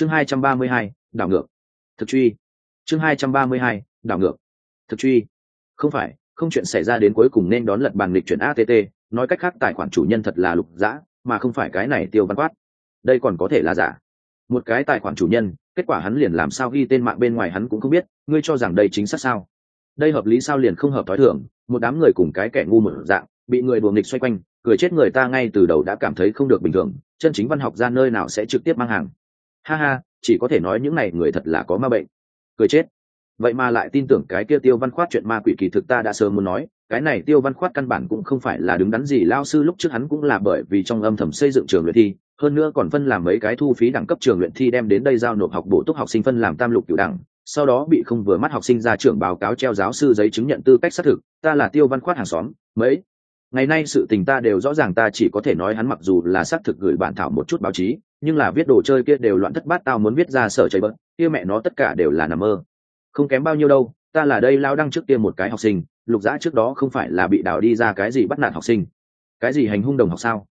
chương hai trăm ba mươi hai, đảo ngược. Thực truy. Chương hai trăm ba mươi hai, đảo ngược. Thực truy. Không phải, không chuyện xảy ra đến cuối cùng nên đón lật bàn lịch chuyển att nói cách khác, tài khoản chủ nhân thật là lục dã, mà không phải cái này tiêu văn quát. Đây còn có thể là giả. Một cái tài khoản chủ nhân, kết quả hắn liền làm sao ghi tên mạng bên ngoài hắn cũng không biết, ngươi cho rằng đây chính xác sao? Đây hợp lý sao liền không hợp thói thường, một đám người cùng cái kẻ ngu mở dạng, bị người đùa nghịch xoay quanh, cười chết người ta ngay từ đầu đã cảm thấy không được bình thường, chân chính văn học ra nơi nào sẽ trực tiếp mang hàng ha ha, chỉ có thể nói những này người thật là có ma bệnh. Cười chết. Vậy mà lại tin tưởng cái kia tiêu văn khoát chuyện ma quỷ kỳ thực ta đã sớm muốn nói, cái này tiêu văn khoát căn bản cũng không phải là đứng đắn gì, lao sư lúc trước hắn cũng là bởi vì trong âm thầm xây dựng trường luyện thi, hơn nữa còn phân làm mấy cái thu phí đẳng cấp trường luyện thi đem đến đây giao nộp học bổ túc học sinh phân làm tam lục cửu đẳng, sau đó bị không vừa mắt học sinh ra trưởng báo cáo treo giáo sư giấy chứng nhận tư cách xác thực, ta là tiêu văn khoát hàng xóm, mấy. Ngày nay sự tình ta đều rõ ràng, ta chỉ có thể nói hắn mặc dù là xác thực gửi bản thảo một chút báo chí nhưng là viết đồ chơi kia đều loạn thất bát, tao muốn viết ra sở chơi bớt, kia mẹ nó tất cả đều là nằm mơ. Không kém bao nhiêu đâu, ta là đây lao đăng trước kia một cái học sinh, lục dã trước đó không phải là bị đào đi ra cái gì bắt nạt học sinh. Cái gì hành hung đồng học sao?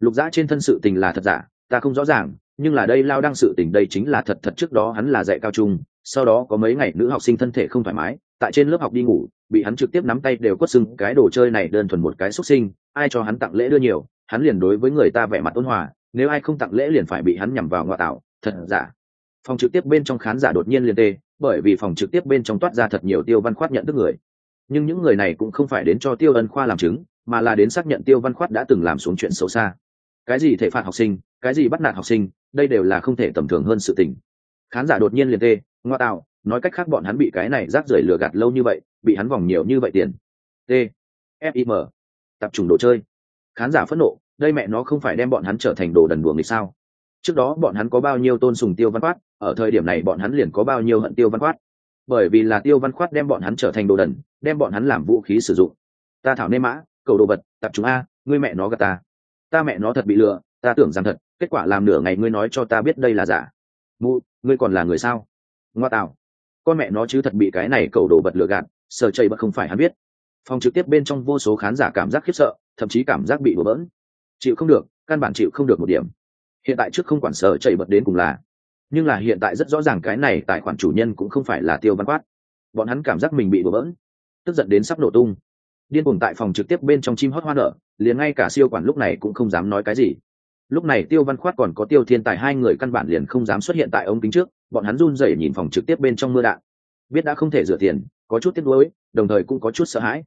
Lục dã trên thân sự tình là thật giả, ta không rõ ràng, nhưng là đây lao đăng sự tình đây chính là thật thật trước đó hắn là dạy cao trung, sau đó có mấy ngày nữ học sinh thân thể không thoải mái, tại trên lớp học đi ngủ, bị hắn trực tiếp nắm tay đều quất sưng, cái đồ chơi này đơn thuần một cái xuất sinh, ai cho hắn tặng lễ đưa nhiều, hắn liền đối với người ta vẻ mặt ôn hòa nếu ai không tặng lễ liền phải bị hắn nhằm vào ngoại tạo, thật giả. Phòng trực tiếp bên trong khán giả đột nhiên liền tê, bởi vì phòng trực tiếp bên trong toát ra thật nhiều tiêu văn khoát nhận thức người. Nhưng những người này cũng không phải đến cho tiêu ân khoa làm chứng, mà là đến xác nhận tiêu văn khoát đã từng làm xuống chuyện xấu xa. Cái gì thể phạt học sinh, cái gì bắt nạt học sinh, đây đều là không thể tầm thường hơn sự tình. Khán giả đột nhiên liền tê ngoa tạo, nói cách khác bọn hắn bị cái này rác rưởi lừa gạt lâu như vậy, bị hắn vòng nhiều như vậy tiền. T fim tập trung đồ chơi. Khán giả phẫn nộ đây mẹ nó không phải đem bọn hắn trở thành đồ đần buồng thì sao? Trước đó bọn hắn có bao nhiêu tôn sùng tiêu văn khoát ở thời điểm này bọn hắn liền có bao nhiêu hận tiêu văn khoát bởi vì là tiêu văn khoát đem bọn hắn trở thành đồ đần, đem bọn hắn làm vũ khí sử dụng. Ta thảo nê mã, cầu đồ vật, tập chúng a, ngươi mẹ nó gạt ta. Ta mẹ nó thật bị lừa, ta tưởng rằng thật, kết quả làm nửa ngày ngươi nói cho ta biết đây là giả. Mụ, ngươi còn là người sao? Ngoa tạo con mẹ nó chứ thật bị cái này cầu đồ vật lừa gạt, sờ chây bật không phải hắn biết. Phòng trực tiếp bên trong vô số khán giả cảm giác khiếp sợ, thậm chí cảm giác bị bừa bỡn chịu không được, căn bản chịu không được một điểm. Hiện tại trước không quản sở chảy bật đến cùng là, nhưng là hiện tại rất rõ ràng cái này tài khoản chủ nhân cũng không phải là tiêu văn quát. Bọn hắn cảm giác mình bị bừa bỡn, tức giận đến sắp nổ tung. Điên cuồng tại phòng trực tiếp bên trong chim hót hoa nở, liền ngay cả siêu quản lúc này cũng không dám nói cái gì. Lúc này tiêu văn khoát còn có tiêu thiên tài hai người căn bản liền không dám xuất hiện tại ống kính trước, bọn hắn run rẩy nhìn phòng trực tiếp bên trong mưa đạn. Biết đã không thể rửa tiền, có chút tiếc nuối, đồng thời cũng có chút sợ hãi.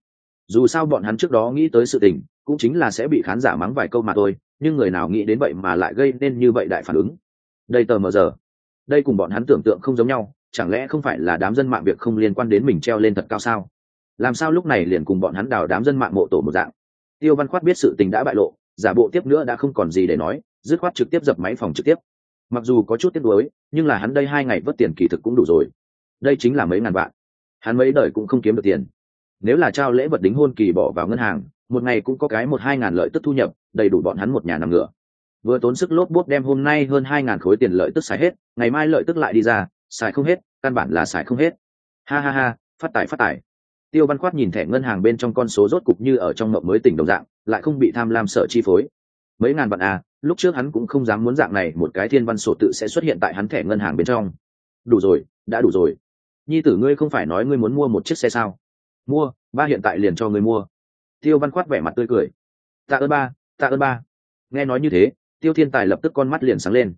Dù sao bọn hắn trước đó nghĩ tới sự tình cũng chính là sẽ bị khán giả mắng vài câu mà thôi, nhưng người nào nghĩ đến vậy mà lại gây nên như vậy đại phản ứng. Đây tờ mờ giờ. Đây cùng bọn hắn tưởng tượng không giống nhau, chẳng lẽ không phải là đám dân mạng việc không liên quan đến mình treo lên thật cao sao? Làm sao lúc này liền cùng bọn hắn đào đám dân mạng mộ tổ một dạng? Tiêu văn khoát biết sự tình đã bại lộ, giả bộ tiếp nữa đã không còn gì để nói, dứt khoát trực tiếp dập máy phòng trực tiếp. Mặc dù có chút tiếc nuối, nhưng là hắn đây hai ngày vất tiền kỳ thực cũng đủ rồi. Đây chính là mấy ngàn vạn. Hắn mấy đời cũng không kiếm được tiền. Nếu là trao lễ vật đính hôn kỳ bỏ vào ngân hàng một ngày cũng có cái một hai ngàn lợi tức thu nhập, đầy đủ bọn hắn một nhà nằm ngựa. Vừa tốn sức lốp bốt đem hôm nay hơn hai ngàn khối tiền lợi tức xài hết, ngày mai lợi tức lại đi ra, xài không hết, căn bản là xài không hết. Ha ha ha, phát tài phát tài. Tiêu văn khoát nhìn thẻ ngân hàng bên trong con số rốt cục như ở trong mộng mới tỉnh đồng dạng, lại không bị tham lam sợ chi phối. Mấy ngàn vạn à lúc trước hắn cũng không dám muốn dạng này, một cái thiên văn sổ tự sẽ xuất hiện tại hắn thẻ ngân hàng bên trong. Đủ rồi, đã đủ rồi. Nhi tử ngươi không phải nói ngươi muốn mua một chiếc xe sao? Mua, ba hiện tại liền cho ngươi mua tiêu văn khoát vẻ mặt tươi cười. Tạ ơn ba, tạ ơn ba. Nghe nói như thế, tiêu thiên tài lập tức con mắt liền sáng lên.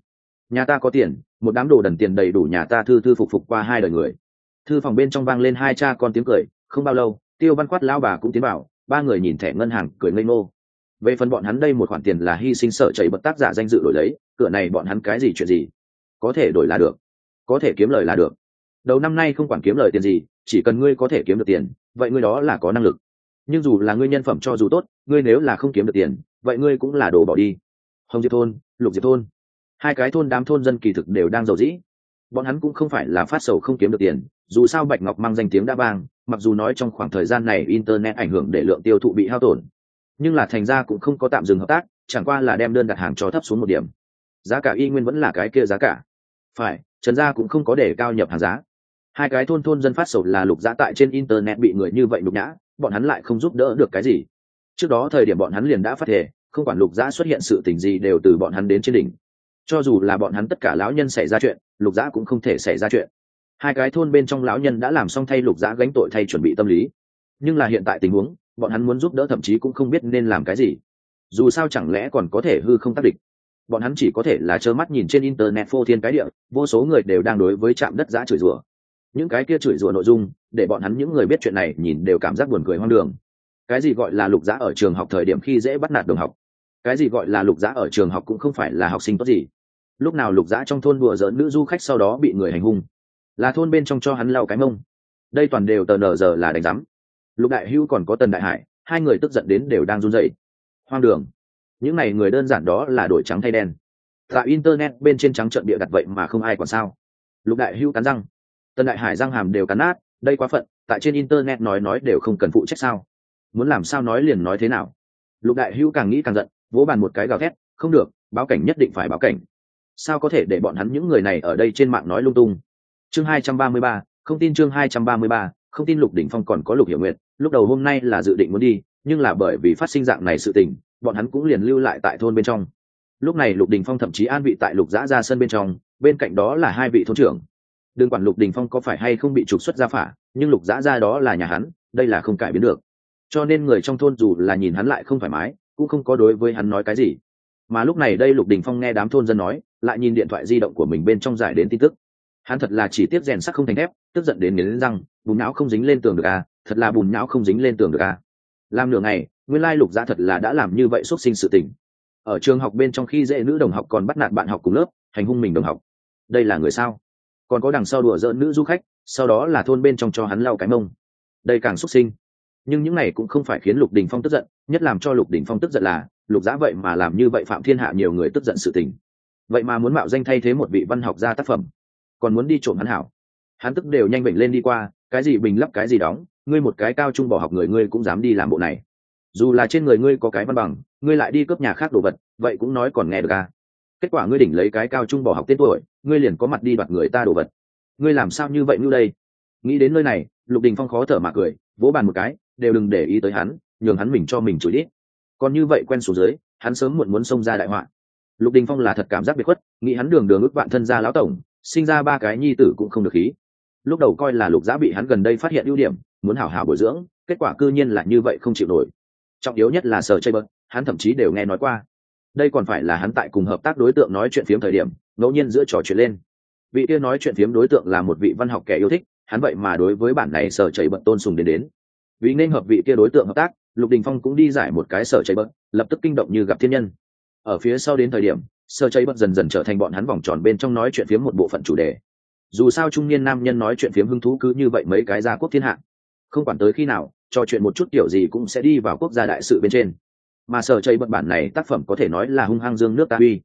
Nhà ta có tiền, một đám đồ đần tiền đầy đủ nhà ta thư thư phục phục qua hai đời người. Thư phòng bên trong vang lên hai cha con tiếng cười, không bao lâu, tiêu văn quát lao bà cũng tiến vào, ba người nhìn thẻ ngân hàng, cười ngây ngô. Về phần bọn hắn đây một khoản tiền là hy sinh sợ chảy bật tác giả danh dự đổi lấy, cửa này bọn hắn cái gì chuyện gì? Có thể đổi là được. Có thể kiếm lời là được. Đầu năm nay không quản kiếm lời tiền gì, chỉ cần ngươi có thể kiếm được tiền, vậy ngươi đó là có năng lực nhưng dù là ngươi nhân phẩm cho dù tốt, ngươi nếu là không kiếm được tiền, vậy ngươi cũng là đồ bỏ đi. Hồng diệp thôn, lục diệp thôn. Hai cái thôn đám thôn dân kỳ thực đều đang giàu dĩ. Bọn hắn cũng không phải là phát sầu không kiếm được tiền, dù sao bạch ngọc mang danh tiếng đã vang, mặc dù nói trong khoảng thời gian này internet ảnh hưởng để lượng tiêu thụ bị hao tổn, nhưng là thành ra cũng không có tạm dừng hợp tác, chẳng qua là đem đơn đặt hàng cho thấp xuống một điểm. Giá cả y nguyên vẫn là cái kia giá cả. Phải, trần gia cũng không có để cao nhập hàng giá. Hai cái thôn thôn dân phát sầu là lục giá tại trên internet bị người như vậy nhục nhã bọn hắn lại không giúp đỡ được cái gì. Trước đó thời điểm bọn hắn liền đã phát thể không quản lục giã xuất hiện sự tình gì đều từ bọn hắn đến trên đỉnh. Cho dù là bọn hắn tất cả lão nhân xảy ra chuyện, lục giã cũng không thể xảy ra chuyện. Hai cái thôn bên trong lão nhân đã làm xong thay lục giã gánh tội thay chuẩn bị tâm lý. Nhưng là hiện tại tình huống, bọn hắn muốn giúp đỡ thậm chí cũng không biết nên làm cái gì. Dù sao chẳng lẽ còn có thể hư không tác địch? Bọn hắn chỉ có thể là trơ mắt nhìn trên internet phô thiên cái địa, vô số người đều đang đối với trạm đất giã chửi rủa những cái kia chửi rủa nội dung, để bọn hắn những người biết chuyện này nhìn đều cảm giác buồn cười hoang đường. Cái gì gọi là lục giá ở trường học thời điểm khi dễ bắt nạt đồng học? Cái gì gọi là lục giá ở trường học cũng không phải là học sinh tốt gì. Lúc nào lục giá trong thôn đùa giỡn nữ du khách sau đó bị người hành hung? Là thôn bên trong cho hắn lau cái mông. Đây toàn đều tờ nờ giờ là đánh giám. Lục đại hữu còn có tần đại hải, hai người tức giận đến đều đang run rẩy. Hoang đường. Những này người đơn giản đó là đổi trắng thay đen. Tại internet bên trên trắng trận địa đặt vậy mà không ai còn sao. Lục đại hữu cắn răng. Tân đại hải Giang hàm đều cắn nát, đây quá phận, tại trên internet nói nói đều không cần phụ trách sao? Muốn làm sao nói liền nói thế nào? Lục đại hữu càng nghĩ càng giận, vỗ bàn một cái gào thét, không được, báo cảnh nhất định phải báo cảnh. Sao có thể để bọn hắn những người này ở đây trên mạng nói lung tung? Chương hai trăm ba mươi ba, không tin chương hai trăm ba mươi ba, không tin lục đỉnh phong còn có lục hiểu nguyện lúc đầu hôm nay là dự định muốn đi, nhưng là bởi vì phát sinh dạng này sự tình, bọn hắn cũng liền lưu lại tại thôn bên trong. Lúc này lục đình phong thậm chí an vị tại lục giã ra sân bên trong, bên cạnh đó là hai vị thôn trưởng đừng quản lục đình phong có phải hay không bị trục xuất ra phả, nhưng lục giã ra đó là nhà hắn, đây là không cải biến được. Cho nên người trong thôn dù là nhìn hắn lại không thoải mái, cũng không có đối với hắn nói cái gì. Mà lúc này đây lục đình phong nghe đám thôn dân nói, lại nhìn điện thoại di động của mình bên trong giải đến tin tức. Hắn thật là chỉ tiếp rèn sắc không thành thép, tức giận đến nghiến răng, bùn não không dính lên tường được à thật là bùn não không dính lên tường được à. Làm nửa ngày, nguyên lai lục gia thật là đã làm như vậy xuất sinh sự tình. Ở trường học bên trong khi dễ nữ đồng học còn bắt nạt bạn học cùng lớp, hành hung mình đồng học. Đây là người sao? Còn có đằng sau đùa dỡ nữ du khách, sau đó là thôn bên trong cho hắn lau cái mông. Đây càng xuất sinh. Nhưng những này cũng không phải khiến lục đình phong tức giận, nhất làm cho lục đình phong tức giận là, lục giã vậy mà làm như vậy phạm thiên hạ nhiều người tức giận sự tình. Vậy mà muốn mạo danh thay thế một vị văn học gia tác phẩm, còn muốn đi trộm hắn hảo. Hắn tức đều nhanh bệnh lên đi qua, cái gì bình lắp cái gì đóng, ngươi một cái cao trung bỏ học người ngươi cũng dám đi làm bộ này. Dù là trên người ngươi có cái văn bằng, ngươi lại đi cướp nhà khác đồ vật, vậy cũng nói còn nghe được à kết quả ngươi đỉnh lấy cái cao trung bỏ học tên tuổi, ngươi liền có mặt đi đoạt người ta đồ vật. Ngươi làm sao như vậy như đây? Nghĩ đến nơi này, lục đình phong khó thở mà cười, vỗ bàn một cái, đều đừng để ý tới hắn, nhường hắn mình cho mình chửi đít. Còn như vậy quen xuống dưới, hắn sớm muộn muốn xông ra đại họa. Lục đình phong là thật cảm giác biệt khuất, nghĩ hắn đường đường ước vạn thân gia lão tổng, sinh ra ba cái nhi tử cũng không được khí. Lúc đầu coi là lục giã bị hắn gần đây phát hiện ưu điểm, muốn hảo hảo bồi dưỡng, kết quả cư nhiên là như vậy không chịu nổi. Trọng yếu nhất là sở chơi bớt, hắn thậm chí đều nghe nói qua đây còn phải là hắn tại cùng hợp tác đối tượng nói chuyện phiếm thời điểm, ngẫu nhiên giữa trò chuyện lên. Vị kia nói chuyện phiếm đối tượng là một vị văn học kẻ yêu thích, hắn vậy mà đối với bản này sở chảy bận tôn sùng đến đến. Vì nên hợp vị kia đối tượng hợp tác, lục đình phong cũng đi giải một cái sở chảy bận, lập tức kinh động như gặp thiên nhân. Ở phía sau đến thời điểm, sở chảy bận dần dần trở thành bọn hắn vòng tròn bên trong nói chuyện phiếm một bộ phận chủ đề. Dù sao trung niên nam nhân nói chuyện phiếm hứng thú cứ như vậy mấy cái gia quốc thiên hạ. Không quản tới khi nào, trò chuyện một chút kiểu gì cũng sẽ đi vào quốc gia đại sự bên trên mà sở chây bận bản này tác phẩm có thể nói là hung hăng dương nước ta uy.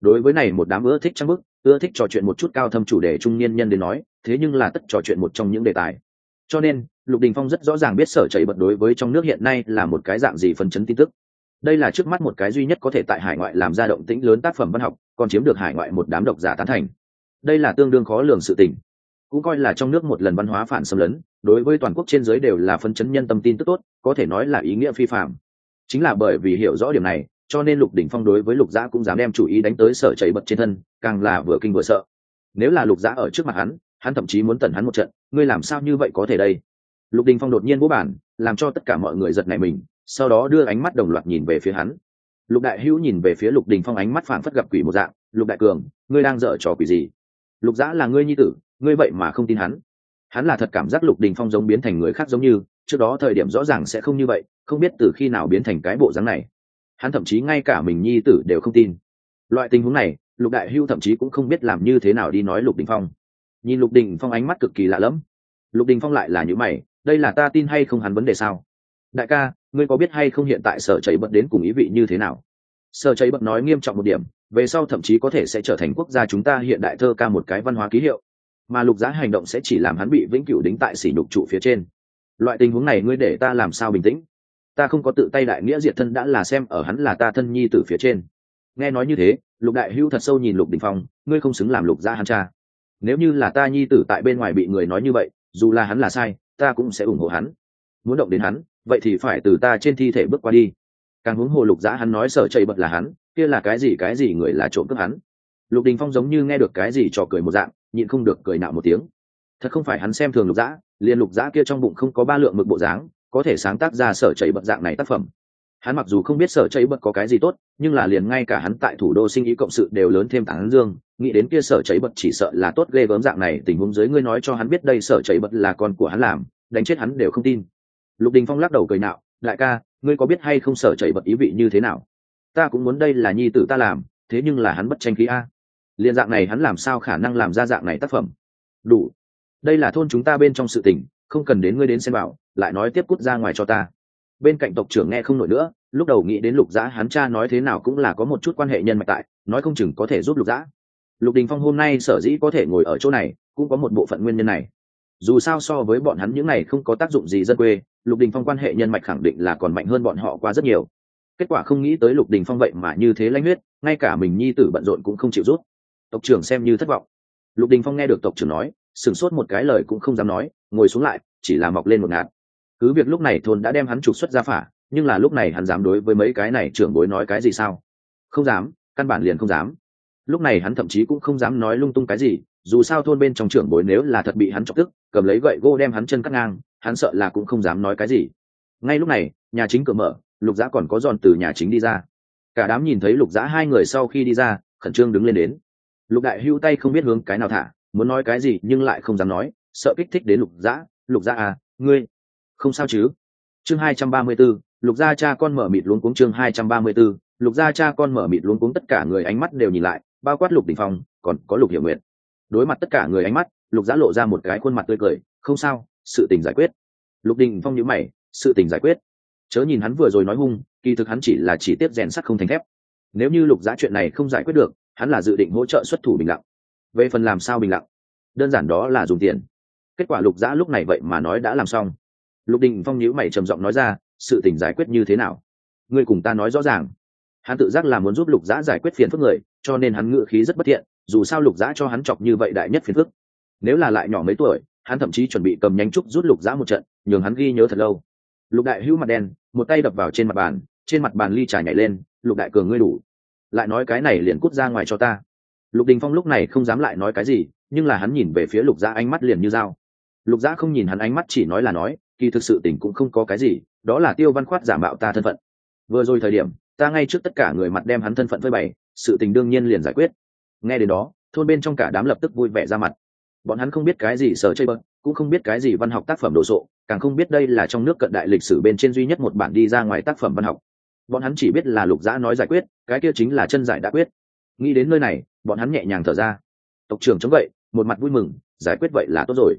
Đối với này một đám ưa thích trang bức, ưa thích trò chuyện một chút cao thâm chủ đề trung niên nhân đến nói, thế nhưng là tất trò chuyện một trong những đề tài. Cho nên, lục đình phong rất rõ ràng biết sở chảy bật đối với trong nước hiện nay là một cái dạng gì phần chấn tin tức. Đây là trước mắt một cái duy nhất có thể tại hải ngoại làm ra động tĩnh lớn tác phẩm văn học, còn chiếm được hải ngoại một đám độc giả tán thành. Đây là tương đương khó lường sự tình. Cũng coi là trong nước một lần văn hóa phản xâm lấn, đối với toàn quốc trên giới đều là phân chấn nhân tâm tin tức tốt, có thể nói là ý nghĩa phi phạm chính là bởi vì hiểu rõ điểm này, cho nên lục đỉnh phong đối với lục giã cũng dám đem chủ ý đánh tới sở chảy bật trên thân, càng là vừa kinh vừa sợ. Nếu là lục giã ở trước mặt hắn hắn thậm chí muốn tẩn hắn một trận, ngươi làm sao như vậy có thể đây? Lục đình phong đột nhiên bố bản, làm cho tất cả mọi người giật nảy mình, sau đó đưa ánh mắt đồng loạt nhìn về phía hắn. Lục đại hữu nhìn về phía lục đình phong ánh mắt phảng phất gặp quỷ một dạng, lục đại cường, ngươi đang dở trò quỷ gì? Lục giã là ngươi nhi tử, ngươi vậy mà không tin hắn. Hắn là thật cảm giác lục đình phong giống biến thành người khác giống như, trước đó thời điểm rõ ràng sẽ không như vậy không biết từ khi nào biến thành cái bộ dáng này. Hắn thậm chí ngay cả mình nhi tử đều không tin. Loại tình huống này, lục đại hưu thậm chí cũng không biết làm như thế nào đi nói lục đình phong. Nhìn lục đình phong ánh mắt cực kỳ lạ lẫm. Lục đình phong lại là những mày, đây là ta tin hay không hắn vấn đề sao? Đại ca, ngươi có biết hay không hiện tại sở chảy bận đến cùng ý vị như thế nào? Sở chảy bận nói nghiêm trọng một điểm, về sau thậm chí có thể sẽ trở thành quốc gia chúng ta hiện đại thơ ca một cái văn hóa ký hiệu. Mà lục giá hành động sẽ chỉ làm hắn bị vĩnh cửu đính tại sỉ nhục trụ phía trên. Loại tình huống này ngươi để ta làm sao bình tĩnh? Ta không có tự tay đại nghĩa diệt thân đã là xem ở hắn là ta thân nhi từ phía trên. Nghe nói như thế, lục đại hưu thật sâu nhìn lục đình phong, ngươi không xứng làm lục gia hắn cha. Nếu như là ta nhi tử tại bên ngoài bị người nói như vậy, dù là hắn là sai, ta cũng sẽ ủng hộ hắn. Muốn động đến hắn, vậy thì phải từ ta trên thi thể bước qua đi. Càng huống hồ lục giã hắn nói sợ chảy bật là hắn, kia là cái gì cái gì người là trộm cướp hắn. Lục đình phong giống như nghe được cái gì trò cười một dạng, nhịn không được cười nạo một tiếng. Thật không phải hắn xem thường lục giã liền lục giã kia trong bụng không có ba lượng mực bộ dáng có thể sáng tác ra sở chảy bật dạng này tác phẩm. Hắn mặc dù không biết sở chảy bật có cái gì tốt, nhưng là liền ngay cả hắn tại thủ đô sinh ý cộng sự đều lớn thêm tán dương, nghĩ đến kia sở chảy bật chỉ sợ là tốt ghê gớm dạng này, tình huống dưới ngươi nói cho hắn biết đây sở chảy bật là con của hắn làm, đánh chết hắn đều không tin. Lục đình phong lắc đầu cười nạo, đại ca, ngươi có biết hay không sở chảy bật ý vị như thế nào? Ta cũng muốn đây là nhi tử ta làm, thế nhưng là hắn bất tranh khí a. Liên dạng này hắn làm sao khả năng làm ra dạng này tác phẩm? Đủ. Đây là thôn chúng ta bên trong sự tình không cần đến ngươi đến xem bảo, lại nói tiếp cút ra ngoài cho ta. Bên cạnh tộc trưởng nghe không nổi nữa, lúc đầu nghĩ đến lục dã, hắn cha nói thế nào cũng là có một chút quan hệ nhân mạch tại, nói không chừng có thể giúp lục dã. Lục đình phong hôm nay sở dĩ có thể ngồi ở chỗ này, cũng có một bộ phận nguyên nhân này. Dù sao so với bọn hắn những này không có tác dụng gì dân quê, lục đình phong quan hệ nhân mạch khẳng định là còn mạnh hơn bọn họ qua rất nhiều. Kết quả không nghĩ tới lục đình phong vậy mà như thế lãnh huyết, ngay cả mình nhi tử bận rộn cũng không chịu rút tộc trưởng xem như thất vọng. Lục đình phong nghe được tộc trưởng nói sửng sốt một cái lời cũng không dám nói, ngồi xuống lại, chỉ là mọc lên một ngạt. Cứ việc lúc này thôn đã đem hắn trục xuất ra phả, nhưng là lúc này hắn dám đối với mấy cái này trưởng bối nói cái gì sao? Không dám, căn bản liền không dám. Lúc này hắn thậm chí cũng không dám nói lung tung cái gì, dù sao thôn bên trong trưởng bối nếu là thật bị hắn chọc tức, cầm lấy gậy gô đem hắn chân cắt ngang, hắn sợ là cũng không dám nói cái gì. Ngay lúc này, nhà chính cửa mở, lục dã còn có giòn từ nhà chính đi ra. Cả đám nhìn thấy lục dã hai người sau khi đi ra, khẩn trương đứng lên đến. Lục đại hưu tay không biết hướng cái nào thả muốn nói cái gì nhưng lại không dám nói, sợ kích thích đến lục dã lục dã à ngươi, không sao chứ? Chương hai trăm ba mươi b ố lục gia cha con mở mịt luống cuống chương hai trăm ba mươi b ố lục gia cha con mở mịt luống cuống tất cả người ánh mắt đều nhìn lại, bao quát lục đình phong, còn có lục hiểu nguyện đối mặt tất cả người ánh mắt, lục giã lộ ra một cái khuôn mặt tươi cười, không sao, sự tình giải quyết. Lục đình phong nhữ mày, sự tình giải quyết. Chớ nhìn hắn vừa rồi nói hung, kỳ thực hắn chỉ là chỉ tiếp rèn sắt không thành thép. Nếu như lục giã chuyện này không giải quyết được, hắn là dự định hỗ trợ xuất thủ bình lặng về phần làm sao bình lặng. Đơn giản đó là dùng tiền. Kết quả lục giã lúc này vậy mà nói đã làm xong. Lục đình phong nhữ mày trầm giọng nói ra, sự tình giải quyết như thế nào? Ngươi cùng ta nói rõ ràng. Hắn tự giác là muốn giúp lục giã giải quyết phiền phức người, cho nên hắn ngự khí rất bất thiện, dù sao lục giã cho hắn chọc như vậy đại nhất phiền phức. Nếu là lại nhỏ mấy tuổi, hắn thậm chí chuẩn bị cầm nhánh trúc rút lục giã một trận, nhường hắn ghi nhớ thật lâu. Lục đại hữu mặt đen, một tay đập vào trên mặt bàn, trên mặt bàn ly trà nhảy lên, lục đại cường ngươi đủ. Lại nói cái này liền cút ra ngoài cho ta lục đình phong lúc này không dám lại nói cái gì nhưng là hắn nhìn về phía lục Gia, ánh mắt liền như dao. Lục Gia không nhìn hắn ánh mắt chỉ nói là nói kỳ thực sự tình cũng không có cái gì đó là tiêu văn khoát giả mạo ta thân phận. Vừa rồi thời điểm ta ngay trước tất cả người mặt đem hắn thân phận phơi bày sự tình đương nhiên liền giải quyết. Nghe đến đó thôn bên trong cả đám lập tức vui vẻ ra mặt. Bọn hắn không biết cái gì sở chơi bơ cũng không biết cái gì văn học tác phẩm đồ sộ càng không biết đây là trong nước cận đại lịch sử bên trên duy nhất một bản đi ra ngoài tác phẩm văn học. Bọn hắn chỉ biết là lục giã nói giải quyết cái kia chính là chân giải đã quyết. Nghĩ đến nơi này bọn hắn nhẹ nhàng thở ra. Tộc trưởng chống vậy, một mặt vui mừng, giải quyết vậy là tốt rồi.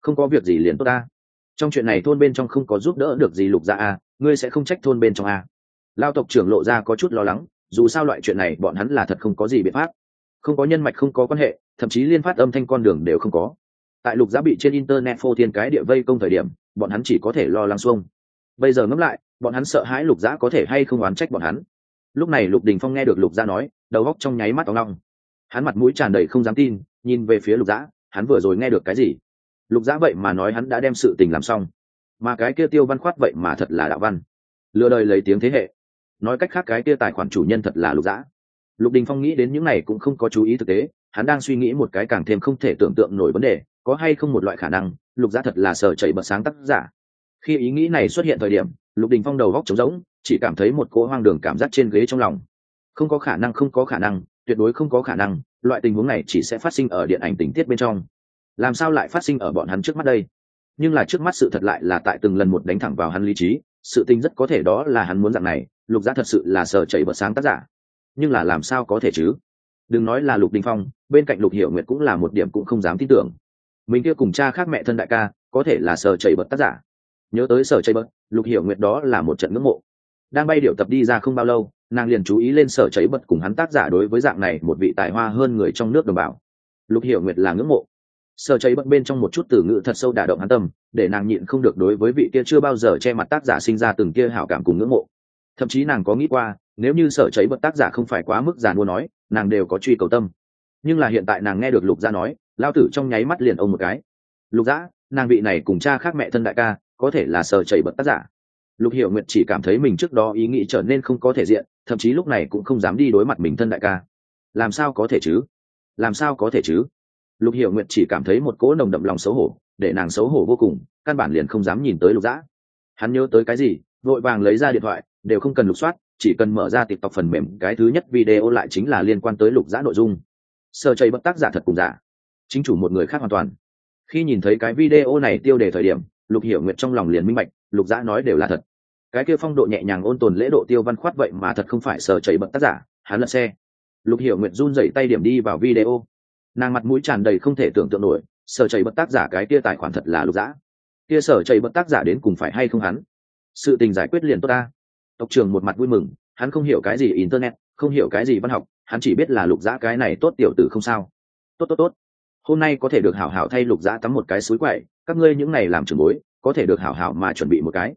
Không có việc gì liền tốt ta. Trong chuyện này thôn bên trong không có giúp đỡ được gì lục gia a, ngươi sẽ không trách thôn bên trong a. Lao tộc trưởng lộ ra có chút lo lắng, dù sao loại chuyện này bọn hắn là thật không có gì biện pháp. Không có nhân mạch không có quan hệ, thậm chí liên phát âm thanh con đường đều không có. Tại lục giá bị trên internet phô thiên cái địa vây công thời điểm, bọn hắn chỉ có thể lo lắng xuông. Bây giờ ngẫm lại, bọn hắn sợ hãi lục giá có thể hay không oán trách bọn hắn. Lúc này lục đình phong nghe được lục giá nói, đầu góc trong nháy mắt óng long hắn mặt mũi tràn đầy không dám tin nhìn về phía lục dã, hắn vừa rồi nghe được cái gì? Lục dã vậy mà nói hắn đã đem sự tình làm xong. Mà cái kia tiêu văn khoát vậy mà thật là đạo văn. Lừa đời lấy tiếng thế hệ. Nói cách khác cái kia tài khoản chủ nhân thật là lục dã. lục đình phong nghĩ đến những này cũng không có chú ý thực tế hắn đang suy nghĩ một cái càng thêm không thể tưởng tượng nổi vấn đề có hay không một loại khả năng lục dã thật là sở chảy bật sáng tác giả. Khi ý nghĩ này xuất hiện thời điểm lục đình phong đầu góc trống rỗng chỉ cảm thấy một cỗ hoang đường cảm giác trên ghế trong lòng. Không có khả năng không có khả năng tuyệt đối không có khả năng, loại tình huống này chỉ sẽ phát sinh ở điện ảnh tình tiết bên trong. Làm sao lại phát sinh ở bọn hắn trước mắt đây? Nhưng là trước mắt sự thật lại là tại từng lần một đánh thẳng vào hắn lý trí, sự tình rất có thể đó là hắn muốn dạng này, lục gia thật sự là sờ chảy bật sáng tác giả. Nhưng là làm sao có thể chứ? Đừng nói là lục đình phong, bên cạnh lục hiểu nguyệt cũng là một điểm cũng không dám tin tưởng. Mình kia cùng cha khác mẹ thân đại ca, có thể là sờ chảy bật tác giả. Nhớ tới sở chảy bật, lục hiểu nguyệt đó là một trận ngưỡng mộ. Đang bay điệu tập đi ra không bao lâu nàng liền chú ý lên sở chảy bật cùng hắn tác giả đối với dạng này một vị tài hoa hơn người trong nước đồng bào. Lục hiểu nguyệt là ngưỡng mộ. Sở cháy bật bên trong một chút từ ngữ thật sâu đả động hắn tâm, để nàng nhịn không được đối với vị kia chưa bao giờ che mặt tác giả sinh ra từng kia hảo cảm cùng ngưỡng mộ. Thậm chí nàng có nghĩ qua, nếu như sở cháy bật tác giả không phải quá mức giàn mua nói, nàng đều có truy cầu tâm. Nhưng là hiện tại nàng nghe được lục gia nói, lao tử trong nháy mắt liền ông một cái. Lục dã, nàng vị này cùng cha khác mẹ thân đại ca, có thể là sở chảy bật tác giả. Lục hiểu nguyện chỉ cảm thấy mình trước đó ý nghĩ trở nên không có thể diện thậm chí lúc này cũng không dám đi đối mặt mình thân đại ca. Làm sao có thể chứ? Làm sao có thể chứ? Lục hiểu nguyện chỉ cảm thấy một cỗ nồng đậm lòng xấu hổ, để nàng xấu hổ vô cùng, căn bản liền không dám nhìn tới lục dã. Hắn nhớ tới cái gì, vội vàng lấy ra điện thoại, đều không cần lục soát, chỉ cần mở ra tiktok phần mềm, cái thứ nhất video lại chính là liên quan tới lục dã nội dung. Sơ chây bất tác giả thật cùng giả. Chính chủ một người khác hoàn toàn. Khi nhìn thấy cái video này tiêu đề thời điểm, lục hiểu nguyện trong lòng liền minh bạch, lục dã nói đều là thật cái kia phong độ nhẹ nhàng ôn tồn lễ độ tiêu văn khoát vậy mà thật không phải sờ chảy bậc tác giả, hắn lật xe. Lục hiểu nguyện run dậy tay điểm đi vào video. Nàng mặt mũi tràn đầy không thể tưởng tượng nổi sở chảy bậc tác giả cái kia tài khoản thật là lục dã. Kia sở chảy bậc tác giả đến cùng phải hay không hắn? Sự tình giải quyết liền tốt ta. Tộc trường một mặt vui mừng, hắn không hiểu cái gì internet, không hiểu cái gì văn học, hắn chỉ biết là lục dã cái này tốt tiểu tử không sao. Tốt tốt tốt. Hôm nay có thể được hảo hảo thay lục dã tắm một cái suối quậy, các ngươi những này làm trường bối, có thể được hảo hảo mà chuẩn bị một cái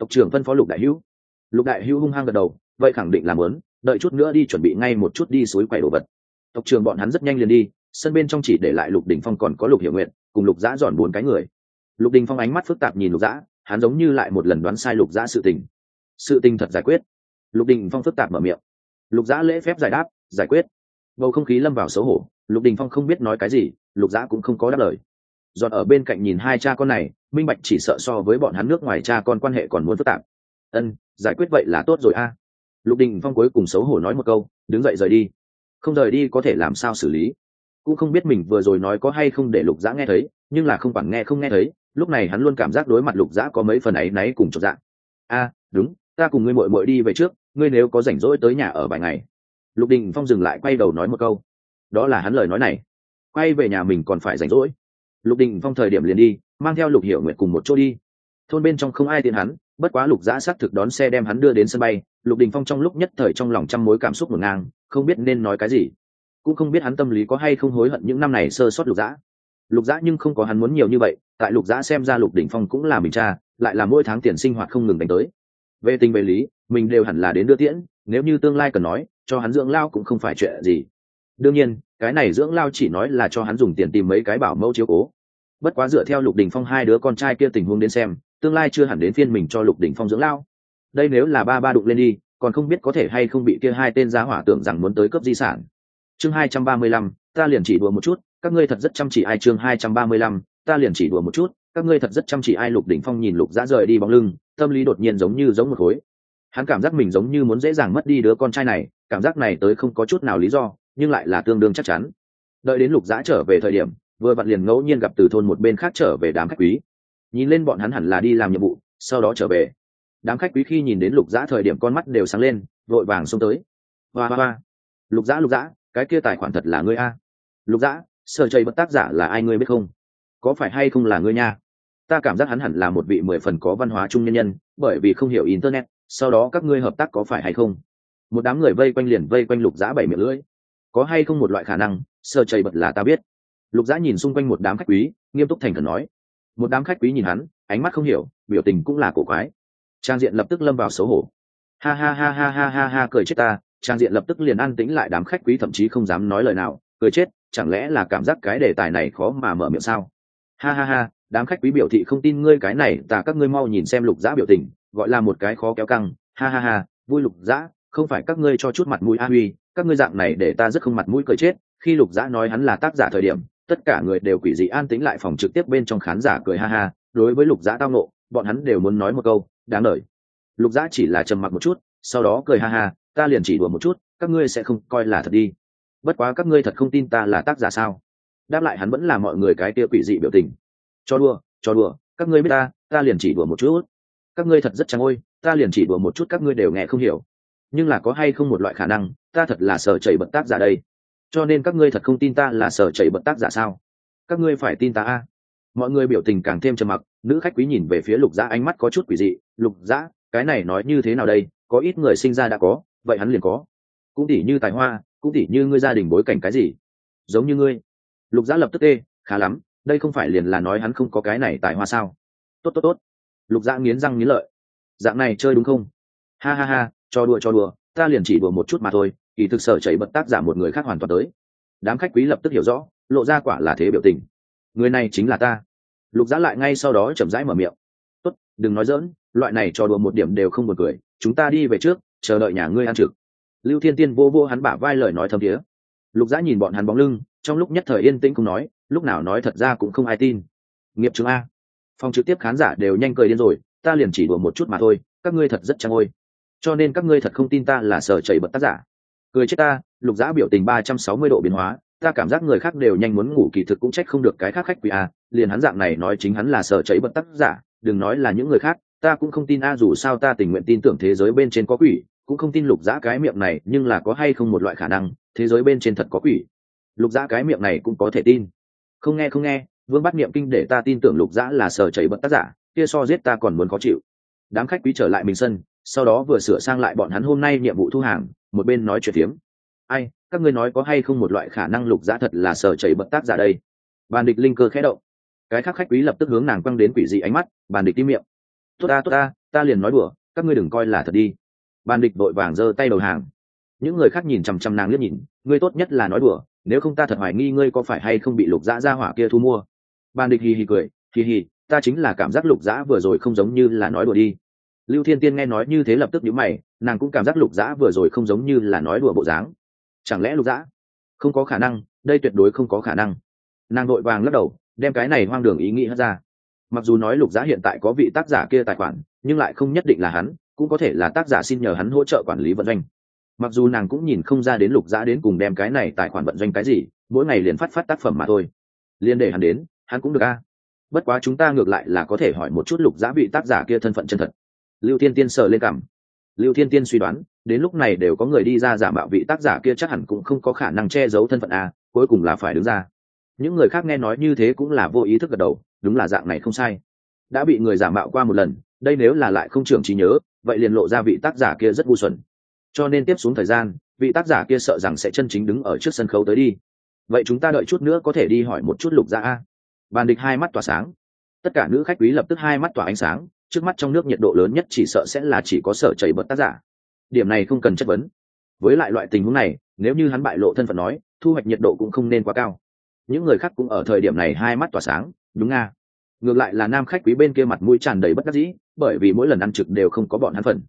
tộc trưởng phân phó lục đại hữu. Lục đại hữu hung hăng gật đầu vậy khẳng định làm lớn đợi chút nữa đi chuẩn bị ngay một chút đi suối quậy đồ vật. Tộc trưởng bọn hắn rất nhanh liền đi sân bên trong chỉ để lại lục đình phong còn có lục hiểu nguyện cùng lục giã dọn bốn cái người. Lục đình phong ánh mắt phức tạp nhìn lục giã, hắn giống như lại một lần đoán sai lục giã sự tình. Sự tình thật giải quyết. Lục đình phong phức tạp mở miệng. Lục giã lễ phép giải đáp giải quyết. Bầu không khí lâm vào xấu hổ lục đình phong không biết nói cái gì lục giã cũng không có đáp lời. Dọn ở bên cạnh nhìn hai cha con này minh bạch chỉ sợ so với bọn hắn nước ngoài cha con quan hệ còn muốn phức tạp. Ân, giải quyết vậy là tốt rồi a. Lục đình phong cuối cùng xấu hổ nói một câu, đứng dậy rời đi. Không rời đi có thể làm sao xử lý? Cũng không biết mình vừa rồi nói có hay không để lục dã nghe thấy, nhưng là không quản nghe không nghe thấy, lúc này hắn luôn cảm giác đối mặt lục dã có mấy phần ấy náy cùng chột dạng a, đúng, ta cùng ngươi mội mội đi về trước, ngươi nếu có rảnh rỗi tới nhà ở vài ngày. Lục đình phong dừng lại quay đầu nói một câu. Đó là hắn lời nói này. Quay về nhà mình còn phải rảnh rỗi. Lục đình phong thời điểm liền đi mang theo lục hiểu nguyện cùng một chỗ đi. Thôn bên trong không ai tiến hắn, bất quá lục giã xác thực đón xe đem hắn đưa đến sân bay. Lục đình phong trong lúc nhất thời trong lòng trăm mối cảm xúc ngổn ngang, không biết nên nói cái gì. Cũng không biết hắn tâm lý có hay không hối hận những năm này sơ sót lục giã. Lục giã nhưng không có hắn muốn nhiều như vậy, tại lục giã xem ra lục đình phong cũng là mình cha, lại là mỗi tháng tiền sinh hoạt không ngừng đánh tới. Về tình về lý, mình đều hẳn là đến đưa tiễn, nếu như tương lai cần nói, cho hắn dưỡng lao cũng không phải chuyện gì. Đương nhiên, cái này dưỡng lao chỉ nói là cho hắn dùng tiền tìm mấy cái bảo mẫu chiếu cố bất quá dựa theo lục đình phong hai đứa con trai kia tình huống đến xem, tương lai chưa hẳn đến phiên mình cho lục đình phong dưỡng lao. Đây nếu là ba ba đụng lên đi, còn không biết có thể hay không bị kia hai tên giá hỏa tưởng rằng muốn tới cấp di sản. Chương hai trăm ba mươi lăm, ta liền chỉ đùa một chút, các ngươi thật rất chăm chỉ ai? Chương hai trăm ba mươi lăm, ta liền chỉ đùa một chút, các ngươi thật rất chăm chỉ ai? Lục đỉnh phong nhìn lục dã rời đi bóng lưng, tâm lý đột nhiên giống như giống một khối. Hắn cảm giác mình giống như muốn dễ dàng mất đi đứa con trai này, cảm giác này tới không có chút nào lý do, nhưng lại là tương đương chắc chắn. Đợi đến lục dã trở về thời điểm vừa vặn liền ngẫu nhiên gặp từ thôn một bên khác trở về đám khách quý. Nhìn lên bọn hắn hẳn là đi làm nhiệm vụ, sau đó trở về. Đám khách quý khi nhìn đến lục dã thời điểm con mắt đều sáng lên, vội vàng xông tới. Hoa hoa hoa. Lục dã lục dã, cái kia tài khoản thật là ngươi a. Lục dã sở chây bất tác giả là ai ngươi biết không? Có phải hay không là ngươi nha? Ta cảm giác hắn hẳn là một vị mười phần có văn hóa chung nhân nhân, bởi vì không hiểu internet, sau đó các ngươi hợp tác có phải hay không? Một đám người vây quanh liền vây quanh lục dã bảy miệng lưỡi. Có hay không một loại khả năng sơ chây bật là ta biết lục Giã nhìn xung quanh một đám khách quý nghiêm túc thành thần nói. Một đám khách quý nhìn hắn ánh mắt không hiểu biểu tình cũng là cổ quái. Trang diện lập tức lâm vào xấu hổ. Ha ha ha ha ha ha ha cười chết ta trang diện lập tức liền an tĩnh lại đám khách quý thậm chí không dám nói lời nào cười chết chẳng lẽ là cảm giác cái đề tài này khó mà mở miệng sao? Ha ha ha đám khách quý biểu thị không tin ngươi cái này ta các ngươi mau nhìn xem lục Giã biểu tình gọi là một cái khó kéo căng. Ha ha ha vui lục Giã, không phải các ngươi cho chút mặt mũi a huy các ngươi dạng này để ta rất không mặt mũi cười chết. Khi lục Giã nói hắn là tác giả thời điểm tất cả người đều quỷ dị an tĩnh lại phòng trực tiếp bên trong khán giả cười ha ha, đối với lục giã tao nộ bọn hắn đều muốn nói một câu, đáng lời. Lục giã chỉ là trầm mặc một chút, sau đó cười ha ha, ta liền chỉ đùa một chút, các ngươi sẽ không coi là thật đi. Bất quá các ngươi thật không tin ta là tác giả sao? Đáp lại hắn vẫn là mọi người cái kia quỷ dị biểu tình. Cho đùa cho đùa, các ngươi biết ta ta liền chỉ đùa một chút. Các ngươi thật rất trắng ôi, ta liền chỉ đùa một chút các ngươi đều nghe không hiểu. Nhưng là có hay không một loại khả năng, ta thật là sợ chảy bật tác giả đây? Cho nên các ngươi thật không tin ta là sở chảy bật tác giả sao? Các ngươi phải tin ta a. Mọi người biểu tình càng thêm trầm mặc, nữ khách quý nhìn về phía lục dã ánh mắt có chút quỷ dị. Lục dã, cái này nói như thế nào đây? Có ít người sinh ra đã có, vậy hắn liền có. Cũng tỉ như tài hoa, cũng tỉ như ngươi gia đình bối cảnh cái gì? Giống như ngươi. Lục dã lập tức ê, khá lắm, đây không phải liền là nói hắn không có cái này tài hoa sao? Tốt tốt tốt. Lục dã nghiến răng nghiến lợi. Dạng này chơi đúng không? Ha ha ha, cho đùa cho đùa. Ta liền chỉ đùa một chút mà thôi kỳ thực sở chảy bật tác giả một người khác hoàn toàn tới. Đám khách quý lập tức hiểu rõ, lộ ra quả là thế biểu tình. Người này chính là ta. Lục giã lại ngay sau đó chậm rãi mở miệng. Tốt, đừng nói dỡn loại này cho đùa một điểm đều không buồn cười, chúng ta đi về trước, chờ đợi nhà ngươi ăn trực. Lưu thiên tiên vô vô hắn bả vai lời nói thâm thiế. Lục giã nhìn bọn hắn bóng lưng, trong lúc nhất thời yên tĩnh không nói, lúc nào nói thật ra cũng không ai tin. Nghiệp chứng a. Phòng trực tiếp khán giả đều nhanh cười điên rồi, ta liền chỉ đùa một chút mà thôi, các ngươi thật rất chăng ôi. Cho nên các ngươi thật không tin ta là sở chảy bật tác giả cười chết ta, lục giã biểu tình ba trăm sáu mươi độ biến hóa, ta cảm giác người khác đều nhanh muốn ngủ, kỳ thực cũng trách không được cái khác khách quý a liền hắn dạng này nói chính hắn là sợ chảy bật tác giả, đừng nói là những người khác, ta cũng không tin a, dù sao ta tình nguyện tin tưởng thế giới bên trên có quỷ, cũng không tin lục giã cái miệng này, nhưng là có hay không một loại khả năng, thế giới bên trên thật có quỷ. Lục giã cái miệng này cũng có thể tin. Không nghe không nghe, vương bắt niệm kinh để ta tin tưởng lục giã là sở chảy bật tác giả, kia so giết ta còn muốn khó chịu. Đám khách quý trở lại mình sân sau đó vừa sửa sang lại bọn hắn hôm nay nhiệm vụ thu hàng, một bên nói chuyện tiếng ai, các ngươi nói có hay không một loại khả năng lục giã thật là sở chảy bật tác giả đây? Bàn địch linh cơ khẽ động. Cái khác khách quý lập tức hướng nàng quăng đến quỷ dị ánh mắt, bàn địch tim miệng. Tốt ta tốt ta ta liền nói đùa, các ngươi đừng coi là thật đi. Bàn địch vội vàng giơ tay đầu hàng. Những người khác nhìn chằm chằm nàng liếc nhìn, ngươi tốt nhất là nói đùa, nếu không ta thật hoài nghi ngươi có phải hay không bị lục dã ra hỏa kia thu mua. Bàn địch hì hì cười, hì hì, ta chính là cảm giác lục dã vừa rồi không giống như là nói đùa đi lưu thiên tiên nghe nói như thế lập tức nhíu mày, nàng cũng cảm giác lục dã vừa rồi không giống như là nói đùa bộ dáng. Chẳng lẽ lục dã? Không có khả năng, đây tuyệt đối không có khả năng. Nàng đội vàng lắc đầu, đem cái này hoang đường ý nghĩ hất ra. Mặc dù nói lục dã hiện tại có vị tác giả kia tài khoản, nhưng lại không nhất định là hắn, cũng có thể là tác giả xin nhờ hắn hỗ trợ quản lý vận doanh. Mặc dù nàng cũng nhìn không ra đến lục dã đến cùng đem cái này tài khoản vận doanh cái gì, mỗi ngày liền phát phát tác phẩm mà thôi. Liên để hắn đến, hắn cũng được a. Bất quá chúng ta ngược lại là có thể hỏi một chút lục dã bị tác giả kia thân phận chân thật lưu thiên tiên sờ lên cảm. Lưu thiên tiên suy đoán, đến lúc này đều có người đi ra giả mạo vị tác giả kia chắc hẳn cũng không có khả năng che giấu thân phận a, cuối cùng là phải đứng ra. Những người khác nghe nói như thế cũng là vô ý thức gật đầu, đúng là dạng này không sai. Đã bị người giả mạo qua một lần, đây nếu là lại không trưởng trí nhớ, vậy liền lộ ra vị tác giả kia rất ngu xuẩn. Cho nên tiếp xuống thời gian, vị tác giả kia sợ rằng sẽ chân chính đứng ở trước sân khấu tới đi. Vậy chúng ta đợi chút nữa có thể đi hỏi một chút lục gia a. Bàn địch hai mắt tỏa sáng. Tất cả nữ khách quý lập tức hai mắt tỏa ánh sáng trước mắt trong nước nhiệt độ lớn nhất chỉ sợ sẽ là chỉ có sở chảy bật tác giả. Điểm này không cần chất vấn. Với lại loại tình huống này, nếu như hắn bại lộ thân phận nói, thu hoạch nhiệt độ cũng không nên quá cao. Những người khác cũng ở thời điểm này hai mắt tỏa sáng, đúng nga. Ngược lại là nam khách quý bên kia mặt mũi tràn đầy bất đắc dĩ, bởi vì mỗi lần ăn trực đều không có bọn hắn phần.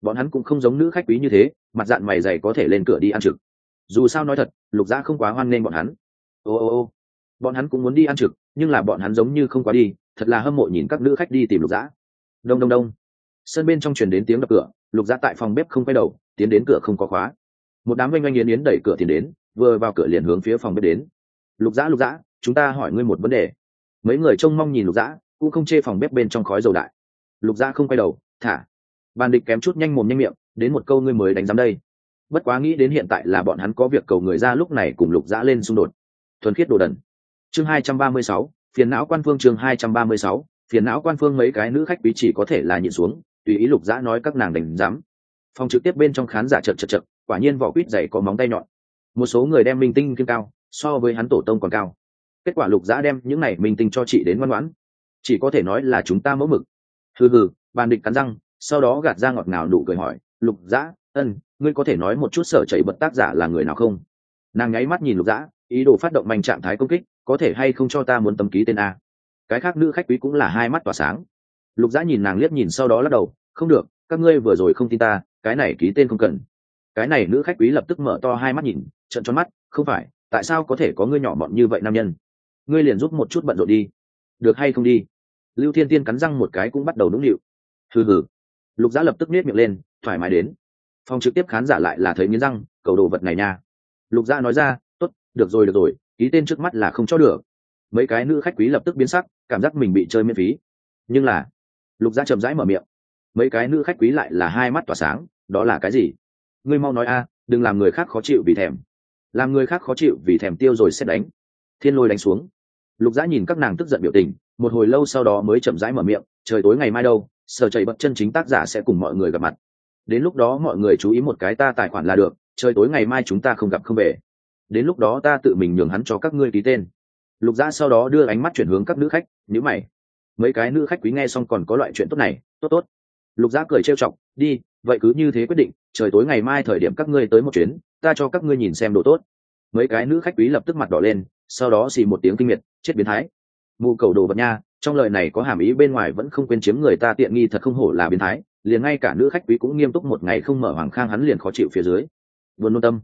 Bọn hắn cũng không giống nữ khách quý như thế, mặt dạng mày dày có thể lên cửa đi ăn trực. Dù sao nói thật, lục gia không quá hoan nghênh bọn hắn. Ô ô ô. Bọn hắn cũng muốn đi ăn trực, nhưng là bọn hắn giống như không quá đi, thật là hâm mộ nhìn các nữ khách đi tìm lục dã đông đông đông. Sân bên trong truyền đến tiếng đập cửa, lục dã tại phòng bếp không quay đầu, tiến đến cửa không có khóa. Một đám oanh oanh yến yến đẩy cửa tiến đến, vừa vào cửa liền hướng phía phòng bếp đến. Lục dã lục dã chúng ta hỏi ngươi một vấn đề. Mấy người trông mong nhìn lục dã cũng không chê phòng bếp bên trong khói dầu đại. Lục dã không quay đầu, thả. Bàn địch kém chút nhanh mồm nhanh miệng, đến một câu ngươi mới đánh giám đây. Bất quá nghĩ đến hiện tại là bọn hắn có việc cầu người ra lúc này cùng lục dã lên xung đột. Thuần khiết đồ đần. Chương hai trăm ba mươi sáu, phiền não quan phương chương hai trăm ba mươi sáu phiền não quan phương mấy cái nữ khách quý chỉ có thể là nhịn xuống, tùy ý lục dã nói các nàng đành dám. Phòng trực tiếp bên trong khán giả chật chật chật, quả nhiên vỏ quýt dày có móng tay nhọn. Một số người đem minh tinh kiên cao, so với hắn tổ tông còn cao. Kết quả lục dã đem những này minh tinh cho chị đến ngoan ngoãn. Chỉ có thể nói là chúng ta mẫu mực. Hừ hừ, bàn địch cắn răng, sau đó gạt ra ngọt ngào nụ cười hỏi, lục dã, ân, ngươi có thể nói một chút sở chảy bật tác giả là người nào không? Nàng nháy mắt nhìn lục dã, ý đồ phát động mạnh trạng thái công kích, có thể hay không cho ta muốn tâm ký tên a? Cái khác nữ khách quý cũng là hai mắt tỏa sáng. Lục dã nhìn nàng liếc nhìn sau đó lắc đầu, không được, các ngươi vừa rồi không tin ta, cái này ký tên không cần. Cái này nữ khách quý lập tức mở to hai mắt nhìn trận tròn mắt, không phải, tại sao có thể có ngươi nhỏ mọn như vậy nam nhân? Ngươi liền giúp một chút bận rộn đi. Được hay không đi? Lưu thiên tiên cắn răng một cái cũng bắt đầu nũng nịu. Hừ hừ. Lục giã lập tức nết miệng lên, thoải mái đến. Phòng trực tiếp khán giả lại là thấy nghiến răng, cầu đồ vật này nha. Lục giã nói ra t ố t được rồi được rồi, ký tên trước mắt là không cho được. Mấy cái nữ khách quý lập tức biến sắc cảm giác mình bị chơi miễn phí. Nhưng là, lục gia chậm rãi mở miệng. Mấy cái nữ khách quý lại là hai mắt tỏa sáng, đó là cái gì? Ngươi mau nói a, đừng làm người khác khó chịu vì thèm. Làm người khác khó chịu vì thèm tiêu rồi xét đánh. Thiên lôi đánh xuống. Lục giã nhìn các nàng tức giận biểu tình, một hồi lâu sau đó mới chậm rãi mở miệng, trời tối ngày mai đâu, sở chảy bật chân chính tác giả sẽ cùng mọi người gặp mặt. Đến lúc đó mọi người chú ý một cái ta tài khoản là được, trời tối ngày mai chúng ta không gặp không về. Đến lúc đó ta tự mình nhường hắn cho các ngươi ký tên lục giã sau đó đưa ánh mắt chuyển hướng các nữ khách nhữ mày. Mấy cái nữ khách quý nghe xong còn có loại chuyện tốt này, tốt tốt. Lục giã cười trêu chọc, đi, vậy cứ như thế quyết định, trời tối ngày mai thời điểm các ngươi tới một chuyến, ta cho các ngươi nhìn xem đồ tốt. Mấy cái nữ khách quý lập tức mặt đỏ lên, sau đó xì một tiếng kinh miệt, chết biến thái. Mù cầu đồ vật nha, trong lời này có hàm ý bên ngoài vẫn không quên chiếm người ta tiện nghi thật không hổ là biến thái. Liền ngay cả nữ khách quý cũng nghiêm túc một ngày không mở hoàng khang hắn liền khó chịu phía dưới. Vườn nôn tâm.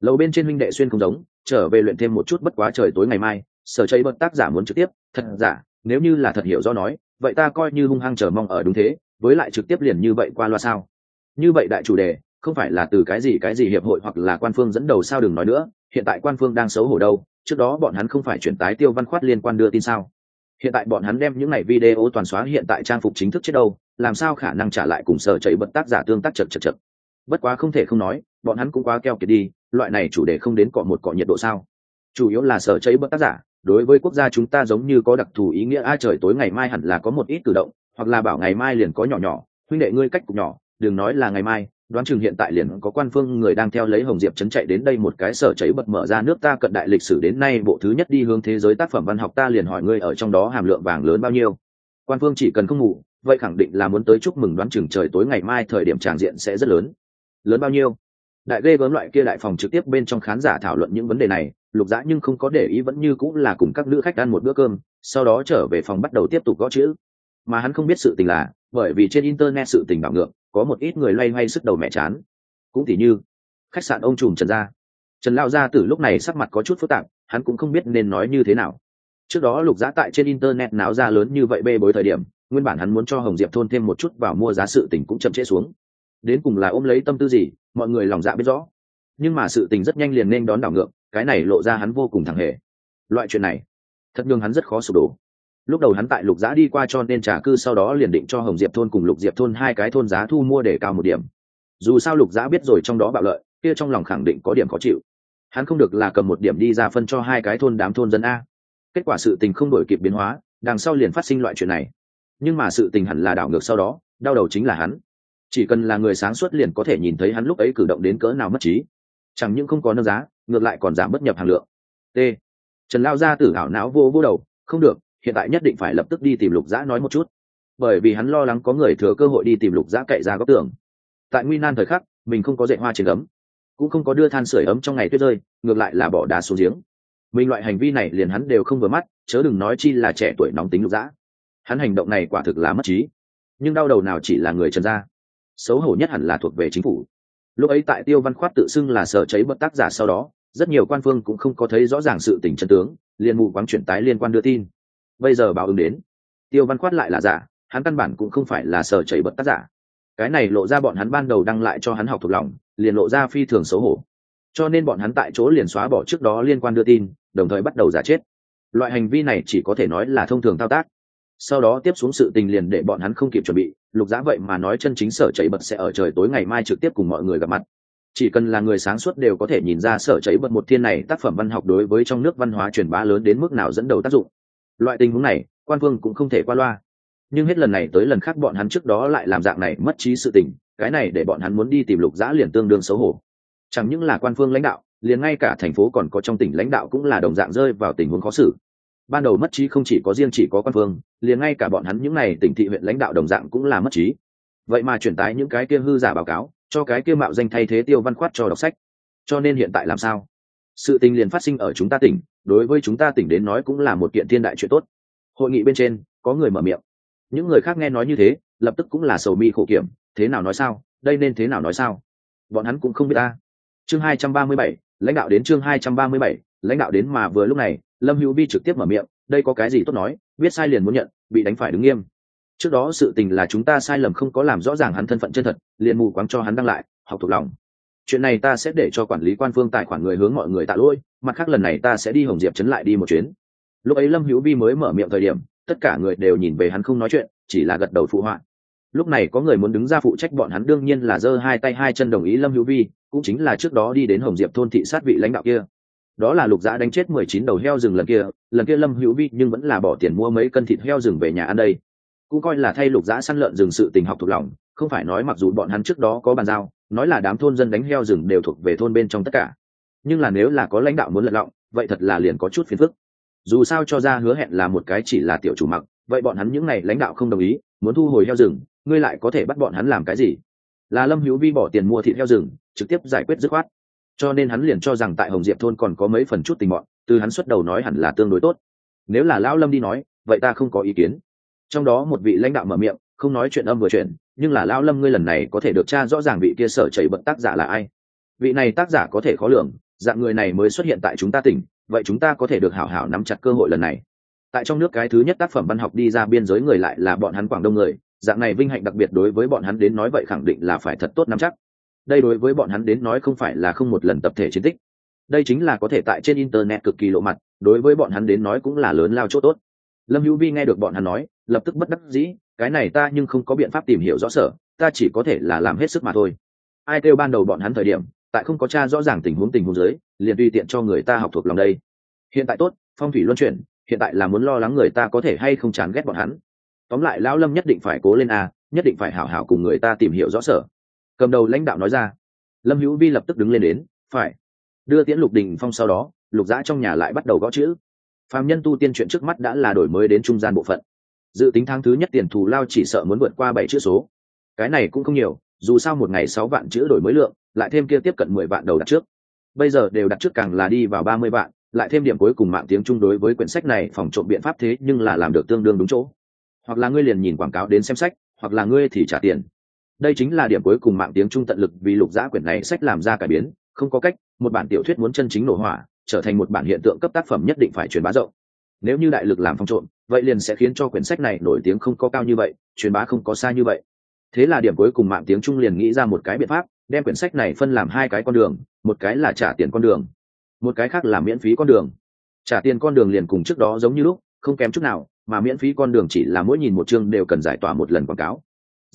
Lầu bên trên huynh đệ xuyên không giống, trở về luyện thêm một chút bất quá trời tối ngày mai sở chây bật tác giả muốn trực tiếp, thật giả, nếu như là thật hiểu do nói, vậy ta coi như hung hăng chờ mong ở đúng thế, với lại trực tiếp liền như vậy qua loa sao? Như vậy đại chủ đề, không phải là từ cái gì cái gì hiệp hội hoặc là quan phương dẫn đầu sao đừng nói nữa, hiện tại quan phương đang xấu hổ đâu, trước đó bọn hắn không phải chuyển tái tiêu văn khoát liên quan đưa tin sao? Hiện tại bọn hắn đem những ngày video toàn xóa, hiện tại trang phục chính thức chết đâu, làm sao khả năng trả lại cùng sở chảy bật tác giả tương tác chật chật chật? Bất quá không thể không nói, bọn hắn cũng quá keo kiệt đi, loại này chủ đề không đến cọ một cọ nhiệt độ sao? Chủ yếu là sở chảy bật tác giả đối với quốc gia chúng ta giống như có đặc thù ý nghĩa. A trời, tối ngày mai hẳn là có một ít cử động, hoặc là bảo ngày mai liền có nhỏ nhỏ. Huynh đệ ngươi cách cục nhỏ, đừng nói là ngày mai. Đoán chừng hiện tại liền có quan phương người đang theo lấy hồng diệp chấn chạy đến đây một cái sở cháy bật mở ra nước ta cận đại lịch sử đến nay bộ thứ nhất đi hướng thế giới tác phẩm văn học ta liền hỏi ngươi ở trong đó hàm lượng vàng lớn bao nhiêu. Quan phương chỉ cần không ngủ, vậy khẳng định là muốn tới chúc mừng đoán chừng trời tối ngày mai thời điểm tràng diện sẽ rất lớn. Lớn bao nhiêu? Đại ghê gớm loại kia đại phòng trực tiếp bên trong khán giả thảo luận những vấn đề này, lục dã nhưng không có để ý vẫn như cũng là cùng các nữ khách ăn một bữa cơm, sau đó trở về phòng bắt đầu tiếp tục gõ chữ. Mà hắn không biết sự tình là, bởi vì trên internet sự tình đảo ngược, có một ít người loay hoay sức đầu mẹ chán. Cũng tỉ như, khách sạn ông trùm trần gia. Trần lao gia từ lúc này sắc mặt có chút phức tạp, hắn cũng không biết nên nói như thế nào. Trước đó lục giá tại trên internet náo ra lớn như vậy bê bối thời điểm, nguyên bản hắn muốn cho hồng diệp thôn thêm một chút vào mua giá sự tình cũng chậm trễ xuống đến cùng là ôm lấy tâm tư gì, mọi người lòng dạ biết rõ. Nhưng mà sự tình rất nhanh liền nên đón đảo ngược, cái này lộ ra hắn vô cùng thẳng hề. Loại chuyện này, thật nhường hắn rất khó sụp đổ. Lúc đầu hắn tại lục giã đi qua cho nên trả cư sau đó liền định cho hồng diệp thôn cùng lục diệp thôn hai cái thôn giá thu mua để cao một điểm. Dù sao lục giã biết rồi trong đó bạo lợi, kia trong lòng khẳng định có điểm khó chịu. Hắn không được là cầm một điểm đi ra phân cho hai cái thôn đám thôn dân a. Kết quả sự tình không đổi kịp biến hóa, đằng sau liền phát sinh loại chuyện này. Nhưng mà sự tình hẳn là đảo ngược sau đó, đau đầu chính là hắn chỉ cần là người sáng suốt liền có thể nhìn thấy hắn lúc ấy cử động đến cỡ nào mất trí. Chẳng những không có nâng giá, ngược lại còn giảm bất nhập hàng lượng. T. Trần lao ra tử ảo não vô vô đầu, không được, hiện tại nhất định phải lập tức đi tìm lục giã nói một chút. Bởi vì hắn lo lắng có người thừa cơ hội đi tìm lục giã cậy ra góc tường. Tại nguy nan thời khắc, mình không có dạy hoa trên ấm, cũng không có đưa than sửa ấm trong ngày tuyết rơi, ngược lại là bỏ đá xuống giếng. Mình loại hành vi này liền hắn đều không vừa mắt, chớ đừng nói chi là trẻ tuổi nóng tính lục dã. Hắn hành động này quả thực là mất trí. Nhưng đau đầu nào chỉ là người trần gia xấu hổ nhất hẳn là thuộc về chính phủ. Lúc ấy tại tiêu văn khoát tự xưng là sở cháy bất tác giả sau đó, rất nhiều quan phương cũng không có thấy rõ ràng sự tình chân tướng, liền mù quáng chuyển tái liên quan đưa tin. Bây giờ báo ứng đến. Tiêu văn khoát lại là giả, hắn căn bản cũng không phải là sở chảy bật tác giả. Cái này lộ ra bọn hắn ban đầu đăng lại cho hắn học thuộc lòng, liền lộ ra phi thường xấu hổ. Cho nên bọn hắn tại chỗ liền xóa bỏ trước đó liên quan đưa tin, đồng thời bắt đầu giả chết. Loại hành vi này chỉ có thể nói là thông thường thao tác. Sau đó tiếp xuống sự tình liền để bọn hắn không kịp chuẩn bị lục giã vậy mà nói chân chính sở chảy bật sẽ ở trời tối ngày mai trực tiếp cùng mọi người gặp mặt. Chỉ cần là người sáng suốt đều có thể nhìn ra sở chảy bật một thiên này tác phẩm văn học đối với trong nước văn hóa truyền bá lớn đến mức nào dẫn đầu tác dụng. Loại tình huống này, quan vương cũng không thể qua loa. Nhưng hết lần này tới lần khác bọn hắn trước đó lại làm dạng này mất trí sự tình, cái này để bọn hắn muốn đi tìm lục giã liền tương đương xấu hổ. Chẳng những là quan phương lãnh đạo, liền ngay cả thành phố còn có trong tỉnh lãnh đạo cũng là đồng dạng rơi vào tình huống khó xử ban đầu mất trí không chỉ có riêng chỉ có quan phương liền ngay cả bọn hắn những n à y tỉnh thị huyện lãnh đạo đồng dạng cũng là mất trí. Vậy mà truyền tái những cái kia hư giả báo cáo cho cái kia mạo danh thay thế tiêu văn khoát cho đọc sách. Cho nên hiện tại làm sao? Sự tình liền phát sinh ở chúng ta tỉnh đối với chúng ta tỉnh đến nói cũng là một kiện thiên đại chuyện tốt. Hội nghị bên trên có người mở miệng. Những người khác nghe nói như thế lập tức cũng là sầu mi khổ kiểm thế nào nói sao đây nên thế nào nói sao? Bọn hắn cũng không biết ta. Chương 237, lãnh đạo đến chương 237, lãnh đạo đến mà vừa lúc này, lâm hữu vi trực tiếp mở miệng, đây có cái gì tốt nói, biết sai liền muốn nhận, bị đánh phải đứng nghiêm. Trước đó sự tình là chúng ta sai lầm không có làm rõ ràng hắn thân phận chân thật, liền mù quáng cho hắn đăng lại, học thuộc lòng. Chuyện này ta sẽ để cho quản lý quan phương tài khoản người hướng mọi người tạ lỗi, mặt khác lần này ta sẽ đi hồng diệp chấn lại đi một chuyến. Lúc ấy lâm hữu vi mới mở miệng thời điểm, tất cả người đều nhìn về hắn không nói chuyện, chỉ là gật đầu phụ họa. Lúc này có người muốn đứng ra phụ trách bọn hắn đương nhiên là giơ hai tay hai chân đồng ý lâm hữu vi, cũng chính là trước đó đi đến hồng diệp thôn thị sát vị lãnh đạo kia đó là lục dã đánh chết mười chín đầu heo rừng lần kia lần kia lâm hữu vi nhưng vẫn là bỏ tiền mua mấy cân thịt heo rừng về nhà ăn đây. Cũng coi là thay lục dã săn lợn rừng sự tình học thuộc lòng, không phải nói mặc dù bọn hắn trước đó có bàn giao, nói là đám thôn dân đánh heo rừng đều thuộc về thôn bên trong tất cả. Nhưng là nếu là có lãnh đạo muốn lật lọng, vậy thật là liền có chút phiền phức. Dù sao cho ra hứa hẹn là một cái chỉ là tiểu chủ mặc, vậy bọn hắn những n à y lãnh đạo không đồng ý, muốn thu hồi heo rừng, ngươi lại có thể bắt bọn hắn làm cái gì? Là lâm hữu vi bỏ tiền mua thịt heo rừng, trực tiếp giải quyết dứt khoát cho nên hắn liền cho rằng tại hồng diệp thôn còn có mấy phần chút tình bọn, từ hắn xuất đầu nói hẳn là tương đối tốt. Nếu là lão lâm đi nói, vậy ta không có ý kiến. Trong đó một vị lãnh đạo mở miệng, không nói chuyện âm vừa chuyện, nhưng là lão lâm ngươi lần này có thể được tra rõ ràng vị kia sở chảy bận tác giả là ai. Vị này tác giả có thể khó lường, dạng người này mới xuất hiện tại chúng ta tỉnh, vậy chúng ta có thể được hảo hảo nắm chặt cơ hội lần này. Tại trong nước cái thứ nhất tác phẩm văn học đi ra biên giới người lại là bọn hắn quảng đông người, dạng này vinh hạnh đặc biệt đối với bọn hắn đến nói vậy khẳng định là phải thật tốt nắm chắc đây đối với bọn hắn đến nói không phải là không một lần tập thể chiến tích. Đây chính là có thể tại trên internet cực kỳ lộ mặt, đối với bọn hắn đến nói cũng là lớn lao chỗ tốt. Lâm hữu vi nghe được bọn hắn nói, lập tức bất đắc dĩ, cái này ta nhưng không có biện pháp tìm hiểu rõ sở, ta chỉ có thể là làm hết sức mà thôi. Ai kêu ban đầu bọn hắn thời điểm, tại không có cha rõ ràng tình huống tình huống dưới, liền tùy tiện cho người ta học thuộc lòng đây. Hiện tại tốt, phong thủy luân chuyển, hiện tại là muốn lo lắng người ta có thể hay không chán ghét bọn hắn. Tóm lại lão lâm nhất định phải cố lên a, nhất định phải hảo hảo cùng người ta tìm hiểu rõ sở cầm đầu lãnh đạo nói ra. Lâm hữu vi lập tức đứng lên đến, phải. Đưa tiễn lục đình phong sau đó, lục giã trong nhà lại bắt đầu gõ chữ. Phạm nhân tu tiên chuyện trước mắt đã là đổi mới đến trung gian bộ phận. Dự tính tháng thứ nhất tiền thù lao chỉ sợ muốn vượt qua bảy chữ số. Cái này cũng không nhiều, dù sao một ngày sáu vạn chữ đổi mới lượng, lại thêm kia tiếp cận mười vạn đầu đặt trước. Bây giờ đều đặt trước càng là đi vào ba mươi vạn, lại thêm điểm cuối cùng mạng tiếng chung đối với quyển sách này phòng trộm biện pháp thế nhưng là làm được tương đương đúng chỗ. Hoặc là ngươi liền nhìn quảng cáo đến xem sách, hoặc là ngươi thì trả tiền đây chính là điểm cuối cùng mạng tiếng trung tận lực vì lục giã quyển này sách làm ra cải biến. Không có cách, một bản tiểu thuyết muốn chân chính nổ hỏa, trở thành một bản hiện tượng cấp tác phẩm nhất định phải truyền bá rộng. Nếu như đại lực làm phong trộm vậy liền sẽ khiến cho quyển sách này nổi tiếng không có cao như vậy, truyền bá không có xa như vậy. Thế là điểm cuối cùng mạng tiếng trung liền nghĩ ra một cái biện pháp, đem quyển sách này phân làm hai cái con đường, một cái là trả tiền con đường, một cái khác là miễn phí con đường. Trả tiền con đường liền cùng trước đó giống như lúc, không kém chút nào, mà miễn phí con đường chỉ là mỗi nhìn một chương đều cần giải tỏa một lần quảng cáo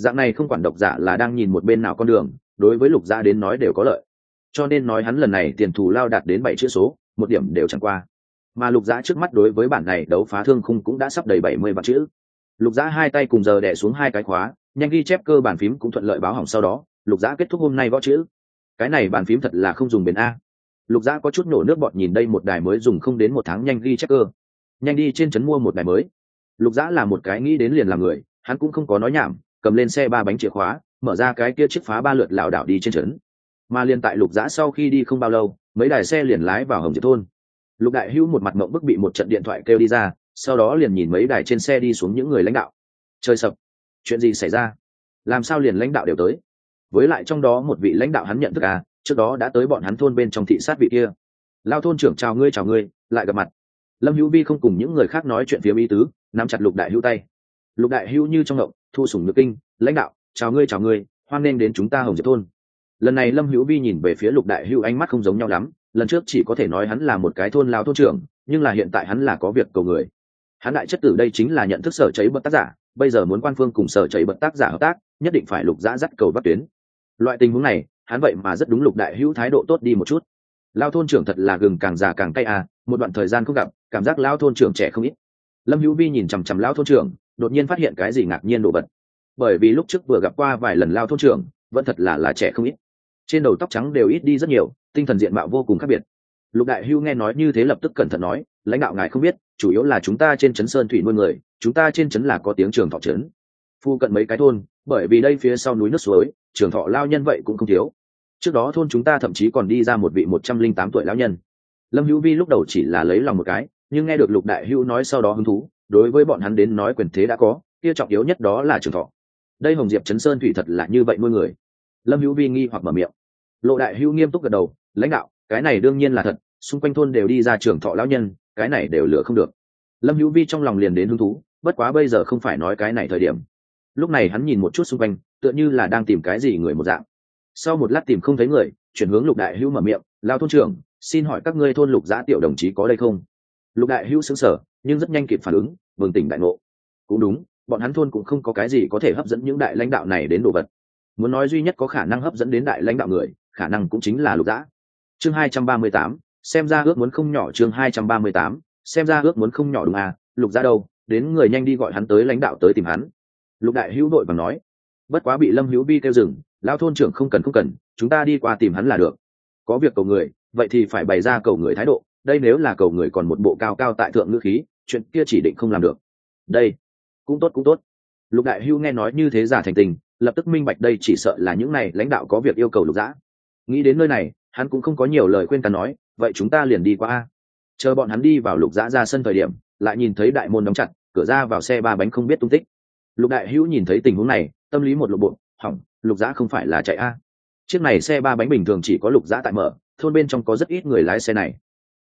dạng này không quản độc giả là đang nhìn một bên nào con đường, đối với lục gia đến nói đều có lợi. Cho nên nói hắn lần này tiền thù lao đạt đến bảy chữ số, một điểm đều chẳng qua. Mà lục giã trước mắt đối với bản này đấu phá thương khung cũng đã sắp đầy bảy mươi vạn chữ. Lục giã hai tay cùng giờ đẻ xuống hai cái khóa, nhanh ghi chép cơ bản phím cũng thuận lợi báo hỏng sau đó, lục giã kết thúc hôm nay gõ chữ. Cái này bàn phím thật là không dùng bền a. Lục giã có chút nổ nước bọt nhìn đây một đài mới dùng không đến một tháng nhanh ghi chép cơ. Nhanh đi trên trấn mua một đài mới. Lục giã là một cái nghĩ đến liền làm người, hắn cũng không có nói nhảm cầm lên xe ba bánh chìa khóa, mở ra cái kia chiếc phá ba lượt lảo đảo đi trên trấn. Mà liền tại lục giã sau khi đi không bao lâu, mấy đài xe liền lái vào hồng diệp thôn. Lục đại hữu một mặt mộng bức bị một trận điện thoại kêu đi ra, sau đó liền nhìn mấy đài trên xe đi xuống những người lãnh đạo. Chơi sập, chuyện gì xảy ra? Làm sao liền lãnh đạo đều tới? Với lại trong đó một vị lãnh đạo hắn nhận thức à trước đó đã tới bọn hắn thôn bên trong thị sát vị kia. Lao thôn trưởng, chào ngươi chào ngươi, lại gặp mặt. Lâm hữu vi không cùng những người khác nói chuyện phía mỹ tứ, nắm chặt lục đại hữu tay. Lục đại hữu như trong ngộng thu sủng nước kinh, lãnh đạo, chào ngươi chào ngươi, hoan nên đến chúng ta hồng diệp thôn. Lần này lâm hữu vi nhìn về phía lục đại hữu ánh mắt không giống nhau lắm, lần trước chỉ có thể nói hắn là một cái thôn lao thôn trưởng, nhưng là hiện tại hắn là có việc cầu người. Hắn đại chất tử đây chính là nhận thức sở cháy bậc tác giả, bây giờ muốn quan phương cùng sở cháy bậc tác giả hợp tác, nhất định phải lục giã dắt cầu bắt tuyến. Loại tình huống này, hắn vậy mà rất đúng lục đại hữu thái độ tốt đi một chút. Lao thôn trưởng thật là gừng càng già càng cay à một đoạn thời gian không gặp, cảm giác lao thôn trưởng trẻ không ít. Lâm hữu vi nhìn chằm chằm lao thôn trưởng đột nhiên phát hiện cái gì ngạc nhiên đồ vật. Bởi vì lúc trước vừa gặp qua vài lần lao thôn trưởng, vẫn thật là là trẻ không ít. Trên đầu tóc trắng đều ít đi rất nhiều, tinh thần diện mạo vô cùng khác biệt. Lục đại hưu nghe nói như thế lập tức cẩn thận nói, lãnh đạo ngài không biết, chủ yếu là chúng ta trên trấn sơn thủy nuôi người, chúng ta trên trấn là có tiếng trường thọ trấn. Phu cận mấy cái thôn, bởi vì đây phía sau núi nước suối, trường thọ lao nhân vậy cũng không thiếu. Trước đó thôn chúng ta thậm chí còn đi ra một vị một trăm linh tám tuổi lao nhân. Lâm hữu vi lúc đầu chỉ là lấy lòng một cái, nhưng nghe được lục đại hữu nói sau đó hứng thú đối với bọn hắn đến nói quyền thế đã có, kia trọng yếu nhất đó là trường thọ. Đây hồng diệp trấn sơn thủy thật là như vậy nuôi người. Lâm hữu vi nghi hoặc mở miệng. Lộ đại hữu nghiêm túc gật đầu, lãnh đạo, cái này đương nhiên là thật, xung quanh thôn đều đi ra trường thọ lão nhân, cái này đều lựa không được. Lâm hữu vi trong lòng liền đến hứng thú, bất quá bây giờ không phải nói cái này thời điểm. Lúc này hắn nhìn một chút xung quanh, tựa như là đang tìm cái gì người một dạng. Sau một lát tìm không thấy người, chuyển hướng lục đại hữu mở miệng lao thôn trưởng, xin hỏi các ngươi thôn lục giã tiểu đồng chí có đây không? Lục đại hữu xứng sở nhưng rất nhanh kịp phản ứng, bừng tỉnh đại ngộ. Cũng đúng, bọn hắn thôn cũng không có cái gì có thể hấp dẫn những đại lãnh đạo này đến đồ vật. Muốn nói duy nhất có khả năng hấp dẫn đến đại lãnh đạo người, khả năng cũng chính là lục dã. Chương hai trăm ba mươi tám, xem ra ước muốn không nhỏ chương hai trăm ba mươi tám, xem ra ước muốn không nhỏ đúng à lục dã đâu, đến người nhanh đi gọi hắn tới lãnh đạo tới tìm hắn. Lục đại hữu đội và nói, bất quá bị lâm hữu bi kêu rừng lao thôn trưởng không cần không cần, chúng ta đi qua tìm hắn là được. Có việc cầu người, vậy thì phải bày ra cầu người thái độ, đây nếu là cầu người còn một bộ cao cao tại thượng ngữ khí chuyện kia chỉ định không làm được. Đây, cũng tốt cũng tốt. Lục đại hưu nghe nói như thế giả thành tình, lập tức minh bạch đây chỉ sợ là những này lãnh đạo có việc yêu cầu lục dã. Nghĩ đến nơi này, hắn cũng không có nhiều lời khuyên cắn nói, vậy chúng ta liền đi qua a. Chờ bọn hắn đi vào lục dã ra sân thời điểm, lại nhìn thấy đại môn đóng chặt, cửa ra vào xe ba bánh không biết tung tích. Lục đại hữu nhìn thấy tình huống này, tâm lý một lục bộ, hỏng, lục dã không phải là chạy a. Chiếc này xe ba bánh bình thường chỉ có lục dã tại mở, thôn bên trong có rất ít người lái xe này.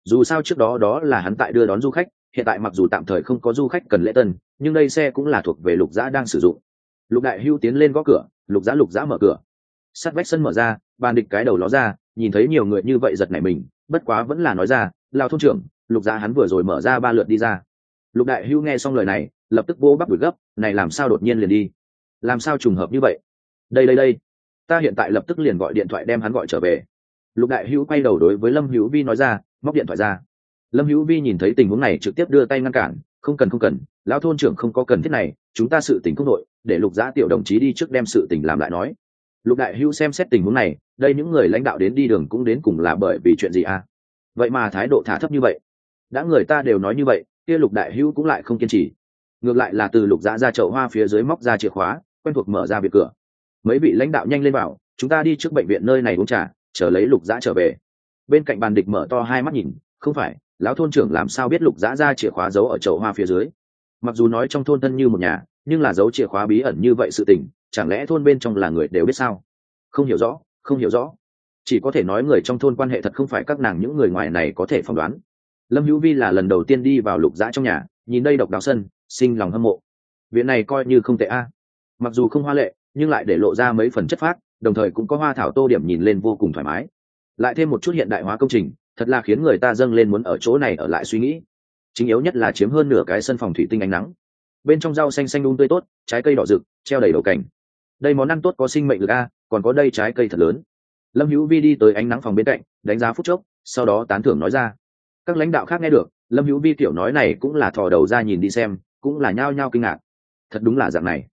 Dù sao trước đó đó là hắn tại đưa đón du khách hiện tại mặc dù tạm thời không có du khách cần lễ tân, nhưng đây xe cũng là thuộc về lục giã đang sử dụng. Lục đại hưu tiến lên gõ cửa, lục giã lục giã mở cửa. Sắt vách sân mở ra, bàn địch cái đầu ló ra, nhìn thấy nhiều người như vậy giật nảy mình, bất quá vẫn là nói ra lao thôn trưởng, lục giã hắn vừa rồi mở ra ba lượt đi ra. Lục đại hưu nghe xong lời này, lập tức vô bắp đuổi gấp, này làm sao đột nhiên liền đi? Làm sao trùng hợp như vậy? Đây đây đây. Ta hiện tại lập tức liền gọi điện thoại đem hắn gọi trở về. Lục đại hữu quay đầu đối với lâm hữu vi nói ra, móc điện thoại ra lâm hữu vi nhìn thấy tình huống này trực tiếp đưa tay ngăn cản, không cần không cần, lão thôn trưởng không có cần thiết này, chúng ta sự tình không đội, để lục giã tiểu đồng chí đi trước đem sự tình làm lại nói. Lục đại hữu xem xét tình huống này, đây những người lãnh đạo đến đi đường cũng đến cùng là bởi vì chuyện gì à? Vậy mà thái độ thả thấp như vậy. Đã người ta đều nói như vậy, kia lục đại hữu cũng lại không kiên trì. Ngược lại là từ lục giã ra chậu hoa phía dưới móc ra chìa khóa, quen thuộc mở ra việc cửa. Mấy vị lãnh đạo nhanh lên bảo, chúng ta đi trước bệnh viện nơi này uống trà, chờ lấy lục giã trở về. Bên cạnh bàn địch mở to hai mắt nhìn, không phải lão thôn trưởng làm sao biết lục giã ra chìa khóa giấu ở chậu hoa phía dưới? Mặc dù nói trong thôn thân như một nhà, nhưng là giấu chìa khóa bí ẩn như vậy sự tình, chẳng lẽ thôn bên trong là người đều biết sao? Không hiểu rõ, không hiểu rõ. Chỉ có thể nói người trong thôn quan hệ thật không phải các nàng những người ngoài này có thể phỏng đoán. Lâm hữu vi là lần đầu tiên đi vào lục giã trong nhà, nhìn đây độc đáo sân, sinh lòng hâm mộ. Viện này coi như không tệ a. Mặc dù không hoa lệ, nhưng lại để lộ ra mấy phần chất phác, đồng thời cũng có hoa thảo tô điểm nhìn lên vô cùng thoải mái. Lại thêm một chút hiện đại hóa công trình thật là khiến người ta dâng lên muốn ở chỗ này ở lại suy nghĩ. Chính yếu nhất là chiếm hơn nửa cái sân phòng thủy tinh ánh nắng. Bên trong rau xanh xanh đun tươi tốt, trái cây đỏ rực, treo đầy đầu cảnh. Đây món ăn tốt có sinh mệnh lực a, còn có đây trái cây thật lớn. Lâm hữu vi đi tới ánh nắng phòng bên cạnh, đánh giá phút chốc, sau đó tán thưởng nói ra. Các lãnh đạo khác nghe được, lâm hữu vi kiểu nói này cũng là thò đầu ra nhìn đi xem, cũng là nhao nhao kinh ngạc. Thật đúng là dạng này.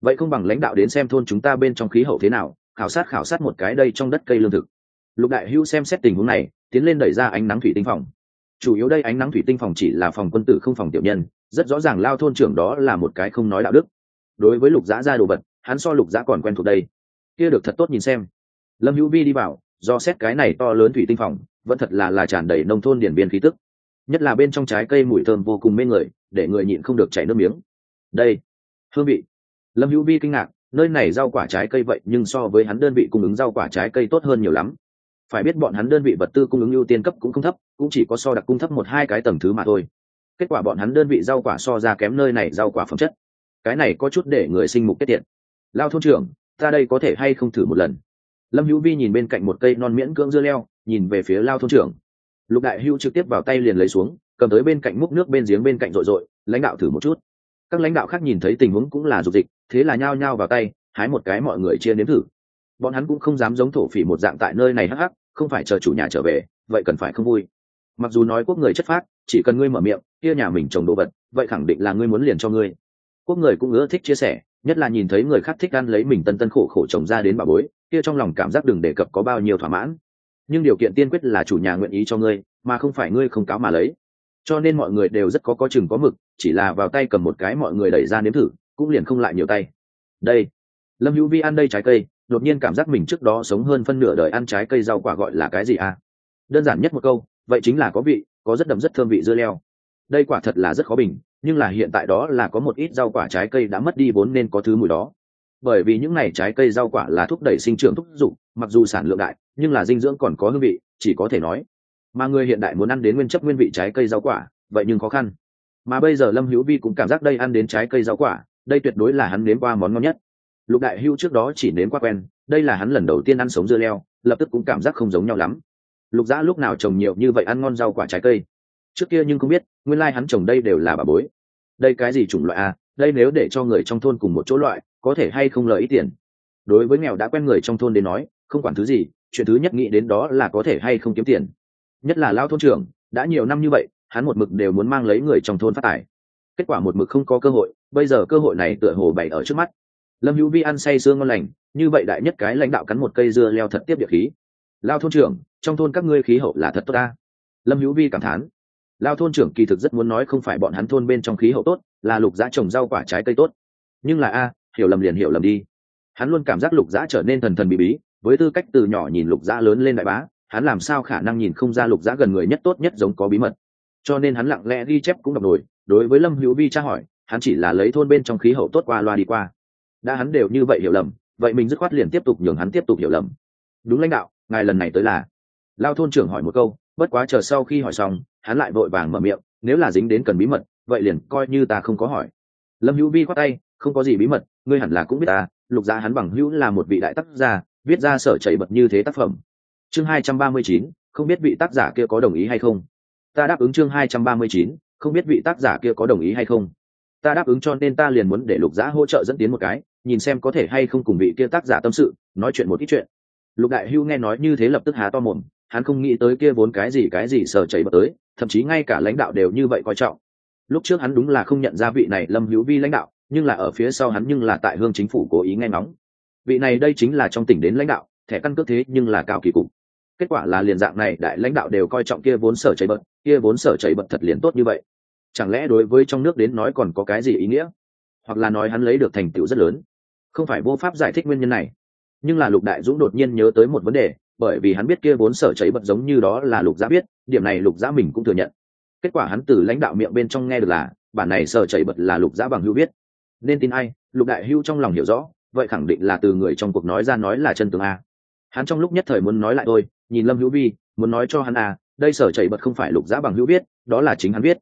Vậy không bằng lãnh đạo đến xem thôn chúng ta bên trong khí hậu thế nào, khảo sát khảo sát một cái đây trong đất cây lương thực lục đại hữu xem xét tình huống này, tiến lên đẩy ra ánh nắng thủy tinh phòng. Chủ yếu đây ánh nắng thủy tinh phòng chỉ là phòng quân tử không phòng tiểu nhân, rất rõ ràng lao thôn trưởng đó là một cái không nói đạo đức. Đối với lục giã ra đồ vật, hắn so lục giã còn quen thuộc đây. Kia được thật tốt nhìn xem. Lâm hữu vi đi vào, do xét cái này to lớn thủy tinh phòng, vẫn thật là là tràn đầy nông thôn điển biên khí tức. Nhất là bên trong trái cây mùi thơm vô cùng mê người, để người nhịn không được chảy nước miếng. Đây, hương vị. Lâm hữu vi kinh ngạc, nơi này rau quả trái cây vậy, nhưng so với hắn đơn vị cung ứng rau quả trái cây tốt hơn nhiều lắm phải biết bọn hắn đơn vị vật tư cung ứng ưu tiên cấp cũng không thấp, cũng chỉ có so đặc cung thấp một hai cái tầng thứ mà thôi. Kết quả bọn hắn đơn vị rau quả so ra kém nơi này rau quả phẩm chất. Cái này có chút để người sinh mục kết tiện. Lao thôn trưởng, ta đây có thể hay không thử một lần? Lâm hữu vi nhìn bên cạnh một cây non miễn cưỡng dưa leo, nhìn về phía lao thôn trưởng. Lục đại hữu trực tiếp vào tay liền lấy xuống, cầm tới bên cạnh múc nước bên giếng bên cạnh rội rội, lãnh đạo thử một chút. Các lãnh đạo khác nhìn thấy tình huống cũng là dục dịch, thế là nhao nhao vào tay, hái một cái mọi người chia nếm thử bọn hắn cũng không dám giống thổ phỉ một dạng tại nơi này hắc hắc, không phải chờ chủ nhà trở về, vậy cần phải không vui. Mặc dù nói quốc người chất phác, chỉ cần ngươi mở miệng, kia nhà mình trồng đồ vật, vậy khẳng định là ngươi muốn liền cho ngươi. Quốc người cũng ưa thích chia sẻ, nhất là nhìn thấy người khác thích ăn lấy mình tân tân khổ khổ trồng ra đến bà bối, kia trong lòng cảm giác đừng đề cập có bao nhiêu thỏa mãn. Nhưng điều kiện tiên quyết là chủ nhà nguyện ý cho ngươi, mà không phải ngươi không cáo mà lấy. Cho nên mọi người đều rất có có chừng có mực, chỉ là vào tay cầm một cái mọi người đẩy ra nếm thử, cũng liền không lại nhiều tay. Đây, lâm hữu vi ăn đây trái cây đột nhiên cảm giác mình trước đó sống hơn phân nửa đời ăn trái cây rau quả gọi là cái gì à? Đơn giản nhất một câu, vậy chính là có vị, có rất đậm rất thơm vị dưa leo. Đây quả thật là rất khó bình, nhưng là hiện tại đó là có một ít rau quả trái cây đã mất đi vốn nên có thứ mùi đó. Bởi vì những này trái cây rau quả là thúc đẩy sinh trưởng thúc dụng mặc dù sản lượng đại, nhưng là dinh dưỡng còn có hương vị, chỉ có thể nói. Mà người hiện đại muốn ăn đến nguyên chất nguyên vị trái cây rau quả, vậy nhưng khó khăn. Mà bây giờ lâm hữu vi cũng cảm giác đây ăn đến trái cây rau quả, đây tuyệt đối là hắn nếm qua món ngon nhất lục đại Hưu trước đó chỉ nếm qua quen, đây là hắn lần đầu tiên ăn sống dưa leo, lập tức cũng cảm giác không giống nhau lắm. Lục dã lúc nào trồng nhiều như vậy ăn ngon rau quả trái cây? Trước kia nhưng không biết, nguyên lai、like、hắn trồng đây đều là bà bối. Đây cái gì chủng loại à? Đây nếu để cho người trong thôn cùng một chỗ loại, có thể hay không lợi ít tiền? Đối với nghèo đã quen người trong thôn đến nói, không quản thứ gì, chuyện thứ nhất nghĩ đến đó là có thể hay không kiếm tiền. Nhất là lao thôn trưởng, đã nhiều năm như vậy, hắn một mực đều muốn mang lấy người trong thôn phát tài. Kết quả một mực không có cơ hội, bây giờ cơ hội này tựa hồ bày ở trước mắt lâm hữu vi ăn say sương ngon lành, như vậy đại nhất cái lãnh đạo cắn một cây dưa leo thật tiếp địa khí. Lao thôn trưởng, trong thôn các ngươi khí hậu là thật tốt ta. Lâm hữu vi cảm thán. Lao thôn trưởng kỳ thực rất muốn nói không phải bọn hắn thôn bên trong khí hậu tốt, là lục giã trồng rau quả trái cây tốt. Nhưng là a, hiểu lầm liền hiểu lầm đi. Hắn luôn cảm giác lục giã trở nên thần thần bí bí, với tư cách từ nhỏ nhìn lục giã lớn lên đại bá, hắn làm sao khả năng nhìn không ra lục giã gần người nhất tốt nhất giống có bí mật. Cho nên hắn lặng lẽ ghi chép cũng đọc nổi, đối với lâm hữu vi tra hỏi, hắn chỉ là lấy thôn bên trong khí hậu tốt qua loa đi qua đã hắn đều như vậy hiểu lầm, vậy mình dứt khoát liền tiếp tục nhường hắn tiếp tục hiểu lầm. Đúng lãnh đạo, ngài lần này tới là? Lao thôn trưởng hỏi một câu, bất quá chờ sau khi hỏi xong, hắn lại vội vàng mở miệng, nếu là dính đến cần bí mật, vậy liền coi như ta không có hỏi. Lâm hữu vi khoát tay, không có gì bí mật, ngươi hẳn là cũng biết ta, lục gia hắn bằng hữu là một vị đại tác gia, viết ra sở chảy bật như thế tác phẩm. Chương hai trăm ba mươi chín, không biết vị tác giả kia có đồng ý hay không? Ta đáp ứng chương hai trăm ba mươi chín, không biết vị tác giả kia có đồng ý hay không? Ta đáp ứng cho nên ta liền muốn để lục giã hỗ trợ dẫn tiến một cái nhìn xem có thể hay không cùng vị kia tác giả tâm sự, nói chuyện một ít chuyện. Lục đại hưu nghe nói như thế lập tức há to mồm, hắn không nghĩ tới kia vốn cái gì cái gì sờ chảy bật tới, thậm chí ngay cả lãnh đạo đều như vậy coi trọng. Lúc trước hắn đúng là không nhận ra vị này lâm hữu vi lãnh đạo, nhưng là ở phía sau hắn nhưng là tại hương chính phủ cố ý nghe ngóng. Vị này đây chính là trong tỉnh đến lãnh đạo, thẻ căn cước thế nhưng là cao kỳ cục. Kết quả là liền dạng này, đại lãnh đạo đều coi trọng kia vốn sở chảy bật, kia vốn sở chảy bật thật liền tốt như vậy. Chẳng lẽ đối với trong nước đến nói còn có cái gì ý nghĩa? Hoặc là nói hắn lấy được thành tựu rất lớn? Không phải vô pháp giải thích nguyên nhân này. Nhưng là lục đại dũng đột nhiên nhớ tới một vấn đề, bởi vì hắn biết kia vốn sở chảy bật giống như đó là lục giã biết, điểm này lục giã mình cũng thừa nhận. Kết quả hắn từ lãnh đạo miệng bên trong nghe được là, bản này sở chảy bật là lục giã bằng hữu biết. Nên tin ai, lục đại hưu trong lòng hiểu rõ, vậy khẳng định là từ người trong cuộc nói ra nói là chân tường a. Hắn trong lúc nhất thời muốn nói lại tôi nhìn lâm hữu vi, muốn nói cho hắn a đây sở chảy bật không phải lục giã bằng hữu biết, đó là chính hắn biết.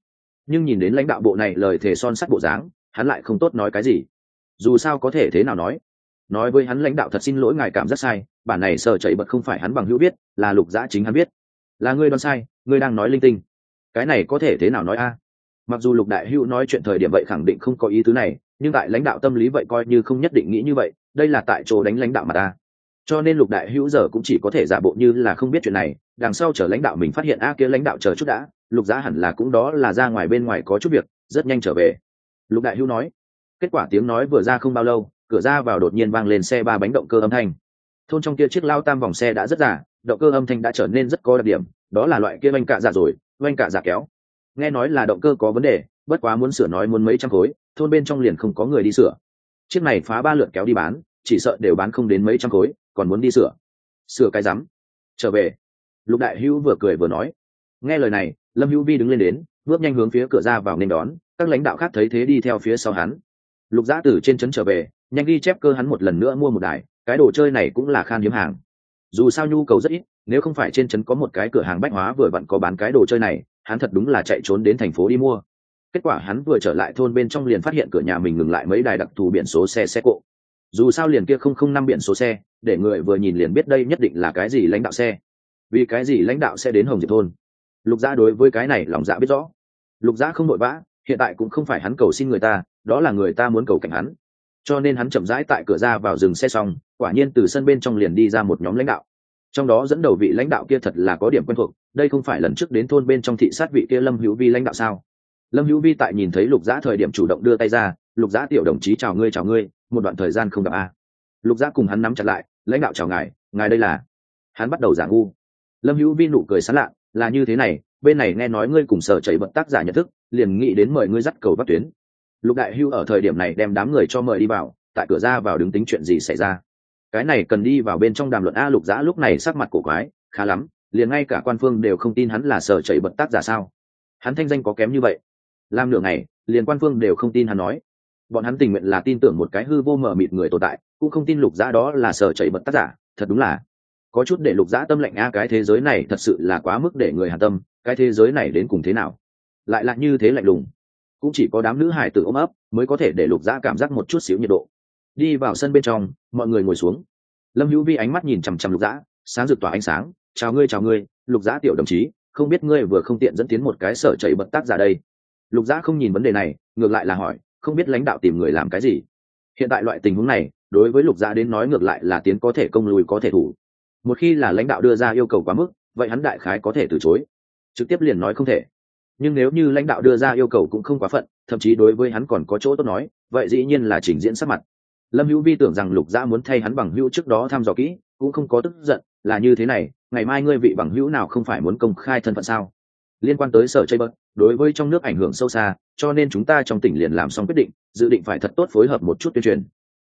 Nhưng nhìn đến lãnh đạo bộ này lời thề son sắt bộ dáng, hắn lại không tốt nói cái gì dù sao có thể thế nào nói? Nói với hắn lãnh đạo thật xin lỗi ngài cảm rất sai, bản này sợ chảy bật không phải hắn bằng hữu biết, là lục giã chính hắn biết. Là ngươi đoán sai, ngươi đang nói linh tinh. Cái này có thể thế nào nói a? Mặc dù lục đại hữu nói chuyện thời điểm vậy khẳng định không có ý tứ này, nhưng tại lãnh đạo tâm lý vậy coi như không nhất định nghĩ như vậy, đây là tại chỗ đánh lãnh đạo mà ta. Cho nên lục đại hữu giờ cũng chỉ có thể giả bộ như là không biết chuyện này, đằng sau chờ lãnh đạo mình phát hiện a kia lãnh đạo chờ chút đã, lục giá hẳn là cũng đó là ra ngoài bên ngoài có chút việc, rất nhanh trở về. Lục đại hữu nói kết quả tiếng nói vừa ra không bao lâu, cửa ra vào đột nhiên vang lên xe ba bánh động cơ âm thanh. Thôn trong kia chiếc lao tam vòng xe đã rất giả, động cơ âm thanh đã trở nên rất có đặc điểm, đó là loại kia oanh cạ giả rồi, oanh cạ giả kéo. Nghe nói là động cơ có vấn đề, bất quá muốn sửa nói muốn mấy trăm khối, thôn bên trong liền không có người đi sửa. Chiếc này phá ba lượt kéo đi bán, chỉ sợ đều bán không đến mấy trăm khối, còn muốn đi sửa. Sửa cái rắm. Trở về. Lục đại hữu vừa cười vừa nói. Nghe lời này, lâm hữu vi đứng lên đến, bước nhanh hướng phía cửa ra vào nên đón, các lãnh đạo khác thấy thế đi theo phía sau hắn lục giã từ trên trấn trở về, nhanh ghi chép cơ hắn một lần nữa mua một đài, cái đồ chơi này cũng là khan hiếm hàng. Dù sao nhu cầu rất ít, nếu không phải trên trấn có một cái cửa hàng bách hóa vừa vặn có bán cái đồ chơi này, hắn thật đúng là chạy trốn đến thành phố đi mua. Kết quả hắn vừa trở lại thôn bên trong liền phát hiện cửa nhà mình ngừng lại mấy đài đặc thù biển số xe xe cộ. Dù sao liền kia không không năm biển số xe, để người vừa nhìn liền biết đây nhất định là cái gì lãnh đạo xe. Vì cái gì lãnh đạo sẽ đến hồng diệp thôn? Lục gia đối với cái này lòng dạ biết rõ. Lục gia không vội vã, hiện tại cũng không phải hắn cầu xin người ta đó là người ta muốn cầu cảnh hắn. Cho nên hắn chậm rãi tại cửa ra vào dừng xe xong, quả nhiên từ sân bên trong liền đi ra một nhóm lãnh đạo. Trong đó dẫn đầu vị lãnh đạo kia thật là có điểm quen thuộc, đây không phải lần trước đến thôn bên trong thị sát vị kia lâm hữu vi lãnh đạo sao? Lâm hữu vi tại nhìn thấy lục giã thời điểm chủ động đưa tay ra, lục giã tiểu đồng chí chào ngươi chào ngươi, một đoạn thời gian không gặp a. Lục giã cùng hắn nắm chặt lại, lãnh đạo chào ngài ngài đây là hắn bắt đầu giả ngu. Lâm hữu vi nụ cười sán lạ, là như thế này, bên này nghe nói ngươi cùng sở chảy bận tác giả nhận thức, liền nghĩ đến mời ngươi dắt cầu bắt tuyến lục đại hưu ở thời điểm này đem đám người cho mời đi vào, tại cửa ra vào đứng tính chuyện gì xảy ra? Cái này cần đi vào bên trong đàm luận a lục giã lúc này sắc mặt cổ quái, khá lắm, liền ngay cả quan phương đều không tin hắn là sở chảy bật tác giả sao? Hắn thanh danh có kém như vậy. Làm nửa ngày, liền quan phương đều không tin hắn nói. Bọn hắn tình nguyện là tin tưởng một cái hư vô mờ mịt người tồn tại, cũng không tin lục giã đó là sở chảy bật tác giả, thật đúng là. Có chút để lục giã tâm lệnh a cái thế giới này thật sự là quá mức để người hàn tâm, cái thế giới này đến cùng thế nào? Lại là như thế lạnh lùng cũng chỉ có đám nữ hải tử ôm ấp mới có thể để lục dã cảm giác một chút xíu nhiệt độ. Đi vào sân bên trong, mọi người ngồi xuống. Lâm hữu vi ánh mắt nhìn chằm chằm lục dã, sáng rực tỏa ánh sáng. Chào ngươi chào ngươi, lục dã tiểu đồng chí, không biết ngươi vừa không tiện dẫn tiến một cái sở chảy bật tác giả đây. Lục dã không nhìn vấn đề này, ngược lại là hỏi, không biết lãnh đạo tìm người làm cái gì? Hiện tại loại tình huống này, đối với lục gia đến nói ngược lại là tiến có thể công lùi có thể thủ. Một khi là lãnh đạo đưa ra yêu cầu quá mức, vậy hắn đại khái có thể từ chối. Trực tiếp liền nói không thể nhưng nếu như lãnh đạo đưa ra yêu cầu cũng không quá phận, thậm chí đối với hắn còn có chỗ tốt nói, vậy dĩ nhiên là trình diễn sắc mặt. Lâm hữu vi tưởng rằng lục gia muốn thay hắn bằng hữu trước đó thăm dò kỹ, cũng không có tức giận, là như thế này, ngày mai ngươi vị bằng hữu nào không phải muốn công khai thân phận sao? Liên quan tới sở chơi bớt, đối với trong nước ảnh hưởng sâu xa, cho nên chúng ta trong tỉnh liền làm xong quyết định, dự định phải thật tốt phối hợp một chút tuyên truyền.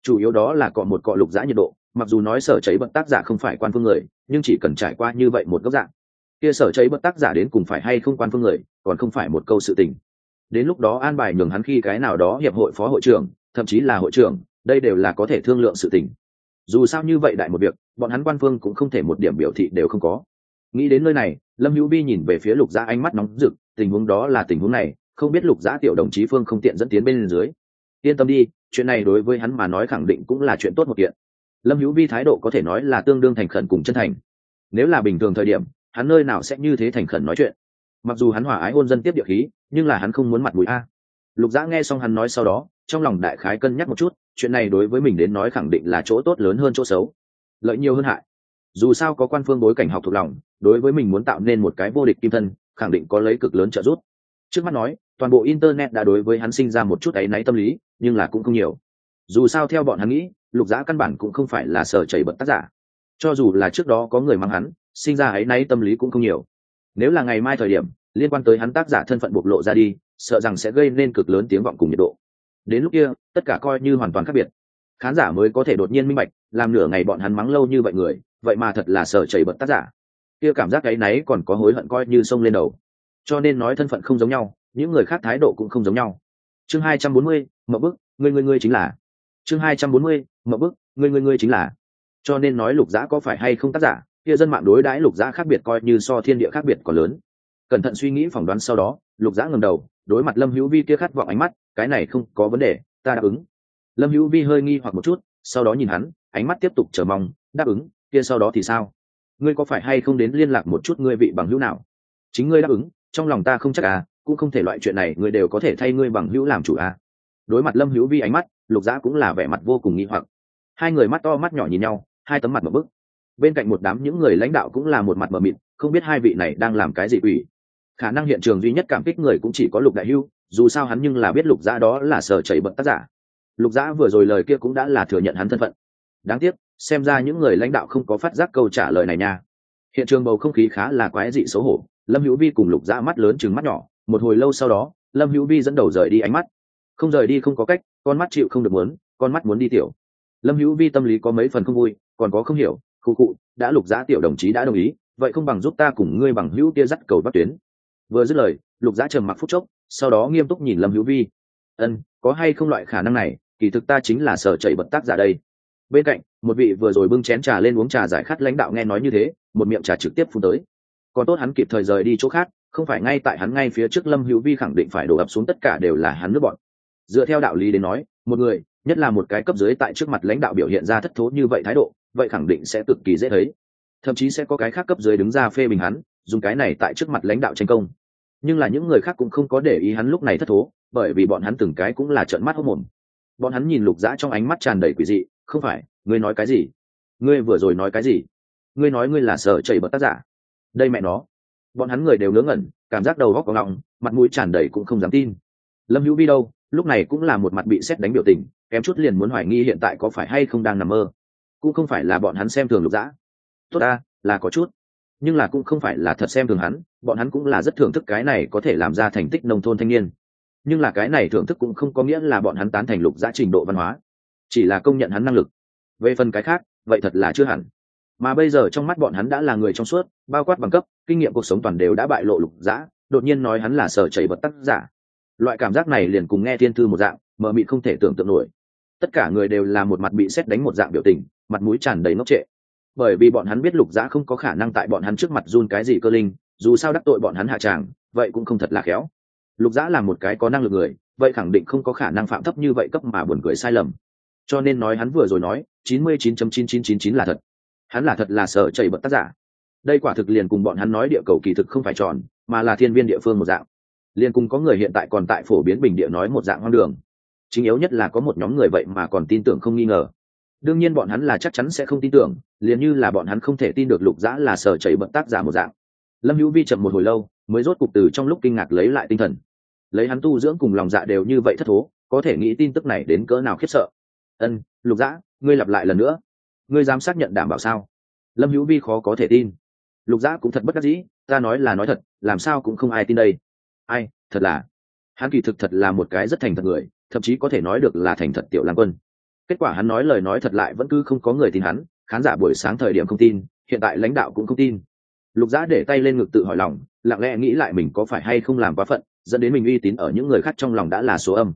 Chủ yếu đó là cọ một cọ lục giã nhiệt độ, mặc dù nói sở cháy bận tác giả không phải quan phương người, nhưng chỉ cần trải qua như vậy một góc dạng kia sở cháy bất tác giả đến cùng phải hay không quan phương người, còn không phải một câu sự tình. Đến lúc đó an bài nhường hắn khi cái nào đó hiệp hội phó hội trưởng, thậm chí là hội trưởng, đây đều là có thể thương lượng sự tình. Dù sao như vậy đại một việc, bọn hắn quan phương cũng không thể một điểm biểu thị đều không có. Nghĩ đến nơi này, lâm hữu vi nhìn về phía lục gia ánh mắt nóng rực, tình huống đó là tình huống này, không biết lục gia tiểu đồng chí phương không tiện dẫn tiến bên dưới. Yên tâm đi, chuyện này đối với hắn mà nói khẳng định cũng là chuyện tốt một kiện. Lâm hữu vi thái độ có thể nói là tương đương thành khẩn cùng chân thành. Nếu là bình thường thời điểm hắn nơi nào sẽ như thế thành khẩn nói chuyện? Mặc dù hắn hòa ái hôn dân tiếp địa khí, nhưng là hắn không muốn mặt mũi a. Lục dã nghe xong hắn nói sau đó, trong lòng đại khái cân nhắc một chút, chuyện này đối với mình đến nói khẳng định là chỗ tốt lớn hơn chỗ xấu. Lợi nhiều hơn hại. Dù sao có quan phương bối cảnh học thuộc lòng, đối với mình muốn tạo nên một cái vô địch kim thân, khẳng định có lấy cực lớn trợ giúp. Trước mắt nói, toàn bộ internet đã đối với hắn sinh ra một chút áy náy tâm lý, nhưng là cũng không nhiều. Dù sao theo bọn hắn nghĩ, lục giã căn bản cũng không phải là sở chảy bận tác giả. Cho dù là trước đó có người mang hắn sinh ra ấy nay tâm lý cũng không nhiều. Nếu là ngày mai thời điểm, liên quan tới hắn tác giả thân phận bộc lộ ra đi, sợ rằng sẽ gây nên cực lớn tiếng vọng cùng nhiệt độ. Đến lúc kia, tất cả coi như hoàn toàn khác biệt. Khán giả mới có thể đột nhiên minh bạch, làm nửa ngày bọn hắn mắng lâu như vậy người, vậy mà thật là sở chảy bật tác giả. Kia cảm giác cái náy còn có hối hận coi như sông lên đầu. Cho nên nói thân phận không giống nhau, những người khác thái độ cũng không giống nhau. Chương hai trăm bốn mươi, mậu bức người người người chính là. Chương hai trăm bốn mươi, mậu bức người người người chính là. Cho nên nói lục giã có phải hay không tác giả? Kia dân mạng đối đãi lục giã khác biệt coi như so thiên địa khác biệt còn lớn. Cẩn thận suy nghĩ phỏng đoán sau đó, lục giã ngầm đầu, đối mặt lâm hữu vi kia khát vọng ánh mắt, cái này không có vấn đề, ta đáp ứng. Lâm hữu vi hơi nghi hoặc một chút, sau đó nhìn hắn, ánh mắt tiếp tục chờ mong, đáp ứng, kia sau đó thì sao? Ngươi có phải hay không đến liên lạc một chút ngươi vị bằng hữu nào? Chính ngươi đáp ứng, trong lòng ta không chắc à cũng không thể loại chuyện này, ngươi đều có thể thay ngươi bằng hữu làm chủ à. Đối mặt lâm hữu vi ánh mắt, lục giã cũng là vẻ mặt vô cùng nghi hoặc. Hai người mắt to mắt nhỏ nhìn nhau, hai tấm mặt một bức bên cạnh một đám những người lãnh đạo cũng là một mặt mờ mịt, không biết hai vị này đang làm cái gì ủy khả năng hiện trường duy nhất cảm kích người cũng chỉ có lục đại hưu, dù sao hắn nhưng là biết lục giã đó là sở chảy bậc tác giả. Lục giã vừa rồi lời kia cũng đã là thừa nhận hắn thân phận. Đáng tiếc, xem ra những người lãnh đạo không có phát giác câu trả lời này nha. Hiện trường bầu không khí khá là quái dị xấu hổ, lâm hữu vi cùng lục giã mắt lớn chừng mắt nhỏ, một hồi lâu sau đó, lâm hữu vi dẫn đầu rời đi ánh mắt. Không rời đi không có cách, con mắt chịu không được muốn, con mắt muốn đi tiểu. Lâm hữu vi tâm lý có mấy phần không vui, còn có không hiểu khu cụ, đã lục giá tiểu đồng chí đã đồng ý, vậy không bằng giúp ta cùng ngươi bằng hữu kia dắt cầu bắt tuyến. Vừa dứt lời, lục giá trầm mặc phút chốc, sau đó nghiêm túc nhìn lâm hữu vi. Ân, có hay không loại khả năng này, kỳ thực ta chính là sở chạy bật tác giả đây. Bên cạnh, một vị vừa rồi bưng chén trà lên uống trà giải khát lãnh đạo nghe nói như thế, một miệng trà trực tiếp phun tới. Còn tốt hắn kịp thời rời đi chỗ khác, không phải ngay tại hắn ngay phía trước lâm hữu vi khẳng định phải đổ ập xuống tất cả đều là hắn nước bọn. Dựa theo đạo lý đến nói, một người, nhất là một cái cấp dưới tại trước mặt lãnh đạo biểu hiện ra thất thố như vậy thái độ vậy khẳng định sẽ cực kỳ dễ thấy. Thậm chí sẽ có cái khác cấp dưới đứng ra phê bình hắn, dùng cái này tại trước mặt lãnh đạo tranh công. Nhưng là những người khác cũng không có để ý hắn lúc này thất thố, bởi vì bọn hắn từng cái cũng là trợn mắt hốc mồm. Bọn hắn nhìn lục dã trong ánh mắt tràn đầy quỷ dị, không phải, ngươi nói cái gì? Ngươi vừa rồi nói cái gì? Ngươi nói ngươi là sợ chảy bật tác giả. Đây mẹ nó. Bọn hắn người đều ngớ ngẩn, cảm giác đầu góc có ngọng, mặt mũi tràn đầy cũng không dám tin. Lâm hữu vi đâu? Lúc này cũng là một mặt bị xét đánh biểu tình, kém chút liền muốn hoài nghi hiện tại có phải hay không đang nằm mơ cũng không phải là bọn hắn xem thường lục dã. Tốt ta, là có chút. Nhưng là cũng không phải là thật xem thường hắn, bọn hắn cũng là rất thưởng thức cái này có thể làm ra thành tích nông thôn thanh niên. Nhưng là cái này thưởng thức cũng không có nghĩa là bọn hắn tán thành lục dã trình độ văn hóa. Chỉ là công nhận hắn năng lực. Về phần cái khác, vậy thật là chưa hẳn. Mà bây giờ trong mắt bọn hắn đã là người trong suốt, bao quát bằng cấp, kinh nghiệm cuộc sống toàn đều đã bại lộ lục dã, đột nhiên nói hắn là sở chảy bật tác giả. Loại cảm giác này liền cùng nghe thiên thư một dạng, mờ mị không thể tưởng tượng nổi. Tất cả người đều là một mặt bị xét đánh một dạng biểu tình mặt mũi tràn đầy ngốc trệ. Bởi vì bọn hắn biết lục giã không có khả năng tại bọn hắn trước mặt run cái gì cơ linh, dù sao đắc tội bọn hắn hạ tràng, vậy cũng không thật là khéo. Lục giã là một cái có năng lực người, vậy khẳng định không có khả năng phạm thấp như vậy cấp mà buồn cười sai lầm. Cho nên nói hắn vừa rồi nói, chín mươi chín chín chín chín chín là thật. Hắn là thật là sợ chảy bật tác giả. Đây quả thực liền cùng bọn hắn nói địa cầu kỳ thực không phải tròn, mà là thiên viên địa phương một dạng. Liền cùng có người hiện tại còn tại phổ biến bình địa nói một dạng hoang đường. Chính yếu nhất là có một nhóm người vậy mà còn tin tưởng không nghi ngờ đương nhiên bọn hắn là chắc chắn sẽ không tin tưởng, liền như là bọn hắn không thể tin được lục dã là sở chảy bận tác giả một dạng. Lâm hữu vi chậm một hồi lâu, mới rốt cục từ trong lúc kinh ngạc lấy lại tinh thần. Lấy hắn tu dưỡng cùng lòng dạ đều như vậy thất thố, có thể nghĩ tin tức này đến cỡ nào khiếp sợ. Ân, lục dã, ngươi lặp lại lần nữa. Ngươi dám xác nhận đảm bảo sao? Lâm hữu vi khó có thể tin. Lục dã cũng thật bất đắc dĩ, ta nói là nói thật, làm sao cũng không ai tin đây. Ai, thật là. Hắn kỳ thực thật là một cái rất thành thật người, thậm chí có thể nói được là thành thật tiểu lam quân kết quả hắn nói lời nói thật lại vẫn cứ không có người tin hắn, khán giả buổi sáng thời điểm không tin, hiện tại lãnh đạo cũng không tin. Lục giã để tay lên ngực tự hỏi lòng, lặng lẽ nghĩ lại mình có phải hay không làm quá phận, dẫn đến mình uy tín ở những người khác trong lòng đã là số âm.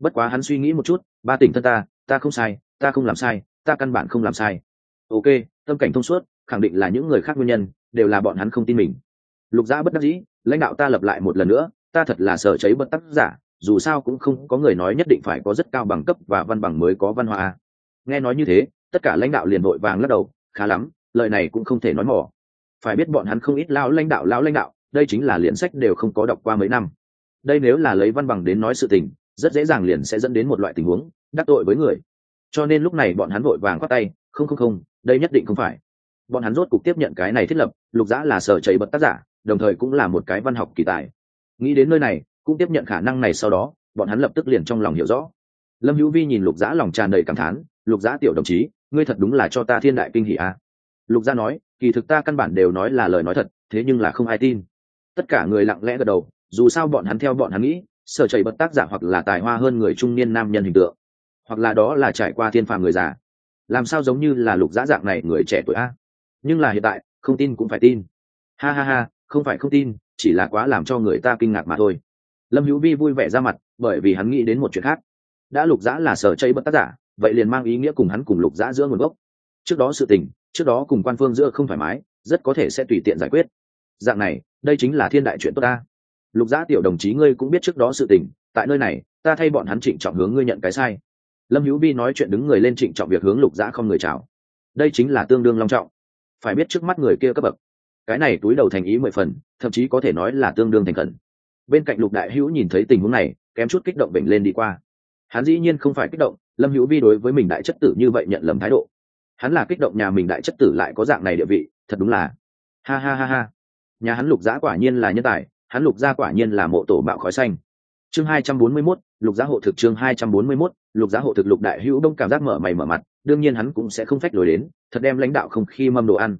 Bất quá hắn suy nghĩ một chút, ba tỉnh thân ta ta không sai, ta không làm sai, ta căn bản không làm sai. Ok, tâm cảnh thông suốt, khẳng định là những người khác nguyên nhân, đều là bọn hắn không tin mình. Lục giã bất đắc dĩ, lãnh đạo ta lập lại một lần nữa, ta thật là sợ cháy bất tác giả dù sao cũng không có người nói nhất định phải có rất cao bằng cấp và văn bằng mới có văn hóa. Nghe nói như thế, tất cả lãnh đạo liền vội vàng lắc đầu, khá lắm, lời này cũng không thể nói mỏ. Phải biết bọn hắn không ít lao lãnh đạo, lão lãnh đạo, đây chính là liền sách đều không có đọc qua mấy năm. Đây nếu là lấy văn bằng đến nói sự tình, rất dễ dàng liền sẽ dẫn đến một loại tình huống, đắc tội với người. Cho nên lúc này bọn hắn vội vàng khoát tay, không không không, đây nhất định không phải. Bọn hắn rốt cục tiếp nhận cái này thiết lập, lục giã là sở chảy bật tác giả, đồng thời cũng là một cái văn học kỳ tài. Nghĩ đến nơi này cũng tiếp nhận khả năng này sau đó, bọn hắn lập tức liền trong lòng hiểu rõ. Lâm hữu vi nhìn lục giã lòng tràn đầy cảm thán, lục giã tiểu đồng chí, ngươi thật đúng là cho ta thiên đại kinh hỷ a. Lục giã nói, kỳ thực ta căn bản đều nói là lời nói thật, thế nhưng là không ai tin. Tất cả người lặng lẽ gật đầu, dù sao bọn hắn theo bọn hắn nghĩ, sở chảy bật tác giả hoặc là tài hoa hơn người trung niên nam nhân hình tượng, hoặc là đó là trải qua thiên phàm người già. Làm sao giống như là lục giã dạng này người trẻ tuổi a? Nhưng là hiện tại, không tin cũng phải tin. Ha ha ha, không phải không tin, chỉ là quá làm cho người ta kinh ngạc mà thôi lâm hữu vi vui vẻ ra mặt, bởi vì hắn nghĩ đến một chuyện khác. Đã lục giã là sở chây bất tác giả, vậy liền mang ý nghĩa cùng hắn cùng lục giã giữa nguồn gốc. Trước đó sự tình, trước đó cùng quan phương giữa không thoải mái, rất có thể sẽ tùy tiện giải quyết. Dạng này, đây chính là thiên đại chuyện tốt ta. Lục giã tiểu đồng chí ngươi cũng biết trước đó sự tình, tại nơi này, ta thay bọn hắn trịnh trọng hướng ngươi nhận cái sai. Lâm hữu vi nói chuyện đứng người lên trịnh trọng việc hướng lục giã không người chào. Đây chính là tương đương long trọng. Phải biết trước mắt người kia cấp bậc. Cái này túi đầu thành ý mười phần, thậm chí có thể nói là tương đương thành khẩn bên cạnh lục đại hữu nhìn thấy tình huống này kém chút kích động bệnh lên đi qua. Hắn dĩ nhiên không phải kích động lâm hữu vi đối với mình đại chất tử như vậy nhận lầm thái độ. Hắn là kích động nhà mình đại chất tử lại có dạng này địa vị thật đúng là. Ha ha ha ha. Nhà hắn lục giã quả nhiên là nhân tài hắn lục gia quả nhiên là mộ tổ bạo khói xanh. Chương hai trăm bốn mươi 241, lục giá hộ thực chương hai trăm bốn mươi 241, lục giá hộ thực lục đại hữu đông cảm giác mở mày mở mặt đương nhiên hắn cũng sẽ không phách lối đến thật đem lãnh đạo không khi mâm đồ ăn.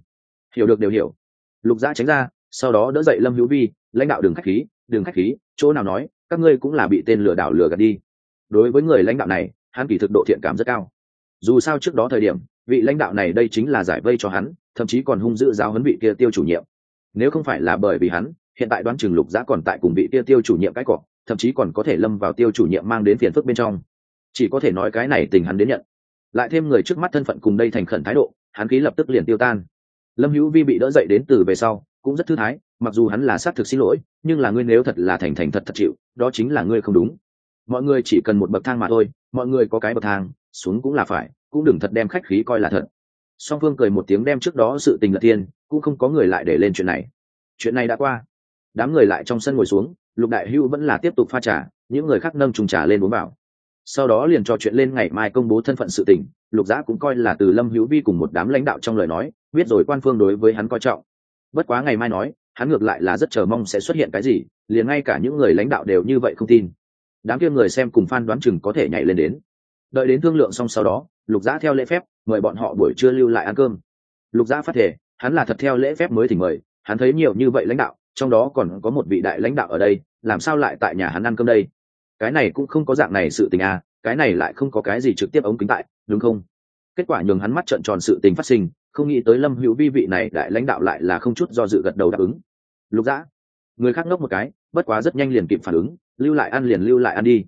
Hiểu được đều hiểu. Lục giá tránh ra sau đó đỡ dậy lâm hữu vi lãnh đạo đường khách khí đường khách khí, chỗ nào nói, các ngươi cũng là bị tên lừa đảo lừa gạt đi. Đối với người lãnh đạo này, hắn kỳ thực độ thiện cảm rất cao. Dù sao trước đó thời điểm, vị lãnh đạo này đây chính là giải vây cho hắn, thậm chí còn hung dữ giáo huấn vị kia tiêu chủ nhiệm. Nếu không phải là bởi vì hắn, hiện tại đoán chừng lục giã còn tại cùng vị kia tiêu chủ nhiệm cái cọ, thậm chí còn có thể lâm vào tiêu chủ nhiệm mang đến phiền phức bên trong. Chỉ có thể nói cái này tình hắn đến nhận. Lại thêm người trước mắt thân phận cùng đây thành khẩn thái độ, hắn khí lập tức liền tiêu tan. Lâm hữu vi bị đỡ dậy đến từ về sau, cũng rất thư thái mặc dù hắn là xác thực xin lỗi, nhưng là ngươi nếu thật là thành thành thật thật chịu, đó chính là ngươi không đúng. Mọi người chỉ cần một bậc thang mà thôi, mọi người có cái bậc thang, xuống cũng là phải, cũng đừng thật đem khách khí coi là thật. Song phương cười một tiếng đem trước đó sự tình lật tiên, cũng không có người lại để lên chuyện này. Chuyện này đã qua. Đám người lại trong sân ngồi xuống, lục đại hưu vẫn là tiếp tục pha trà, những người khác nâng trùng trà lên uống vào. Sau đó liền trò chuyện lên ngày mai công bố thân phận sự tình, lục giã cũng coi là từ lâm hữu vi cùng một đám lãnh đạo trong lời nói, biết rồi quan phương đối với hắn coi trọng. Bất quá ngày mai nói hắn ngược lại là rất chờ mong sẽ xuất hiện cái gì, liền ngay cả những người lãnh đạo đều như vậy không tin. Đám kia người xem cùng phan đoán chừng có thể nhảy lên đến. Đợi đến thương lượng xong sau đó, lục giã theo lễ phép, mời bọn họ buổi trưa lưu lại ăn cơm. Lục giã phát thể hắn là thật theo lễ phép mới thì mời, hắn thấy nhiều như vậy lãnh đạo, trong đó còn có một vị đại lãnh đạo ở đây, làm sao lại tại nhà hắn ăn cơm đây? Cái này cũng không có dạng này sự tình à cái này lại không có cái gì trực tiếp ống kính tại, đúng không? Kết quả nhường hắn mắt trợn tròn sự tình phát sinh không nghĩ tới lâm hữu vi vị này đại lãnh đạo lại là không chút do dự gật đầu đáp ứng. Lục dã, người khác ngốc một cái, bất quá rất nhanh liền kịp phản ứng, lưu lại ăn liền lưu lại ăn đi.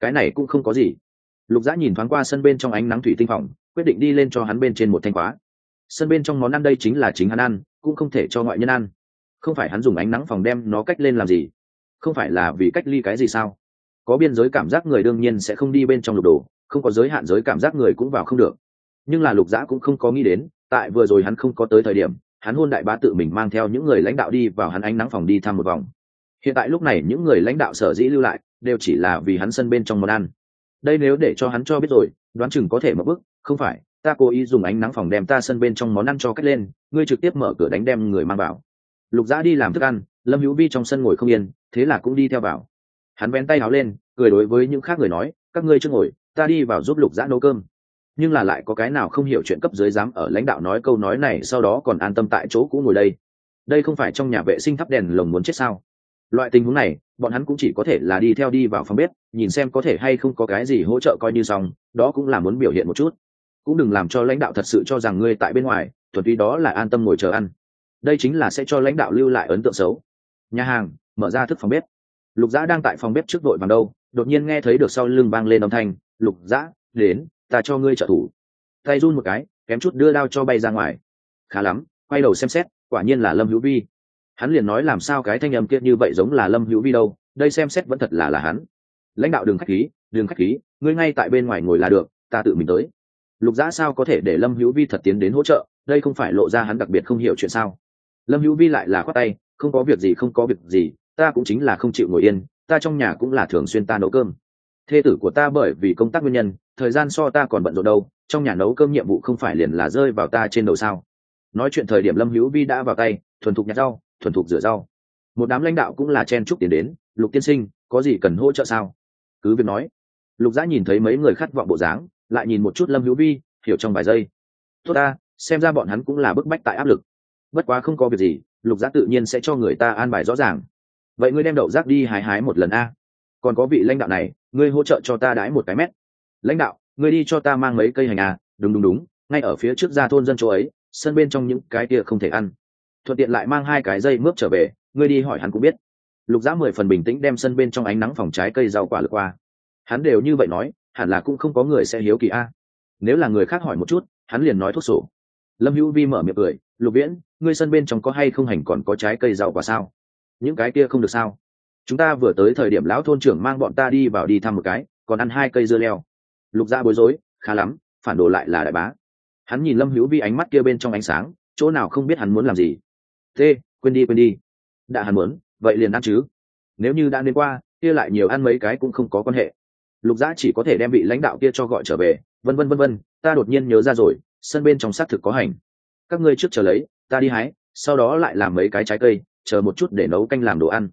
Cái này cũng không có gì. Lục dã nhìn thoáng qua sân bên trong ánh nắng thủy tinh phòng, quyết định đi lên cho hắn bên trên một thanh khóa. Sân bên trong món ăn đây chính là chính hắn ăn, cũng không thể cho ngoại nhân ăn. Không phải hắn dùng ánh nắng phòng đem nó cách lên làm gì? Không phải là vì cách ly cái gì sao? Có biên giới cảm giác người đương nhiên sẽ không đi bên trong lục đồ, không có giới hạn giới cảm giác người cũng vào không được. Nhưng là lục dã cũng không có nghĩ đến tại vừa rồi hắn không có tới thời điểm, hắn hôn đại bá tự mình mang theo những người lãnh đạo đi vào hắn ánh nắng phòng đi thăm một vòng. Hiện tại lúc này những người lãnh đạo sở dĩ lưu lại, đều chỉ là vì hắn sân bên trong món ăn. Đây nếu để cho hắn cho biết rồi, đoán chừng có thể mở bức không phải, ta cố ý dùng ánh nắng phòng đem ta sân bên trong món ăn cho cách lên, ngươi trực tiếp mở cửa đánh đem người mang vào. Lục dã đi làm thức ăn, lâm hữu vi trong sân ngồi không yên, thế là cũng đi theo vào. Hắn vén tay áo lên, cười đối với những khác người nói, các ngươi chưa ngồi, ta đi vào giúp lục dã nấu cơm nhưng là lại có cái nào không hiểu chuyện cấp dưới dám ở lãnh đạo nói câu nói này sau đó còn an tâm tại chỗ cũ ngồi đây. Đây không phải trong nhà vệ sinh thắp đèn lồng muốn chết sao? Loại tình huống này, bọn hắn cũng chỉ có thể là đi theo đi vào phòng bếp, nhìn xem có thể hay không có cái gì hỗ trợ coi như xong, đó cũng là muốn biểu hiện một chút. Cũng đừng làm cho lãnh đạo thật sự cho rằng ngươi tại bên ngoài, thuần túy đó là an tâm ngồi chờ ăn. Đây chính là sẽ cho lãnh đạo lưu lại ấn tượng xấu. Nhà hàng, mở ra thức phòng bếp. Lục dã đang tại phòng bếp trước đội bằng đâu, đột nhiên nghe thấy được sau lưng vang lên âm thanh. Lục dã, đến ta cho ngươi trợ thủ. Tay run một cái, kém chút đưa đao cho bay ra ngoài. Khá lắm, quay đầu xem xét, quả nhiên là lâm hữu vi. Hắn liền nói làm sao cái thanh âm kia như vậy giống là lâm hữu vi đâu, đây xem xét vẫn thật là là hắn. Lãnh đạo đường khách khí đường khách khí, ngươi ngay tại bên ngoài ngồi là được, ta tự mình tới. Lục giã sao có thể để lâm hữu vi thật tiến đến hỗ trợ, đây không phải lộ ra hắn đặc biệt không hiểu chuyện sao? Lâm hữu vi lại là khoát tay, không có việc gì, không có việc gì, ta cũng chính là không chịu ngồi yên, ta trong nhà cũng là thường xuyên ta nấu cơm thê tử của ta bởi vì công tác nguyên nhân, thời gian so ta còn bận rộn đâu, trong nhà nấu cơm nhiệm vụ không phải liền là rơi vào ta trên đầu sao? Nói chuyện thời điểm lâm hữu vi đã vào tay, thuần thục nhặt rau, thuần thục rửa rau. Một đám lãnh đạo cũng là chen chúc tiền đến, lục tiên sinh, có gì cần hỗ trợ sao? Cứ việc nói, lục giã nhìn thấy mấy người khát vọng bộ dáng, lại nhìn một chút lâm hữu vi, hiểu trong vài giây. Tốt ta, xem ra bọn hắn cũng là bức bách tại áp lực. Bất quá không có việc gì, lục giã tự nhiên sẽ cho người ta an bài rõ ràng. Vậy ngươi đem đậu rác đi hái hái một lần a còn có vị lãnh đạo này, ngươi hỗ trợ cho ta đái một cái mét. Lãnh đạo, ngươi đi cho ta mang mấy cây hành à? Đúng đúng đúng, ngay ở phía trước ra thôn dân chỗ ấy, sân bên trong những cái kia không thể ăn. Thuận tiện lại mang hai cái dây mướp trở về, ngươi đi hỏi hắn cũng biết. Lục giã mười phần bình tĩnh đem sân bên trong ánh nắng phòng trái cây rau quả lượt qua. Hắn đều như vậy nói, hẳn là cũng không có người sẽ hiếu kỳ a. Nếu là người khác hỏi một chút, hắn liền nói thuốc sổ. Lâm hữu vi mở miệng cười, lục viễn, ngươi sân bên trong có hay không hành còn có trái cây rau quả sao? Những cái kia không được sao? Chúng ta vừa tới thời điểm lão thôn trưởng mang bọn ta đi vào đi thăm một cái, còn ăn hai cây dưa leo. Lục gia bối rối, khá lắm, phản đồ lại là đại bá. Hắn nhìn lâm hữu vi ánh mắt kia bên trong ánh sáng, chỗ nào không biết hắn muốn làm gì. T quên đi quên đi. Đã hắn muốn, vậy liền ăn chứ. Nếu như đã đến qua, kia lại nhiều ăn mấy cái cũng không có quan hệ. Lục gia chỉ có thể đem vị lãnh đạo kia cho gọi trở về, vân vân vân vân, ta đột nhiên nhớ ra rồi, sân bên trong xác thực có hành. Các ngươi trước chờ lấy, ta đi hái, sau đó lại làm mấy cái trái cây, chờ một chút để nấu canh làm đồ ăn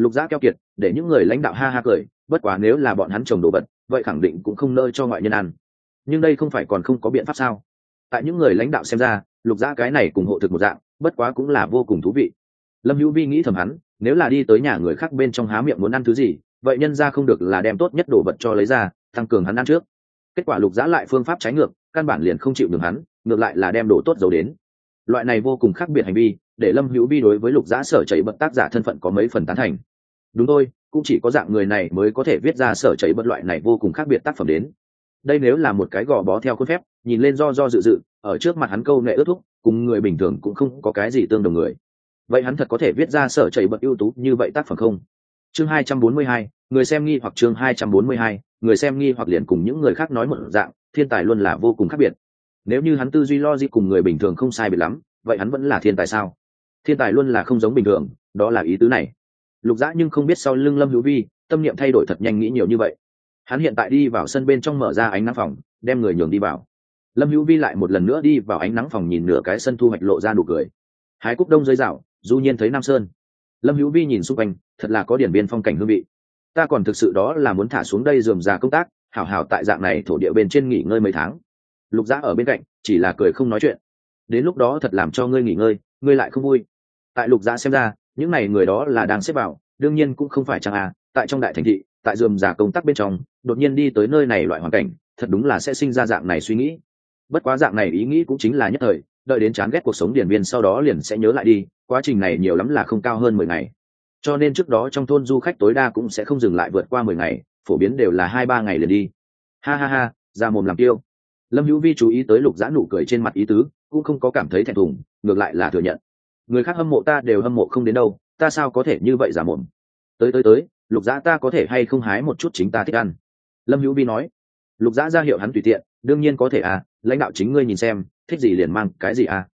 lục giã keo kiệt, để những người lãnh đạo ha ha cười, bất quá nếu là bọn hắn trồng đồ vật, vậy khẳng định cũng không nơi cho ngoại nhân ăn. Nhưng đây không phải còn không có biện pháp sao? Tại những người lãnh đạo xem ra, lục giã cái này cùng hộ thực một dạng, bất quá cũng là vô cùng thú vị. Lâm hữu vi nghĩ thầm hắn, nếu là đi tới nhà người khác bên trong há miệng muốn ăn thứ gì, vậy nhân ra không được là đem tốt nhất đồ vật cho lấy ra, tăng cường hắn ăn trước. Kết quả lục giã lại phương pháp trái ngược, căn bản liền không chịu được hắn, ngược lại là đem đồ tốt giấu đến. Loại này vô cùng khác biệt hành vi, để lâm hữu vi đối với lục giã sở chảy bật tác giả thân phận có mấy phần tán thành đúng thôi, cũng chỉ có dạng người này mới có thể viết ra sở chảy bất loại này vô cùng khác biệt tác phẩm đến. Đây nếu là một cái gò bó theo khuôn phép, nhìn lên do do dự dự, ở trước mặt hắn câu nệ ước thúc, cùng người bình thường cũng không có cái gì tương đồng người. Vậy hắn thật có thể viết ra sở chảy bật ưu tú như vậy tác phẩm không? Chương hai trăm bốn mươi hai, người xem nghi hoặc chương hai trăm bốn mươi hai, người xem nghi hoặc liền cùng những người khác nói một dạng, thiên tài luôn là vô cùng khác biệt. Nếu như hắn tư duy lo di cùng người bình thường không sai biệt lắm, vậy hắn vẫn là thiên tài sao? Thiên tài luôn là không giống bình thường, đó là ý tứ này lục dã nhưng không biết sau lưng lâm hữu vi, tâm niệm thay đổi thật nhanh nghĩ nhiều như vậy. Hắn hiện tại đi vào sân bên trong mở ra ánh nắng phòng, đem người nhường đi vào. Lâm hữu vi lại một lần nữa đi vào ánh nắng phòng nhìn nửa cái sân thu hoạch lộ ra nụ cười. Hái cúc đông dưới rào du nhiên thấy nam sơn. Lâm hữu vi nhìn xung quanh, thật là có điển biên phong cảnh hương vị. Ta còn thực sự đó là muốn thả xuống đây dườm già công tác, hảo hảo tại dạng này thổ địa bên trên nghỉ ngơi mấy tháng. Lục giã ở bên cạnh, chỉ là cười không nói chuyện. Đến lúc đó thật làm cho ngươi nghỉ ngơi, ngươi lại không vui. Tại lục giã xem ra những này người đó là đang xếp vào, đương nhiên cũng không phải chẳng à tại trong đại thành thị, tại dườm già công tác bên trong, đột nhiên đi tới nơi này loại hoàn cảnh, thật đúng là sẽ sinh ra dạng này suy nghĩ. Bất quá dạng này ý nghĩ cũng chính là nhất thời, đợi đến chán ghét cuộc sống điển viên sau đó liền sẽ nhớ lại đi, quá trình này nhiều lắm là không cao hơn mười ngày. Cho nên trước đó trong thôn du khách tối đa cũng sẽ không dừng lại vượt qua mười ngày, phổ biến đều là hai ba ngày liền đi. Ha ha ha, ra mồm làm tiêu lâm hữu vi chú ý tới lục giã nụ cười trên mặt ý tứ, cũng không có cảm thấy thẹn thùng, ngược lại là thừa nhận người khác hâm mộ ta đều hâm mộ không đến đâu, ta sao có thể như vậy giả mồm? Tới tới tới, lục dã ta có thể hay không hái một chút chính ta thích ăn? Lâm hữu vi nói. Lục dã ra hiệu hắn tùy tiện, đương nhiên có thể à lãnh đạo chính ngươi nhìn xem, thích gì liền mang cái gì à.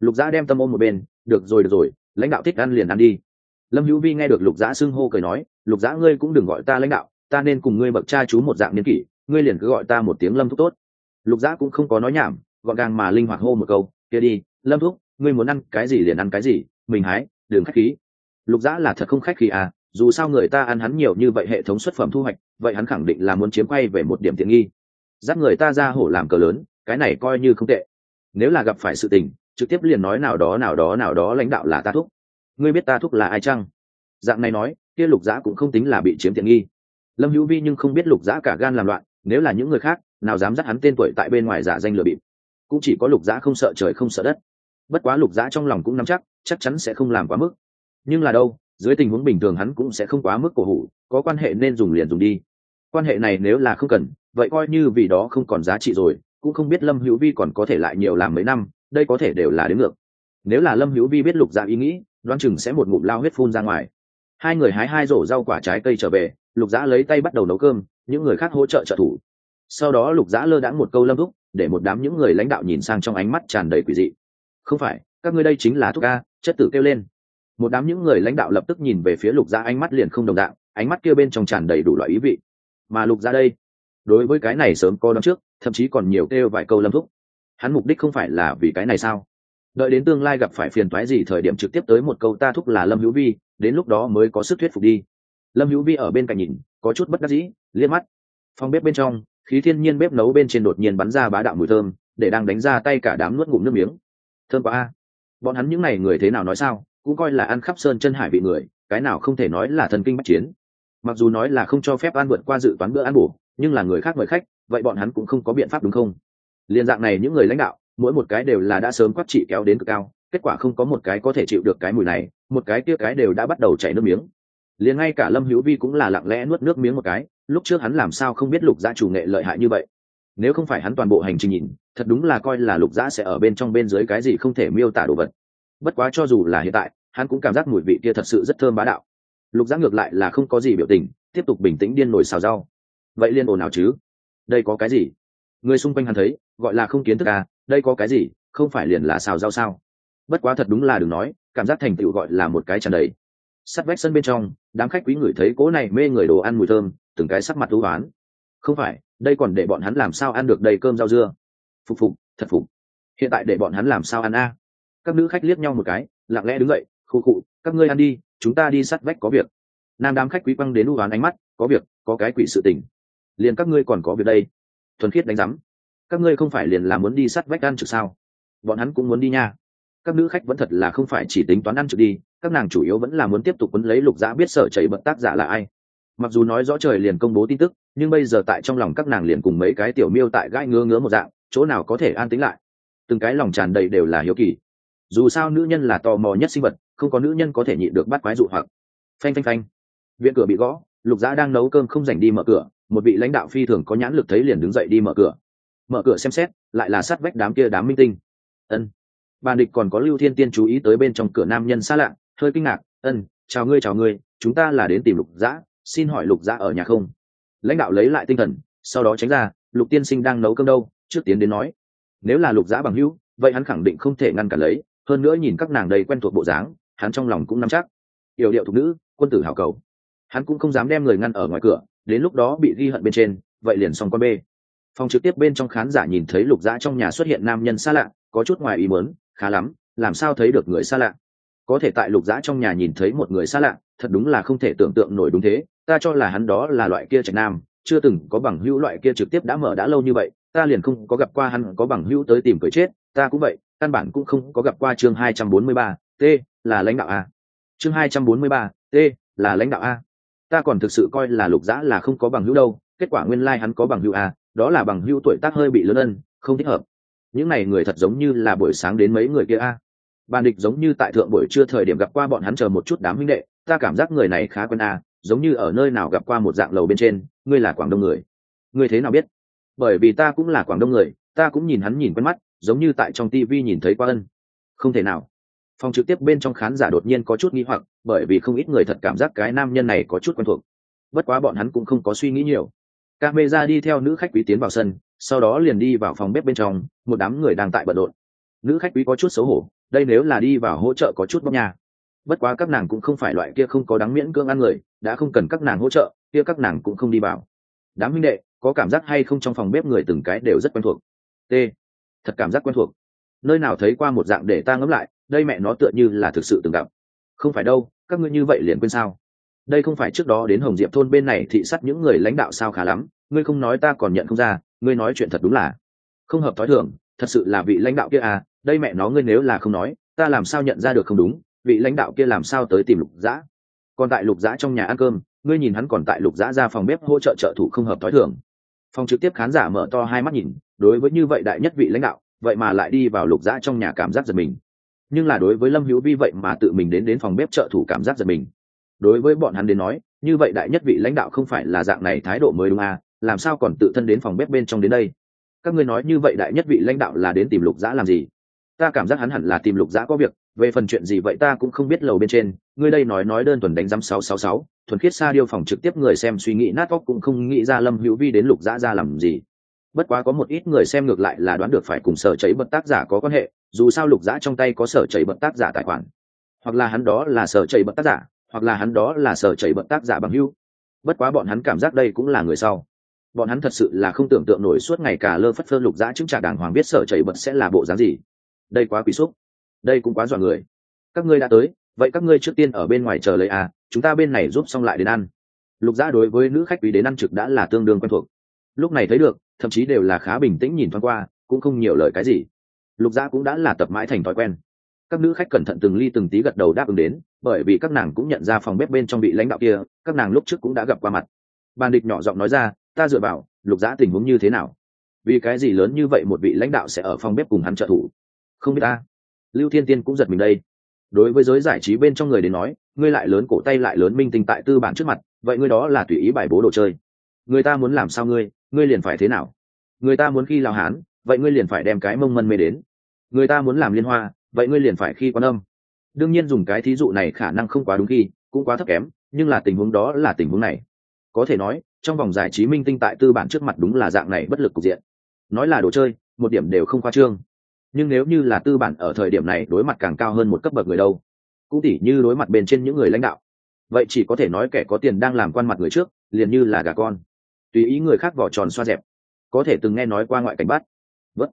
Lục dã đem tâm ôm một bên, được rồi được rồi, lãnh đạo thích ăn liền ăn đi. Lâm hữu vi nghe được lục dã xưng hô cười nói, lục dã ngươi cũng đừng gọi ta lãnh đạo, ta nên cùng ngươi bậc cha chú một dạng niên kỷ, ngươi liền cứ gọi ta một tiếng lâm thúc tốt. Lục dã cũng không có nói nhảm, gọn gàng mà linh hoạt hô một câu, kia đi, lâm thúc ngươi muốn ăn cái gì liền ăn cái gì, mình hái đường khách khí. Lục Dã là thật không khách khí à dù sao người ta ăn hắn nhiều như vậy hệ thống xuất phẩm thu hoạch, vậy hắn khẳng định là muốn chiếm quay về một điểm tiện nghi. Dắt người ta ra hổ làm cờ lớn, cái này coi như không tệ. Nếu là gặp phải sự tình, trực tiếp liền nói nào đó nào đó nào đó lãnh đạo là ta thúc. Ngươi biết ta thúc là ai chăng? Dạng này nói, kia lục Dã cũng không tính là bị chiếm tiện nghi. Lâm hữu vi nhưng không biết lục Dã cả gan làm loạn, nếu là những người khác, nào dám dắt hắn tên tuổi tại bên ngoài giả danh lừa bịp. Cũng chỉ có lục Dã không sợ trời không sợ đất bất quá lục dã trong lòng cũng nắm chắc chắc chắn sẽ không làm quá mức. Nhưng là đâu, dưới tình huống bình thường hắn cũng sẽ không quá mức cổ hủ, có quan hệ nên dùng liền dùng đi. Quan hệ này nếu là không cần, vậy coi như vì đó không còn giá trị rồi, cũng không biết lâm hữu vi còn có thể lại nhiều làm mấy năm, đây có thể đều là đến ngược. Nếu là lâm hữu vi biết lục dã ý nghĩ, đoán chừng sẽ một ngụm lao huyết phun ra ngoài. Hai người hái hai rổ rau quả trái cây trở về, lục dã lấy tay bắt đầu nấu cơm, những người khác hỗ trợ trợ thủ. Sau đó lục dã lơ đãng một câu lâm thúc, để một đám những người lãnh đạo nhìn sang trong ánh mắt tràn đầy quỷ dị không phải các ngươi đây chính là thuốc a chất tử kêu lên. Một đám những người lãnh đạo lập tức nhìn về phía lục gia, ánh mắt liền không đồng dạng ánh mắt kia bên trong tràn đầy đủ loại ý vị. Mà lục gia đây đối với cái này sớm có đón trước thậm chí còn nhiều kêu vài câu lâm thúc. Hắn mục đích không phải là vì cái này sao? Đợi đến tương lai gặp phải phiền toái gì thời điểm trực tiếp tới một câu ta thúc là lâm hữu vi đến lúc đó mới có sức thuyết phục đi. Lâm hữu vi ở bên cạnh nhìn có chút bất đắc dĩ liếc mắt. Phòng bếp bên trong khí thiên nhiên bếp nấu bên trên đột nhiên bắn ra bá đạo mùi thơm để đang đánh ra tay cả đám nuốt ngụm nước miếng thơm quá a. Bọn hắn những n à y người thế nào nói sao, cũng coi là ăn khắp sơn chân hải vị người, cái nào không thể nói là thần kinh bắt chiến. Mặc dù nói là không cho phép ăn vượt qua dự toán bữa ăn bổ, nhưng là người khác mời khách, vậy bọn hắn cũng không có biện pháp đúng không? Liên dạng này những người lãnh đạo, mỗi một cái đều là đã sớm quắc trị kéo đến cực cao, kết quả không có một cái có thể chịu được cái mùi này, một cái kia cái đều đã bắt đầu chảy nước miếng. Liền ngay cả lâm hữu vi cũng là lặng lẽ nuốt nước miếng một cái, lúc trước hắn làm sao không biết lục gia chủ nghệ lợi hại như vậy. Nếu không phải hắn toàn bộ hành trình nhìn thật đúng là coi là lục giã sẽ ở bên trong bên dưới cái gì không thể miêu tả đồ vật. Bất quá cho dù là hiện tại, hắn cũng cảm giác mùi vị kia thật sự rất thơm bá đạo. Lục giác ngược lại là không có gì biểu tình, tiếp tục bình tĩnh điên nổi xào rau. Vậy liên ồn nào chứ? Đây có cái gì? Người xung quanh hắn thấy, gọi là không kiến thức à đây có cái gì, không phải liền là xào rau sao? Bất quá thật đúng là đừng nói, cảm giác thành tựu gọi là một cái tràn đầy. Sắt vách sân bên trong, đám khách quý ngửi thấy cố này mê người đồ ăn mùi thơm, từng cái sắc mặt thú oán không phải, đây còn để bọn hắn làm sao ăn được đầy cơm rau dưa? Phục phục, thật phục. Hiện tại để bọn hắn làm sao ăn a? Các nữ khách liếc nhau một cái, lặng lẽ đứng dậy, khụ cụ các ngươi ăn đi, chúng ta đi sắt vách có việc. Nam đám khách quý quăng đến u oán ánh mắt, có việc, có cái quỷ sự tình. Liền các ngươi còn có việc đây. Thuần khiết đánh rắm các ngươi không phải liền là muốn đi sắt vách ăn trực sao? Bọn hắn cũng muốn đi nha. Các nữ khách vẫn thật là không phải chỉ tính toán ăn trực đi, các nàng chủ yếu vẫn là muốn tiếp tục quấn lấy lục dã biết sở chảy bận tác giả là ai. Mặc dù nói rõ trời liền công bố tin tức, nhưng bây giờ tại trong lòng các nàng liền cùng mấy cái tiểu miêu tại gai ngứa ngứa một dạng chỗ nào có thể an tĩnh lại. Từng cái lòng tràn đầy đều là hiếu kỳ. Dù sao nữ nhân là tò mò nhất sinh vật, không có nữ nhân có thể nhịn được bắt quái dụ hoặc. Phanh phanh phanh. Viện cửa bị gõ, lục dã đang nấu cơm không dành đi mở cửa, một vị lãnh đạo phi thường có nhãn lực thấy liền đứng dậy đi mở cửa. Mở cửa xem xét, lại là sát vách đám kia đám minh tinh. Ân. Bàn địch còn có lưu thiên tiên chú ý tới bên trong cửa nam nhân xa lạ, hơi kinh ngạc, ân, chào ngươi chào ngươi, chúng ta là đến tìm lục dã, xin hỏi lục dã ở nhà không? Lãnh đạo lấy lại tinh thần, sau đó tránh ra, lục tiên sinh đang nấu cơm đâu? Trước tiến đến nói, nếu là lục giã bằng hữu, vậy hắn khẳng định không thể ngăn cản lấy, hơn nữa nhìn các nàng đầy quen thuộc bộ dáng, hắn trong lòng cũng nắm chắc. Yểu điệu thục nữ, quân tử hảo cầu. Hắn cũng không dám đem người ngăn ở ngoài cửa, đến lúc đó bị ghi hận bên trên, vậy liền xong con bê. Phòng trực tiếp bên trong khán giả nhìn thấy lục dã trong nhà xuất hiện nam nhân xa lạ, có chút ngoài ý mớn khá lắm, làm sao thấy được người xa lạ? Có thể tại lục dã trong nhà nhìn thấy một người xa lạ, thật đúng là không thể tưởng tượng nổi đúng thế, ta cho là hắn đó là loại kia trạch nam, chưa từng có bằng hữu loại kia trực tiếp đã mở đã lâu như vậy ta liền không có gặp qua hắn có bằng hữu tới tìm cười chết, ta cũng vậy, căn bản cũng không có gặp qua chương hai trăm bốn mươi ba, t, là lãnh đạo a. Chương hai trăm bốn mươi ba, t, là lãnh đạo a. Ta còn thực sự coi là lục dã là không có bằng hữu đâu, kết quả nguyên lai、like、hắn có bằng hữu a, đó là bằng hữu tuổi tác hơi bị lớn ân, không thích hợp. Những n à y người thật giống như là buổi sáng đến mấy người kia a. Bàn địch giống như tại thượng buổi trưa thời điểm gặp qua bọn hắn chờ một chút đám huynh đệ, ta cảm giác người này khá quen a, giống như ở nơi nào gặp qua một dạng lầu bên trên, ngươi là quảng đông người. Ngươi thế nào biết? Bởi vì ta cũng là quảng đông người, ta cũng nhìn hắn nhìn quen mắt, giống như tại trong tivi nhìn thấy qua ân. Không thể nào. Phòng trực tiếp bên trong khán giả đột nhiên có chút nghi hoặc, bởi vì không ít người thật cảm giác cái nam nhân này có chút quen thuộc. Bất quá bọn hắn cũng không có suy nghĩ nhiều. Ca mê ra đi theo nữ khách quý tiến vào sân, sau đó liền đi vào phòng bếp bên trong, một đám người đang tại bận rộn. Nữ khách quý có chút xấu hổ, đây nếu là đi vào hỗ trợ có chút bóc nhà bất quá các nàng cũng không phải loại kia không có đáng miễn cưỡng ăn người, đã không cần các nàng hỗ trợ, kia các nàng cũng không đi vào. Đám huynh đệ có cảm giác hay không trong phòng bếp người từng cái đều rất quen thuộc? T. Thật cảm giác quen thuộc. Nơi nào thấy qua một dạng để ta ngẫm lại, đây mẹ nó tựa như là thực sự từng gặp. Không phải đâu, các ngươi như vậy liền quên sao? Đây không phải trước đó đến hồng diệp thôn bên này thị sát những người lãnh đạo sao khá lắm, ngươi không nói ta còn nhận không ra, ngươi nói chuyện thật đúng là không hợp thói thường, thật sự là vị lãnh đạo kia à đây mẹ nó ngươi nếu là không nói, ta làm sao nhận ra được không đúng, vị lãnh đạo kia làm sao tới tìm lục dã? Còn tại lục dã trong nhà ăn cơm, ngươi nhìn hắn còn tại lục dã ra phòng bếp hỗ trợ trợ thủ không hợp thói thường phòng trực tiếp khán giả mở to hai mắt nhìn, đối với như vậy đại nhất vị lãnh đạo, vậy mà lại đi vào lục dã trong nhà cảm giác giật mình. Nhưng là đối với lâm hữu vi vậy mà tự mình đến đến phòng bếp trợ thủ cảm giác giật mình. Đối với bọn hắn đến nói, như vậy đại nhất vị lãnh đạo không phải là dạng này thái độ mới đúng à làm sao còn tự thân đến phòng bếp bên trong đến đây? Các ngươi nói như vậy đại nhất vị lãnh đạo là đến tìm lục dã làm gì? Ta cảm giác hắn hẳn là tìm lục dã có việc, về phần chuyện gì vậy ta cũng không biết lầu bên trên, ngươi đây nói nói đơn thuần đánh giám sáu sáu sáu thuần khiết xa điêu phòng trực tiếp người xem suy nghĩ nát óc cũng không nghĩ ra lâm hữu vi đến lục dã ra làm gì. Bất quá có một ít người xem ngược lại là đoán được phải cùng sở chảy bật tác giả có quan hệ, dù sao lục dã trong tay có sở chảy bật tác giả tài khoản. Hoặc là hắn đó là sở chảy bật tác giả, hoặc là hắn đó là sở chảy bật tác giả bằng hữu. Bất quá bọn hắn cảm giác đây cũng là người sau. Bọn hắn thật sự là không tưởng tượng nổi suốt ngày cả lơ phất phơ lục dã chứng trả đàng hoàng biết sở chảy bật sẽ là bộ dáng gì. Đây quá quý xúc. Đây cũng quá dọa người. Các ngươi đã tới vậy các ngươi trước tiên ở bên ngoài chờ lấy à chúng ta bên này giúp xong lại đến ăn. Lục gia đối với nữ khách quý đến ăn trực đã là tương đương quen thuộc. Lúc này thấy được, thậm chí đều là khá bình tĩnh nhìn thoáng qua, cũng không nhiều lời cái gì. Lục gia cũng đã là tập mãi thành thói quen. Các nữ khách cẩn thận từng ly từng tí gật đầu đáp ứng đến, bởi vì các nàng cũng nhận ra phòng bếp bên trong vị lãnh đạo kia, các nàng lúc trước cũng đã gặp qua mặt. Bàn địch nhỏ giọng nói ra, ta dựa vào, lục giã tình huống như thế nào? Vì cái gì lớn như vậy một vị lãnh đạo sẽ ở phòng bếp cùng hắn trợ thủ? Không biết ta. Lưu thiên tiên cũng giật mình đây đối với giới giải trí bên trong người đến nói, ngươi lại lớn cổ tay lại lớn minh tinh tại tư bản trước mặt, vậy ngươi đó là tùy ý bài bố đồ chơi. Người ta muốn làm sao ngươi ngươi liền phải thế nào? Người ta muốn khi lao hán, vậy ngươi liền phải đem cái mông mân mê đến. Người ta muốn làm liên hoa, vậy ngươi liền phải khi quan âm. Đương nhiên dùng cái thí dụ này khả năng không quá đúng khi, cũng quá thấp kém, nhưng là tình huống đó là tình huống này. Có thể nói, trong vòng giải trí minh tinh tại tư bản trước mặt đúng là dạng này bất lực cục diện. Nói là đồ chơi, một điểm đều không khoa trương nhưng nếu như là tư bản ở thời điểm này đối mặt càng cao hơn một cấp bậc người đâu, cũng tỉ như đối mặt bên trên những người lãnh đạo, vậy chỉ có thể nói kẻ có tiền đang làm quan mặt người trước, liền như là gà con. Tùy ý người khác vỏ tròn xoa dẹp, có thể từng nghe nói qua ngoại cảnh bắt. Vất.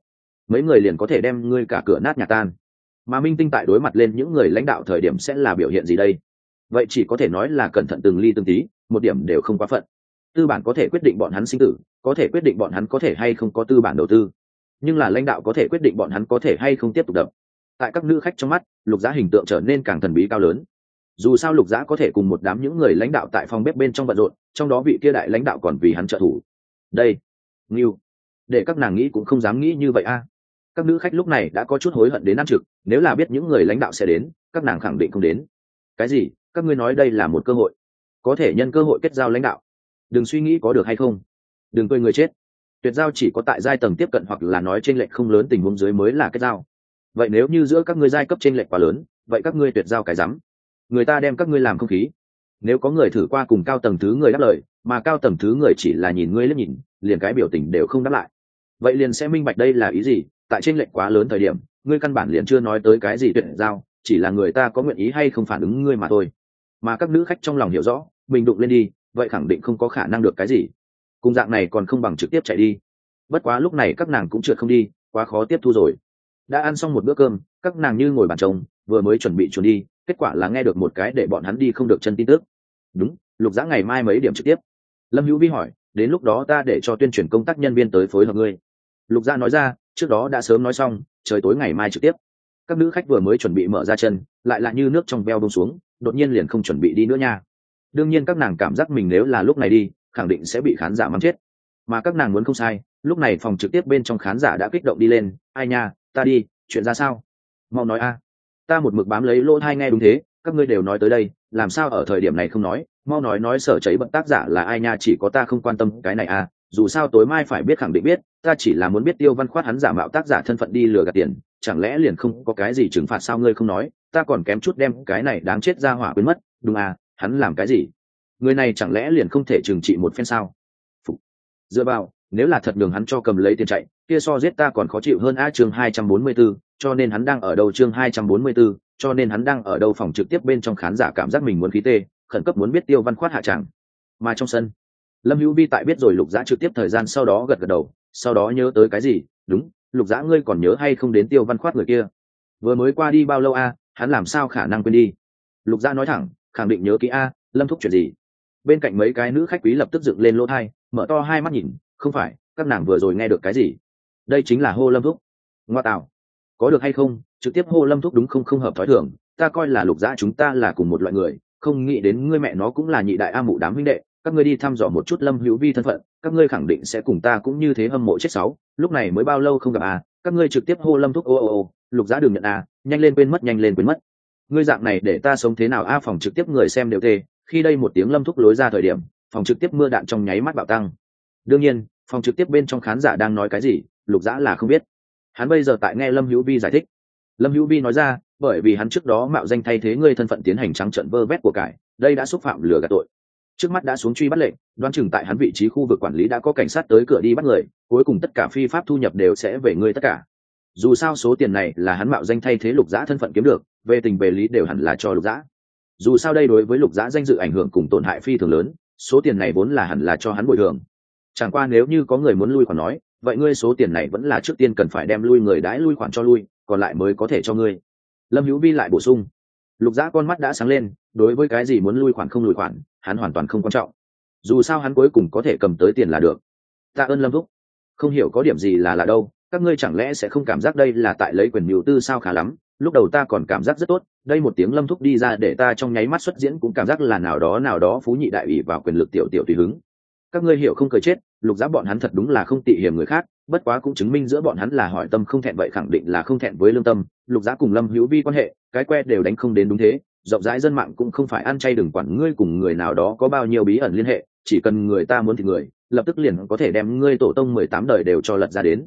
Mấy người liền có thể đem ngươi cả cửa nát nhà tan. Mà minh tinh tại đối mặt lên những người lãnh đạo thời điểm sẽ là biểu hiện gì đây? Vậy chỉ có thể nói là cẩn thận từng ly từng tí, một điểm đều không quá phận. Tư bản có thể quyết định bọn hắn sinh tử, có thể quyết định bọn hắn có thể hay không có tư bản đầu tư nhưng là lãnh đạo có thể quyết định bọn hắn có thể hay không tiếp tục đập. Tại các nữ khách trong mắt, lục giá hình tượng trở nên càng thần bí cao lớn. Dù sao lục giá có thể cùng một đám những người lãnh đạo tại phòng bếp bên trong bận rộn, trong đó vị kia đại lãnh đạo còn vì hắn trợ thủ. Đây nghiêu để các nàng nghĩ cũng không dám nghĩ như vậy a. Các nữ khách lúc này đã có chút hối hận đến ăn trực, nếu là biết những người lãnh đạo sẽ đến, các nàng khẳng định không đến. Cái gì? Các ngươi nói đây là một cơ hội. Có thể nhân cơ hội kết giao lãnh đạo. Đừng suy nghĩ có được hay không. Đừng cười người chết tuyệt giao chỉ có tại giai tầng tiếp cận hoặc là nói t r ê n lệch không lớn tình huống dưới mới là kết giao. Vậy nếu như giữa các ngươi giai cấp t r ê n lệch quá lớn, vậy các ngươi tuyệt giao cái rắm. Người ta đem các ngươi làm không khí. Nếu có người thử qua cùng cao tầng thứ người đáp lời, mà cao tầng thứ người chỉ là nhìn ngươi lướt nhìn, liền cái biểu tình đều không đáp lại. Vậy liền sẽ minh bạch đây là ý gì, tại t r ê n lệch quá lớn thời điểm, ngươi căn bản liền chưa nói tới cái gì tuyệt giao, chỉ là người ta có nguyện ý hay không phản ứng ngươi mà thôi. Mà các nữ khách trong lòng hiểu rõ mình đụng lên đi, vậy khẳng định không có khả năng được cái gì cùng dạng này còn không bằng trực tiếp chạy đi. Bất quá lúc này các nàng cũng trượt không đi, quá khó tiếp thu rồi. Đã ăn xong một bữa cơm, các nàng như ngồi bàn trông vừa mới chuẩn bị chuẩn đi, kết quả là nghe được một cái để bọn hắn đi không được chân tin tức. Đúng, lục giã ngày mai mấy điểm trực tiếp. Lâm hữu vi hỏi, đến lúc đó ta để cho tuyên truyền công tác nhân viên tới phối hợp ngươi. Lục gia nói ra, trước đó đã sớm nói xong, trời tối ngày mai trực tiếp. Các nữ khách vừa mới chuẩn bị mở ra chân, lại là như nước trong veo bông xuống, đột nhiên liền không chuẩn bị đi nữa nha. Đương nhiên các nàng cảm giác mình nếu là lúc này đi khẳng định sẽ bị khán giả mắng chết. Mà các nàng muốn không sai, lúc này phòng trực tiếp bên trong khán giả đã kích động đi lên, ai nha, ta đi, chuyện ra sao? Mau nói a. Ta một mực bám lấy lỗ thai nghe đúng thế, các ngươi đều nói tới đây, làm sao ở thời điểm này không nói? Mau nói nói sở cháy bận tác giả là ai nha, chỉ có ta không quan tâm cái này à dù sao tối mai phải biết khẳng định biết, ta chỉ là muốn biết tiêu văn khoát hắn giả mạo tác giả thân phận đi lừa gạt tiền, chẳng lẽ liền không có cái gì trừng phạt sao ngươi không nói? Ta còn kém chút đem cái này đáng chết ra hỏa quên mất, đúng à hắn làm cái gì? Người này chẳng lẽ liền không thể trừng trị một phen sao? Phụ. dựa vào nếu là thật đường hắn cho cầm lấy tiền chạy kia so giết ta còn khó chịu hơn a chương hai trăm bốn mươi 244, cho nên hắn đang ở đâu chương hai trăm bốn mươi 244, cho nên hắn đang ở đâu phòng trực tiếp bên trong khán giả cảm giác mình muốn khí tê khẩn cấp muốn biết tiêu văn khoát hạ chẳng mà trong sân lâm hữu vi tại biết rồi lục giã trực tiếp thời gian sau đó gật gật đầu sau đó nhớ tới cái gì? Đúng lục giã ngươi còn nhớ hay không đến tiêu văn khoát người kia? Vừa mới qua đi bao lâu a? Hắn làm sao khả năng quên đi? Lục giã nói thẳng khẳng định nhớ kỹ a lâm thúc chuyện gì? Bên cạnh mấy cái nữ khách quý lập tức dựng lên lỗ thai, mở to hai mắt nhìn, không phải, các nàng vừa rồi nghe được cái gì? Đây chính là hô lâm thúc. Ngoa tạo. Có được hay không? Trực tiếp hô lâm thúc đúng không? Không hợp thói thường. Ta coi là lục dã chúng ta là cùng một loại người. Không nghĩ đến ngươi mẹ nó cũng là nhị đại a mụ đám huynh đệ. Các ngươi đi thăm dò một chút lâm hữu vi thân phận. Các ngươi khẳng định sẽ cùng ta cũng như thế hâm mộ chết sáu. Lúc này mới bao lâu không gặp à? Các ngươi trực tiếp hô lâm thúc, ô ô ô. Lục giá đường nhận à. Nhanh lên quên mất, nhanh lên quên mất. Ngươi dạng này để ta sống thế nào? A phòng trực tiếp người xem đều tê khi đây một tiếng lâm thúc lối ra thời điểm, phòng trực tiếp mưa đạn trong nháy mắt bạo tăng. Đương nhiên, phòng trực tiếp bên trong khán giả đang nói cái gì, lục dã là không biết. Hắn bây giờ tại nghe lâm hữu vi giải thích. Lâm hữu vi nói ra, bởi vì hắn trước đó mạo danh thay thế ngươi thân phận tiến hành trắng trận vơ vét của cải, đây đã xúc phạm lừa gạt tội. Trước mắt đã xuống truy bắt lệnh, đoán chừng tại hắn vị trí khu vực quản lý đã có cảnh sát tới cửa đi bắt người, cuối cùng tất cả phi pháp thu nhập đều sẽ về ngươi tất cả. Dù sao số tiền này là hắn mạo danh thay thế lục giã thân phận kiếm được, về tình về lý đều hẳn là cho lục giã dù sao đây đối với lục giã danh dự ảnh hưởng cùng tổn hại phi thường lớn, số tiền này vốn là hẳn là cho hắn bồi thường. Chẳng qua nếu như có người muốn lui khoản nói, vậy ngươi số tiền này vẫn là trước tiên cần phải đem lui người đãi lui khoản cho lui, còn lại mới có thể cho ngươi. Lâm hữu vi lại bổ sung. Lục giã con mắt đã sáng lên, đối với cái gì muốn lui khoản không lùi khoản, hắn hoàn toàn không quan trọng. Dù sao hắn cuối cùng có thể cầm tới tiền là được. Tạ ơn lâm thúc. Không hiểu có điểm gì là là đâu, các ngươi chẳng lẽ sẽ không cảm giác đây là tại lấy quyền mưu tư sao khá lắm? Lúc đầu ta còn cảm giác rất tốt, đây một tiếng lâm thúc đi ra để ta trong nháy mắt xuất diễn cũng cảm giác là nào đó nào đó phú nhị đại ủy vào quyền lực tiểu tiểu tùy hứng. Các ngươi hiểu không cười chết, lục giã bọn hắn thật đúng là không tị hiểm người khác, bất quá cũng chứng minh giữa bọn hắn là hỏi tâm không thẹn vậy khẳng định là không thẹn với lương tâm, lục giã cùng lâm hữu vi quan hệ, cái que đều đánh không đến đúng thế, rộng rãi dân mạng cũng không phải ăn chay đừng quản ngươi cùng người nào đó có bao nhiêu bí ẩn liên hệ, chỉ cần người ta muốn thì người, lập tức liền có thể đem ngươi tổ tông mười tám đời đều cho lật ra đến.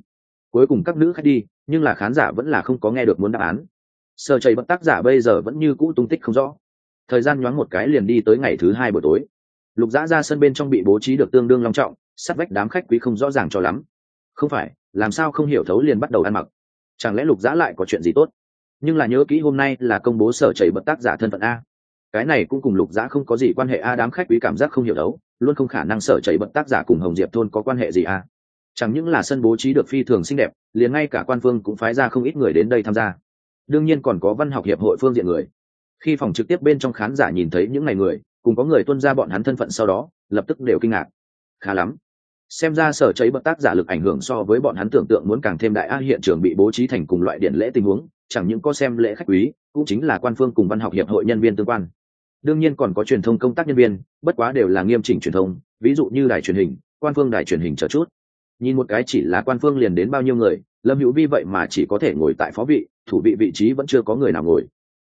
Cuối cùng các nữ khách đi, nhưng là khán giả vẫn là không có nghe được muốn đáp án sơ chảy bất tác giả bây giờ vẫn như cũ tung tích không rõ. Thời gian nhoáng một cái liền đi tới ngày thứ hai buổi tối. Lục dã ra sân bên trong bị bố trí được tương đương long trọng sắt vách đám khách quý không rõ ràng cho lắm. Không phải, làm sao không hiểu thấu liền bắt đầu ăn mặc? Chẳng lẽ lục dã lại có chuyện gì tốt? Nhưng là nhớ kỹ hôm nay là công bố sở chảy bật tác giả thân phận a. Cái này cũng cùng lục dã không có gì quan hệ a, đám khách quý cảm giác không hiểu đấu luôn không khả năng sở chảy bật tác giả cùng hồng diệp thôn có quan hệ gì a. Chẳng những là sân bố trí được phi thường xinh đẹp, liền ngay cả quan phương cũng phái ra không ít người đến đây tham gia đương nhiên còn có văn học hiệp hội phương diện người. Khi phòng trực tiếp bên trong khán giả nhìn thấy những ngày người, cùng có người tuân ra bọn hắn thân phận sau đó, lập tức đều kinh ngạc. Khá lắm. Xem ra sở cháy bất tác giả lực ảnh hưởng so với bọn hắn tưởng tượng muốn càng thêm đại a hiện trường bị bố trí thành cùng loại điện lễ tình huống, chẳng những có xem lễ khách quý, cũng chính là quan phương cùng văn học hiệp hội nhân viên tương quan. Đương nhiên còn có truyền thông công tác nhân viên, bất quá đều là nghiêm chỉnh truyền thông, ví dụ như đài truyền hình, quan phương đài truyền hình chờ chút nhìn một cái chỉ là quan phương liền đến bao nhiêu người, lâm hữu vi vậy mà chỉ có thể ngồi tại phó vị, thủ vị vị trí vẫn chưa có người nào ngồi.